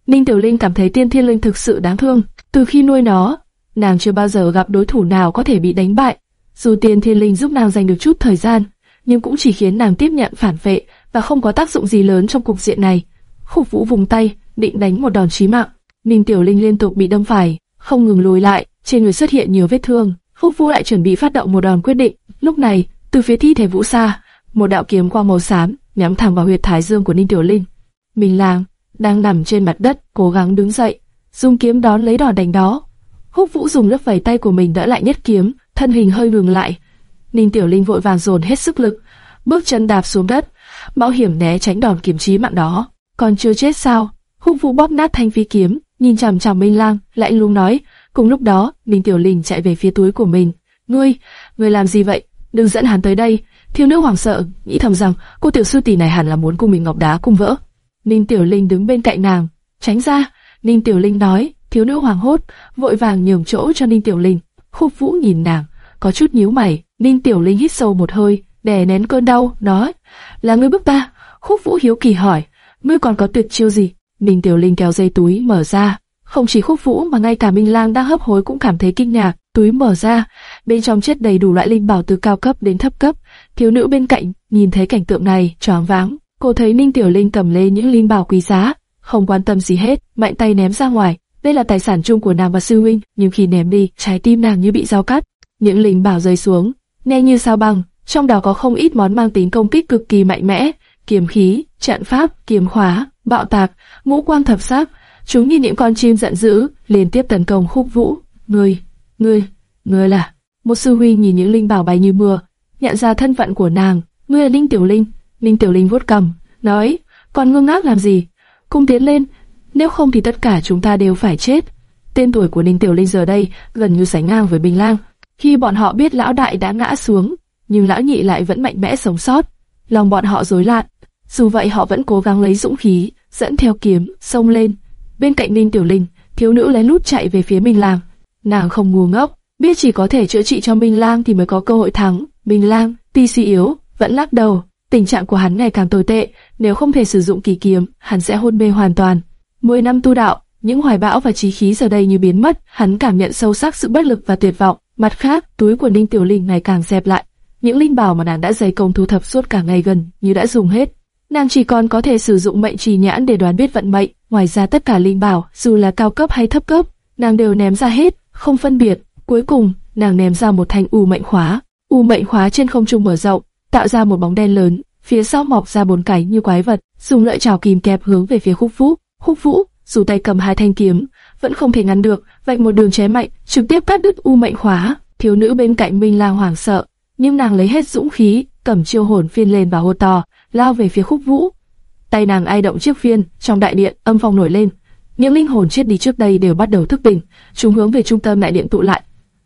Ninh Tiểu Linh cảm thấy Tiên Thiên Linh thực sự đáng thương. Từ khi nuôi nó, nàng chưa bao giờ gặp đối thủ nào có thể bị đánh bại. Dù Tiên Thiên Linh giúp nàng giành được chút thời gian, nhưng cũng chỉ khiến nàng tiếp nhận phản vệ và không có tác dụng gì lớn trong cục diện này. Khúc Vũ vùng tay, định đánh một đòn chí mạng. Ninh Tiểu Linh liên tục bị đâm phải, không ngừng lùi lại, trên người xuất hiện nhiều vết thương. Khúc Vũ lại chuẩn bị phát động một đòn quyết định. Lúc này, từ phía thi thể Vũ Sa, một đạo kiếm quang màu xám nhắm thẳng vào huyệt thái dương của Ninh Tiểu Linh. Minh Lang đang nằm trên mặt đất, cố gắng đứng dậy, dùng kiếm đón lấy đòn đánh đó. khúc Vũ dùng lớp vảy tay của mình đỡ lại nhất kiếm, thân hình hơi ngừng lại. Ninh Tiểu Linh vội vàng dồn hết sức lực, bước chân đạp xuống đất, mạo hiểm né tránh đòn kiếm chí mạng đó. Còn chưa chết sao? Húc Vũ bóp nát thanh phi kiếm, nhìn chằm chằm Minh Lang, lại lùng nói. Cùng lúc đó, Ninh Tiểu Linh chạy về phía túi của mình. Ngươi, ngươi làm gì vậy? Đừng dẫn hắn tới đây. Thiếu nữ hoảng sợ, nghĩ thầm rằng cô tiểu sư tỷ này hẳn là muốn cùng mình ngọc đá cùng vỡ. Ninh Tiểu Linh đứng bên cạnh nàng, tránh ra. Ninh Tiểu Linh nói, thiếu nữ hoàng hốt, vội vàng nhường chỗ cho Ninh Tiểu Linh. Khúc Vũ nhìn nàng, có chút nhíu mày. Ninh Tiểu Linh hít sâu một hơi, đè nén cơn đau, nói, là ngươi bước ta. Khúc Vũ hiếu kỳ hỏi, ngươi còn có tuyệt chiêu gì? Minh Tiểu Linh kéo dây túi mở ra, không chỉ Khúc Vũ mà ngay cả Minh Lang đang hấp hối cũng cảm thấy kinh ngạc. Túi mở ra, bên trong chất đầy đủ loại linh bảo từ cao cấp đến thấp cấp. Thiếu nữ bên cạnh nhìn thấy cảnh tượng này, choáng váng. Cô thấy Ninh Tiểu Linh cầm lên những linh bảo quý giá, không quan tâm gì hết, mạnh tay ném ra ngoài. Đây là tài sản chung của nàng và sư huynh, nhưng khi ném đi, trái tim nàng như bị dao cắt. Những linh bảo rơi xuống, nghe như sao băng, trong đó có không ít món mang tính công kích cực kỳ mạnh mẽ, kiếm khí, trận pháp, kiếm khóa, bạo tạc, ngũ quang thập sắc. Chúng như những con chim giận dữ, liên tiếp tấn công khúc vũ. Ngươi, ngươi, ngươi là... Một sư huy nhìn những linh bảo bay như mưa, nhận ra thân phận của nàng. Ngươi là Linh Tiểu Linh. Linh Tiểu Linh vuốt cầm, nói, còn ngơ ngác làm gì? Cung tiến lên, nếu không thì tất cả chúng ta đều phải chết. Tên tuổi của Ninh Tiểu Linh giờ đây gần như sánh ngang với Bình Lang. Khi bọn họ biết lão đại đã ngã xuống, nhưng lão nhị lại vẫn mạnh mẽ sống sót, lòng bọn họ rối loạn. Dù vậy họ vẫn cố gắng lấy dũng khí, dẫn theo kiếm, xông lên. Bên cạnh Ninh Tiểu Linh, thiếu nữ lén lút chạy về phía Minh Lang. Nàng không ngu ngốc, biết chỉ có thể chữa trị cho Minh Lang thì mới có cơ hội thắng. Minh Lang, tuy suy yếu, vẫn lắc đầu. Tình trạng của hắn ngày càng tồi tệ, nếu không thể sử dụng kỳ kiếm, hắn sẽ hôn mê hoàn toàn. Mười năm tu đạo, những hoài bão và trí khí giờ đây như biến mất, hắn cảm nhận sâu sắc sự bất lực và tuyệt vọng. Mặt khác, túi của Ninh Tiểu Linh ngày càng dẹp lại. Những linh bảo mà nàng đã dày công thu thập suốt cả ngày gần như đã dùng hết. Nàng chỉ còn có thể sử dụng mệnh trì nhãn để đoán biết vận mệnh. Ngoài ra tất cả linh bảo, dù là cao cấp hay thấp cấp, nàng đều ném ra hết, không phân biệt. Cuối cùng, nàng ném ra một thanh u mệnh khóa. U mệnh khóa trên không trung mở rộng, tạo ra một bóng đen lớn, phía sau mọc ra bốn cánh như quái vật, dùng lợi chảo kìm kẹp hướng về phía khúc vũ. Khúc vũ, dù tay cầm hai thanh kiếm, vẫn không thể ngăn được, vạch một đường chém mạnh, trực tiếp cắt đứt u mệnh khóa. Thiếu nữ bên cạnh Minh Lang hoảng sợ, nhưng nàng lấy hết dũng khí, cầm chiêu hồn phiên lên và hô to, lao về phía khúc vũ. Tay nàng ai động chiếc phiên, trong đại điện âm phong nổi lên. Những linh hồn chết đi trước đây đều bắt đầu thức tỉnh, chúng hướng về trung tâm đại điện tụ lại.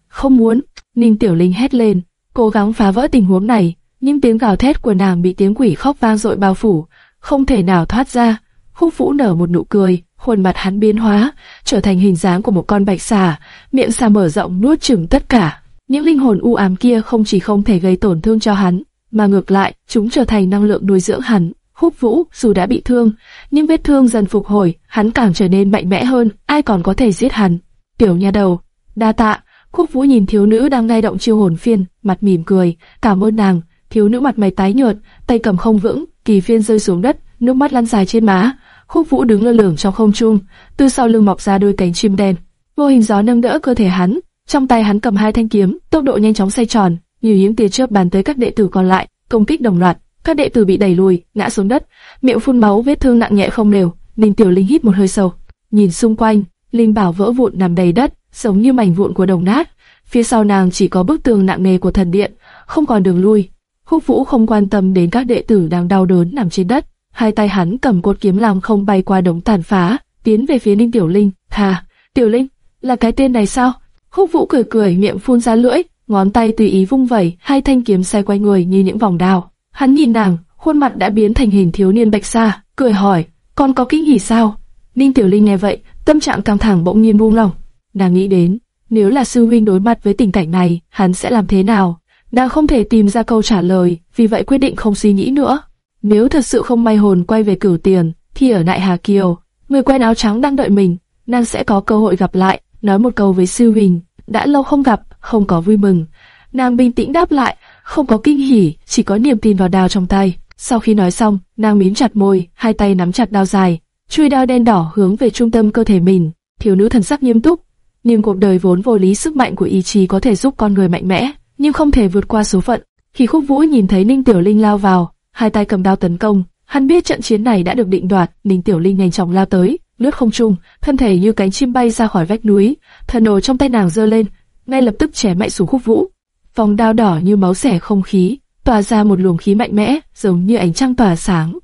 Không muốn, Ninh Tiểu Linh hét lên, cố gắng phá vỡ tình huống này, nhưng tiếng gào thét của nàng bị tiếng quỷ khóc vang dội bao phủ, không thể nào thoát ra. Khúc Vũ nở một nụ cười, khuôn mặt hắn biến hóa, trở thành hình dáng của một con bạch xà, miệng xà mở rộng nuốt chửng tất cả. Những linh hồn u ám kia không chỉ không thể gây tổn thương cho hắn, mà ngược lại, chúng trở thành năng lượng nuôi dưỡng hắn. Khúc Vũ dù đã bị thương, nhưng vết thương dần phục hồi, hắn càng trở nên mạnh mẽ hơn, ai còn có thể giết hắn. Tiểu nha đầu, đa tạ. Khúc Vũ nhìn thiếu nữ đang lay động chiêu hồn phiên, mặt mỉm cười, cảm ơn nàng. Thiếu nữ mặt mày tái nhợt, tay cầm không vững, kỳ phiên rơi xuống đất, nước mắt lăn dài trên má. Khúc Vũ đứng lơ lửng trong không trung, từ sau lưng mọc ra đôi cánh chim đen. Vô hình gió nâng đỡ cơ thể hắn, trong tay hắn cầm hai thanh kiếm, tốc độ nhanh chóng xoay tròn, như những tia chớp bắn tới các đệ tử còn lại, công kích đồng loạt. Các đệ tử bị đẩy lùi, ngã xuống đất, miệng phun máu, vết thương nặng nhẹ không đều. Ninh Tiểu Linh hít một hơi sâu, nhìn xung quanh, linh bảo vỡ vụn nằm đầy đất, giống như mảnh vụn của đồng nát. Phía sau nàng chỉ có bức tường nặng nề của thần điện, không còn đường lui. Húc Vũ không quan tâm đến các đệ tử đang đau đớn nằm trên đất, hai tay hắn cầm cột kiếm làm không bay qua đống tàn phá, tiến về phía Ninh Tiểu Linh. Hà, Tiểu Linh, là cái tên này sao? Húc Vũ cười cười, miệng phun ra lưỡi, ngón tay tùy ý vung vẩy, hai thanh kiếm xoay quanh người như những vòng đao. Hắn nhìn nàng, khuôn mặt đã biến thành hình thiếu niên bạch sa, cười hỏi, con có kinh hỉ sao? Ninh Tiểu Linh nghe vậy, tâm trạng căng thẳng bỗng nhiên buông lỏng. Nàng nghĩ đến, nếu là sư huynh đối mặt với tình cảnh này, hắn sẽ làm thế nào? Nàng không thể tìm ra câu trả lời, vì vậy quyết định không suy nghĩ nữa. Nếu thật sự không may hồn quay về cửu tiền, thì ở Nại Hà Kiều, người quen áo trắng đang đợi mình, nàng sẽ có cơ hội gặp lại, nói một câu với sư huynh. Đã lâu không gặp, không có vui mừng. Nàng bình tĩnh đáp lại, không có kinh hỉ, chỉ có niềm tin vào đao trong tay. Sau khi nói xong, nàng mím chặt môi, hai tay nắm chặt đao dài, chui đao đen đỏ hướng về trung tâm cơ thể mình. Thiếu nữ thần sắc nghiêm túc, nhưng cuộc đời vốn vô lý sức mạnh của ý chí có thể giúp con người mạnh mẽ, nhưng không thể vượt qua số phận. Khi Khúc Vũ nhìn thấy Ninh Tiểu Linh lao vào, hai tay cầm đao tấn công. Hắn biết trận chiến này đã được định đoạt, Ninh Tiểu Linh nhanh chóng lao tới, lướt không trung, thân thể như cánh chim bay ra khỏi vách núi, thần đồ trong tay nàng giơ lên, ngay lập tức chém mạnh xuống khúc vũ. Vòng đao đỏ như máu xẻ không khí, tỏa ra một luồng khí mạnh mẽ, giống như ánh trăng tỏa sáng.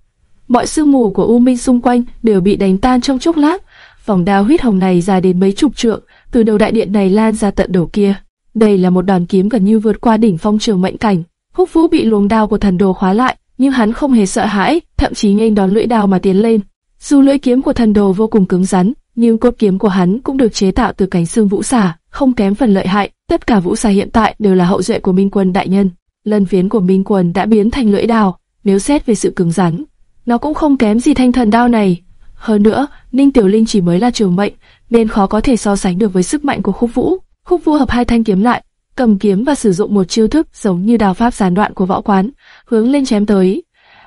Mọi sương mù của U Minh xung quanh đều bị đánh tan trong chốc lát. Vòng đao huyết hồng này dài đến mấy chục trượng, từ đầu đại điện này lan ra tận đầu kia. Đây là một đòn kiếm gần như vượt qua đỉnh phong trường mệnh cảnh. Húc Vũ bị luồng đao của thần đồ khóa lại, nhưng hắn không hề sợ hãi, thậm chí nghênh đón lưỡi đao mà tiến lên. Dù lưỡi kiếm của thần đồ vô cùng cứng rắn, nhưng cốt kiếm của hắn cũng được chế tạo từ cánh xương vũ xà, không kém phần lợi hại. Tất cả vũ xà hiện tại đều là hậu duệ của Minh Quân đại nhân. Lần phiến của Minh Quân đã biến thành lưỡi đao, nếu xét về sự cứng rắn, nó cũng không kém gì thanh thần đao này. Hơn nữa, Ninh Tiểu Linh chỉ mới là trường mệnh, nên khó có thể so sánh được với sức mạnh của Khúc Vũ. Khúc Vũ hợp hai thanh kiếm lại, cầm kiếm và sử dụng một chiêu thức giống như đào pháp gián đoạn của võ quán, hướng lên chém tới.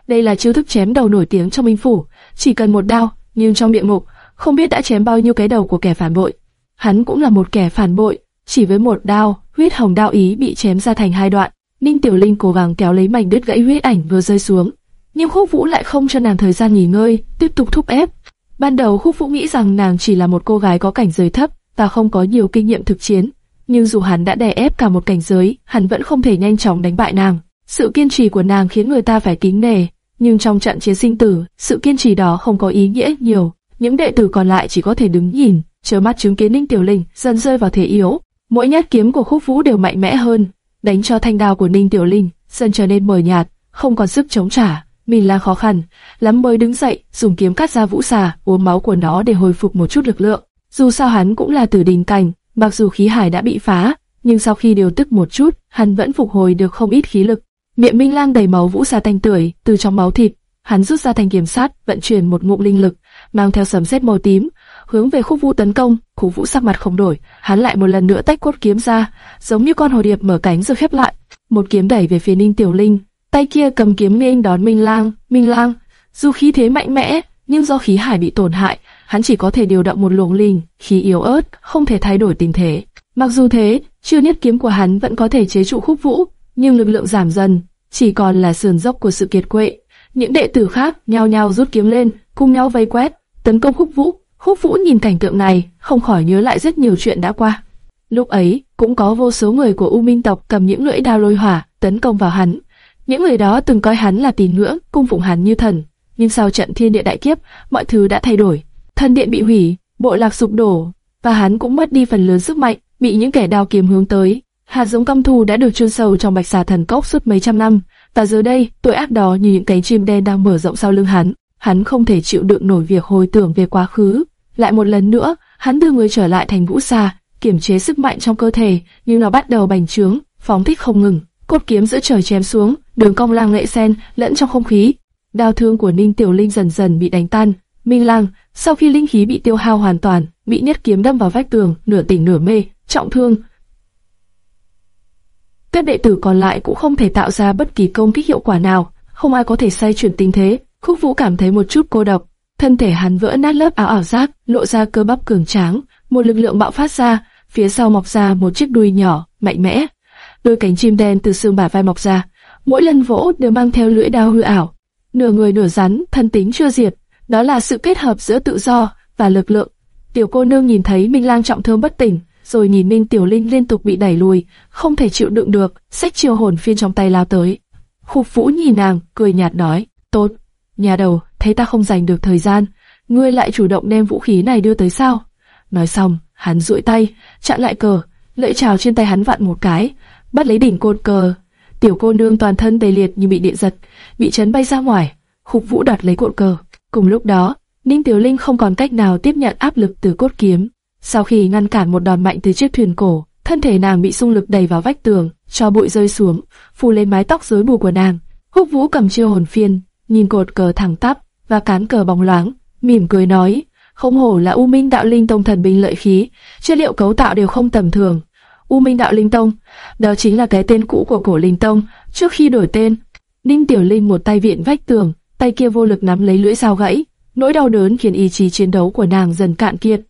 Đây là chiêu thức chém đầu nổi tiếng trong Minh Phủ, chỉ cần một đao, nhưng trong địa ngục, không biết đã chém bao nhiêu cái đầu của kẻ phản bội. Hắn cũng là một kẻ phản bội, chỉ với một đao, huyết hồng đao ý bị chém ra thành hai đoạn. Ninh Tiểu Linh cố gắng kéo lấy mảnh đứt gãy huyết ảnh vừa rơi xuống, nhưng Khúc Vũ lại không cho nàng thời gian nghỉ ngơi, tiếp tục thúc ép. Ban đầu Khúc Vũ nghĩ rằng nàng chỉ là một cô gái có cảnh giới thấp và không có nhiều kinh nghiệm thực chiến, nhưng dù hắn đã đè ép cả một cảnh giới, hắn vẫn không thể nhanh chóng đánh bại nàng. Sự kiên trì của nàng khiến người ta phải kính nể, nhưng trong trận chiến sinh tử, sự kiên trì đó không có ý nghĩa nhiều. Những đệ tử còn lại chỉ có thể đứng nhìn, chờ mắt chứng kiến Ninh Tiểu Linh dần rơi vào thế yếu. Mỗi nhát kiếm của Khúc Vũ đều mạnh mẽ hơn, đánh cho thanh đao của Ninh Tiểu Linh dần trở nên mờ nhạt, không còn sức chống trả. Mình là khó khăn, lắm mới đứng dậy, dùng kiếm cắt ra vũ xà, uống máu của nó để hồi phục một chút lực lượng. Dù sao hắn cũng là tử đình cảnh, mặc dù khí hải đã bị phá, nhưng sau khi điều tức một chút, hắn vẫn phục hồi được không ít khí lực. Miệng Minh Lang đầy máu vũ ra tanh tưởi, từ trong máu thịt, hắn rút ra thanh kiếm sát, vận chuyển một ngụm linh lực, mang theo sấm sét màu tím, hướng về khúc vũ tấn công. Khúc vũ sắc mặt không đổi, hắn lại một lần nữa tách cốt kiếm ra, giống như con hồ điệp mở cánh rồi khép lại, một kiếm đẩy về phía Ninh Tiểu Linh, tay kia cầm kiếm nghênh đón Minh Lang. Minh Lang, dù khí thế mạnh mẽ, nhưng do khí hải bị tổn hại, hắn chỉ có thể điều động một luồng linh, khí yếu ớt, không thể thay đổi tình thế. Mặc dù thế, chưa nhất kiếm của hắn vẫn có thể chế trụ khúc vũ, nhưng lực lượng giảm dần, chỉ còn là sườn dốc của sự kiệt quệ. Những đệ tử khác nhao nhao rút kiếm lên, cùng nhau vây quét, tấn công khúc vũ. Khúc vũ nhìn cảnh tượng này, không khỏi nhớ lại rất nhiều chuyện đã qua. Lúc ấy, cũng có vô số người của U Minh tộc cầm những lưỡi đao lôi hỏa tấn công vào hắn. Những người đó từng coi hắn là tín ngưỡng, cung phụng hắn như thần. Nhưng sau trận thiên địa đại kiếp, mọi thứ đã thay đổi. Thần điện bị hủy, bộ lạc sụp đổ, và hắn cũng mất đi phần lớn sức mạnh, bị những kẻ đao kiếm hướng tới. Hạt giống căm thù đã được chôn sâu trong bạch xà thần cốc suốt mấy trăm năm, và giờ đây, tội ác đó như những cánh chim đen đang mở rộng sau lưng hắn. Hắn không thể chịu đựng nổi việc hồi tưởng về quá khứ. Lại một lần nữa, hắn đưa người trở lại thành vũ xà, kiểm chế sức mạnh trong cơ thể, nhưng nó bắt đầu bành trướng, phóng thích không ngừng. Cốt kiếm giữa trời chém xuống, đường cong lang lệ sen lẫn trong không khí. Đao thương của Ninh Tiểu Linh dần dần bị đánh tan. Minh Lang, sau khi linh khí bị tiêu hao hoàn toàn, bị nhất kiếm đâm vào vách tường, nửa tỉnh nửa mê, trọng thương. Các đệ tử còn lại cũng không thể tạo ra bất kỳ công kích hiệu quả nào, không ai có thể xoay chuyển tình thế. Khúc Vũ cảm thấy một chút cô độc, thân thể hắn vỡ nát lớp áo ảo giác, lộ ra cơ bắp cường tráng, một lực lượng bạo phát ra, phía sau mọc ra một chiếc đuôi nhỏ, mạnh mẽ. Đôi cánh chim đen từ xương bả vai mọc ra, mỗi lần vỗ đều mang theo lưỡi đao hư ảo. Nửa người nửa rắn, thân tính chưa diệt, đó là sự kết hợp giữa tự do và lực lượng. Tiểu cô nương nhìn thấy Minh Lang trọng thương bất tỉnh, rồi nhìn Minh Tiểu Linh liên tục bị đẩy lùi, không thể chịu đựng được, sách chiêu hồn phiên trong tay lao tới. Khục Vũ nhìn nàng, cười nhạt nói, tốt, nhà đầu, thấy ta không dành được thời gian, ngươi lại chủ động đem vũ khí này đưa tới sao? Nói xong, hắn duỗi tay, chặn lại cờ, lưỡi trào trên tay hắn vặn một cái, bắt lấy đỉnh côn cờ. Tiểu cô nương toàn thân tê liệt như bị điện giật, bị chấn bay ra ngoài. Khục Vũ đoạt lấy cột cờ. Cùng lúc đó, Ninh Tiểu Linh không còn cách nào tiếp nhận áp lực từ cốt kiếm. Sau khi ngăn cản một đòn mạnh từ chiếc thuyền cổ, thân thể nàng bị xung lực đẩy vào vách tường, cho bụi rơi xuống, phủ lên mái tóc rối bù của nàng. Húc Vũ cầm chiêu hồn phiên, nhìn cột cờ thẳng tắp và cán cờ bóng loáng, mỉm cười nói: không hổ là U Minh Đạo Linh Tông thần binh lợi khí, chất liệu cấu tạo đều không tầm thường. U Minh Đạo Linh Tông, đó chính là cái tên cũ của cổ Linh Tông, trước khi đổi tên. Ninh Tiểu Linh một tay viện vách tường, tay kia vô lực nắm lấy lưỡi dao gãy, nỗi đau đớn khiến ý chí chiến đấu của nàng dần cạn kiệt.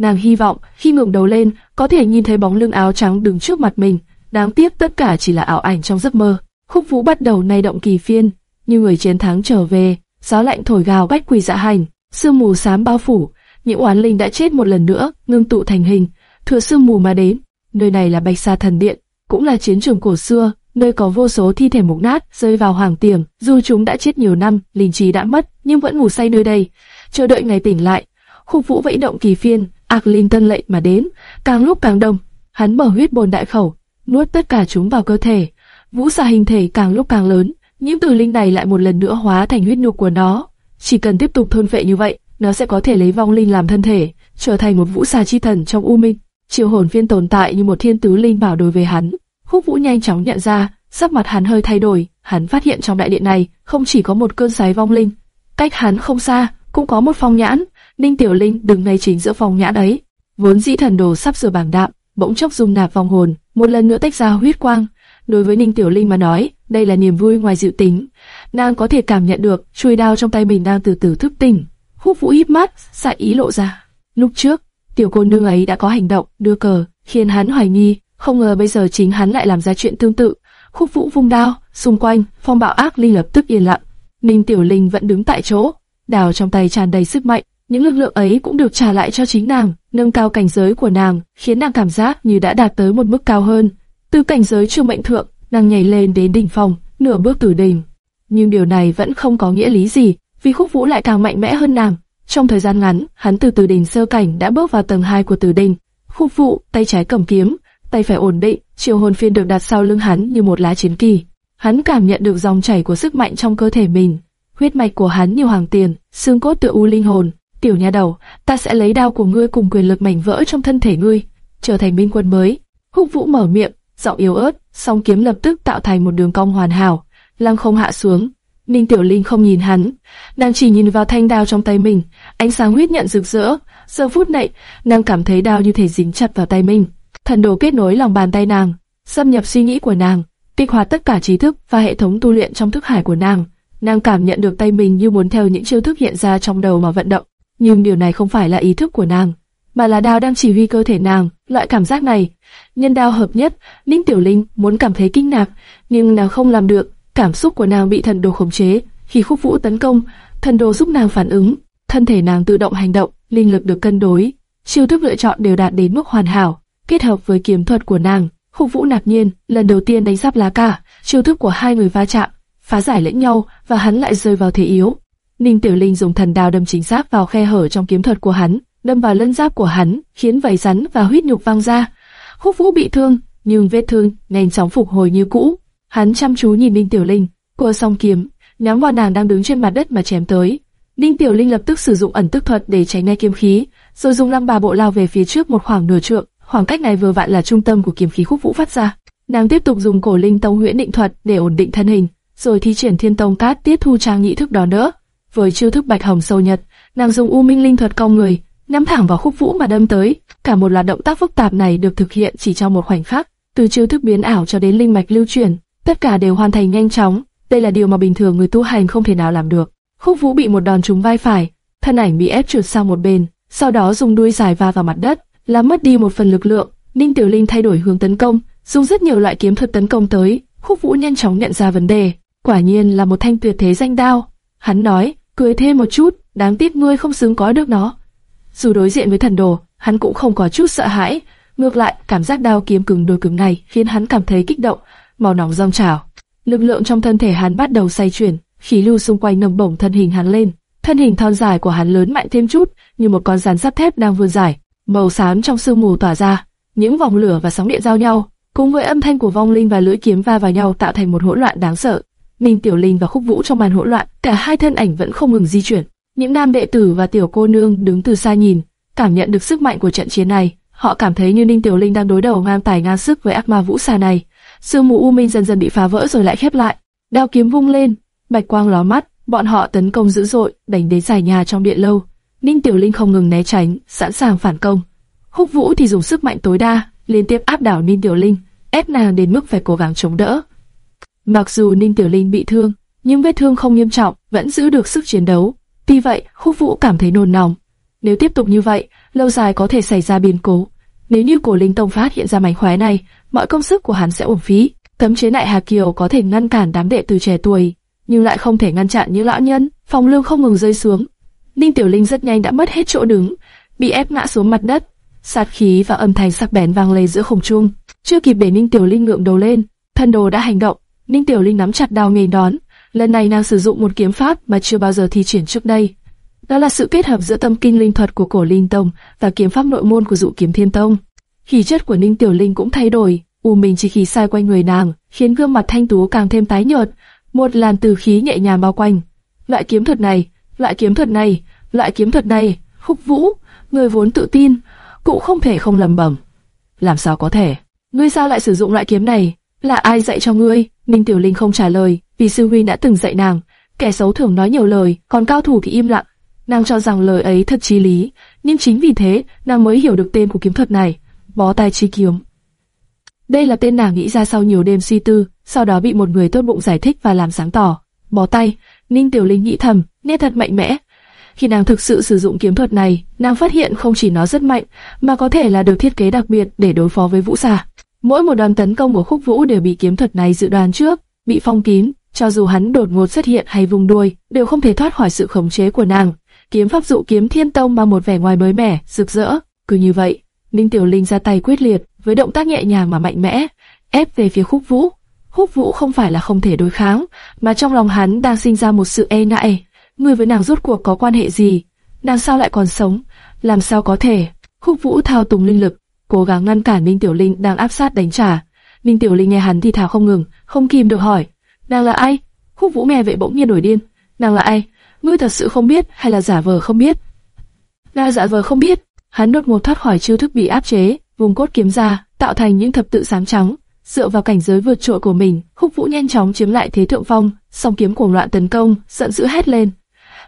Nàng hy vọng khi ngẩng đầu lên có thể nhìn thấy bóng lưng áo trắng đứng trước mặt mình. Đáng tiếc tất cả chỉ là ảo ảnh trong giấc mơ. Khúc Vũ bắt đầu nay động kỳ phiên, như người chiến thắng trở về. Gió lạnh thổi gào bách quỳ dạ hành, sương mù xám bao phủ, những oán linh đã chết một lần nữa, ngưng tụ thành hình, thừa sương mù mà đến. Nơi này là Bạch Sa Thần Điện, cũng là chiến trường cổ xưa, nơi có vô số thi thể mục nát rơi vào hoàng tiềm. Dù chúng đã chết nhiều năm, linh trí đã mất, nhưng vẫn ngủ say nơi đây, chờ đợi ngày tỉnh lại. Khúc Vũ vẫy động kỳ phiên, ác linh tân lệnh mà đến, càng lúc càng đông. Hắn mở huyết bồn đại khẩu, nuốt tất cả chúng vào cơ thể. Vũ xà hình thể càng lúc càng lớn, những tử linh này lại một lần nữa hóa thành huyết nhục của nó. Chỉ cần tiếp tục thôn vệ như vậy, nó sẽ có thể lấy vong linh làm thân thể, trở thành một vũ xà chi thần trong u minh. Triệu hồn viên tồn tại như một thiên tứ linh bảo đối với hắn. Khúc Vũ nhanh chóng nhận ra, sắc mặt hắn hơi thay đổi, hắn phát hiện trong đại điện này không chỉ có một cơn sái vong linh, cách hắn không xa cũng có một phong nhãn. Ninh Tiểu Linh đứng ngay chính giữa phòng nhã ấy. Vốn dĩ thần đồ sắp sửa bảng đạm, bỗng chốc dung nạp vong hồn, một lần nữa tách ra huyết quang. Đối với Ninh Tiểu Linh mà nói, đây là niềm vui ngoài dự tính. Nàng có thể cảm nhận được chuôi đao trong tay mình đang từ từ thức tỉnh. Húc Vũ híp mắt, xạ ý lộ ra. Lúc trước, tiểu cô nương ấy đã có hành động đưa cờ, khiến hắn hoài nghi, không ngờ bây giờ chính hắn lại làm ra chuyện tương tự. Khúc Vũ vung đao, xung quanh, phong bạo ác linh lập tức yên lặng. Ninh Tiểu Linh vẫn đứng tại chỗ, đào trong tay tràn đầy sức mạnh, những lực lượng ấy cũng được trả lại cho chính nàng, nâng cao cảnh giới của nàng, khiến nàng cảm giác như đã đạt tới một mức cao hơn. Từ cảnh giới trường mệnh thượng, nàng nhảy lên đến đỉnh phòng, nửa bước từ đỉnh. Nhưng điều này vẫn không có nghĩa lý gì, vì khúc vũ lại càng mạnh mẽ hơn nàng. Trong thời gian ngắn, hắn từ từ đỉnh sơ cảnh đã bước vào tầng 2 của tử đỉnh. Khúc vũ, tay trái cầm kiếm, tay phải ổn định, chiều hồn phiên được đặt sau lưng hắn như một lá chiến kỳ. Hắn cảm nhận được dòng chảy của sức mạnh trong cơ thể mình. Huyết mạch của hắn như hoàng tiền, xương cốt tựa u linh hồn. Tiểu nha đầu, ta sẽ lấy đao của ngươi cùng quyền lực mảnh vỡ trong thân thể ngươi, trở thành minh quân mới. Húc Vũ mở miệng, giọng yếu ớt, song kiếm lập tức tạo thành một đường cong hoàn hảo, lăng không hạ xuống. Ninh Tiểu Linh không nhìn hắn, nàng chỉ nhìn vào thanh đao trong tay mình, ánh sáng huyết nhận rực rỡ. Giờ phút này, nàng cảm thấy đao như thể dính chặt vào tay mình. Thần đồ kết nối lòng bàn tay nàng, xâm nhập suy nghĩ của nàng, kích hoạt tất cả trí thức và hệ thống tu luyện trong thức hải của nàng. Nàng cảm nhận được tay mình như muốn theo những chiêu thức hiện ra trong đầu mà vận động, nhưng điều này không phải là ý thức của nàng, mà là đao đang chỉ huy cơ thể nàng. Loại cảm giác này, nhân đao hợp nhất, Ninh Tiểu Linh muốn cảm thấy kinh ngạc, nhưng nàng không làm được. Cảm xúc của nàng bị thần đồ khống chế. Khi khúc vũ tấn công, thần đồ giúp nàng phản ứng, thân thể nàng tự động hành động, linh lực được cân đối, chiêu thức lựa chọn đều đạt đến mức hoàn hảo. Kết hợp với kiếm thuật của nàng, khúc vũ ngạc nhiên lần đầu tiên đánh giáp lá cả, chiêu thức của hai người va chạm, phá giải lẫn nhau và hắn lại rơi vào thế yếu. Ninh Tiểu Linh dùng thần đao đâm chính xác vào khe hở trong kiếm thuật của hắn, đâm vào lân giáp của hắn, khiến vảy rắn và huyết nhục văng ra. Khúc Vũ bị thương, nhưng vết thương nhanh chóng phục hồi như cũ. Hắn chăm chú nhìn Ninh Tiểu Linh, cua song kiếm, nhắm vào nàng đang đứng trên mặt đất mà chém tới. Ninh Tiểu Linh lập tức sử dụng ẩn tức thuật để tránh né kiếm khí, rồi dùng lăng bà bộ lao về phía trước một khoảng nửa trượng. Khoảng cách này vừa vặn là trung tâm của kiếm khí Khúc Vũ phát ra. Nàng tiếp tục dùng cổ linh tông huyễn định thuật để ổn định thân hình, rồi thi triển thiên tông cát tiết thu trang nhị thức đó nữa. Với chiêu thức bạch hồng sâu nhật, nàng dùng u minh linh thuật cong người, nhắm thẳng vào khúc vũ mà đâm tới. Cả một loạt động tác phức tạp này được thực hiện chỉ trong một khoảnh khắc, từ chiêu thức biến ảo cho đến linh mạch lưu chuyển, tất cả đều hoàn thành nhanh chóng. Đây là điều mà bình thường người tu hành không thể nào làm được. Khúc vũ bị một đòn trúng vai phải, thân ảnh bị ép trượt sang một bên, sau đó dùng đuôi dài va vào mặt đất, làm mất đi một phần lực lượng. Ninh Tiểu Linh thay đổi hướng tấn công, dùng rất nhiều loại kiếm thuật tấn công tới. Khúc Vũ nhanh chóng nhận ra vấn đề, quả nhiên là một thanh tuyệt thế danh đao. Hắn nói, cười thêm một chút, đáng tiếc ngươi không xứng có được nó. Dù đối diện với thần đồ, hắn cũng không có chút sợ hãi, ngược lại, cảm giác đao kiếm cứng đôi cứng này khiến hắn cảm thấy kích động, màu nóng dâng trào. Lực lượng trong thân thể hắn bắt đầu xoay chuyển, khí lưu xung quanh nâng bổng thân hình hắn lên. Thân hình thon dài của hắn lớn mạnh thêm chút, như một con rắn sắt thép đang vươn dài. Màu xám trong sương mù tỏa ra, những vòng lửa và sóng điện giao nhau, cùng với âm thanh của vong linh và lưỡi kiếm va vào nhau tạo thành một hỗn loạn đáng sợ. Ninh Tiểu Linh và Khúc Vũ trong màn hỗn loạn, cả hai thân ảnh vẫn không ngừng di chuyển. Những nam đệ tử và tiểu cô nương đứng từ xa nhìn, cảm nhận được sức mạnh của trận chiến này. Họ cảm thấy như Ninh Tiểu Linh đang đối đầu ngang tài ngang sức với ác ma vũ xà này. Sương mù u minh dần dần bị phá vỡ rồi lại khép lại. Đao kiếm vung lên, bạch quang ló mắt, bọn họ tấn công dữ dội, đánh đến giải nhà trong điện lâu. Ninh Tiểu Linh không ngừng né tránh, sẵn sàng phản công. Khúc Vũ thì dùng sức mạnh tối đa, liên tiếp áp đảo Ninh Tiểu Linh, ép nàng đến mức phải cố gắng chống đỡ. Mặc dù Ninh Tiểu Linh bị thương, nhưng vết thương không nghiêm trọng, vẫn giữ được sức chiến đấu. Tuy vậy, Khúc Vũ cảm thấy nôn nóng. Nếu tiếp tục như vậy, lâu dài có thể xảy ra biến cố. Nếu như Cổ Linh Tông phát hiện ra mảnh khóe này, mọi công sức của hắn sẽ uổng phí. Cấm chế nại Hà Kiều có thể ngăn cản đám đệ tử trẻ tuổi, nhưng lại không thể ngăn chặn những lão nhân. Phòng lương không ngừng rơi xuống. Ninh Tiểu Linh rất nhanh đã mất hết chỗ đứng, bị ép ngã xuống mặt đất. Sát khí và âm thanh sắc bén vang lên giữa không trung. Chưa kịp để Ninh Tiểu Linh ngượng đầu lên, thân đồ đã hành động. Ninh Tiểu Linh nắm chặt đao nghề đón. Lần này nàng sử dụng một kiếm pháp mà chưa bao giờ thi triển trước đây. Đó là sự kết hợp giữa tâm kinh linh thuật của cổ linh tông và kiếm pháp nội môn của dụ kiếm thiên tông. Khí chất của Ninh Tiểu Linh cũng thay đổi, u minh chỉ khí sai quanh người nàng, khiến gương mặt thanh tú càng thêm tái nhợt. Một làn từ khí nhẹ nhàng bao quanh. Loại kiếm thuật này, loại kiếm thuật này, loại kiếm thuật này, Khúc Vũ, người vốn tự tin, cũng không thể không lầm bẩm. Làm sao có thể? Ngươi sao lại sử dụng loại kiếm này? Là ai dạy cho ngươi? Ninh Tiểu Linh không trả lời, vì sư huynh đã từng dạy nàng. Kẻ xấu thường nói nhiều lời, còn cao thủ thì im lặng. Nàng cho rằng lời ấy thật chí lý, nhưng chính vì thế nàng mới hiểu được tên của kiếm thuật này, bó tay chi kiếm. Đây là tên nàng nghĩ ra sau nhiều đêm suy tư, sau đó bị một người tốt bụng giải thích và làm sáng tỏ. Bó tay, Ninh Tiểu Linh nghĩ thầm, nét thật mạnh mẽ. Khi nàng thực sự sử dụng kiếm thuật này, nàng phát hiện không chỉ nó rất mạnh, mà có thể là được thiết kế đặc biệt để đối phó với vũ xà. Mỗi một đòn tấn công của khúc vũ đều bị kiếm thuật này dự đoán trước, bị phong kín, cho dù hắn đột ngột xuất hiện hay vùng đuôi, đều không thể thoát khỏi sự khống chế của nàng. Kiếm pháp dụ kiếm thiên tông mang một vẻ ngoài mới mẻ, rực rỡ. Cứ như vậy, Ninh Tiểu Linh ra tay quyết liệt, với động tác nhẹ nhàng mà mạnh mẽ, ép về phía khúc vũ. Khúc vũ không phải là không thể đối kháng, mà trong lòng hắn đang sinh ra một sự e ngại. Người với nàng rốt cuộc có quan hệ gì? Nàng sao lại còn sống? Làm sao có thể? Khúc vũ thao túng linh lực, cố gắng ngăn cản Minh Tiểu Linh đang áp sát đánh trả. Minh Tiểu Linh nghe hắn thì thào không ngừng, không kìm được hỏi, nàng là ai? Khúc Vũ nghe vậy bỗng nhiên nổi điên, nàng là ai? Ngươi thật sự không biết hay là giả vờ không biết? Là giả vờ không biết. Hắn đột ngột thoát khỏi chiêu thức bị áp chế, vùng cốt kiếm ra, tạo thành những thập tự sáng trắng. Dựa vào cảnh giới vượt trội của mình, Khúc Vũ nhanh chóng chiếm lại thế thượng phong, song kiếm cuồng loạn tấn công, giận dữ hét lên.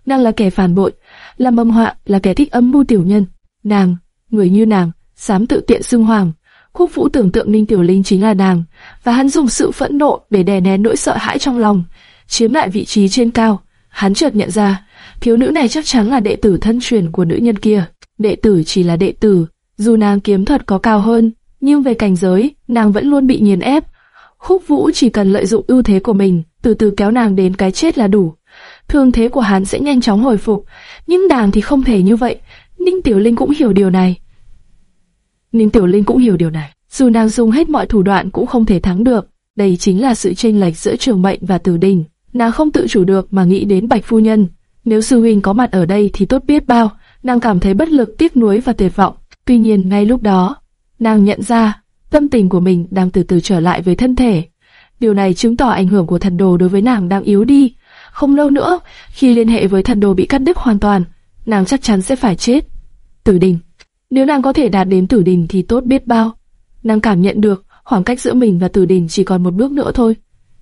Nàng là kẻ phản bội, là mầm họa, là kẻ thích âm mưu tiểu nhân. Nàng, người như nàng, dám tự tiện xưng hoàng. Khúc Vũ tưởng tượng Ninh Tiểu Linh chính là nàng, và hắn dùng sự phẫn nộ để đè nén nỗi sợ hãi trong lòng, chiếm lại vị trí trên cao. Hắn chợt nhận ra, thiếu nữ này chắc chắn là đệ tử thân truyền của nữ nhân kia. Đệ tử chỉ là đệ tử, dù nàng kiếm thuật có cao hơn, nhưng về cảnh giới, nàng vẫn luôn bị nghiền ép. Khúc Vũ chỉ cần lợi dụng ưu thế của mình, từ từ kéo nàng đến cái chết là đủ. Thương thế của hắn sẽ nhanh chóng hồi phục, nhưng nàng thì không thể như vậy. Ninh Tiểu Linh cũng hiểu điều này. Ninh Tiểu Linh cũng hiểu điều này. Dù nàng dùng hết mọi thủ đoạn cũng không thể thắng được. Đây chính là sự chênh lệch giữa trường mệnh và tử đình. Nàng không tự chủ được mà nghĩ đến Bạch Phu Nhân. Nếu sư huynh có mặt ở đây thì tốt biết bao. Nàng cảm thấy bất lực, tiếc nuối và tuyệt vọng. Tuy nhiên ngay lúc đó, nàng nhận ra tâm tình của mình đang từ từ trở lại với thân thể. Điều này chứng tỏ ảnh hưởng của thần đồ đối với nàng đang yếu đi. Không lâu nữa, khi liên hệ với thần đồ bị cắt đứt hoàn toàn, nàng chắc chắn sẽ phải chết. Tử đình nếu nàng có thể đạt đến tử đình thì tốt biết bao. Nàng cảm nhận được khoảng cách giữa mình và tử đình chỉ còn một bước nữa thôi.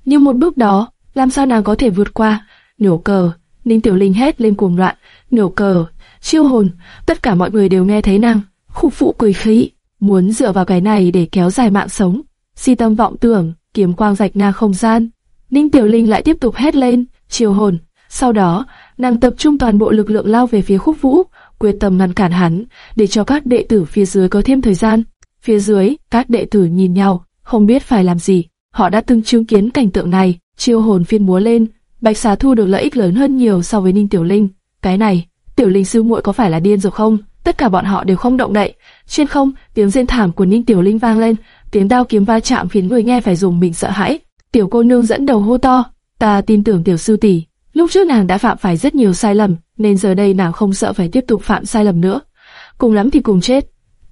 Nhưng một bước đó, làm sao nàng có thể vượt qua? Nổ cờ, Ninh Tiểu Linh hét lên cuồng loạn, nổ cờ, chiêu hồn, tất cả mọi người đều nghe thấy nàng. Khúc phụ cười khí, muốn dựa vào cái này để kéo dài mạng sống. Si tâm vọng tưởng, kiếm quang rạch na không gian. Ninh Tiểu Linh lại tiếp tục hét lên, chiêu hồn. Sau đó, nàng tập trung toàn bộ lực lượng lao về phía khúc vũ, quyết tâm ngăn cản hắn, để cho các đệ tử phía dưới có thêm thời gian. Phía dưới, các đệ tử nhìn nhau, không biết phải làm gì. Họ đã từng chứng kiến cảnh tượng này, chiêu hồn phiên múa lên, Bạch Xà thu được lợi ích lớn hơn nhiều so với Ninh Tiểu Linh. Cái này, Tiểu Linh sư muội có phải là điên rồi không? Tất cả bọn họ đều không động đậy. Trên không, tiếng rên thảm của Ninh Tiểu Linh vang lên, tiếng đao kiếm va chạm khiến người nghe phải dùng mình sợ hãi. Tiểu cô nương dẫn đầu hô to, ta tin tưởng tiểu sư tỷ. Lúc trước nàng đã phạm phải rất nhiều sai lầm, nên giờ đây nàng không sợ phải tiếp tục phạm sai lầm nữa. Cùng lắm thì cùng chết.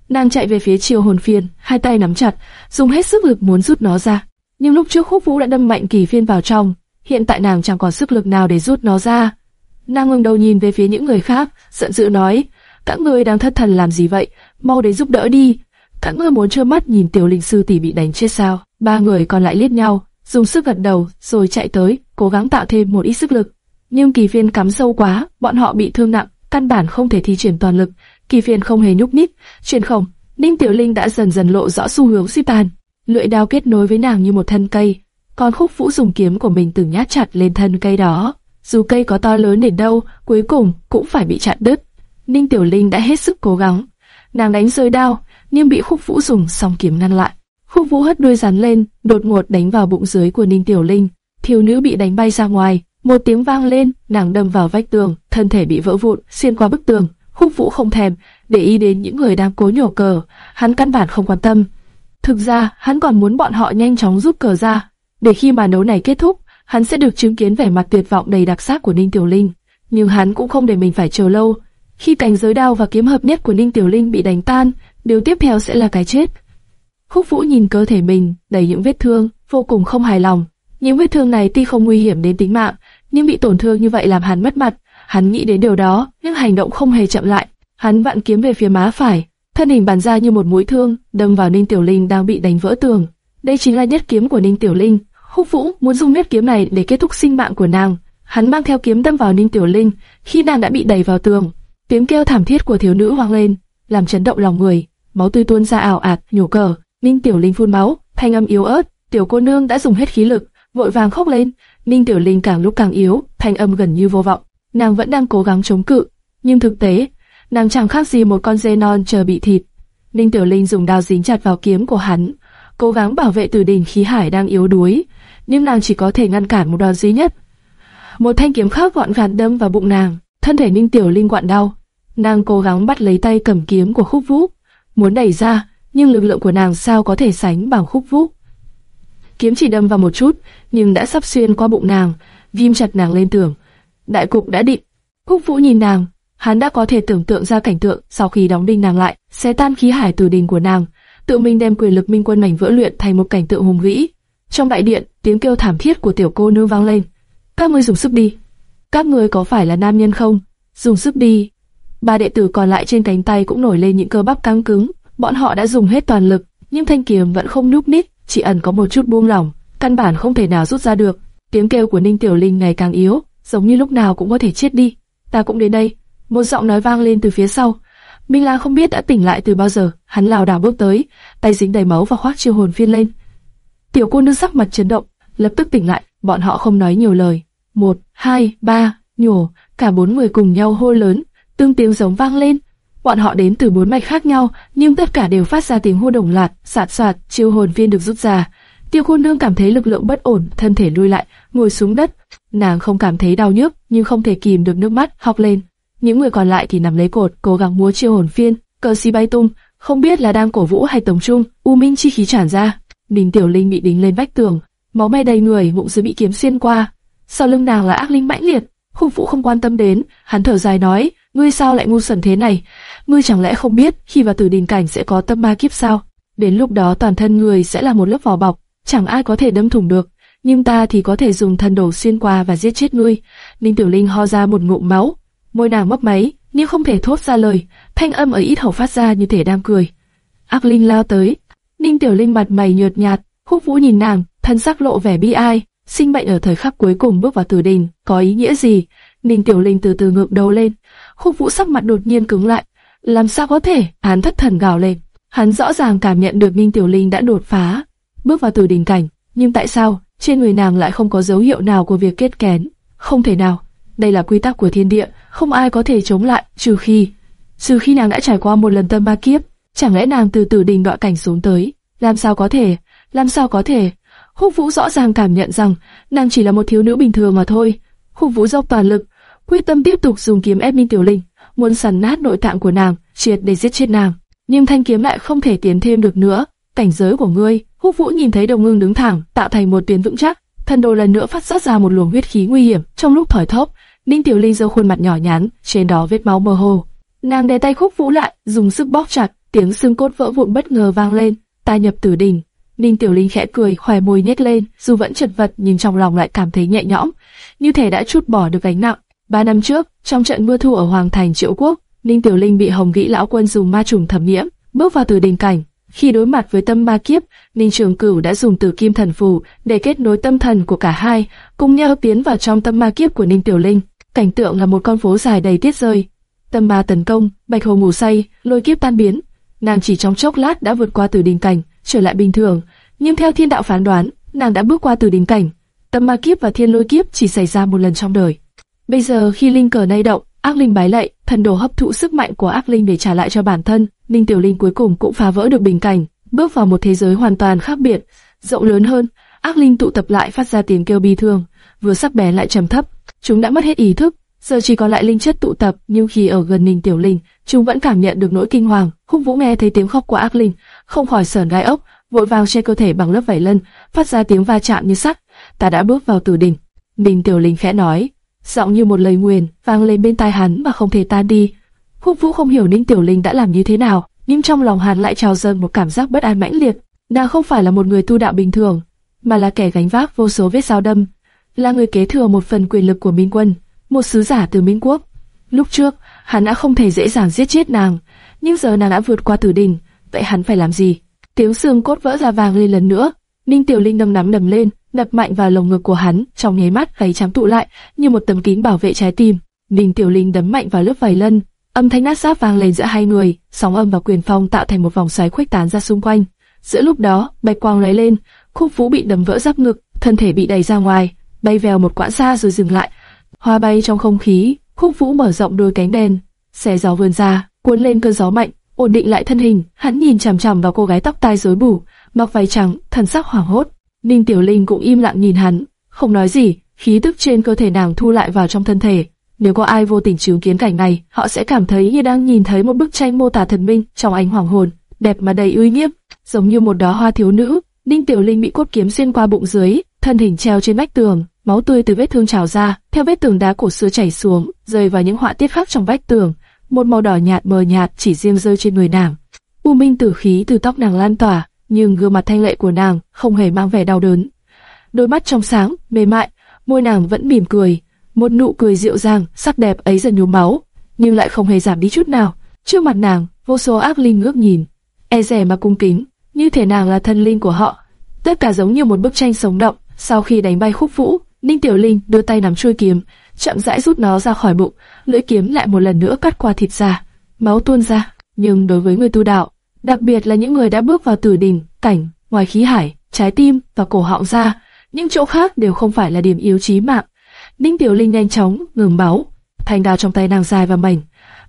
Nàng chạy về phía chiều hồn phiên, hai tay nắm chặt, dùng hết sức lực muốn rút nó ra. Nhưng lúc trước khúc vũ đã đâm mạnh kỳ phiên vào trong, hiện tại nàng chẳng còn sức lực nào để rút nó ra. Nàng ngẩng đầu nhìn về phía những người khác, giận dữ nói, các ngươi đang thất thần làm gì vậy, mau đến giúp đỡ đi. Các ngươi muốn trơ mắt nhìn tiểu linh sư tỷ bị đánh chết sao? Ba người còn lại liếc nhau, dùng sức gật đầu, rồi chạy tới, cố gắng tạo thêm một ít sức lực nhưng kỳ phiên cắm sâu quá, bọn họ bị thương nặng, căn bản không thể thi triển toàn lực. Kỳ phiên không hề nhúc nhích, truyền không. Ninh Tiểu Linh đã dần dần lộ rõ xu hướng suy tàn, lưỡi đao kết nối với nàng như một thân cây, còn khúc vũ dùng kiếm của mình từng nhát chặt lên thân cây đó. Dù cây có to lớn đến đâu, cuối cùng cũng phải bị chặt đứt. Ninh Tiểu Linh đã hết sức cố gắng, nàng đánh rơi đao, nhưng bị khúc vũ dùng song kiếm ngăn lại. Khúc vũ hất đuôi rắn lên, đột ngột đánh vào bụng dưới của Ninh Tiểu Linh. Thiếu nữ bị đánh bay ra ngoài, một tiếng vang lên, nàng đâm vào vách tường, thân thể bị vỡ vụn, xuyên qua bức tường. Khúc Vũ không thèm để ý đến những người đang cố nhổ cờ, hắn căn bản không quan tâm. Thực ra, hắn còn muốn bọn họ nhanh chóng rút cờ ra, để khi màn đấu này kết thúc, hắn sẽ được chứng kiến vẻ mặt tuyệt vọng đầy đặc sắc của Ninh Tiểu Linh. Nhưng hắn cũng không để mình phải chờ lâu. Khi cảnh giới đao và kiếm hợp nhất của Ninh Tiểu Linh bị đánh tan, điều tiếp theo sẽ là cái chết. Khúc Vũ nhìn cơ thể mình đầy những vết thương, vô cùng không hài lòng. Những vết thương này tuy không nguy hiểm đến tính mạng, nhưng bị tổn thương như vậy làm hắn mất mặt. Hắn nghĩ đến điều đó, nhưng hành động không hề chậm lại. Hắn vặn kiếm về phía má phải, thân hình bắn ra như một mũi thương, đâm vào Ninh Tiểu Linh đang bị đánh vỡ tường. Đây chính là nhất kiếm của Ninh Tiểu Linh. Húc Vũ muốn dùng nhất kiếm này để kết thúc sinh mạng của nàng. Hắn mang theo kiếm đâm vào Ninh Tiểu Linh, khi nàng đã bị đẩy vào tường. Tiếng kêu thảm thiết của thiếu nữ vang lên, làm chấn động lòng người. Máu tươi tuôn ra ảo ạt, nhổ cờ. Ninh Tiểu Linh phun máu, thanh âm yếu ớt. Tiểu cô nương đã dùng hết khí lực, vội vàng khóc lên. Ninh Tiểu Linh càng lúc càng yếu, thanh âm gần như vô vọng. Nàng vẫn đang cố gắng chống cự, nhưng thực tế, nàng chẳng khác gì một con dê non chờ bị thịt. Ninh Tiểu Linh dùng đao dính chặt vào kiếm của hắn, cố gắng bảo vệ Tử Đình khí hải đang yếu đuối, nhưng nàng chỉ có thể ngăn cản một đòn duy nhất. Một thanh kiếm khác gọn gàng đâm vào bụng nàng, thân thể Ninh Tiểu Linh quặn đau. Nàng cố gắng bắt lấy tay cầm kiếm của Khúc Vũ, muốn đẩy ra, nhưng lực lượng của nàng sao có thể sánh bằng Khúc Vũ. Kiếm chỉ đâm vào một chút, nhưng đã sắp xuyên qua bụng nàng, ghim chặt nàng lên tường. Đại cục đã định. Khúc Vũ nhìn nàng, hắn đã có thể tưởng tượng ra cảnh tượng sau khi đóng đinh nàng lại, sẽ tan khí hải từ đình của nàng, tự mình đem quyền lực minh quân mảnh vỡ luyện thành một cảnh tượng hùng vĩ. Trong đại điện, tiếng kêu thảm thiết của tiểu cô nương vang lên. Các ngươi dùng sức đi. Các ngươi có phải là nam nhân không? Dùng sức đi. Ba đệ tử còn lại trên cánh tay cũng nổi lên những cơ bắp căng cứng. Bọn họ đã dùng hết toàn lực, nhưng thanh kiếm vẫn không nhúc nít, chỉ ẩn có một chút buông lỏng, căn bản không thể nào rút ra được. Tiếng kêu của Ninh Tiểu Linh ngày càng yếu, giống như lúc nào cũng có thể chết đi. Ta cũng đến đây. Một giọng nói vang lên từ phía sau. Minh Lang không biết đã tỉnh lại từ bao giờ, hắn lảo đảo bước tới, tay dính đầy máu và khoác chiêu hồn phiên lên. Tiểu cô nương sắc mặt chấn động, lập tức tỉnh lại, bọn họ không nói nhiều lời. Một, hai, ba, nhổ, cả bốn người cùng nhau hô lớn, tương tiếng giống vang lên. Bọn họ đến từ bốn mạch khác nhau, nhưng tất cả đều phát ra tiếng hô đồng loạt, sạt soạt, chiêu hồn viên được rút ra. Tiêu cô nương cảm thấy lực lượng bất ổn, thân thể lui lại, ngồi xuống đất. Nàng không cảm thấy đau nhức, nhưng không thể kìm được nước mắt, học lên. Những người còn lại thì nằm lấy cột, cố gắng múa chiêu hồn phiên, cờ xi bay tung, không biết là đang cổ vũ hay tổng trung, u minh chi khí tràn ra. Ninh Tiểu Linh bị đính lên vách tường, máu me đầy người, bụng dưới bị kiếm xuyên qua. Sau lưng nàng là ác linh mãnh liệt, Khung Vũ không quan tâm đến, hắn thở dài nói, ngươi sao lại ngu xuẩn thế này? Ngươi chẳng lẽ không biết khi vào tử đình cảnh sẽ có tâm ma kiếp sao? Đến lúc đó toàn thân người sẽ là một lớp vỏ bọc, chẳng ai có thể đâm thủng được. Nhưng ta thì có thể dùng thần đồ xuyên qua và giết chết ngươi. Ninh Tiểu Linh ho ra một ngụm máu, môi nàng mấp máy, nhưng không thể thốt ra lời, thanh âm ở ít hầu phát ra như thể đang cười. Ác linh lao tới, Ninh Tiểu Linh mặt mày nhợt nhạt, Khúc Vũ nhìn nàng, thân sắc lộ vẻ bi ai, sinh mệnh ở thời khắc cuối cùng bước vào tử đình, có ý nghĩa gì? Ninh Tiểu Linh từ từ ngượng đầu lên, Khúc Vũ sắc mặt đột nhiên cứng lại, làm sao có thể? Hắn thất thần gào lên, hắn rõ ràng cảm nhận được Ninh Tiểu Linh đã đột phá, bước vào tử đình cảnh, nhưng tại sao trên người nàng lại không có dấu hiệu nào của việc kết kén? Không thể nào, đây là quy tắc của thiên địa, không ai có thể chống lại, trừ khi, trừ khi nàng đã trải qua một lần tâm ba kiếp. Chẳng lẽ nàng từ tử đình đoạn cảnh xuống tới? Làm sao có thể? Làm sao có thể? Húc Vũ rõ ràng cảm nhận rằng nàng chỉ là một thiếu nữ bình thường mà thôi. Húc Vũ dốc toàn lực, quyết tâm tiếp tục dùng kiếm ép Minh Tiểu Linh, muốn săn nát nội tạng của nàng, triệt để giết chết nàng. Nhưng thanh kiếm lại không thể tiến thêm được nữa. Cảnh giới của ngươi, Húc Vũ nhìn thấy Đồng Ngưng đứng thẳng, tạo thành một tuyến vững chắc. Thân đồ lần nữa phát xuất ra một luồng huyết khí nguy hiểm. Trong lúc thở thóp, Ninh Tiểu Linh giơ khuôn mặt nhỏ nhắn, trên đó vết máu mơ hồ. Nàng đè tay Khúc Vũ lại, dùng sức bóp chặt, tiếng xương cốt vỡ vụn bất ngờ vang lên, ta nhập tử đỉnh. Ninh Tiểu Linh khẽ cười, khóe môi nhếch lên, dù vẫn chật vật nhưng trong lòng lại cảm thấy nhẹ nhõm, như thể đã chút bỏ được gánh nặng. Ba năm trước, trong trận mưa thu ở Hoàng Thành Triệu Quốc, Ninh Tiểu Linh bị Hồng Vĩ lão quân dùng ma trùng thẩm nhiễm, bước vào từ đỉnh cảnh. Khi đối mặt với tâm ma kiếp, Ninh Trường Cửu đã dùng Tử Kim Thần Phù để kết nối tâm thần của cả hai, cùng nhau tiến vào trong tâm ma kiếp của Ninh Tiểu Linh. Cảnh tượng là một con phố dài đầy tiết rơi, tâm ma tấn công, bạch hồ ngủ say, lôi kiếp tan biến, nàng chỉ trong chốc lát đã vượt qua từ đình cảnh, trở lại bình thường. Nhưng theo thiên đạo phán đoán, nàng đã bước qua từ đình cảnh. Tâm ma kiếp và thiên lôi kiếp chỉ xảy ra một lần trong đời. Bây giờ khi linh cờ nay động, ác linh bái lạy, thần đồ hấp thụ sức mạnh của ác linh để trả lại cho bản thân. Ninh Tiểu Linh cuối cùng cũng phá vỡ được bình cảnh, bước vào một thế giới hoàn toàn khác biệt, rộng lớn hơn. Ác linh tụ tập lại phát ra tiếng kêu bi thương, vừa sắc bén lại trầm thấp. chúng đã mất hết ý thức, giờ chỉ còn lại linh chất tụ tập, nhưng khi ở gần Ninh Tiểu Linh, chúng vẫn cảm nhận được nỗi kinh hoàng. Khúc Vũ nghe thấy tiếng khóc của ác linh, không khỏi sờn gai ốc, vội vàng che cơ thể bằng lớp vảy lân, phát ra tiếng va chạm như sắt. Ta đã bước vào tử đỉnh. Ninh Tiểu Linh khẽ nói, giọng như một lời nguyền vang lên bên tai hắn mà không thể tan đi. Khúc Vũ không hiểu Ninh Tiểu Linh đã làm như thế nào, nhưng trong lòng hắn lại trào dâng một cảm giác bất an mãnh liệt. Nàng không phải là một người tu đạo bình thường, mà là kẻ gánh vác vô số vết dao đâm, là người kế thừa một phần quyền lực của Minh Quân, một sứ giả từ Minh Quốc. Lúc trước, hắn đã không thể dễ dàng giết chết nàng, nhưng giờ nàng đã vượt qua tử đỉnh, vậy hắn phải làm gì? Tiếng xương cốt vỡ ra vàng lên lần nữa, Ninh Tiểu Linh nâng nắm đầm lên, đập mạnh vào lồng ngực của hắn, trong nháy mắt gáy trắng tụ lại, như một tấm kính bảo vệ trái tim. Ninh Tiểu Linh đấm mạnh vào lớp vải lân, âm thanh nát giáp vang lên giữa hai người, sóng âm và quyền phong tạo thành một vòng xoáy khuếch tán ra xung quanh. Giữa lúc đó, bạch quang lóe lên, khúc vũ bị đấm vỡ giáp ngực, thân thể bị đẩy ra ngoài, bay vèo một quãng xa rồi dừng lại. Hoa bay trong không khí, khúc vũ mở rộng đôi cánh đen, xé gió vươn ra, cuốn lên cơn gió mạnh, ổn định lại thân hình. Hắn nhìn chằm chằm vào cô gái tóc tai rối bù, mặc váy trắng, thần sắc hoảng hốt. Ninh Tiểu Linh cũng im lặng nhìn hắn, không nói gì, khí tức trên cơ thể nàng thu lại vào trong thân thể. Nếu có ai vô tình chứng kiến cảnh này, họ sẽ cảm thấy như đang nhìn thấy một bức tranh mô tả thần minh trong ánh hoàng hồn, đẹp mà đầy uy nghiêm, giống như một đóa hoa thiếu nữ. Ninh Tiểu Linh bị cốt kiếm xuyên qua bụng dưới, thân hình treo trên vách tường, máu tươi từ vết thương trào ra, theo vết tường đá cổ xưa chảy xuống, rơi vào những họa tiết khác trong vách tường. Một màu đỏ nhạt mờ nhạt chỉ riêng rơi trên người nàng. U minh tử khí từ tóc nàng lan tỏa, nhưng gương mặt thanh lệ của nàng không hề mang vẻ đau đớn. Đôi mắt trong sáng, mềm mại, môi nàng vẫn mỉm cười, một nụ cười dịu dàng, sắc đẹp ấy dần nhuốm máu, nhưng lại không hề giảm đi chút nào. Trước mặt nàng, vô số ác linh ngước nhìn, e dè mà cung kính, như thể nàng là thân linh của họ. Tất cả giống như một bức tranh sống động. Sau khi đánh bay khúc vũ, Ninh Tiểu Linh đưa tay nắm chuôi kiếm, chậm rãi rút nó ra khỏi bụng, lưỡi kiếm lại một lần nữa cắt qua thịt ra, máu tuôn ra. Nhưng đối với người tu đạo, đặc biệt là những người đã bước vào tử đỉnh, cảnh, ngoài khí hải, trái tim và cổ họng ra, những chỗ khác đều không phải là điểm yếu chí mạng. Ninh Tiểu Linh nhanh chóng ngừng máu, thanh đao trong tay nàng dài và mảnh,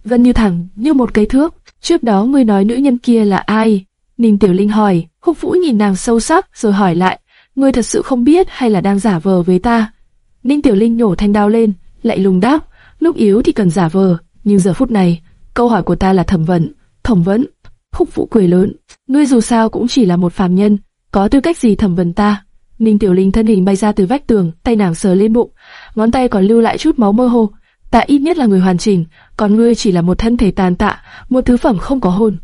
gần như thẳng như một cây thước. Trước đó ngươi nói nữ nhân kia là ai? Ninh Tiểu Linh hỏi, Khúc Vũ nhìn nàng sâu sắc rồi hỏi lại, ngươi thật sự không biết hay là đang giả vờ với ta? Ninh Tiểu Linh nhổ thanh đao lên, lại lùng đáp, lúc yếu thì cần giả vờ, nhưng giờ phút này, câu hỏi của ta là thẩm vấn, thẩm vấn. Khúc Vũ cười lớn, ngươi dù sao cũng chỉ là một phàm nhân, có tư cách gì thẩm vấn ta? Ninh Tiểu Linh thân hình bay ra từ vách tường, tay nàng sờ lên bụng, ngón tay còn lưu lại chút máu mơ hồ. Ta ít nhất là người hoàn chỉnh, còn ngươi chỉ là một thân thể tàn tạ, một thứ phẩm không có hồn.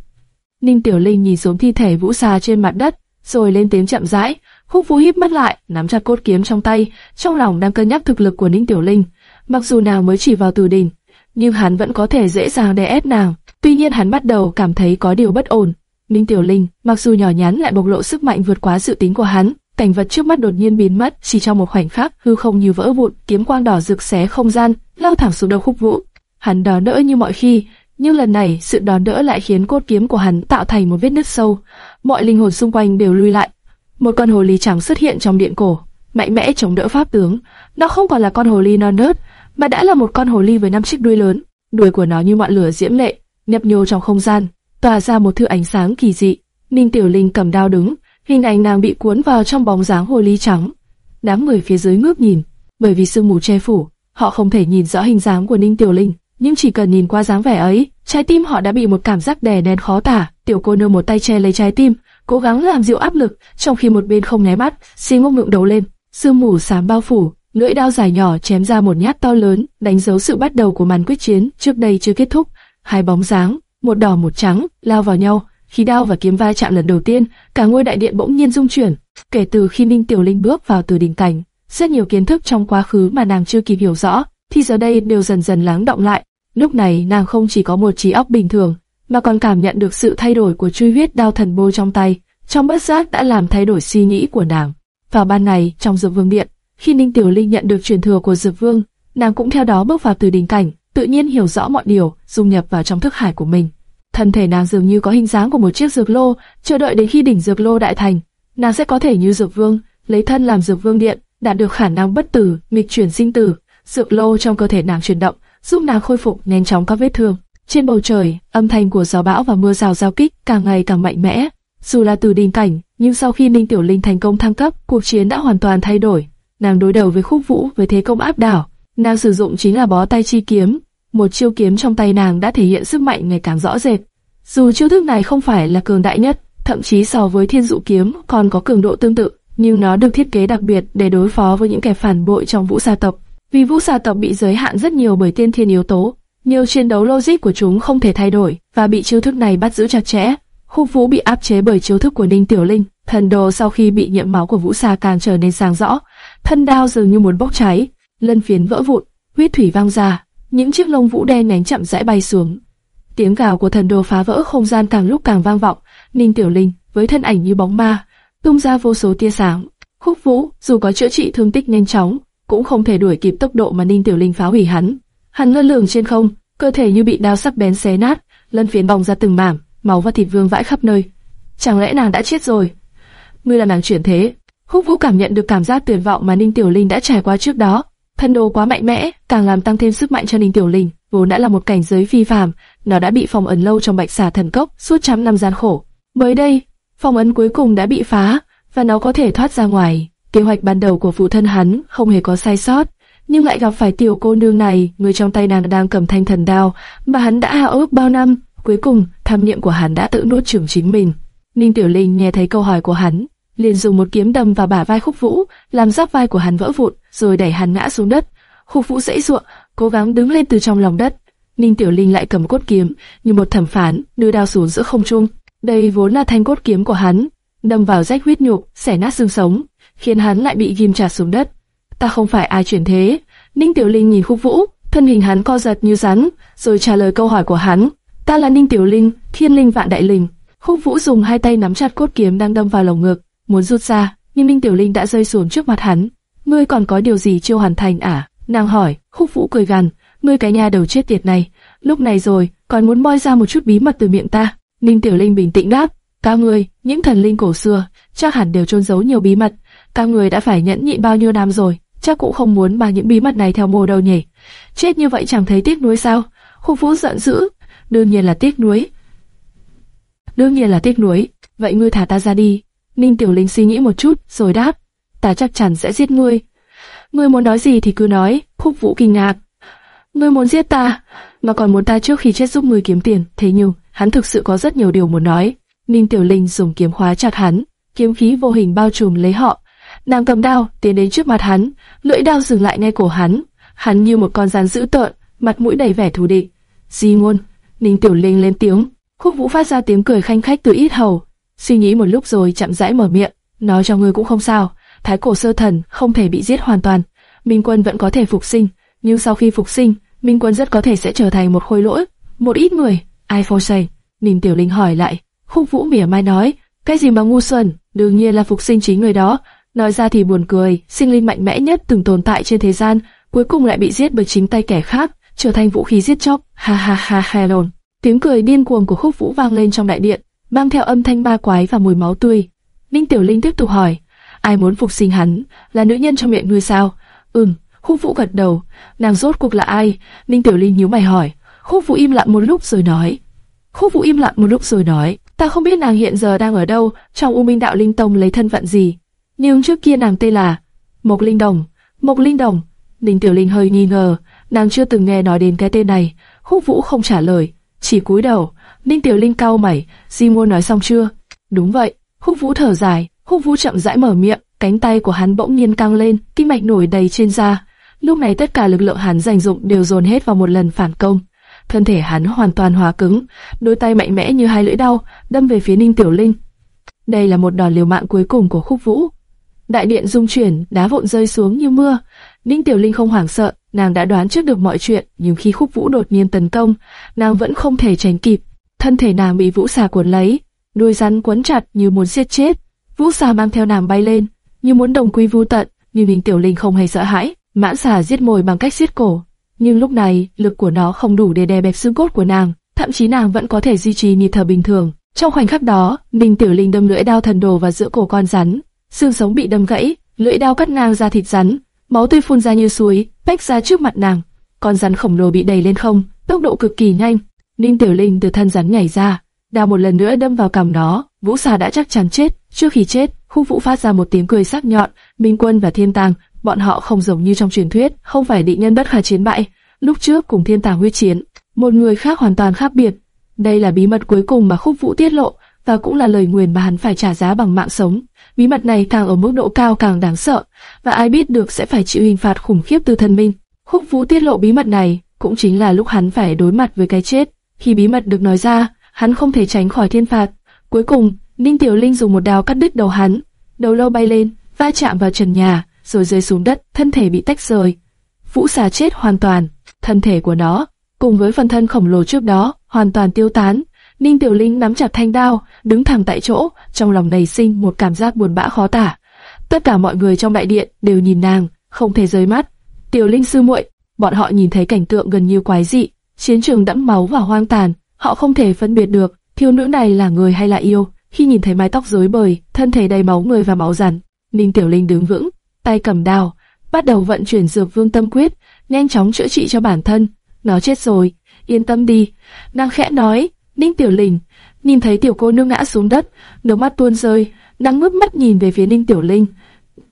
Ninh Tiểu Linh nhìn xuống thi thể Vũ Sa trên mặt đất, rồi lên tiếng chậm rãi. Khúc Vũ híp mắt lại, nắm chặt cốt kiếm trong tay, trong lòng đang cân nhắc thực lực của Ninh Tiểu Linh. Mặc dù nàng mới chỉ vào từ đỉnh, nhưng hắn vẫn có thể dễ dàng đè ép nàng. Tuy nhiên hắn bắt đầu cảm thấy có điều bất ổn. Ninh Tiểu Linh, mặc dù nhỏ nhắn lại bộc lộ sức mạnh vượt quá dự tính của hắn, cảnh vật trước mắt đột nhiên biến mất, chỉ trong một khoảnh khắc, hư không như vỡ vụn, kiếm quang đỏ rực xé không gian, lao thẳng xuống đầu Khúc Vũ. Hắn đón đỡ như mọi khi, nhưng lần này sự đón đỡ lại khiến cốt kiếm của hắn tạo thành một vết nứt sâu. Mọi linh hồn xung quanh đều lui lại. Một con hồ ly trắng xuất hiện trong điện cổ, mạnh mẽ chống đỡ pháp tướng. Nó không còn là con hồ ly non nớt, mà đã là một con hồ ly với năm chiếc đuôi lớn. Đuôi của nó như ngọn lửa diễm lệ, nhấp nhô trong không gian, tỏa ra một thứ ánh sáng kỳ dị. Ninh Tiểu Linh cầm đao đứng, hình ảnh nàng bị cuốn vào trong bóng dáng hồ ly trắng. Đám người phía dưới ngước nhìn, bởi vì sương mù che phủ, họ không thể nhìn rõ hình dáng của Ninh Tiểu Linh nhưng chỉ cần nhìn qua dáng vẻ ấy, trái tim họ đã bị một cảm giác đè nén khó tả. Tiểu cô nương một tay che lấy trái tim, cố gắng làm dịu áp lực, trong khi một bên không né mắt, xin ngốc ngượng đầu lên, sương mù xám bao phủ, lưỡi đao dài nhỏ chém ra một nhát to lớn, đánh dấu sự bắt đầu của màn quyết chiến trước đây chưa kết thúc. Hai bóng dáng, một đỏ một trắng, lao vào nhau. Khi đao và kiếm va chạm lần đầu tiên, cả ngôi đại điện bỗng nhiên rung chuyển. Kể từ khi Ninh Tiểu Linh bước vào từ đỉnh cảnh, rất nhiều kiến thức trong quá khứ mà nàng chưa kịp hiểu rõ, thì giờ đây đều dần dần lắng động lại. Lúc này nàng không chỉ có một trí óc bình thường, mà còn cảm nhận được sự thay đổi của truy huyết đao thần bô trong tay, trong bất giác đã làm thay đổi suy nghĩ của nàng. Vào ban ngày, trong dược vương điện, khi Ninh Tiểu Linh nhận được truyền thừa của dược vương, nàng cũng theo đó bước vào từ đỉnh cảnh, tự nhiên hiểu rõ mọi điều, dung nhập vào trong thức hải của mình. Thân thể nàng dường như có hình dáng của một chiếc dược lô, chờ đợi đến khi đỉnh dược lô đại thành, nàng sẽ có thể như dược vương, lấy thân làm dược vương điện, đạt được khả năng bất tử, nghịch chuyển sinh tử. Dược lô trong cơ thể nàng chuyển động, giúp nàng khôi phục nhanh chóng các vết thương. Trên bầu trời, âm thanh của gió bão và mưa rào giao kích càng ngày càng mạnh mẽ. Dù là từ đỉnh cảnh, nhưng sau khi Ninh Tiểu Linh thành công thăng cấp, cuộc chiến đã hoàn toàn thay đổi. Nàng đối đầu với Khúc Vũ với thế công áp đảo, Nàng sử dụng chính là bó tay chi kiếm, một chiêu kiếm trong tay nàng đã thể hiện sức mạnh ngày càng rõ rệt. Dù chiêu thức này không phải là cường đại nhất, thậm chí so với thiên dụ kiếm còn có cường độ tương tự, nhưng nó được thiết kế đặc biệt để đối phó với những kẻ phản bội trong vũ gia tộc. Vì vũ gia tộc bị giới hạn rất nhiều bởi tiên thiên yếu tố, nhiều chiến đấu logic của chúng không thể thay đổi và bị chiêu thức này bắt giữ chặt chẽ. Khúc Vũ bị áp chế bởi chiêu thức của Ninh Tiểu Linh, thần đồ sau khi bị nhiễm máu của Vũ Sa càng trở nên sáng rõ, thân đao dường như muốn bốc cháy, lân phiến vỡ vụn, huyết thủy vang ra, những chiếc lông vũ đen nhánh chậm rãi bay xuống. Tiếng gào của thần đồ phá vỡ không gian càng lúc càng vang vọng, Ninh Tiểu Linh với thân ảnh như bóng ma, tung ra vô số tia sáng. Khúc Vũ dù có chữa trị thương tích nhanh chóng, cũng không thể đuổi kịp tốc độ mà Ninh Tiểu Linh phá hủy hắn. Hắn lơ lửng trên không, cơ thể như bị đao sắc bén xé nát, lân phiến bong ra từng mảng, máu và thịt vương vãi khắp nơi. Chẳng lẽ nàng đã chết rồi? Ngươi là nàng chuyển thế. Khúc Vũ cảm nhận được cảm giác tuyệt vọng mà Ninh Tiểu Linh đã trải qua trước đó. Thân đồ quá mạnh mẽ, càng làm tăng thêm sức mạnh cho Ninh Tiểu Linh, vốn đã là một cảnh giới phi phàm, nó đã bị phong ấn lâu trong Bạch Xà Thần Cốc suốt trăm năm gian khổ. Mới đây, phong ấn cuối cùng đã bị phá, và nó có thể thoát ra ngoài. Kế hoạch ban đầu của phụ thân hắn không hề có sai sót, nhưng lại gặp phải tiểu cô nương này, người trong tay nàng đang cầm thanh thần đao, mà hắn đã ao ước bao năm. Cuối cùng, tham niệm của hắn đã tự nuốt chửng chính mình. Ninh Tiểu Linh nghe thấy câu hỏi của hắn, liền dùng một kiếm đâm vào bả vai Khúc Vũ, làm giáp vai của hắn vỡ vụn, rồi đẩy hắn ngã xuống đất. Khúc Vũ dãy ruộng, cố gắng đứng lên từ trong lòng đất. Ninh Tiểu Linh lại cầm cốt kiếm, như một thẩm phán, đưa đao xuống giữa không trung. Đây vốn là thanh cốt kiếm của hắn, đâm vào rách huyết nhục, xẻ nát xương sống, khiến hắn lại bị ghim chặt xuống đất. Ta không phải ai chuyển thế. Ninh Tiểu Linh nhìn Khúc Vũ, thân hình hắn co giật như rắn, rồi trả lời câu hỏi của hắn. Ta là Ninh Tiểu Linh, Thiên Linh Vạn Đại Linh. Khúc Vũ dùng hai tay nắm chặt cốt kiếm đang đâm vào lồng ngực, muốn rút ra, nhưng Ninh Tiểu Linh đã rơi xuống trước mặt hắn. Ngươi còn có điều gì chưa hoàn thành à? Nàng hỏi. Khúc Vũ cười gằn, ngươi cái nhà đầu chết tiệt này, lúc này rồi còn muốn moi ra một chút bí mật từ miệng ta? Ninh Tiểu Linh bình tĩnh đáp, các ngươi, những thần linh cổ xưa, chắc hẳn đều trôn giấu nhiều bí mật. Các người đã phải nhẫn nhịn bao nhiêu năm rồi, chắc cũng không muốn mang những bí mật này theo mồ đâu nhỉ? Chết như vậy chẳng thấy tiếc nuối sao? Khúc Vũ giận dữ, đương nhiên là tiếc nuối. Đương nhiên là tiếc nuối, vậy ngươi thả ta ra đi. Ninh Tiểu Linh suy nghĩ một chút, rồi đáp, ta chắc chắn sẽ giết ngươi. Ngươi muốn nói gì thì cứ nói, Khúc Vũ kinh ngạc. Ngươi muốn giết ta, mà còn muốn ta trước khi chết giúp ngươi kiếm tiền, thế nhưng, hắn thực sự có rất nhiều điều muốn nói. Ninh Tiểu Linh dùng kiếm khóa chặt hắn, kiếm khí vô hình bao trùm lấy họ. Nàng cầm đao, tiến đến trước mặt hắn, lưỡi đao dừng lại ngay cổ hắn. Hắn như một con rắn dữ tợn, mặt mũi đầy vẻ thù địch. Di ngôn, Ninh Tiểu Linh lên tiếng, Khúc Vũ phát ra tiếng cười khanh khách từ ít hầu, suy nghĩ một lúc rồi chậm rãi mở miệng, nói cho ngươi cũng không sao, Thái cổ sơ thần không thể bị giết hoàn toàn, Minh Quân vẫn có thể phục sinh, nhưng sau khi phục sinh, Minh Quân rất có thể sẽ trở thành một khôi lỗi, một ít người. Ai phô say? Ninh Tiểu Linh hỏi lại. Khúc Vũ mỉa mai nói, cái gì mà ngu xuẩn, đương nhiên là phục sinh chính người đó. Nói ra thì buồn cười, sinh linh mạnh mẽ nhất từng tồn tại trên thế gian, cuối cùng lại bị giết bởi chính tay kẻ khác, trở thành vũ khí giết chóc. Ha ha ha ha lồn. Tiếng cười điên cuồng của Khúc Vũ vang lên trong đại điện, mang theo âm thanh ba quái và mùi máu tươi. Ninh Tiểu Linh tiếp tục hỏi, ai muốn phục sinh hắn, là nữ nhân trong miệng ngươi sao? Ừm, Khúc Vũ gật đầu, nàng rốt cuộc là ai? Ninh Tiểu Linh nhíu mày hỏi. Khúc Vũ im lặng một lúc rồi nói. Khúc Vũ im lặng một lúc rồi nói, ta không biết nàng hiện giờ đang ở đâu, trong U Minh Đạo Linh Tông lấy thân phận gì. Nhưng trước kia nàng tên là Mộc Linh Đồng. Mộc Linh Đồng. Ninh Tiểu Linh hơi nghi ngờ, nàng chưa từng nghe nói đến cái tên này. Khúc Vũ không trả lời, chỉ cúi đầu. Ninh Tiểu Linh cau mày, Di Mua nói xong chưa? Đúng vậy. Khúc Vũ thở dài, Khúc Vũ chậm rãi mở miệng, cánh tay của hắn bỗng nhiên căng lên, kinh mạch nổi đầy trên da. Lúc này tất cả lực lượng hắn dành dụng đều dồn hết vào một lần phản công. Thân thể hắn hoàn toàn hóa cứng, đôi tay mạnh mẽ như hai lưỡi đao đâm về phía Ninh Tiểu Linh. Đây là một đòn liều mạng cuối cùng của Khúc Vũ. Đại điện rung chuyển, đá vụn rơi xuống như mưa. Ninh Tiểu Linh không hoảng sợ, nàng đã đoán trước được mọi chuyện, nhưng khi Khúc Vũ đột nhiên tấn công, nàng vẫn không thể tránh kịp. Thân thể nàng bị Vũ xà cuốn lấy, đuôi rắn quấn chặt như muốn giết chết. Vũ xà mang theo nàng bay lên, như muốn đồng quy vu tận, nhưng Ninh Tiểu Linh không hề sợ hãi. Mãn xà giết mồi bằng cách siết cổ, nhưng lúc này lực của nó không đủ để đè bẹp xương cốt của nàng, thậm chí nàng vẫn có thể duy trì nhịp thở bình thường. Trong khoảnh khắc đó, Ninh Tiểu Linh đâm lưỡi đao thần đồ vào giữa cổ con rắn, xương sống bị đâm gãy, lưỡi đao cắt ngang ra thịt rắn, máu tươi phun ra như suối, tách ra trước mặt nàng. Con rắn khổng lồ bị đẩy lên không, tốc độ cực kỳ nhanh. Ninh Tiểu Linh từ thân rắn nhảy ra, đao một lần nữa đâm vào cằm nó. Vũ xà đã chắc chắn chết. Trước khi chết, khu vũ phát ra một tiếng cười sắc nhọn. Minh Quân và Thiên Tàng bọn họ không giống như trong truyền thuyết, không phải định nhân bất khả chiến bại. Lúc trước cùng thiên tàng huyết chiến, một người khác hoàn toàn khác biệt. Đây là bí mật cuối cùng mà khúc vũ tiết lộ, và cũng là lời nguyền mà hắn phải trả giá bằng mạng sống. Bí mật này càng ở mức độ cao càng đáng sợ, và ai biết được sẽ phải chịu hình phạt khủng khiếp từ thần minh. Khúc vũ tiết lộ bí mật này, cũng chính là lúc hắn phải đối mặt với cái chết. Khi bí mật được nói ra, hắn không thể tránh khỏi thiên phạt. Cuối cùng, Ninh Tiểu Linh dùng một đao cắt đứt đầu hắn, đầu lâu bay lên, va chạm vào trần nhà, rồi rơi xuống đất, thân thể bị tách rời. Vũ xà chết hoàn toàn, thân thể của nó, cùng với phần thân khổng lồ trước đó, hoàn toàn tiêu tán. Ninh Tiểu Linh nắm chặt thanh đao, đứng thẳng tại chỗ, trong lòng đầy sinh một cảm giác buồn bã khó tả. Tất cả mọi người trong đại điện đều nhìn nàng, không thể rời mắt. Tiểu Linh sư muội, bọn họ nhìn thấy cảnh tượng gần như quái dị, chiến trường đẫm máu và hoang tàn, họ không thể phân biệt được thiếu nữ này là người hay là yêu. Khi nhìn thấy mái tóc rối bời, thân thể đầy máu người và máu rắn, Ninh Tiểu Linh đứng vững, tay cầm đao, bắt đầu vận chuyển dược vương tâm quyết, nhanh chóng chữa trị cho bản thân. Nó chết rồi, yên tâm đi. Nàng khẽ nói, Ninh Tiểu Linh, nhìn thấy tiểu cô nương ngã xuống đất, nước mắt tuôn rơi, nàng ngước mắt nhìn về phía Ninh Tiểu Linh.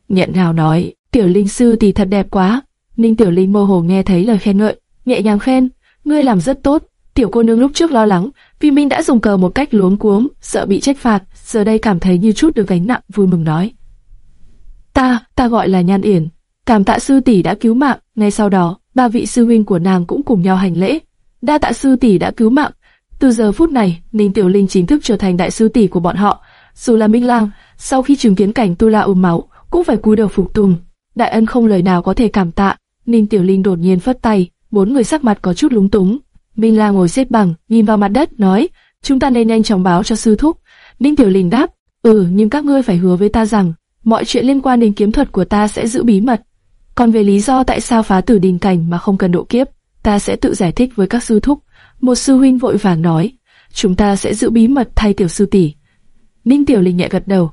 Nhận nào nói, Tiểu Linh sư thì thật đẹp quá. Ninh Tiểu Linh mơ hồ nghe thấy lời khen ngợi, nhẹ nhàng khen, ngươi làm rất tốt. Tiểu cô nương lúc trước lo lắng, vì mình đã dùng cờ một cách luống cuống, sợ bị trách phạt, giờ đây cảm thấy như chút được gánh nặng, vui mừng nói. Ta, ta gọi là Nhan Yển, cảm tạ sư tỷ đã cứu mạng. Ngay sau đó, ba vị sư huynh của nàng cũng cùng nhau hành lễ. Đa tạ sư tỷ đã cứu mạng. Từ giờ phút này, Ninh Tiểu Linh chính thức trở thành đại sư tỷ của bọn họ. Dù là Minh Lang, sau khi chứng kiến cảnh Tu La ôm máu, cũng phải cúi đầu phục tùng. Đại ân không lời nào có thể cảm tạ. Ninh Tiểu Linh đột nhiên phất tay, bốn người sắc mặt có chút lúng túng. Minh Lang ngồi xếp bằng, nhìn vào mặt đất, nói: chúng ta nên nhanh chóng báo cho sư thúc. Ninh Tiểu Linh đáp: ừ, nhưng các ngươi phải hứa với ta rằng mọi chuyện liên quan đến kiếm thuật của ta sẽ giữ bí mật. Còn về lý do tại sao phá tử đình cảnh mà không cần độ kiếp, ta sẽ tự giải thích với các sư thúc. Một sư huynh vội vàng nói, chúng ta sẽ giữ bí mật thay tiểu sư tỷ. Ninh Tiểu Linh nhẹ gật đầu.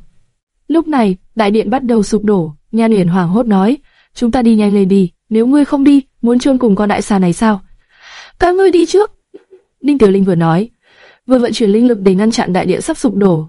Lúc này, đại điện bắt đầu sụp đổ, Nhan Uyển hoảng hốt nói, chúng ta đi nhanh lên đi, nếu ngươi không đi, muốn chôn cùng con đại xà này sao? Các ngươi đi trước. Ninh Tiểu Linh vừa nói, vừa vận chuyển linh lực để ngăn chặn đại địa sắp sụp đổ.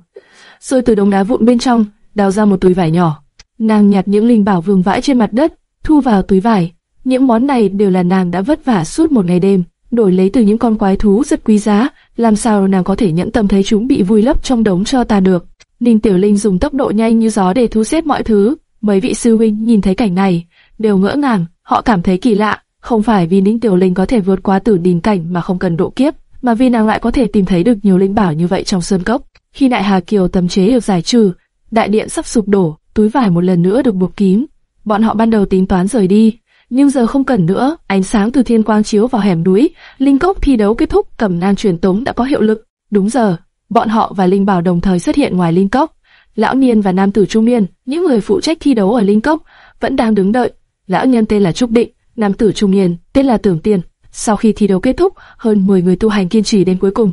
Rồi từ đống đá vụn bên trong, đào ra một túi vải nhỏ. Nàng nhặt những linh bảo vương vãi trên mặt đất, thu vào túi vải. Những món này đều là nàng đã vất vả suốt một ngày đêm, đổi lấy từ những con quái thú rất quý giá, làm sao nàng có thể nhẫn tâm thấy chúng bị vùi lấp trong đống cho ta được. Ninh Tiểu Linh dùng tốc độ nhanh như gió để thu xếp mọi thứ. Mấy vị sư huynh nhìn thấy cảnh này, đều ngỡ ngàng, họ cảm thấy kỳ lạ, không phải vì Ninh Tiểu Linh có thể vượt qua tử đình cảnh mà không cần độ kiếp, mà vì nàng lại có thể tìm thấy được nhiều linh bảo như vậy trong sơn cốc. Khi Đại Hà Kiều tâm chế được giải trừ, đại điện sắp sụp đổ, túi vải một lần nữa được buộc kín. Bọn họ ban đầu tính toán rời đi, nhưng giờ không cần nữa. Ánh sáng từ thiên quang chiếu vào hẻm núi, linh cốc thi đấu kết thúc, cẩm nang truyền tống đã có hiệu lực. Đúng giờ, bọn họ và linh bảo đồng thời xuất hiện ngoài linh cốc. Lão niên và nam tử trung niên, những người phụ trách thi đấu ở linh cốc, vẫn đang đứng đợi. Lão nhân tên là Trúc Định, nam tử trung niên tên là Tưởng Tiên. Sau khi thi đấu kết thúc, hơn 10 người tu hành kiên trì đến cuối cùng.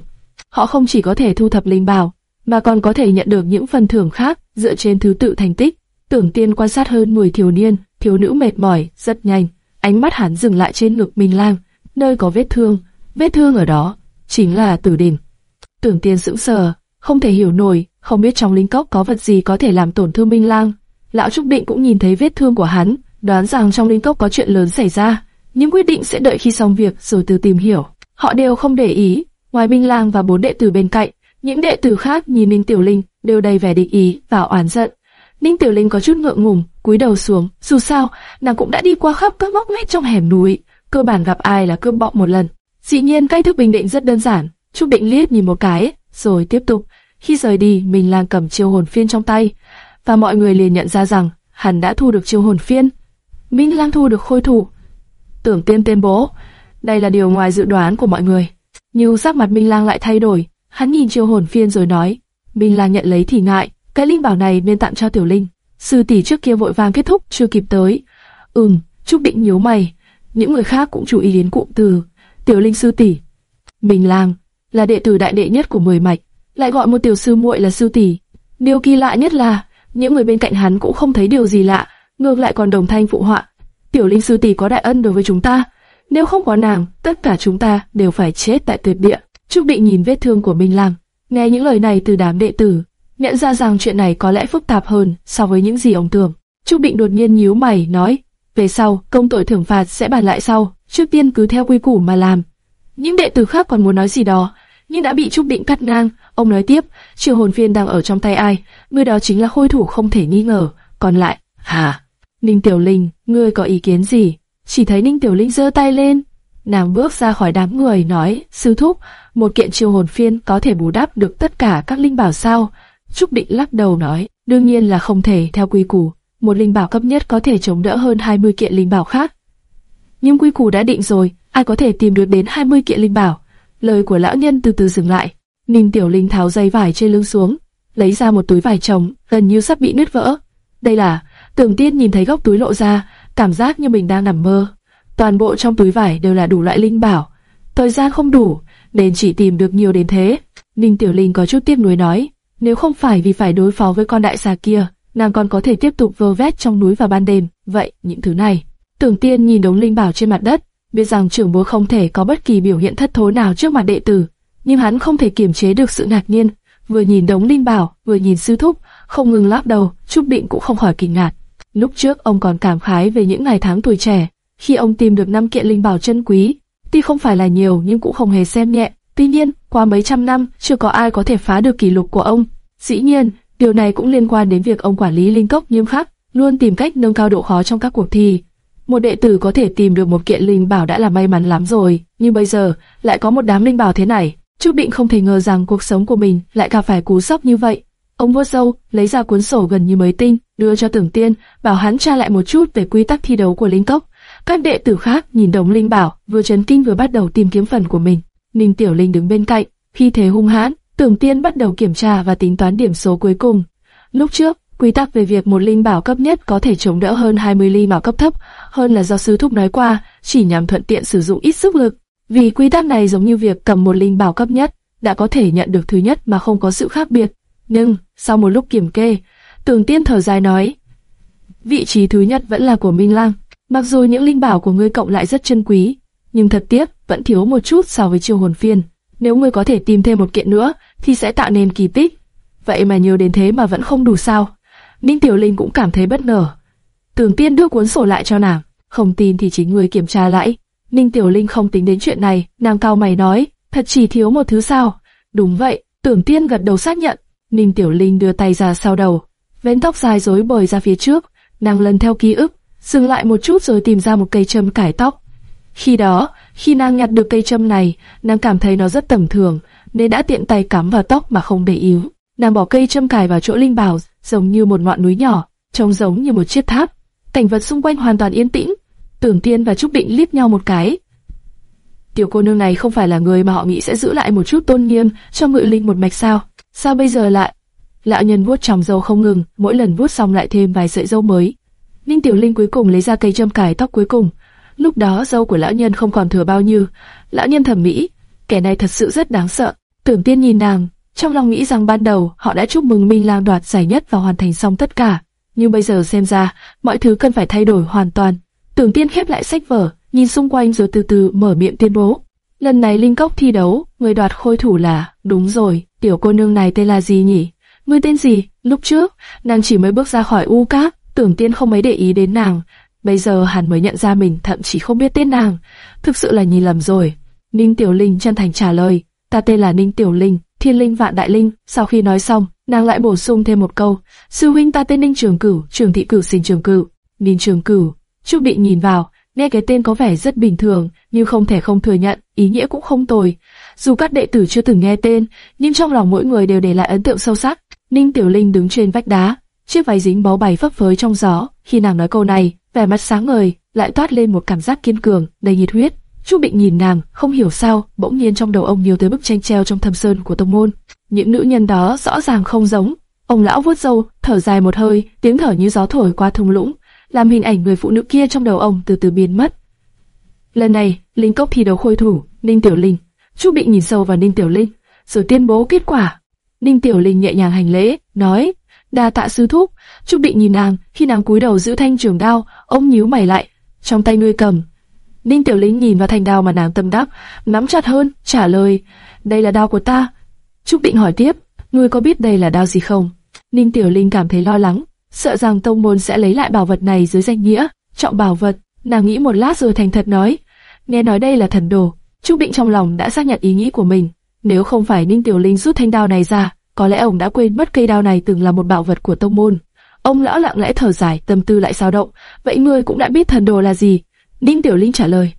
Họ không chỉ có thể thu thập linh bảo, mà còn có thể nhận được những phần thưởng khác dựa trên thứ tự thành tích. Tưởng Tiên quan sát hơn 10 thiếu niên, thiếu nữ mệt mỏi, rất nhanh. Ánh mắt hắn dừng lại trên ngực Minh Lang, nơi có vết thương. Vết thương ở đó chính là tử đình. Tưởng Tiên sững sờ, không thể hiểu nổi, không biết trong linh cốc có vật gì có thể làm tổn thương Minh Lang. Lão Trúc Định cũng nhìn thấy vết thương của hắn, đoán rằng trong linh cốc có chuyện lớn xảy ra, nhưng quyết định sẽ đợi khi xong việc rồi từ tìm hiểu. Họ đều không để ý, ngoài Minh Lang và bốn đệ tử bên cạnh, những đệ tử khác nhìn Ninh Tiểu Linh đều đầy vẻ địch ý và oán giận. Ninh Tiểu Linh có chút ngượng ngùng, cúi đầu xuống. Dù sao, nàng cũng đã đi qua khắp các ngóc ngách trong hẻm núi, cơ bản gặp ai là cướp bọ một lần. Dĩ nhiên cách thức bình định rất đơn giản. Trúc Định liếc nhìn một cái, rồi tiếp tục. Khi rời đi, mình lang cầm chiêu hồn phiên trong tay, và mọi người liền nhận ra rằng hắn đã thu được chiêu hồn phiên. Minh Lang thu được khôi thủ. Tưởng Tiên tuyên bố, đây là điều ngoài dự đoán của mọi người. Nhưng sắc mặt Minh Lang lại thay đổi, Hắn nhìn chiêu hồn phiên rồi nói, Minh Lang nhận lấy thì ngại, cái linh bảo này nên tặng cho Tiểu Linh. Sư tỷ trước kia vội vàng kết thúc, chưa kịp tới. Ừm, Trúc Định nhíu mày. Những người khác cũng chú ý đến cụm từ Tiểu Linh sư tỷ. Minh Lang là đệ tử đại đệ nhất của mười mạch, lại gọi một tiểu sư muội là sư tỷ. Điều kỳ lạ nhất là những người bên cạnh hắn cũng không thấy điều gì lạ, ngược lại còn đồng thanh phụ họa. Tiểu Linh sư tỷ có đại ân đối với chúng ta, nếu không có nàng, tất cả chúng ta đều phải chết tại tuyệt địa. Trúc Định nhìn vết thương của Minh Lam, nghe những lời này từ đám đệ tử, nhận ra rằng chuyện này có lẽ phức tạp hơn so với những gì ông tưởng. Trúc Định đột nhiên nhíu mày nói, về sau công tội thưởng phạt sẽ bàn lại sau, trước tiên cứ theo quy củ mà làm. Những đệ tử khác còn muốn nói gì đó, nhưng đã bị Trúc Định cắt ngang. Ông nói tiếp, trường hồn phiên đang ở trong tay ai, người đó chính là khôi thủ không thể nghi ngờ. Còn lại, hà Ninh Tiểu Linh, ngươi có ý kiến gì? Chỉ thấy Ninh Tiểu Linh giơ tay lên, nàng bước ra khỏi đám người nói, sư thúc, một kiện chiêu hồn phiên có thể bù đắp được tất cả các linh bảo sao? Trúc Định lắc đầu nói, đương nhiên là không thể theo quy củ, một linh bảo cấp nhất có thể chống đỡ hơn 20 kiện linh bảo khác. Nhưng quy củ đã định rồi, ai có thể tìm được đến 20 kiện linh bảo? Lời của lão nhân từ từ dừng lại. Ninh Tiểu Linh tháo dây vải trên lưng xuống, lấy ra một túi vải trồng, gần như sắp bị nứt vỡ. Đây là, Tưởng Tiên nhìn thấy góc túi lộ ra, cảm giác như mình đang nằm mơ. Toàn bộ trong túi vải đều là đủ loại linh bảo. Thời gian không đủ, nên chỉ tìm được nhiều đến thế. Ninh Tiểu Linh có chút tiếc nuối nói, nếu không phải vì phải đối phó với con đại xà kia, nàng còn có thể tiếp tục vơ vét trong núi vào ban đêm. Vậy, những thứ này. Tưởng Tiên nhìn đống linh bảo trên mặt đất, biết rằng trưởng bố không thể có bất kỳ biểu hiện thất thố nào trước mặt đệ tử, nhưng hắn không thể kiềm chế được sự ngạc nhiên, vừa nhìn đống linh bảo, vừa nhìn sư thúc, không ngừng lắc đầu, Trúc Định cũng không khỏi kinh ngạc. Lúc trước ông còn cảm khái về những ngày tháng tuổi trẻ, khi ông tìm được năm kiện linh bảo chân quý, tuy không phải là nhiều nhưng cũng không hề xem nhẹ. Tuy nhiên, qua mấy trăm năm, chưa có ai có thể phá được kỷ lục của ông. Dĩ nhiên, điều này cũng liên quan đến việc ông quản lý linh cốc nghiêm khắc, luôn tìm cách nâng cao độ khó trong các cuộc thi. Một đệ tử có thể tìm được một kiện linh bảo đã là may mắn lắm rồi, nhưng bây giờ lại có một đám linh bảo thế này. Trúc Định không thể ngờ rằng cuộc sống của mình lại gặp phải cú sốc như vậy. Ông vuốt râu, lấy ra cuốn sổ gần như mới tinh, đưa cho Tưởng Tiên, bảo hắn tra lại một chút về quy tắc thi đấu của linh cốc. Các đệ tử khác nhìn đống linh bảo, vừa chấn kinh vừa bắt đầu tìm kiếm phần của mình. Ninh Tiểu Linh đứng bên cạnh, khi thế hung hãn, Tưởng Tiên bắt đầu kiểm tra và tính toán điểm số cuối cùng. Lúc trước, quy tắc về việc một linh bảo cấp nhất có thể chống đỡ hơn 20 linh bảo cấp thấp, hơn là do sư thúc nói qua, chỉ nhằm thuận tiện sử dụng ít sức lực. Vì quy tắc này giống như việc cầm một linh bảo cấp nhất, đã có thể nhận được thứ nhất mà không có sự khác biệt. Nhưng, sau một lúc kiểm kê, Tường Tiên thở dài nói, vị trí thứ nhất vẫn là của Minh Lang. Mặc dù những linh bảo của ngươi cộng lại rất chân quý, nhưng thật tiếc vẫn thiếu một chút so với chiêu hồn phiên. Nếu ngươi có thể tìm thêm một kiện nữa, thì sẽ tạo nên kỳ tích. Vậy mà nhiều đến thế mà vẫn không đủ sao? Ninh Tiểu Linh cũng cảm thấy bất ngờ. Tường Tiên đưa cuốn sổ lại cho nàng, không tin thì chính người kiểm tra lại. Ninh Tiểu Linh không tính đến chuyện này, nàng cao mày nói, thật chỉ thiếu một thứ sao? Đúng vậy, Tưởng Tiên gật đầu xác nhận. Ninh Tiểu Linh đưa tay ra sau đầu, vén tóc dài rối bời ra phía trước, nàng lần theo ký ức, dừng lại một chút rồi tìm ra một cây châm cải tóc. Khi đó, khi nàng nhặt được cây châm này, nàng cảm thấy nó rất tầm thường, nên đã tiện tay cắm vào tóc mà không để yếu. Nàng bỏ cây châm cài vào chỗ linh bảo, giống như một ngọn núi nhỏ, trông giống như một chiếc tháp. Cảnh vật xung quanh hoàn toàn yên tĩnh. Tưởng Tiên và Trúc Định liếc nhau một cái. Tiểu cô nương này không phải là người mà họ nghĩ sẽ giữ lại một chút tôn nghiêm cho ngự linh một mạch sao? Sao bây giờ lại? Lão nhân vuốt tròng dâu không ngừng, mỗi lần vuốt xong lại thêm vài sợi dâu mới. Ninh Tiểu Linh cuối cùng lấy ra cây châm cài tóc cuối cùng. Lúc đó dâu của lão nhân không còn thừa bao nhiêu. Lão nhân thẩm mỹ, kẻ này thật sự rất đáng sợ. Tưởng Tiên nhìn nàng, trong lòng nghĩ rằng ban đầu họ đã chúc mừng Minh Lang đoạt giải nhất và hoàn thành xong tất cả, nhưng bây giờ xem ra mọi thứ cần phải thay đổi hoàn toàn. Tưởng Tiên khép lại sách vở, nhìn xung quanh rồi từ từ mở miệng tuyên bố. Lần này Linh Cốc thi đấu, người đoạt khôi thủ là, đúng rồi, tiểu cô nương này tên là gì nhỉ? Ngươi tên gì? Lúc trước, nàng chỉ mới bước ra khỏi u cát, tưởng tiên không mấy để ý đến nàng. Bây giờ hắn mới nhận ra mình thậm chí không biết tên nàng. Thực sự là nhìn lầm rồi. Ninh Tiểu Linh chân thành trả lời, ta tên là Ninh Tiểu Linh, thiên linh vạn đại linh. Sau khi nói xong, nàng lại bổ sung thêm một câu, sư huynh ta tên Ninh Trường Cửu, Trường Thị Cửu sinh Trường Cửu. Ninh Trường Cửu, Trúc Định nhìn vào, nghe cái tên có vẻ rất bình thường, nhưng không thể không thừa nhận, ý nghĩa cũng không tồi. Dù các đệ tử chưa từng nghe tên, nhưng trong lòng mỗi người đều để lại ấn tượng sâu sắc. Ninh Tiểu Linh đứng trên vách đá, chiếc váy dính bó bày phấp phới trong gió. Khi nàng nói câu này, vẻ mặt sáng ngời, lại toát lên một cảm giác kiên cường, đầy nhiệt huyết. Chu Bịnh nhìn nàng, không hiểu sao, bỗng nhiên trong đầu ông nhiều tới bức tranh treo trong thâm sơn của tông môn. Những nữ nhân đó rõ ràng không giống. Ông lão vuốt râu, thở dài một hơi, tiếng thở như gió thổi qua thung lũng, làm hình ảnh người phụ nữ kia trong đầu ông từ từ biến mất. Lần này, Linh Cốc thi đấu khôi thủ, Ninh Tiểu Linh. Chu Bịnh nhìn sâu vào Ninh Tiểu Linh, rồi tuyên bố kết quả. Ninh Tiểu Linh nhẹ nhàng hành lễ, nói: "Đa tạ sư thúc." Trúc Định nhìn nàng, khi nàng cúi đầu giữ thanh trường đao, ông nhíu mày lại, trong tay ngươi cầm. Ninh Tiểu Linh nhìn vào thanh đao mà nàng tâm đắc, nắm chặt hơn, trả lời: "Đây là đao của ta." Trúc Định hỏi tiếp: "Ngươi có biết đây là đao gì không?" Ninh Tiểu Linh cảm thấy lo lắng, sợ rằng tông môn sẽ lấy lại bảo vật này dưới danh nghĩa, trọng bảo vật. Nàng nghĩ một lát rồi thành thật nói, nghe nói đây là thần đồ. Trúc Định trong lòng đã xác nhận ý nghĩ của mình. Nếu không phải Ninh Tiểu Linh rút thanh đao này ra, có lẽ ông đã quên mất cây đao này từng là một bảo vật của tông môn. Ông lão lặng lẽ thở dài, tâm tư lại dao động. Vậy ngươi cũng đã biết thần đồ là gì? Ninh Tiểu Linh trả lời.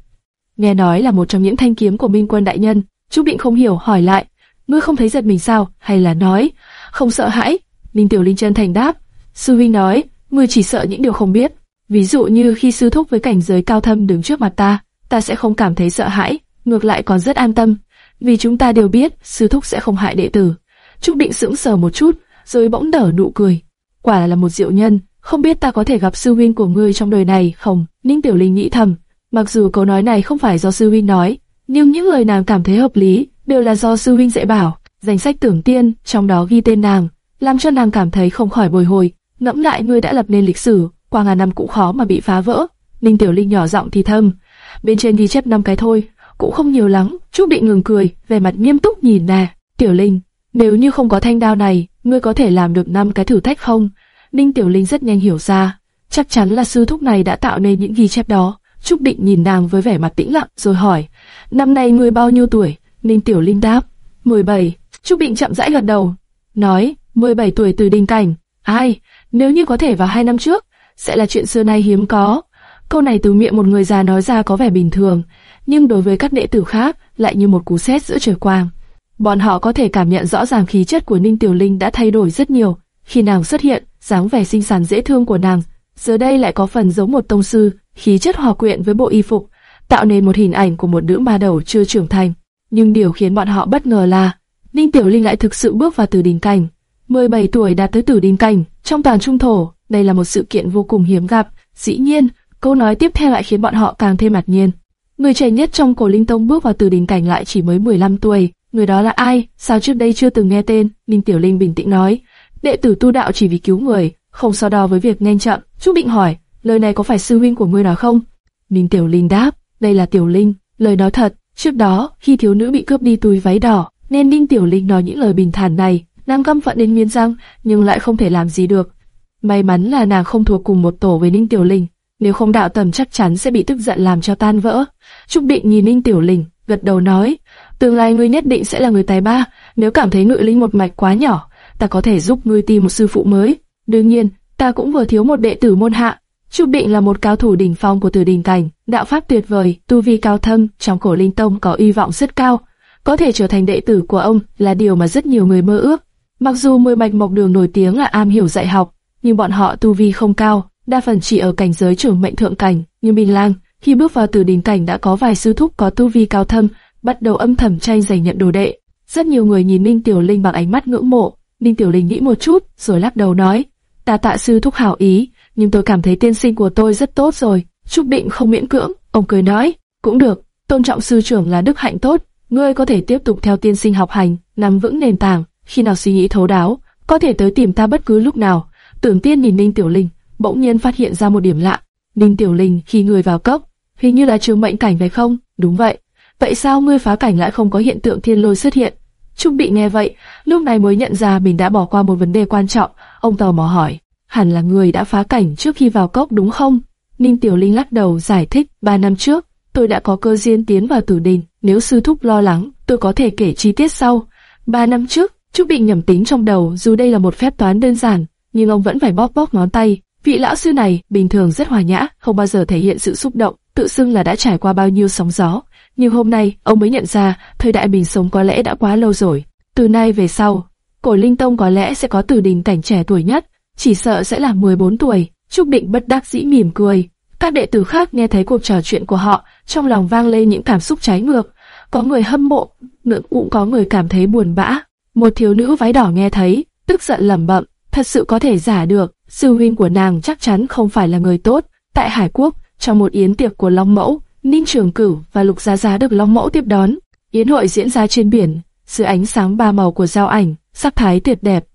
Nghe nói là một trong những thanh kiếm của Minh Quân đại nhân. Trúc Định không hiểu, hỏi lại. Ngươi không thấy giật mình sao? Hay là nói không sợ hãi? Ninh Tiểu Linh chân thành đáp. Sư huynh nói, ngươi chỉ sợ những điều không biết. Ví dụ như khi sư thúc với cảnh giới cao thâm đứng trước mặt ta, ta sẽ không cảm thấy sợ hãi, ngược lại còn rất an tâm, vì chúng ta đều biết sư thúc sẽ không hại đệ tử. Trúc Định sững sờ một chút, rồi bỗng nở nụ cười. Quả là một diệu nhân, không biết ta có thể gặp sư huynh của ngươi trong đời này không? Ninh Tiểu Linh nghĩ thầm, mặc dù câu nói này không phải do sư huynh nói, nhưng những lời nàng cảm thấy hợp lý đều là do sư huynh dạy bảo. Danh sách tưởng tiên, trong đó ghi tên nàng, làm cho nàng cảm thấy không khỏi bồi hồi. Ngẫm lại ngươi đã lập nên lịch sử, qua ngàn năm cũng khó mà bị phá vỡ. Ninh Tiểu Linh nhỏ giọng thì thầm, bên trên ghi chép năm cái thôi, cũng không nhiều lắm. Trúc Định ngừng cười, vẻ mặt nghiêm túc nhìn nè. Tiểu Linh, nếu như không có thanh đao này, ngươi có thể làm được năm cái thử thách không? Ninh Tiểu Linh rất nhanh hiểu ra, chắc chắn là sư thúc này đã tạo nên những ghi chép đó. Trúc Định nhìn nàng với vẻ mặt tĩnh lặng rồi hỏi, năm nay ngươi bao nhiêu tuổi? Ninh Tiểu Linh đáp, 17. Trúc Định chậm rãi gật đầu, nói, 17 tuổi từ đình cảnh. Ai, nếu như có thể vào hai năm trước, sẽ là chuyện xưa nay hiếm có. Câu này từ miệng một người già nói ra có vẻ bình thường, nhưng đối với các đệ tử khác lại như một cú sét giữa trời quang. Bọn họ có thể cảm nhận rõ ràng khí chất của Ninh Tiểu Linh đã thay đổi rất nhiều. Khi nàng xuất hiện, dáng vẻ xinh xắn dễ thương của nàng, giờ đây lại có phần giống một tông sư, khí chất hòa quyện với bộ y phục, tạo nên một hình ảnh của một nữ ma đầu chưa trưởng thành. Nhưng điều khiến bọn họ bất ngờ là, Ninh Tiểu Linh lại thực sự bước vào tử đình cảnh. 17 tuổi đạt tới tử đình cảnh, trong toàn trung thổ, đây là một sự kiện vô cùng hiếm gặp. Dĩ nhiên, câu nói tiếp theo lại khiến bọn họ càng thêm ngạc nhiên. Người trẻ nhất trong cổ linh tông bước vào từ đỉnh cảnh lại chỉ mới 15 tuổi. Người đó là ai? Sao trước đây chưa từng nghe tên? Ninh Tiểu Linh bình tĩnh nói. Đệ tử tu đạo chỉ vì cứu người, không so đo với việc nhanh chậm. Trúc Định hỏi, lời này có phải sư huynh của ngươi nói không? Ninh Tiểu Linh đáp, đây là Tiểu Linh, lời nói thật. Trước đó, khi thiếu nữ bị cướp đi túi váy đỏ, nên Ninh Tiểu Linh nói những lời bình thản này. Nam căm phận đến miên răng, nhưng lại không thể làm gì được. May mắn là nàng không thuộc cùng một tổ với Ninh Tiểu Linh, nếu không đạo tầm chắc chắn sẽ bị tức giận làm cho tan vỡ. Trúc Định nhìn Ninh Tiểu Linh, gật đầu nói, tương lai ngươi nhất định sẽ là người tài ba, nếu cảm thấy ngự linh một mạch quá nhỏ, ta có thể giúp ngươi tìm một sư phụ mới. Đương nhiên, ta cũng vừa thiếu một đệ tử môn hạ. Trúc Định là một cao thủ đỉnh phong của Tử Đình cảnh, đạo pháp tuyệt vời, tu vi cao thâm, trong cổ linh tông có uy vọng rất cao, có thể trở thành đệ tử của ông là điều mà rất nhiều người mơ ước. Mặc dù mười mạch mộc đường nổi tiếng là am hiểu dạy học, nhưng bọn họ tu vi không cao, đa phần chỉ ở cảnh giới trưởng mệnh thượng cảnh, như Minh Lang, khi bước vào Tử Đình cảnh đã có vài sư thúc có tu vi cao thâm, bắt đầu âm thầm tranh giành nhận đồ đệ. Rất nhiều người nhìn Ninh Tiểu Linh bằng ánh mắt ngưỡng mộ. Ninh Tiểu Linh nghĩ một chút, rồi lắc đầu nói: "Ta tạ sư thúc hảo ý, nhưng tôi cảm thấy tiên sinh của tôi rất tốt rồi." Trúc Định không miễn cưỡng, ông cười nói: "Cũng được, tôn trọng sư trưởng là đức hạnh tốt, ngươi có thể tiếp tục theo tiên sinh học hành, nắm vững nền tảng, khi nào suy nghĩ thấu đáo, có thể tới tìm ta bất cứ lúc nào." Tưởng Tiên nhìn Ninh Tiểu Linh, bỗng nhiên phát hiện ra một điểm lạ. Ninh Tiểu Linh khi người vào cốc, hình như là trường mệnh cảnh phải không? Đúng vậy. Vậy sao ngươi phá cảnh lại không có hiện tượng thiên lôi xuất hiện? Trung bị nghe vậy, lúc này mới nhận ra mình đã bỏ qua một vấn đề quan trọng. Ông tò mò hỏi, hẳn là người đã phá cảnh trước khi vào cốc đúng không? Ninh Tiểu Linh lắc đầu giải thích, ba năm trước, tôi đã có cơ duyên tiến vào tử đình. Nếu sư thúc lo lắng, tôi có thể kể chi tiết sau. Ba năm trước, Trúc bị nhẩm tính trong đầu, dù đây là một phép toán đơn giản, nhưng ông vẫn phải bóp bóp ngón tay. Vị lão sư này bình thường rất hòa nhã, không bao giờ thể hiện sự xúc động, tự xưng là đã trải qua bao nhiêu sóng gió. Nhưng hôm nay, ông mới nhận ra, thời đại mình sống có lẽ đã quá lâu rồi. Từ nay về sau, cổ linh tông có lẽ sẽ có từ đình cảnh trẻ tuổi nhất, chỉ sợ sẽ là 14 tuổi. Trúc Định bất đắc dĩ mỉm cười. Các đệ tử khác nghe thấy cuộc trò chuyện của họ, trong lòng vang lên những cảm xúc trái ngược. Có người hâm mộ, nữa cũng có người cảm thấy buồn bã. Một thiếu nữ váy đỏ nghe thấy, tức giận lẩm bẩm, thật sự có thể giả được, sư huynh của nàng chắc chắn không phải là người tốt. Tại Hải Quốc, trong một yến tiệc của Long Mẫu, Ninh Trường Cửu và Lục Giá Giá được Long Mẫu tiếp đón. Yến hội diễn ra trên biển, dưới ánh sáng ba màu của giao ảnh, sắc thái tuyệt đẹp.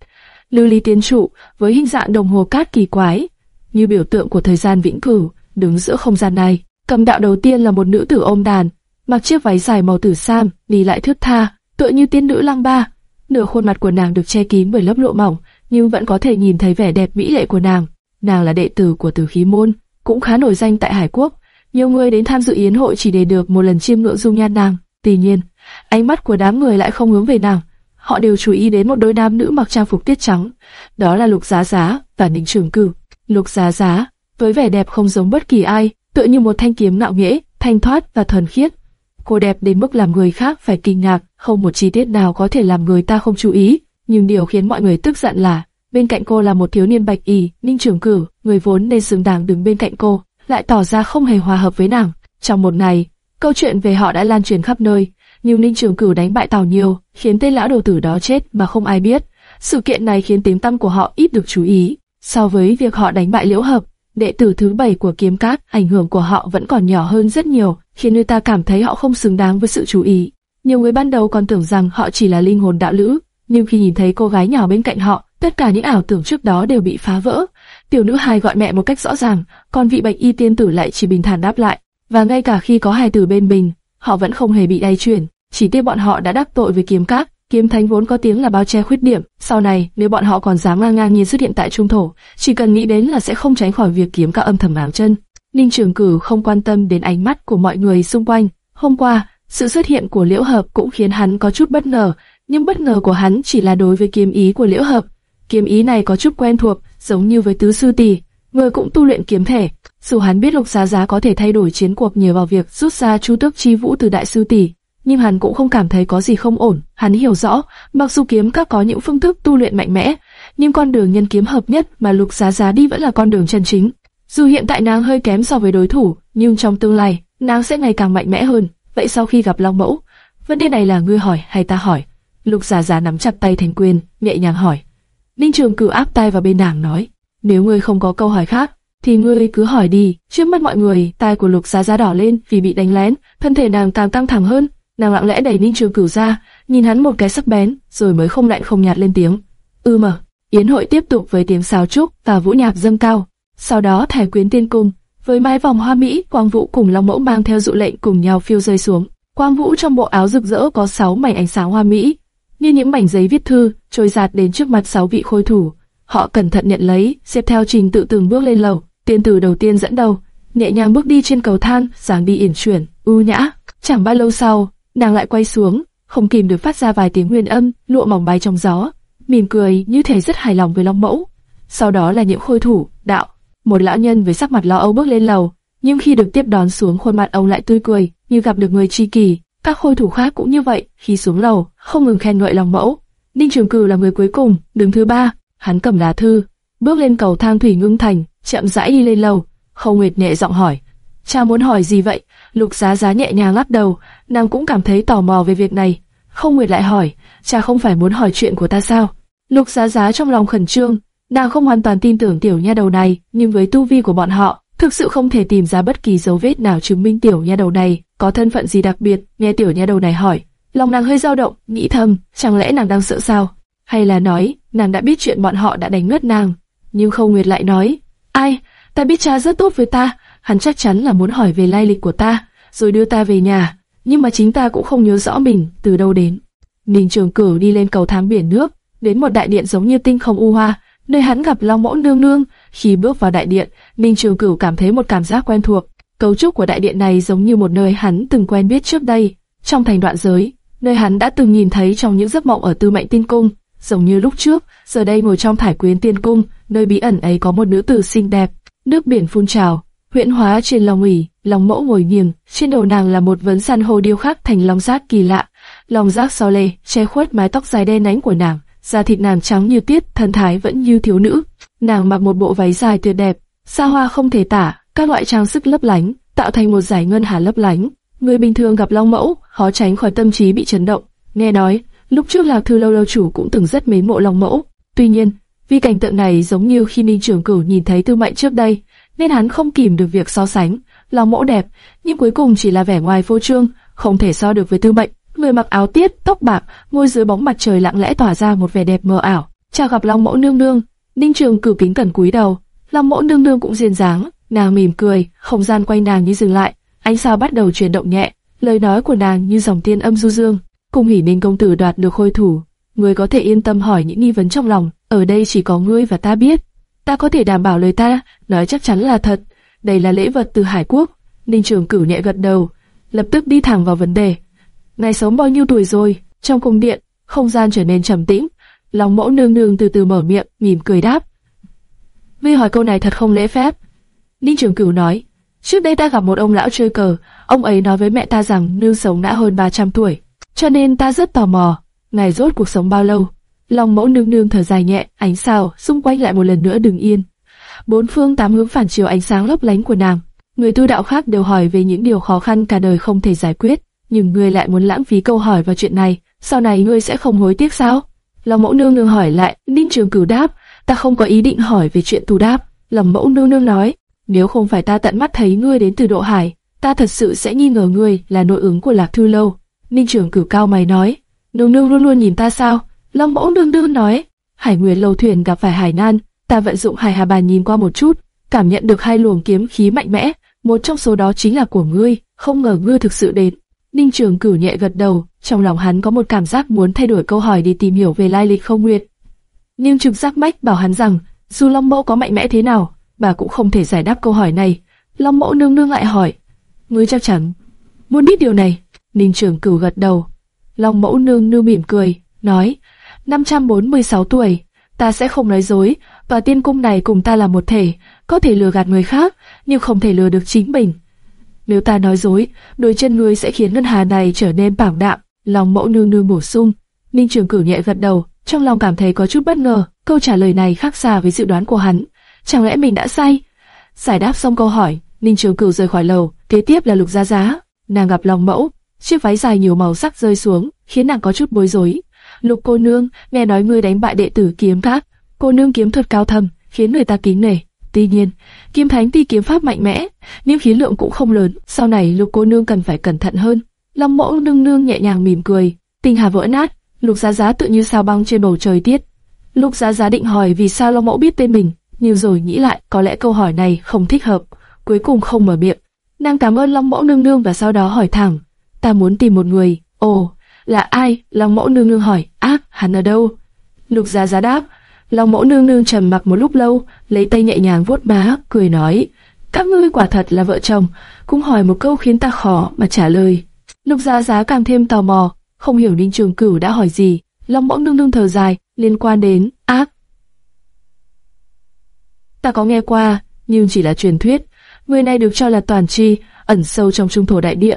Lưu ly tiên trụ với hình dạng đồng hồ cát kỳ quái, như biểu tượng của thời gian vĩnh cửu, đứng giữa không gian này. Cầm đạo đầu tiên là một nữ tử ôm đàn, mặc chiếc váy dài màu tử sam, đi lại thướt tha, tựa như tiên nữ lăng ba. Nửa khuôn mặt của nàng được che kín bởi lớp lụa mỏng, nhưng vẫn có thể nhìn thấy vẻ đẹp mỹ lệ của nàng. Nàng là đệ tử của Tử Khí môn, cũng khá nổi danh tại Hải Quốc. Nhiều người đến tham dự yến hội chỉ để được một lần chiêm ngưỡng dung nhan nàng. Tuy nhiên, ánh mắt của đám người lại không hướng về nàng. Họ đều chú ý đến một đôi nam nữ mặc trang phục tiết trắng. Đó là Lục Giá Giá và Ninh Trường Cử. Lục Giá Giá, với vẻ đẹp không giống bất kỳ ai, tựa như một thanh kiếm ngạo nghễ, thanh thoát và thuần khiết. Cô đẹp đến mức làm người khác phải kinh ngạc, không một chi tiết nào có thể làm người ta không chú ý. Nhưng điều khiến mọi người tức giận là, bên cạnh cô là một thiếu niên bạch y, Ninh Trường Cử, người vốn nên xứng đáng đứng bên cạnh cô, lại tỏ ra không hề hòa hợp với nàng. Trong một ngày, câu chuyện về họ đã lan truyền khắp nơi, nhưng Ninh Trường Cử đánh bại Tào Nhiêu, khiến tên lão đầu tử đó chết mà không ai biết. Sự kiện này khiến tiếng tăm của họ ít được chú ý. So với việc họ đánh bại Liễu Hợp, đệ tử thứ bảy của kiếm cát, ảnh hưởng của họ vẫn còn nhỏ hơn rất nhiều, khiến người ta cảm thấy họ không xứng đáng với sự chú ý. Nhiều người ban đầu còn tưởng rằng họ chỉ là linh hồn đạo lữ, nhưng khi nhìn thấy cô gái nhỏ bên cạnh họ, tất cả những ảo tưởng trước đó đều bị phá vỡ. Tiểu nữ hài gọi mẹ một cách rõ ràng, còn vị bạch y tiên tử lại chỉ bình thản đáp lại. Và ngay cả khi có hài tử bên mình, họ vẫn không hề bị đay chuyển. Chỉ tiếc bọn họ đã đắc tội với kiếm cát, kiếm thánh vốn có tiếng là bao che khuyết điểm. Sau này, nếu bọn họ còn dám ngang ngang nhiên xuất hiện tại trung thổ, chỉ cần nghĩ đến là sẽ không tránh khỏi việc kiếm các âm thầm ám chân. Ninh Trường Cử không quan tâm đến ánh mắt của mọi người xung quanh. Hôm qua, sự xuất hiện của Liễu Hợp cũng khiến hắn có chút bất ngờ, nhưng bất ngờ của hắn chỉ là đối với kiếm ý của Liễu Hợp. Kiếm ý này có chút quen thuộc, giống như với tứ sư tỷ, người cũng tu luyện kiếm thể. Dù hắn biết Lục Giá Giá có thể thay đổi chiến cuộc nhờ vào việc rút ra Chu Tước Chi Vũ từ đại sư tỷ, nhưng hắn cũng không cảm thấy có gì không ổn. Hắn hiểu rõ, mặc dù kiếm các có những phương thức tu luyện mạnh mẽ, nhưng con đường nhân kiếm hợp nhất mà Lục Giá Giá đi vẫn là con đường chân chính. Dù hiện tại nàng hơi kém so với đối thủ, nhưng trong tương lai, nàng sẽ ngày càng mạnh mẽ hơn. Vậy sau khi gặp Long Mẫu, vấn đề này là ngươi hỏi hay ta hỏi? Lục Giá Giá nắm chặt tay Thành Quyền, nhẹ nhàng hỏi. Ninh Trường cử áp tay vào bên nàng nói, nếu ngươi không có câu hỏi khác, thì ngươi cứ hỏi đi. Trước mắt mọi người, tai của Lục Giá Giá đỏ lên vì bị đánh lén, thân thể nàng càng căng thẳng hơn. Nàng lặng lẽ đẩy Ninh Trường Cửu ra, nhìn hắn một cái sắc bén, rồi mới không lạnh không nhạt lên tiếng. ư mà. Yến hội tiếp tục với tiếng sáo trúc và vũ nhạc dâng cao. Sau đó thải quyến tiên cung, với mái vòng hoa mỹ, Quang Vũ cùng Long Mẫu mang theo dụ lệnh cùng nhau phiêu rơi xuống. Quang Vũ trong bộ áo rực rỡ có sáu mảnh ánh sáng hoa mỹ, như những mảnh giấy viết thư, trôi giạt đến trước mặt sáu vị khôi thủ. Họ cẩn thận nhận lấy, xếp theo trình tự từng bước lên lầu. Tiên tử đầu tiên dẫn đầu, nhẹ nhàng bước đi trên cầu thang, dáng đi yển chuyển, ưu nhã. Chẳng bao lâu sau, nàng lại quay xuống, không kìm được phát ra vài tiếng huyền âm, lụa mỏng bay trong gió, mỉm cười như thể rất hài lòng với Long Mẫu. Sau đó là những khôi thủ, đạo, một lão nhân với sắc mặt lo âu bước lên lầu, nhưng khi được tiếp đón xuống khuôn mặt ông lại tươi cười, như gặp được người tri kỷ. Các khôi thủ khác cũng như vậy, khi xuống lầu, không ngừng khen ngợi lòng Mẫu. Ninh Trường Cử là người cuối cùng, đứng thứ ba, hắn cầm lá thư, bước lên cầu thang thủy ngưng thành, chậm rãi đi lên lầu. Khâu Nguyệt nhẹ giọng hỏi, cha muốn hỏi gì vậy? Lục Giá Giá nhẹ nhàng lắc đầu, nàng cũng cảm thấy tò mò về việc này. Khâu Nguyệt lại hỏi, cha không phải muốn hỏi chuyện của ta sao? Lục Giá Giá trong lòng khẩn trương, nàng không hoàn toàn tin tưởng tiểu nha đầu này, nhưng với tu vi của bọn họ, thực sự không thể tìm ra bất kỳ dấu vết nào chứng minh tiểu nha đầu này có thân phận gì đặc biệt. Nghe tiểu nha đầu này hỏi, lòng nàng hơi dao động, nghĩ thầm, chẳng lẽ nàng đang sợ sao? Hay là nói, nàng đã biết chuyện bọn họ đã đánh ngất nàng? Nhưng Khâu Nguyệt lại nói, ai, ta biết cha rất tốt với ta, hắn chắc chắn là muốn hỏi về lai lịch của ta, rồi đưa ta về nhà, nhưng mà chính ta cũng không nhớ rõ mình từ đâu đến. Ninh Trường Cửu đi lên cầu thang biển nước, đến một đại điện giống như tinh không u hoa, nơi hắn gặp Long Mẫu nương nương. Khi bước vào đại điện, Ninh Trường Cửu cảm thấy một cảm giác quen thuộc. Cấu trúc của đại điện này giống như một nơi hắn từng quen biết trước đây, trong thành đoạn giới, nơi hắn đã từng nhìn thấy trong những giấc mộng ở Tư Mệnh Tiên Cung, giống như lúc trước, giờ đây ngồi trong Thải Quyến Tiên Cung, nơi bí ẩn ấy có một nữ tử xinh đẹp, nước biển phun trào, huyễn hóa trên lòng ủy, lòng mẫu ngồi nghiêng, trên đầu nàng là một vấn san hô điêu khắc thành long giác kỳ lạ, lòng giác so lê che khuất mái tóc dài đen nhánh của nàng, da thịt nàng trắng như tiết, thân thái vẫn như thiếu nữ. Nàng mặc một bộ váy dài tuyệt đẹp, xa hoa không thể tả, các loại trang sức lấp lánh, tạo thành một giải ngân hà lấp lánh. Người bình thường gặp long mẫu, khó tránh khỏi tâm trí bị chấn động. Nghe nói, lúc trước lạc thư lâu lâu chủ cũng từng rất mến mộ long mẫu. Tuy nhiên, vì cảnh tượng này giống như khi Ninh Trường Cửu nhìn thấy Tư Mệnh trước đây, nên hắn không kìm được việc so sánh. Long mẫu đẹp, nhưng cuối cùng chỉ là vẻ ngoài vô trương, không thể so được với Tư Mệnh. Người mặc áo tiết, tóc bạc, ngồi dưới bóng mặt trời lặng lẽ tỏa ra một vẻ đẹp mờ ảo. Chào gặp Long mẫu nương nương, Ninh Trường Cửu kính cẩn cúi đầu. Long mẫu nương nương cũng duyên dáng, nàng mỉm cười, không gian quanh nàng như dừng lại, ánh sao bắt đầu chuyển động nhẹ, lời nói của nàng như dòng tiên âm du dương. Cung hỉ Ninh công tử đoạt được khôi thủ, ngươi có thể yên tâm hỏi những nghi vấn trong lòng, ở đây chỉ có ngươi và ta biết. Ta có thể đảm bảo lời ta, nói chắc chắn là thật. đây là lễ vật từ Hải Quốc. Ninh Trường Cửu nhẹ gật đầu, lập tức đi thẳng vào vấn đề. Ngài sống bao nhiêu tuổi rồi? Trong cung điện, không gian trở nên trầm tĩnh. Lòng mẫu nương nương từ từ mở miệng, mỉm cười đáp. Vi hỏi câu này thật không lễ phép. Ninh Trường Cửu nói, trước đây ta gặp một ông lão chơi cờ, ông ấy nói với mẹ ta rằng nương sống đã hơn 300 tuổi, cho nên ta rất tò mò, ngài rốt cuộc sống bao lâu? Lòng mẫu nương nương thở dài nhẹ, ánh sao xung quanh lại một lần nữa đứng yên. Bốn phương tám hướng phản chiếu ánh sáng lấp lánh của nàng. Người tu đạo khác đều hỏi về những điều khó khăn cả đời không thể giải quyết, nhưng ngươi lại muốn lãng phí câu hỏi vào chuyện này, sau này ngươi sẽ không hối tiếc sao? Lòng mẫu nương nương hỏi lại, Ninh Trường Cửu đáp, ta không có ý định hỏi về chuyện tu đáp. Lòng mẫu nương nương nói, nếu không phải ta tận mắt thấy ngươi đến từ độ hải, ta thật sự sẽ nghi ngờ ngươi là nội ứng của Lạc Thư Lâu. Ninh Trường Cửu cao mày nói, nương nương luôn luôn nhìn ta sao? Long mẫu đương đương nói, Hải nguyệt lâu thuyền gặp phải hải nan, ta vận dụng hải hà bàn nhìn qua một chút, cảm nhận được hai luồng kiếm khí mạnh mẽ, một trong số đó chính là của ngươi, không ngờ ngươi thực sự đến. Ninh Trường Cửu nhẹ gật đầu, trong lòng hắn có một cảm giác muốn thay đổi câu hỏi đi tìm hiểu về lai lịch không nguyệt. Nhưng trực giác mách bảo hắn rằng, dù Long Mẫu có mạnh mẽ thế nào, bà cũng không thể giải đáp câu hỏi này. Long Mẫu nương nương lại hỏi, ngươi chắc chắn muốn biết điều này? Ninh Trường Cửu gật đầu. Long Mẫu nương nương mỉm cười, nói, 546 tuổi, ta sẽ không nói dối, và tiên cung này cùng ta là một thể, có thể lừa gạt người khác, nhưng không thể lừa được chính mình. Nếu ta nói dối, đôi chân ngươi sẽ khiến ngân hà này trở nên bảng đạm. Lòng mẫu nương nương bổ sung. Ninh Trường Cửu nhẹ gật đầu, trong lòng cảm thấy có chút bất ngờ. Câu trả lời này khác xa với dự đoán của hắn. Chẳng lẽ mình đã sai? Giải đáp xong câu hỏi, Ninh Trường Cửu rời khỏi lầu. Kế tiếp là Lục gia Giá. Nàng gặp lòng mẫu, chiếc váy dài nhiều màu sắc rơi xuống, khiến nàng có chút bối rối. Lục cô nương, nghe nói ngươi đánh bại đệ tử kiếm các. Cô nương kiếm thuật cao thâm, khiến người ta kính nể. Tuy nhiên, Kim Thánh ti kiếm pháp mạnh mẽ, nhưng khí lượng cũng không lớn, sau này Lục cô nương cần phải cẩn thận hơn. Long Mẫu nương nương nhẹ nhàng mỉm cười, tình hà vỡ nát, Lục Giá Giá tự như sao băng trên bầu trời tiết. Lục Giá Giá định hỏi vì sao Long Mẫu biết tên mình, nhiều rồi nghĩ lại, có lẽ câu hỏi này không thích hợp, cuối cùng không mở miệng. Nàng cảm ơn Long Mẫu nương nương và sau đó hỏi thẳng, ta muốn tìm một người. Ồ, là ai? Long Mẫu nương nương hỏi, ác, hắn ở đâu? Lục Giá Giá đáp, Long mẫu nương nương trầm mặc một lúc lâu, lấy tay nhẹ nhàng vuốt má, cười nói: các ngươi quả thật là vợ chồng. Cũng hỏi một câu khiến ta khó mà trả lời. Lục Giá Giá càng thêm tò mò, không hiểu Ninh Trường Cửu đã hỏi gì. Long mẫu nương nương thở dài, liên quan đến ác. Ta có nghe qua, nhưng chỉ là truyền thuyết. Người này được cho là toàn tri, ẩn sâu trong trung thổ đại địa.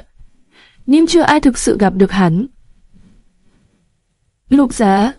Nhưng chưa ai thực sự gặp được hắn. Lục Giá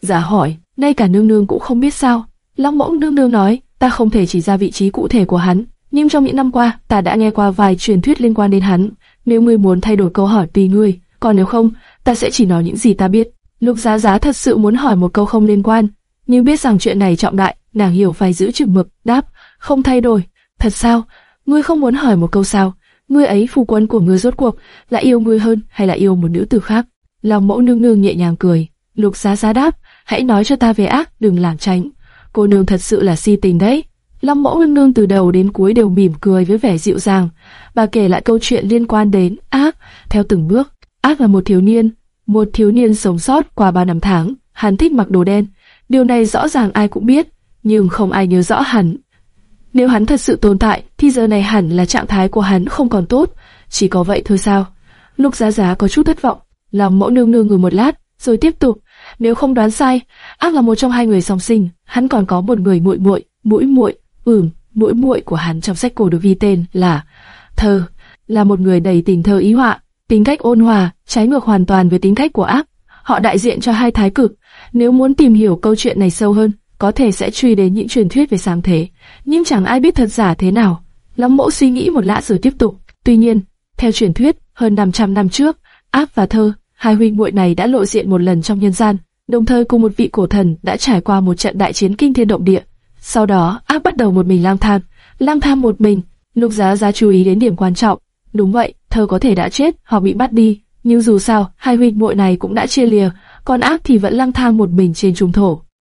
Giá hỏi, ngay cả nương nương cũng không biết sao. Long mẫu nương nương nói, ta không thể chỉ ra vị trí cụ thể của hắn, nhưng trong những năm qua, ta đã nghe qua vài truyền thuyết liên quan đến hắn. Nếu ngươi muốn thay đổi câu hỏi tùy ngươi, còn nếu không, ta sẽ chỉ nói những gì ta biết. Lục Giá Giá thật sự muốn hỏi một câu không liên quan, nhưng biết rằng chuyện này trọng đại, nàng hiểu phải giữ chừng mực, đáp, không thay đổi. Thật sao? Ngươi không muốn hỏi một câu sao? Ngươi ấy phu quân của ngươi rốt cuộc là yêu ngươi hơn hay là yêu một nữ tử khác? Lòng mẫu nương nương nhẹ nhàng cười. Lục Giá Giá đáp, hãy nói cho ta về ác, đừng làm tránh. Cô nương thật sự là si tình đấy. Long mẫu nương nương từ đầu đến cuối đều mỉm cười với vẻ dịu dàng. Bà kể lại câu chuyện liên quan đến ác, theo từng bước. Ác là một thiếu niên, một thiếu niên sống sót qua ba năm tháng. Hắn thích mặc đồ đen. Điều này rõ ràng ai cũng biết, nhưng không ai nhớ rõ hắn. Nếu hắn thật sự tồn tại, thì giờ này hẳn là trạng thái của hắn không còn tốt. Chỉ có vậy thôi sao? Lục Giá Giá có chút thất vọng. Lòng mẫu nương nương ngồi một lát, rồi tiếp tục. Nếu không đoán sai, ác là một trong hai người song sinh, hắn còn có một người muội muội, mũi muội, ừm, mũi muội của hắn trong sách cổ được ghi tên là Thơ, là một người đầy tình thơ ý họa, tính cách ôn hòa, trái ngược hoàn toàn với tính cách của ác. Họ đại diện cho hai thái cực. Nếu muốn tìm hiểu câu chuyện này sâu hơn, có thể sẽ truy đến những truyền thuyết về sáng thế, nhưng chẳng ai biết thật giả thế nào. Lâm Mẫu suy nghĩ một lát rồi tiếp tục. Tuy nhiên, theo truyền thuyết, hơn 500 năm trước, Áp và thơ hai huynh muội này đã lộ diện một lần trong nhân gian, đồng thời cùng một vị cổ thần đã trải qua một trận đại chiến kinh thiên động địa. Sau đó, Áp bắt đầu một mình lang thang, lang thang một mình. Lục Giá Giá chú ý đến điểm quan trọng. Đúng vậy, thơ có thể đã chết hoặc bị bắt đi, nhưng dù sao, hai huynh muội này cũng đã chia lìa, còn Áp thì vẫn lang thang một mình trên trung thổ.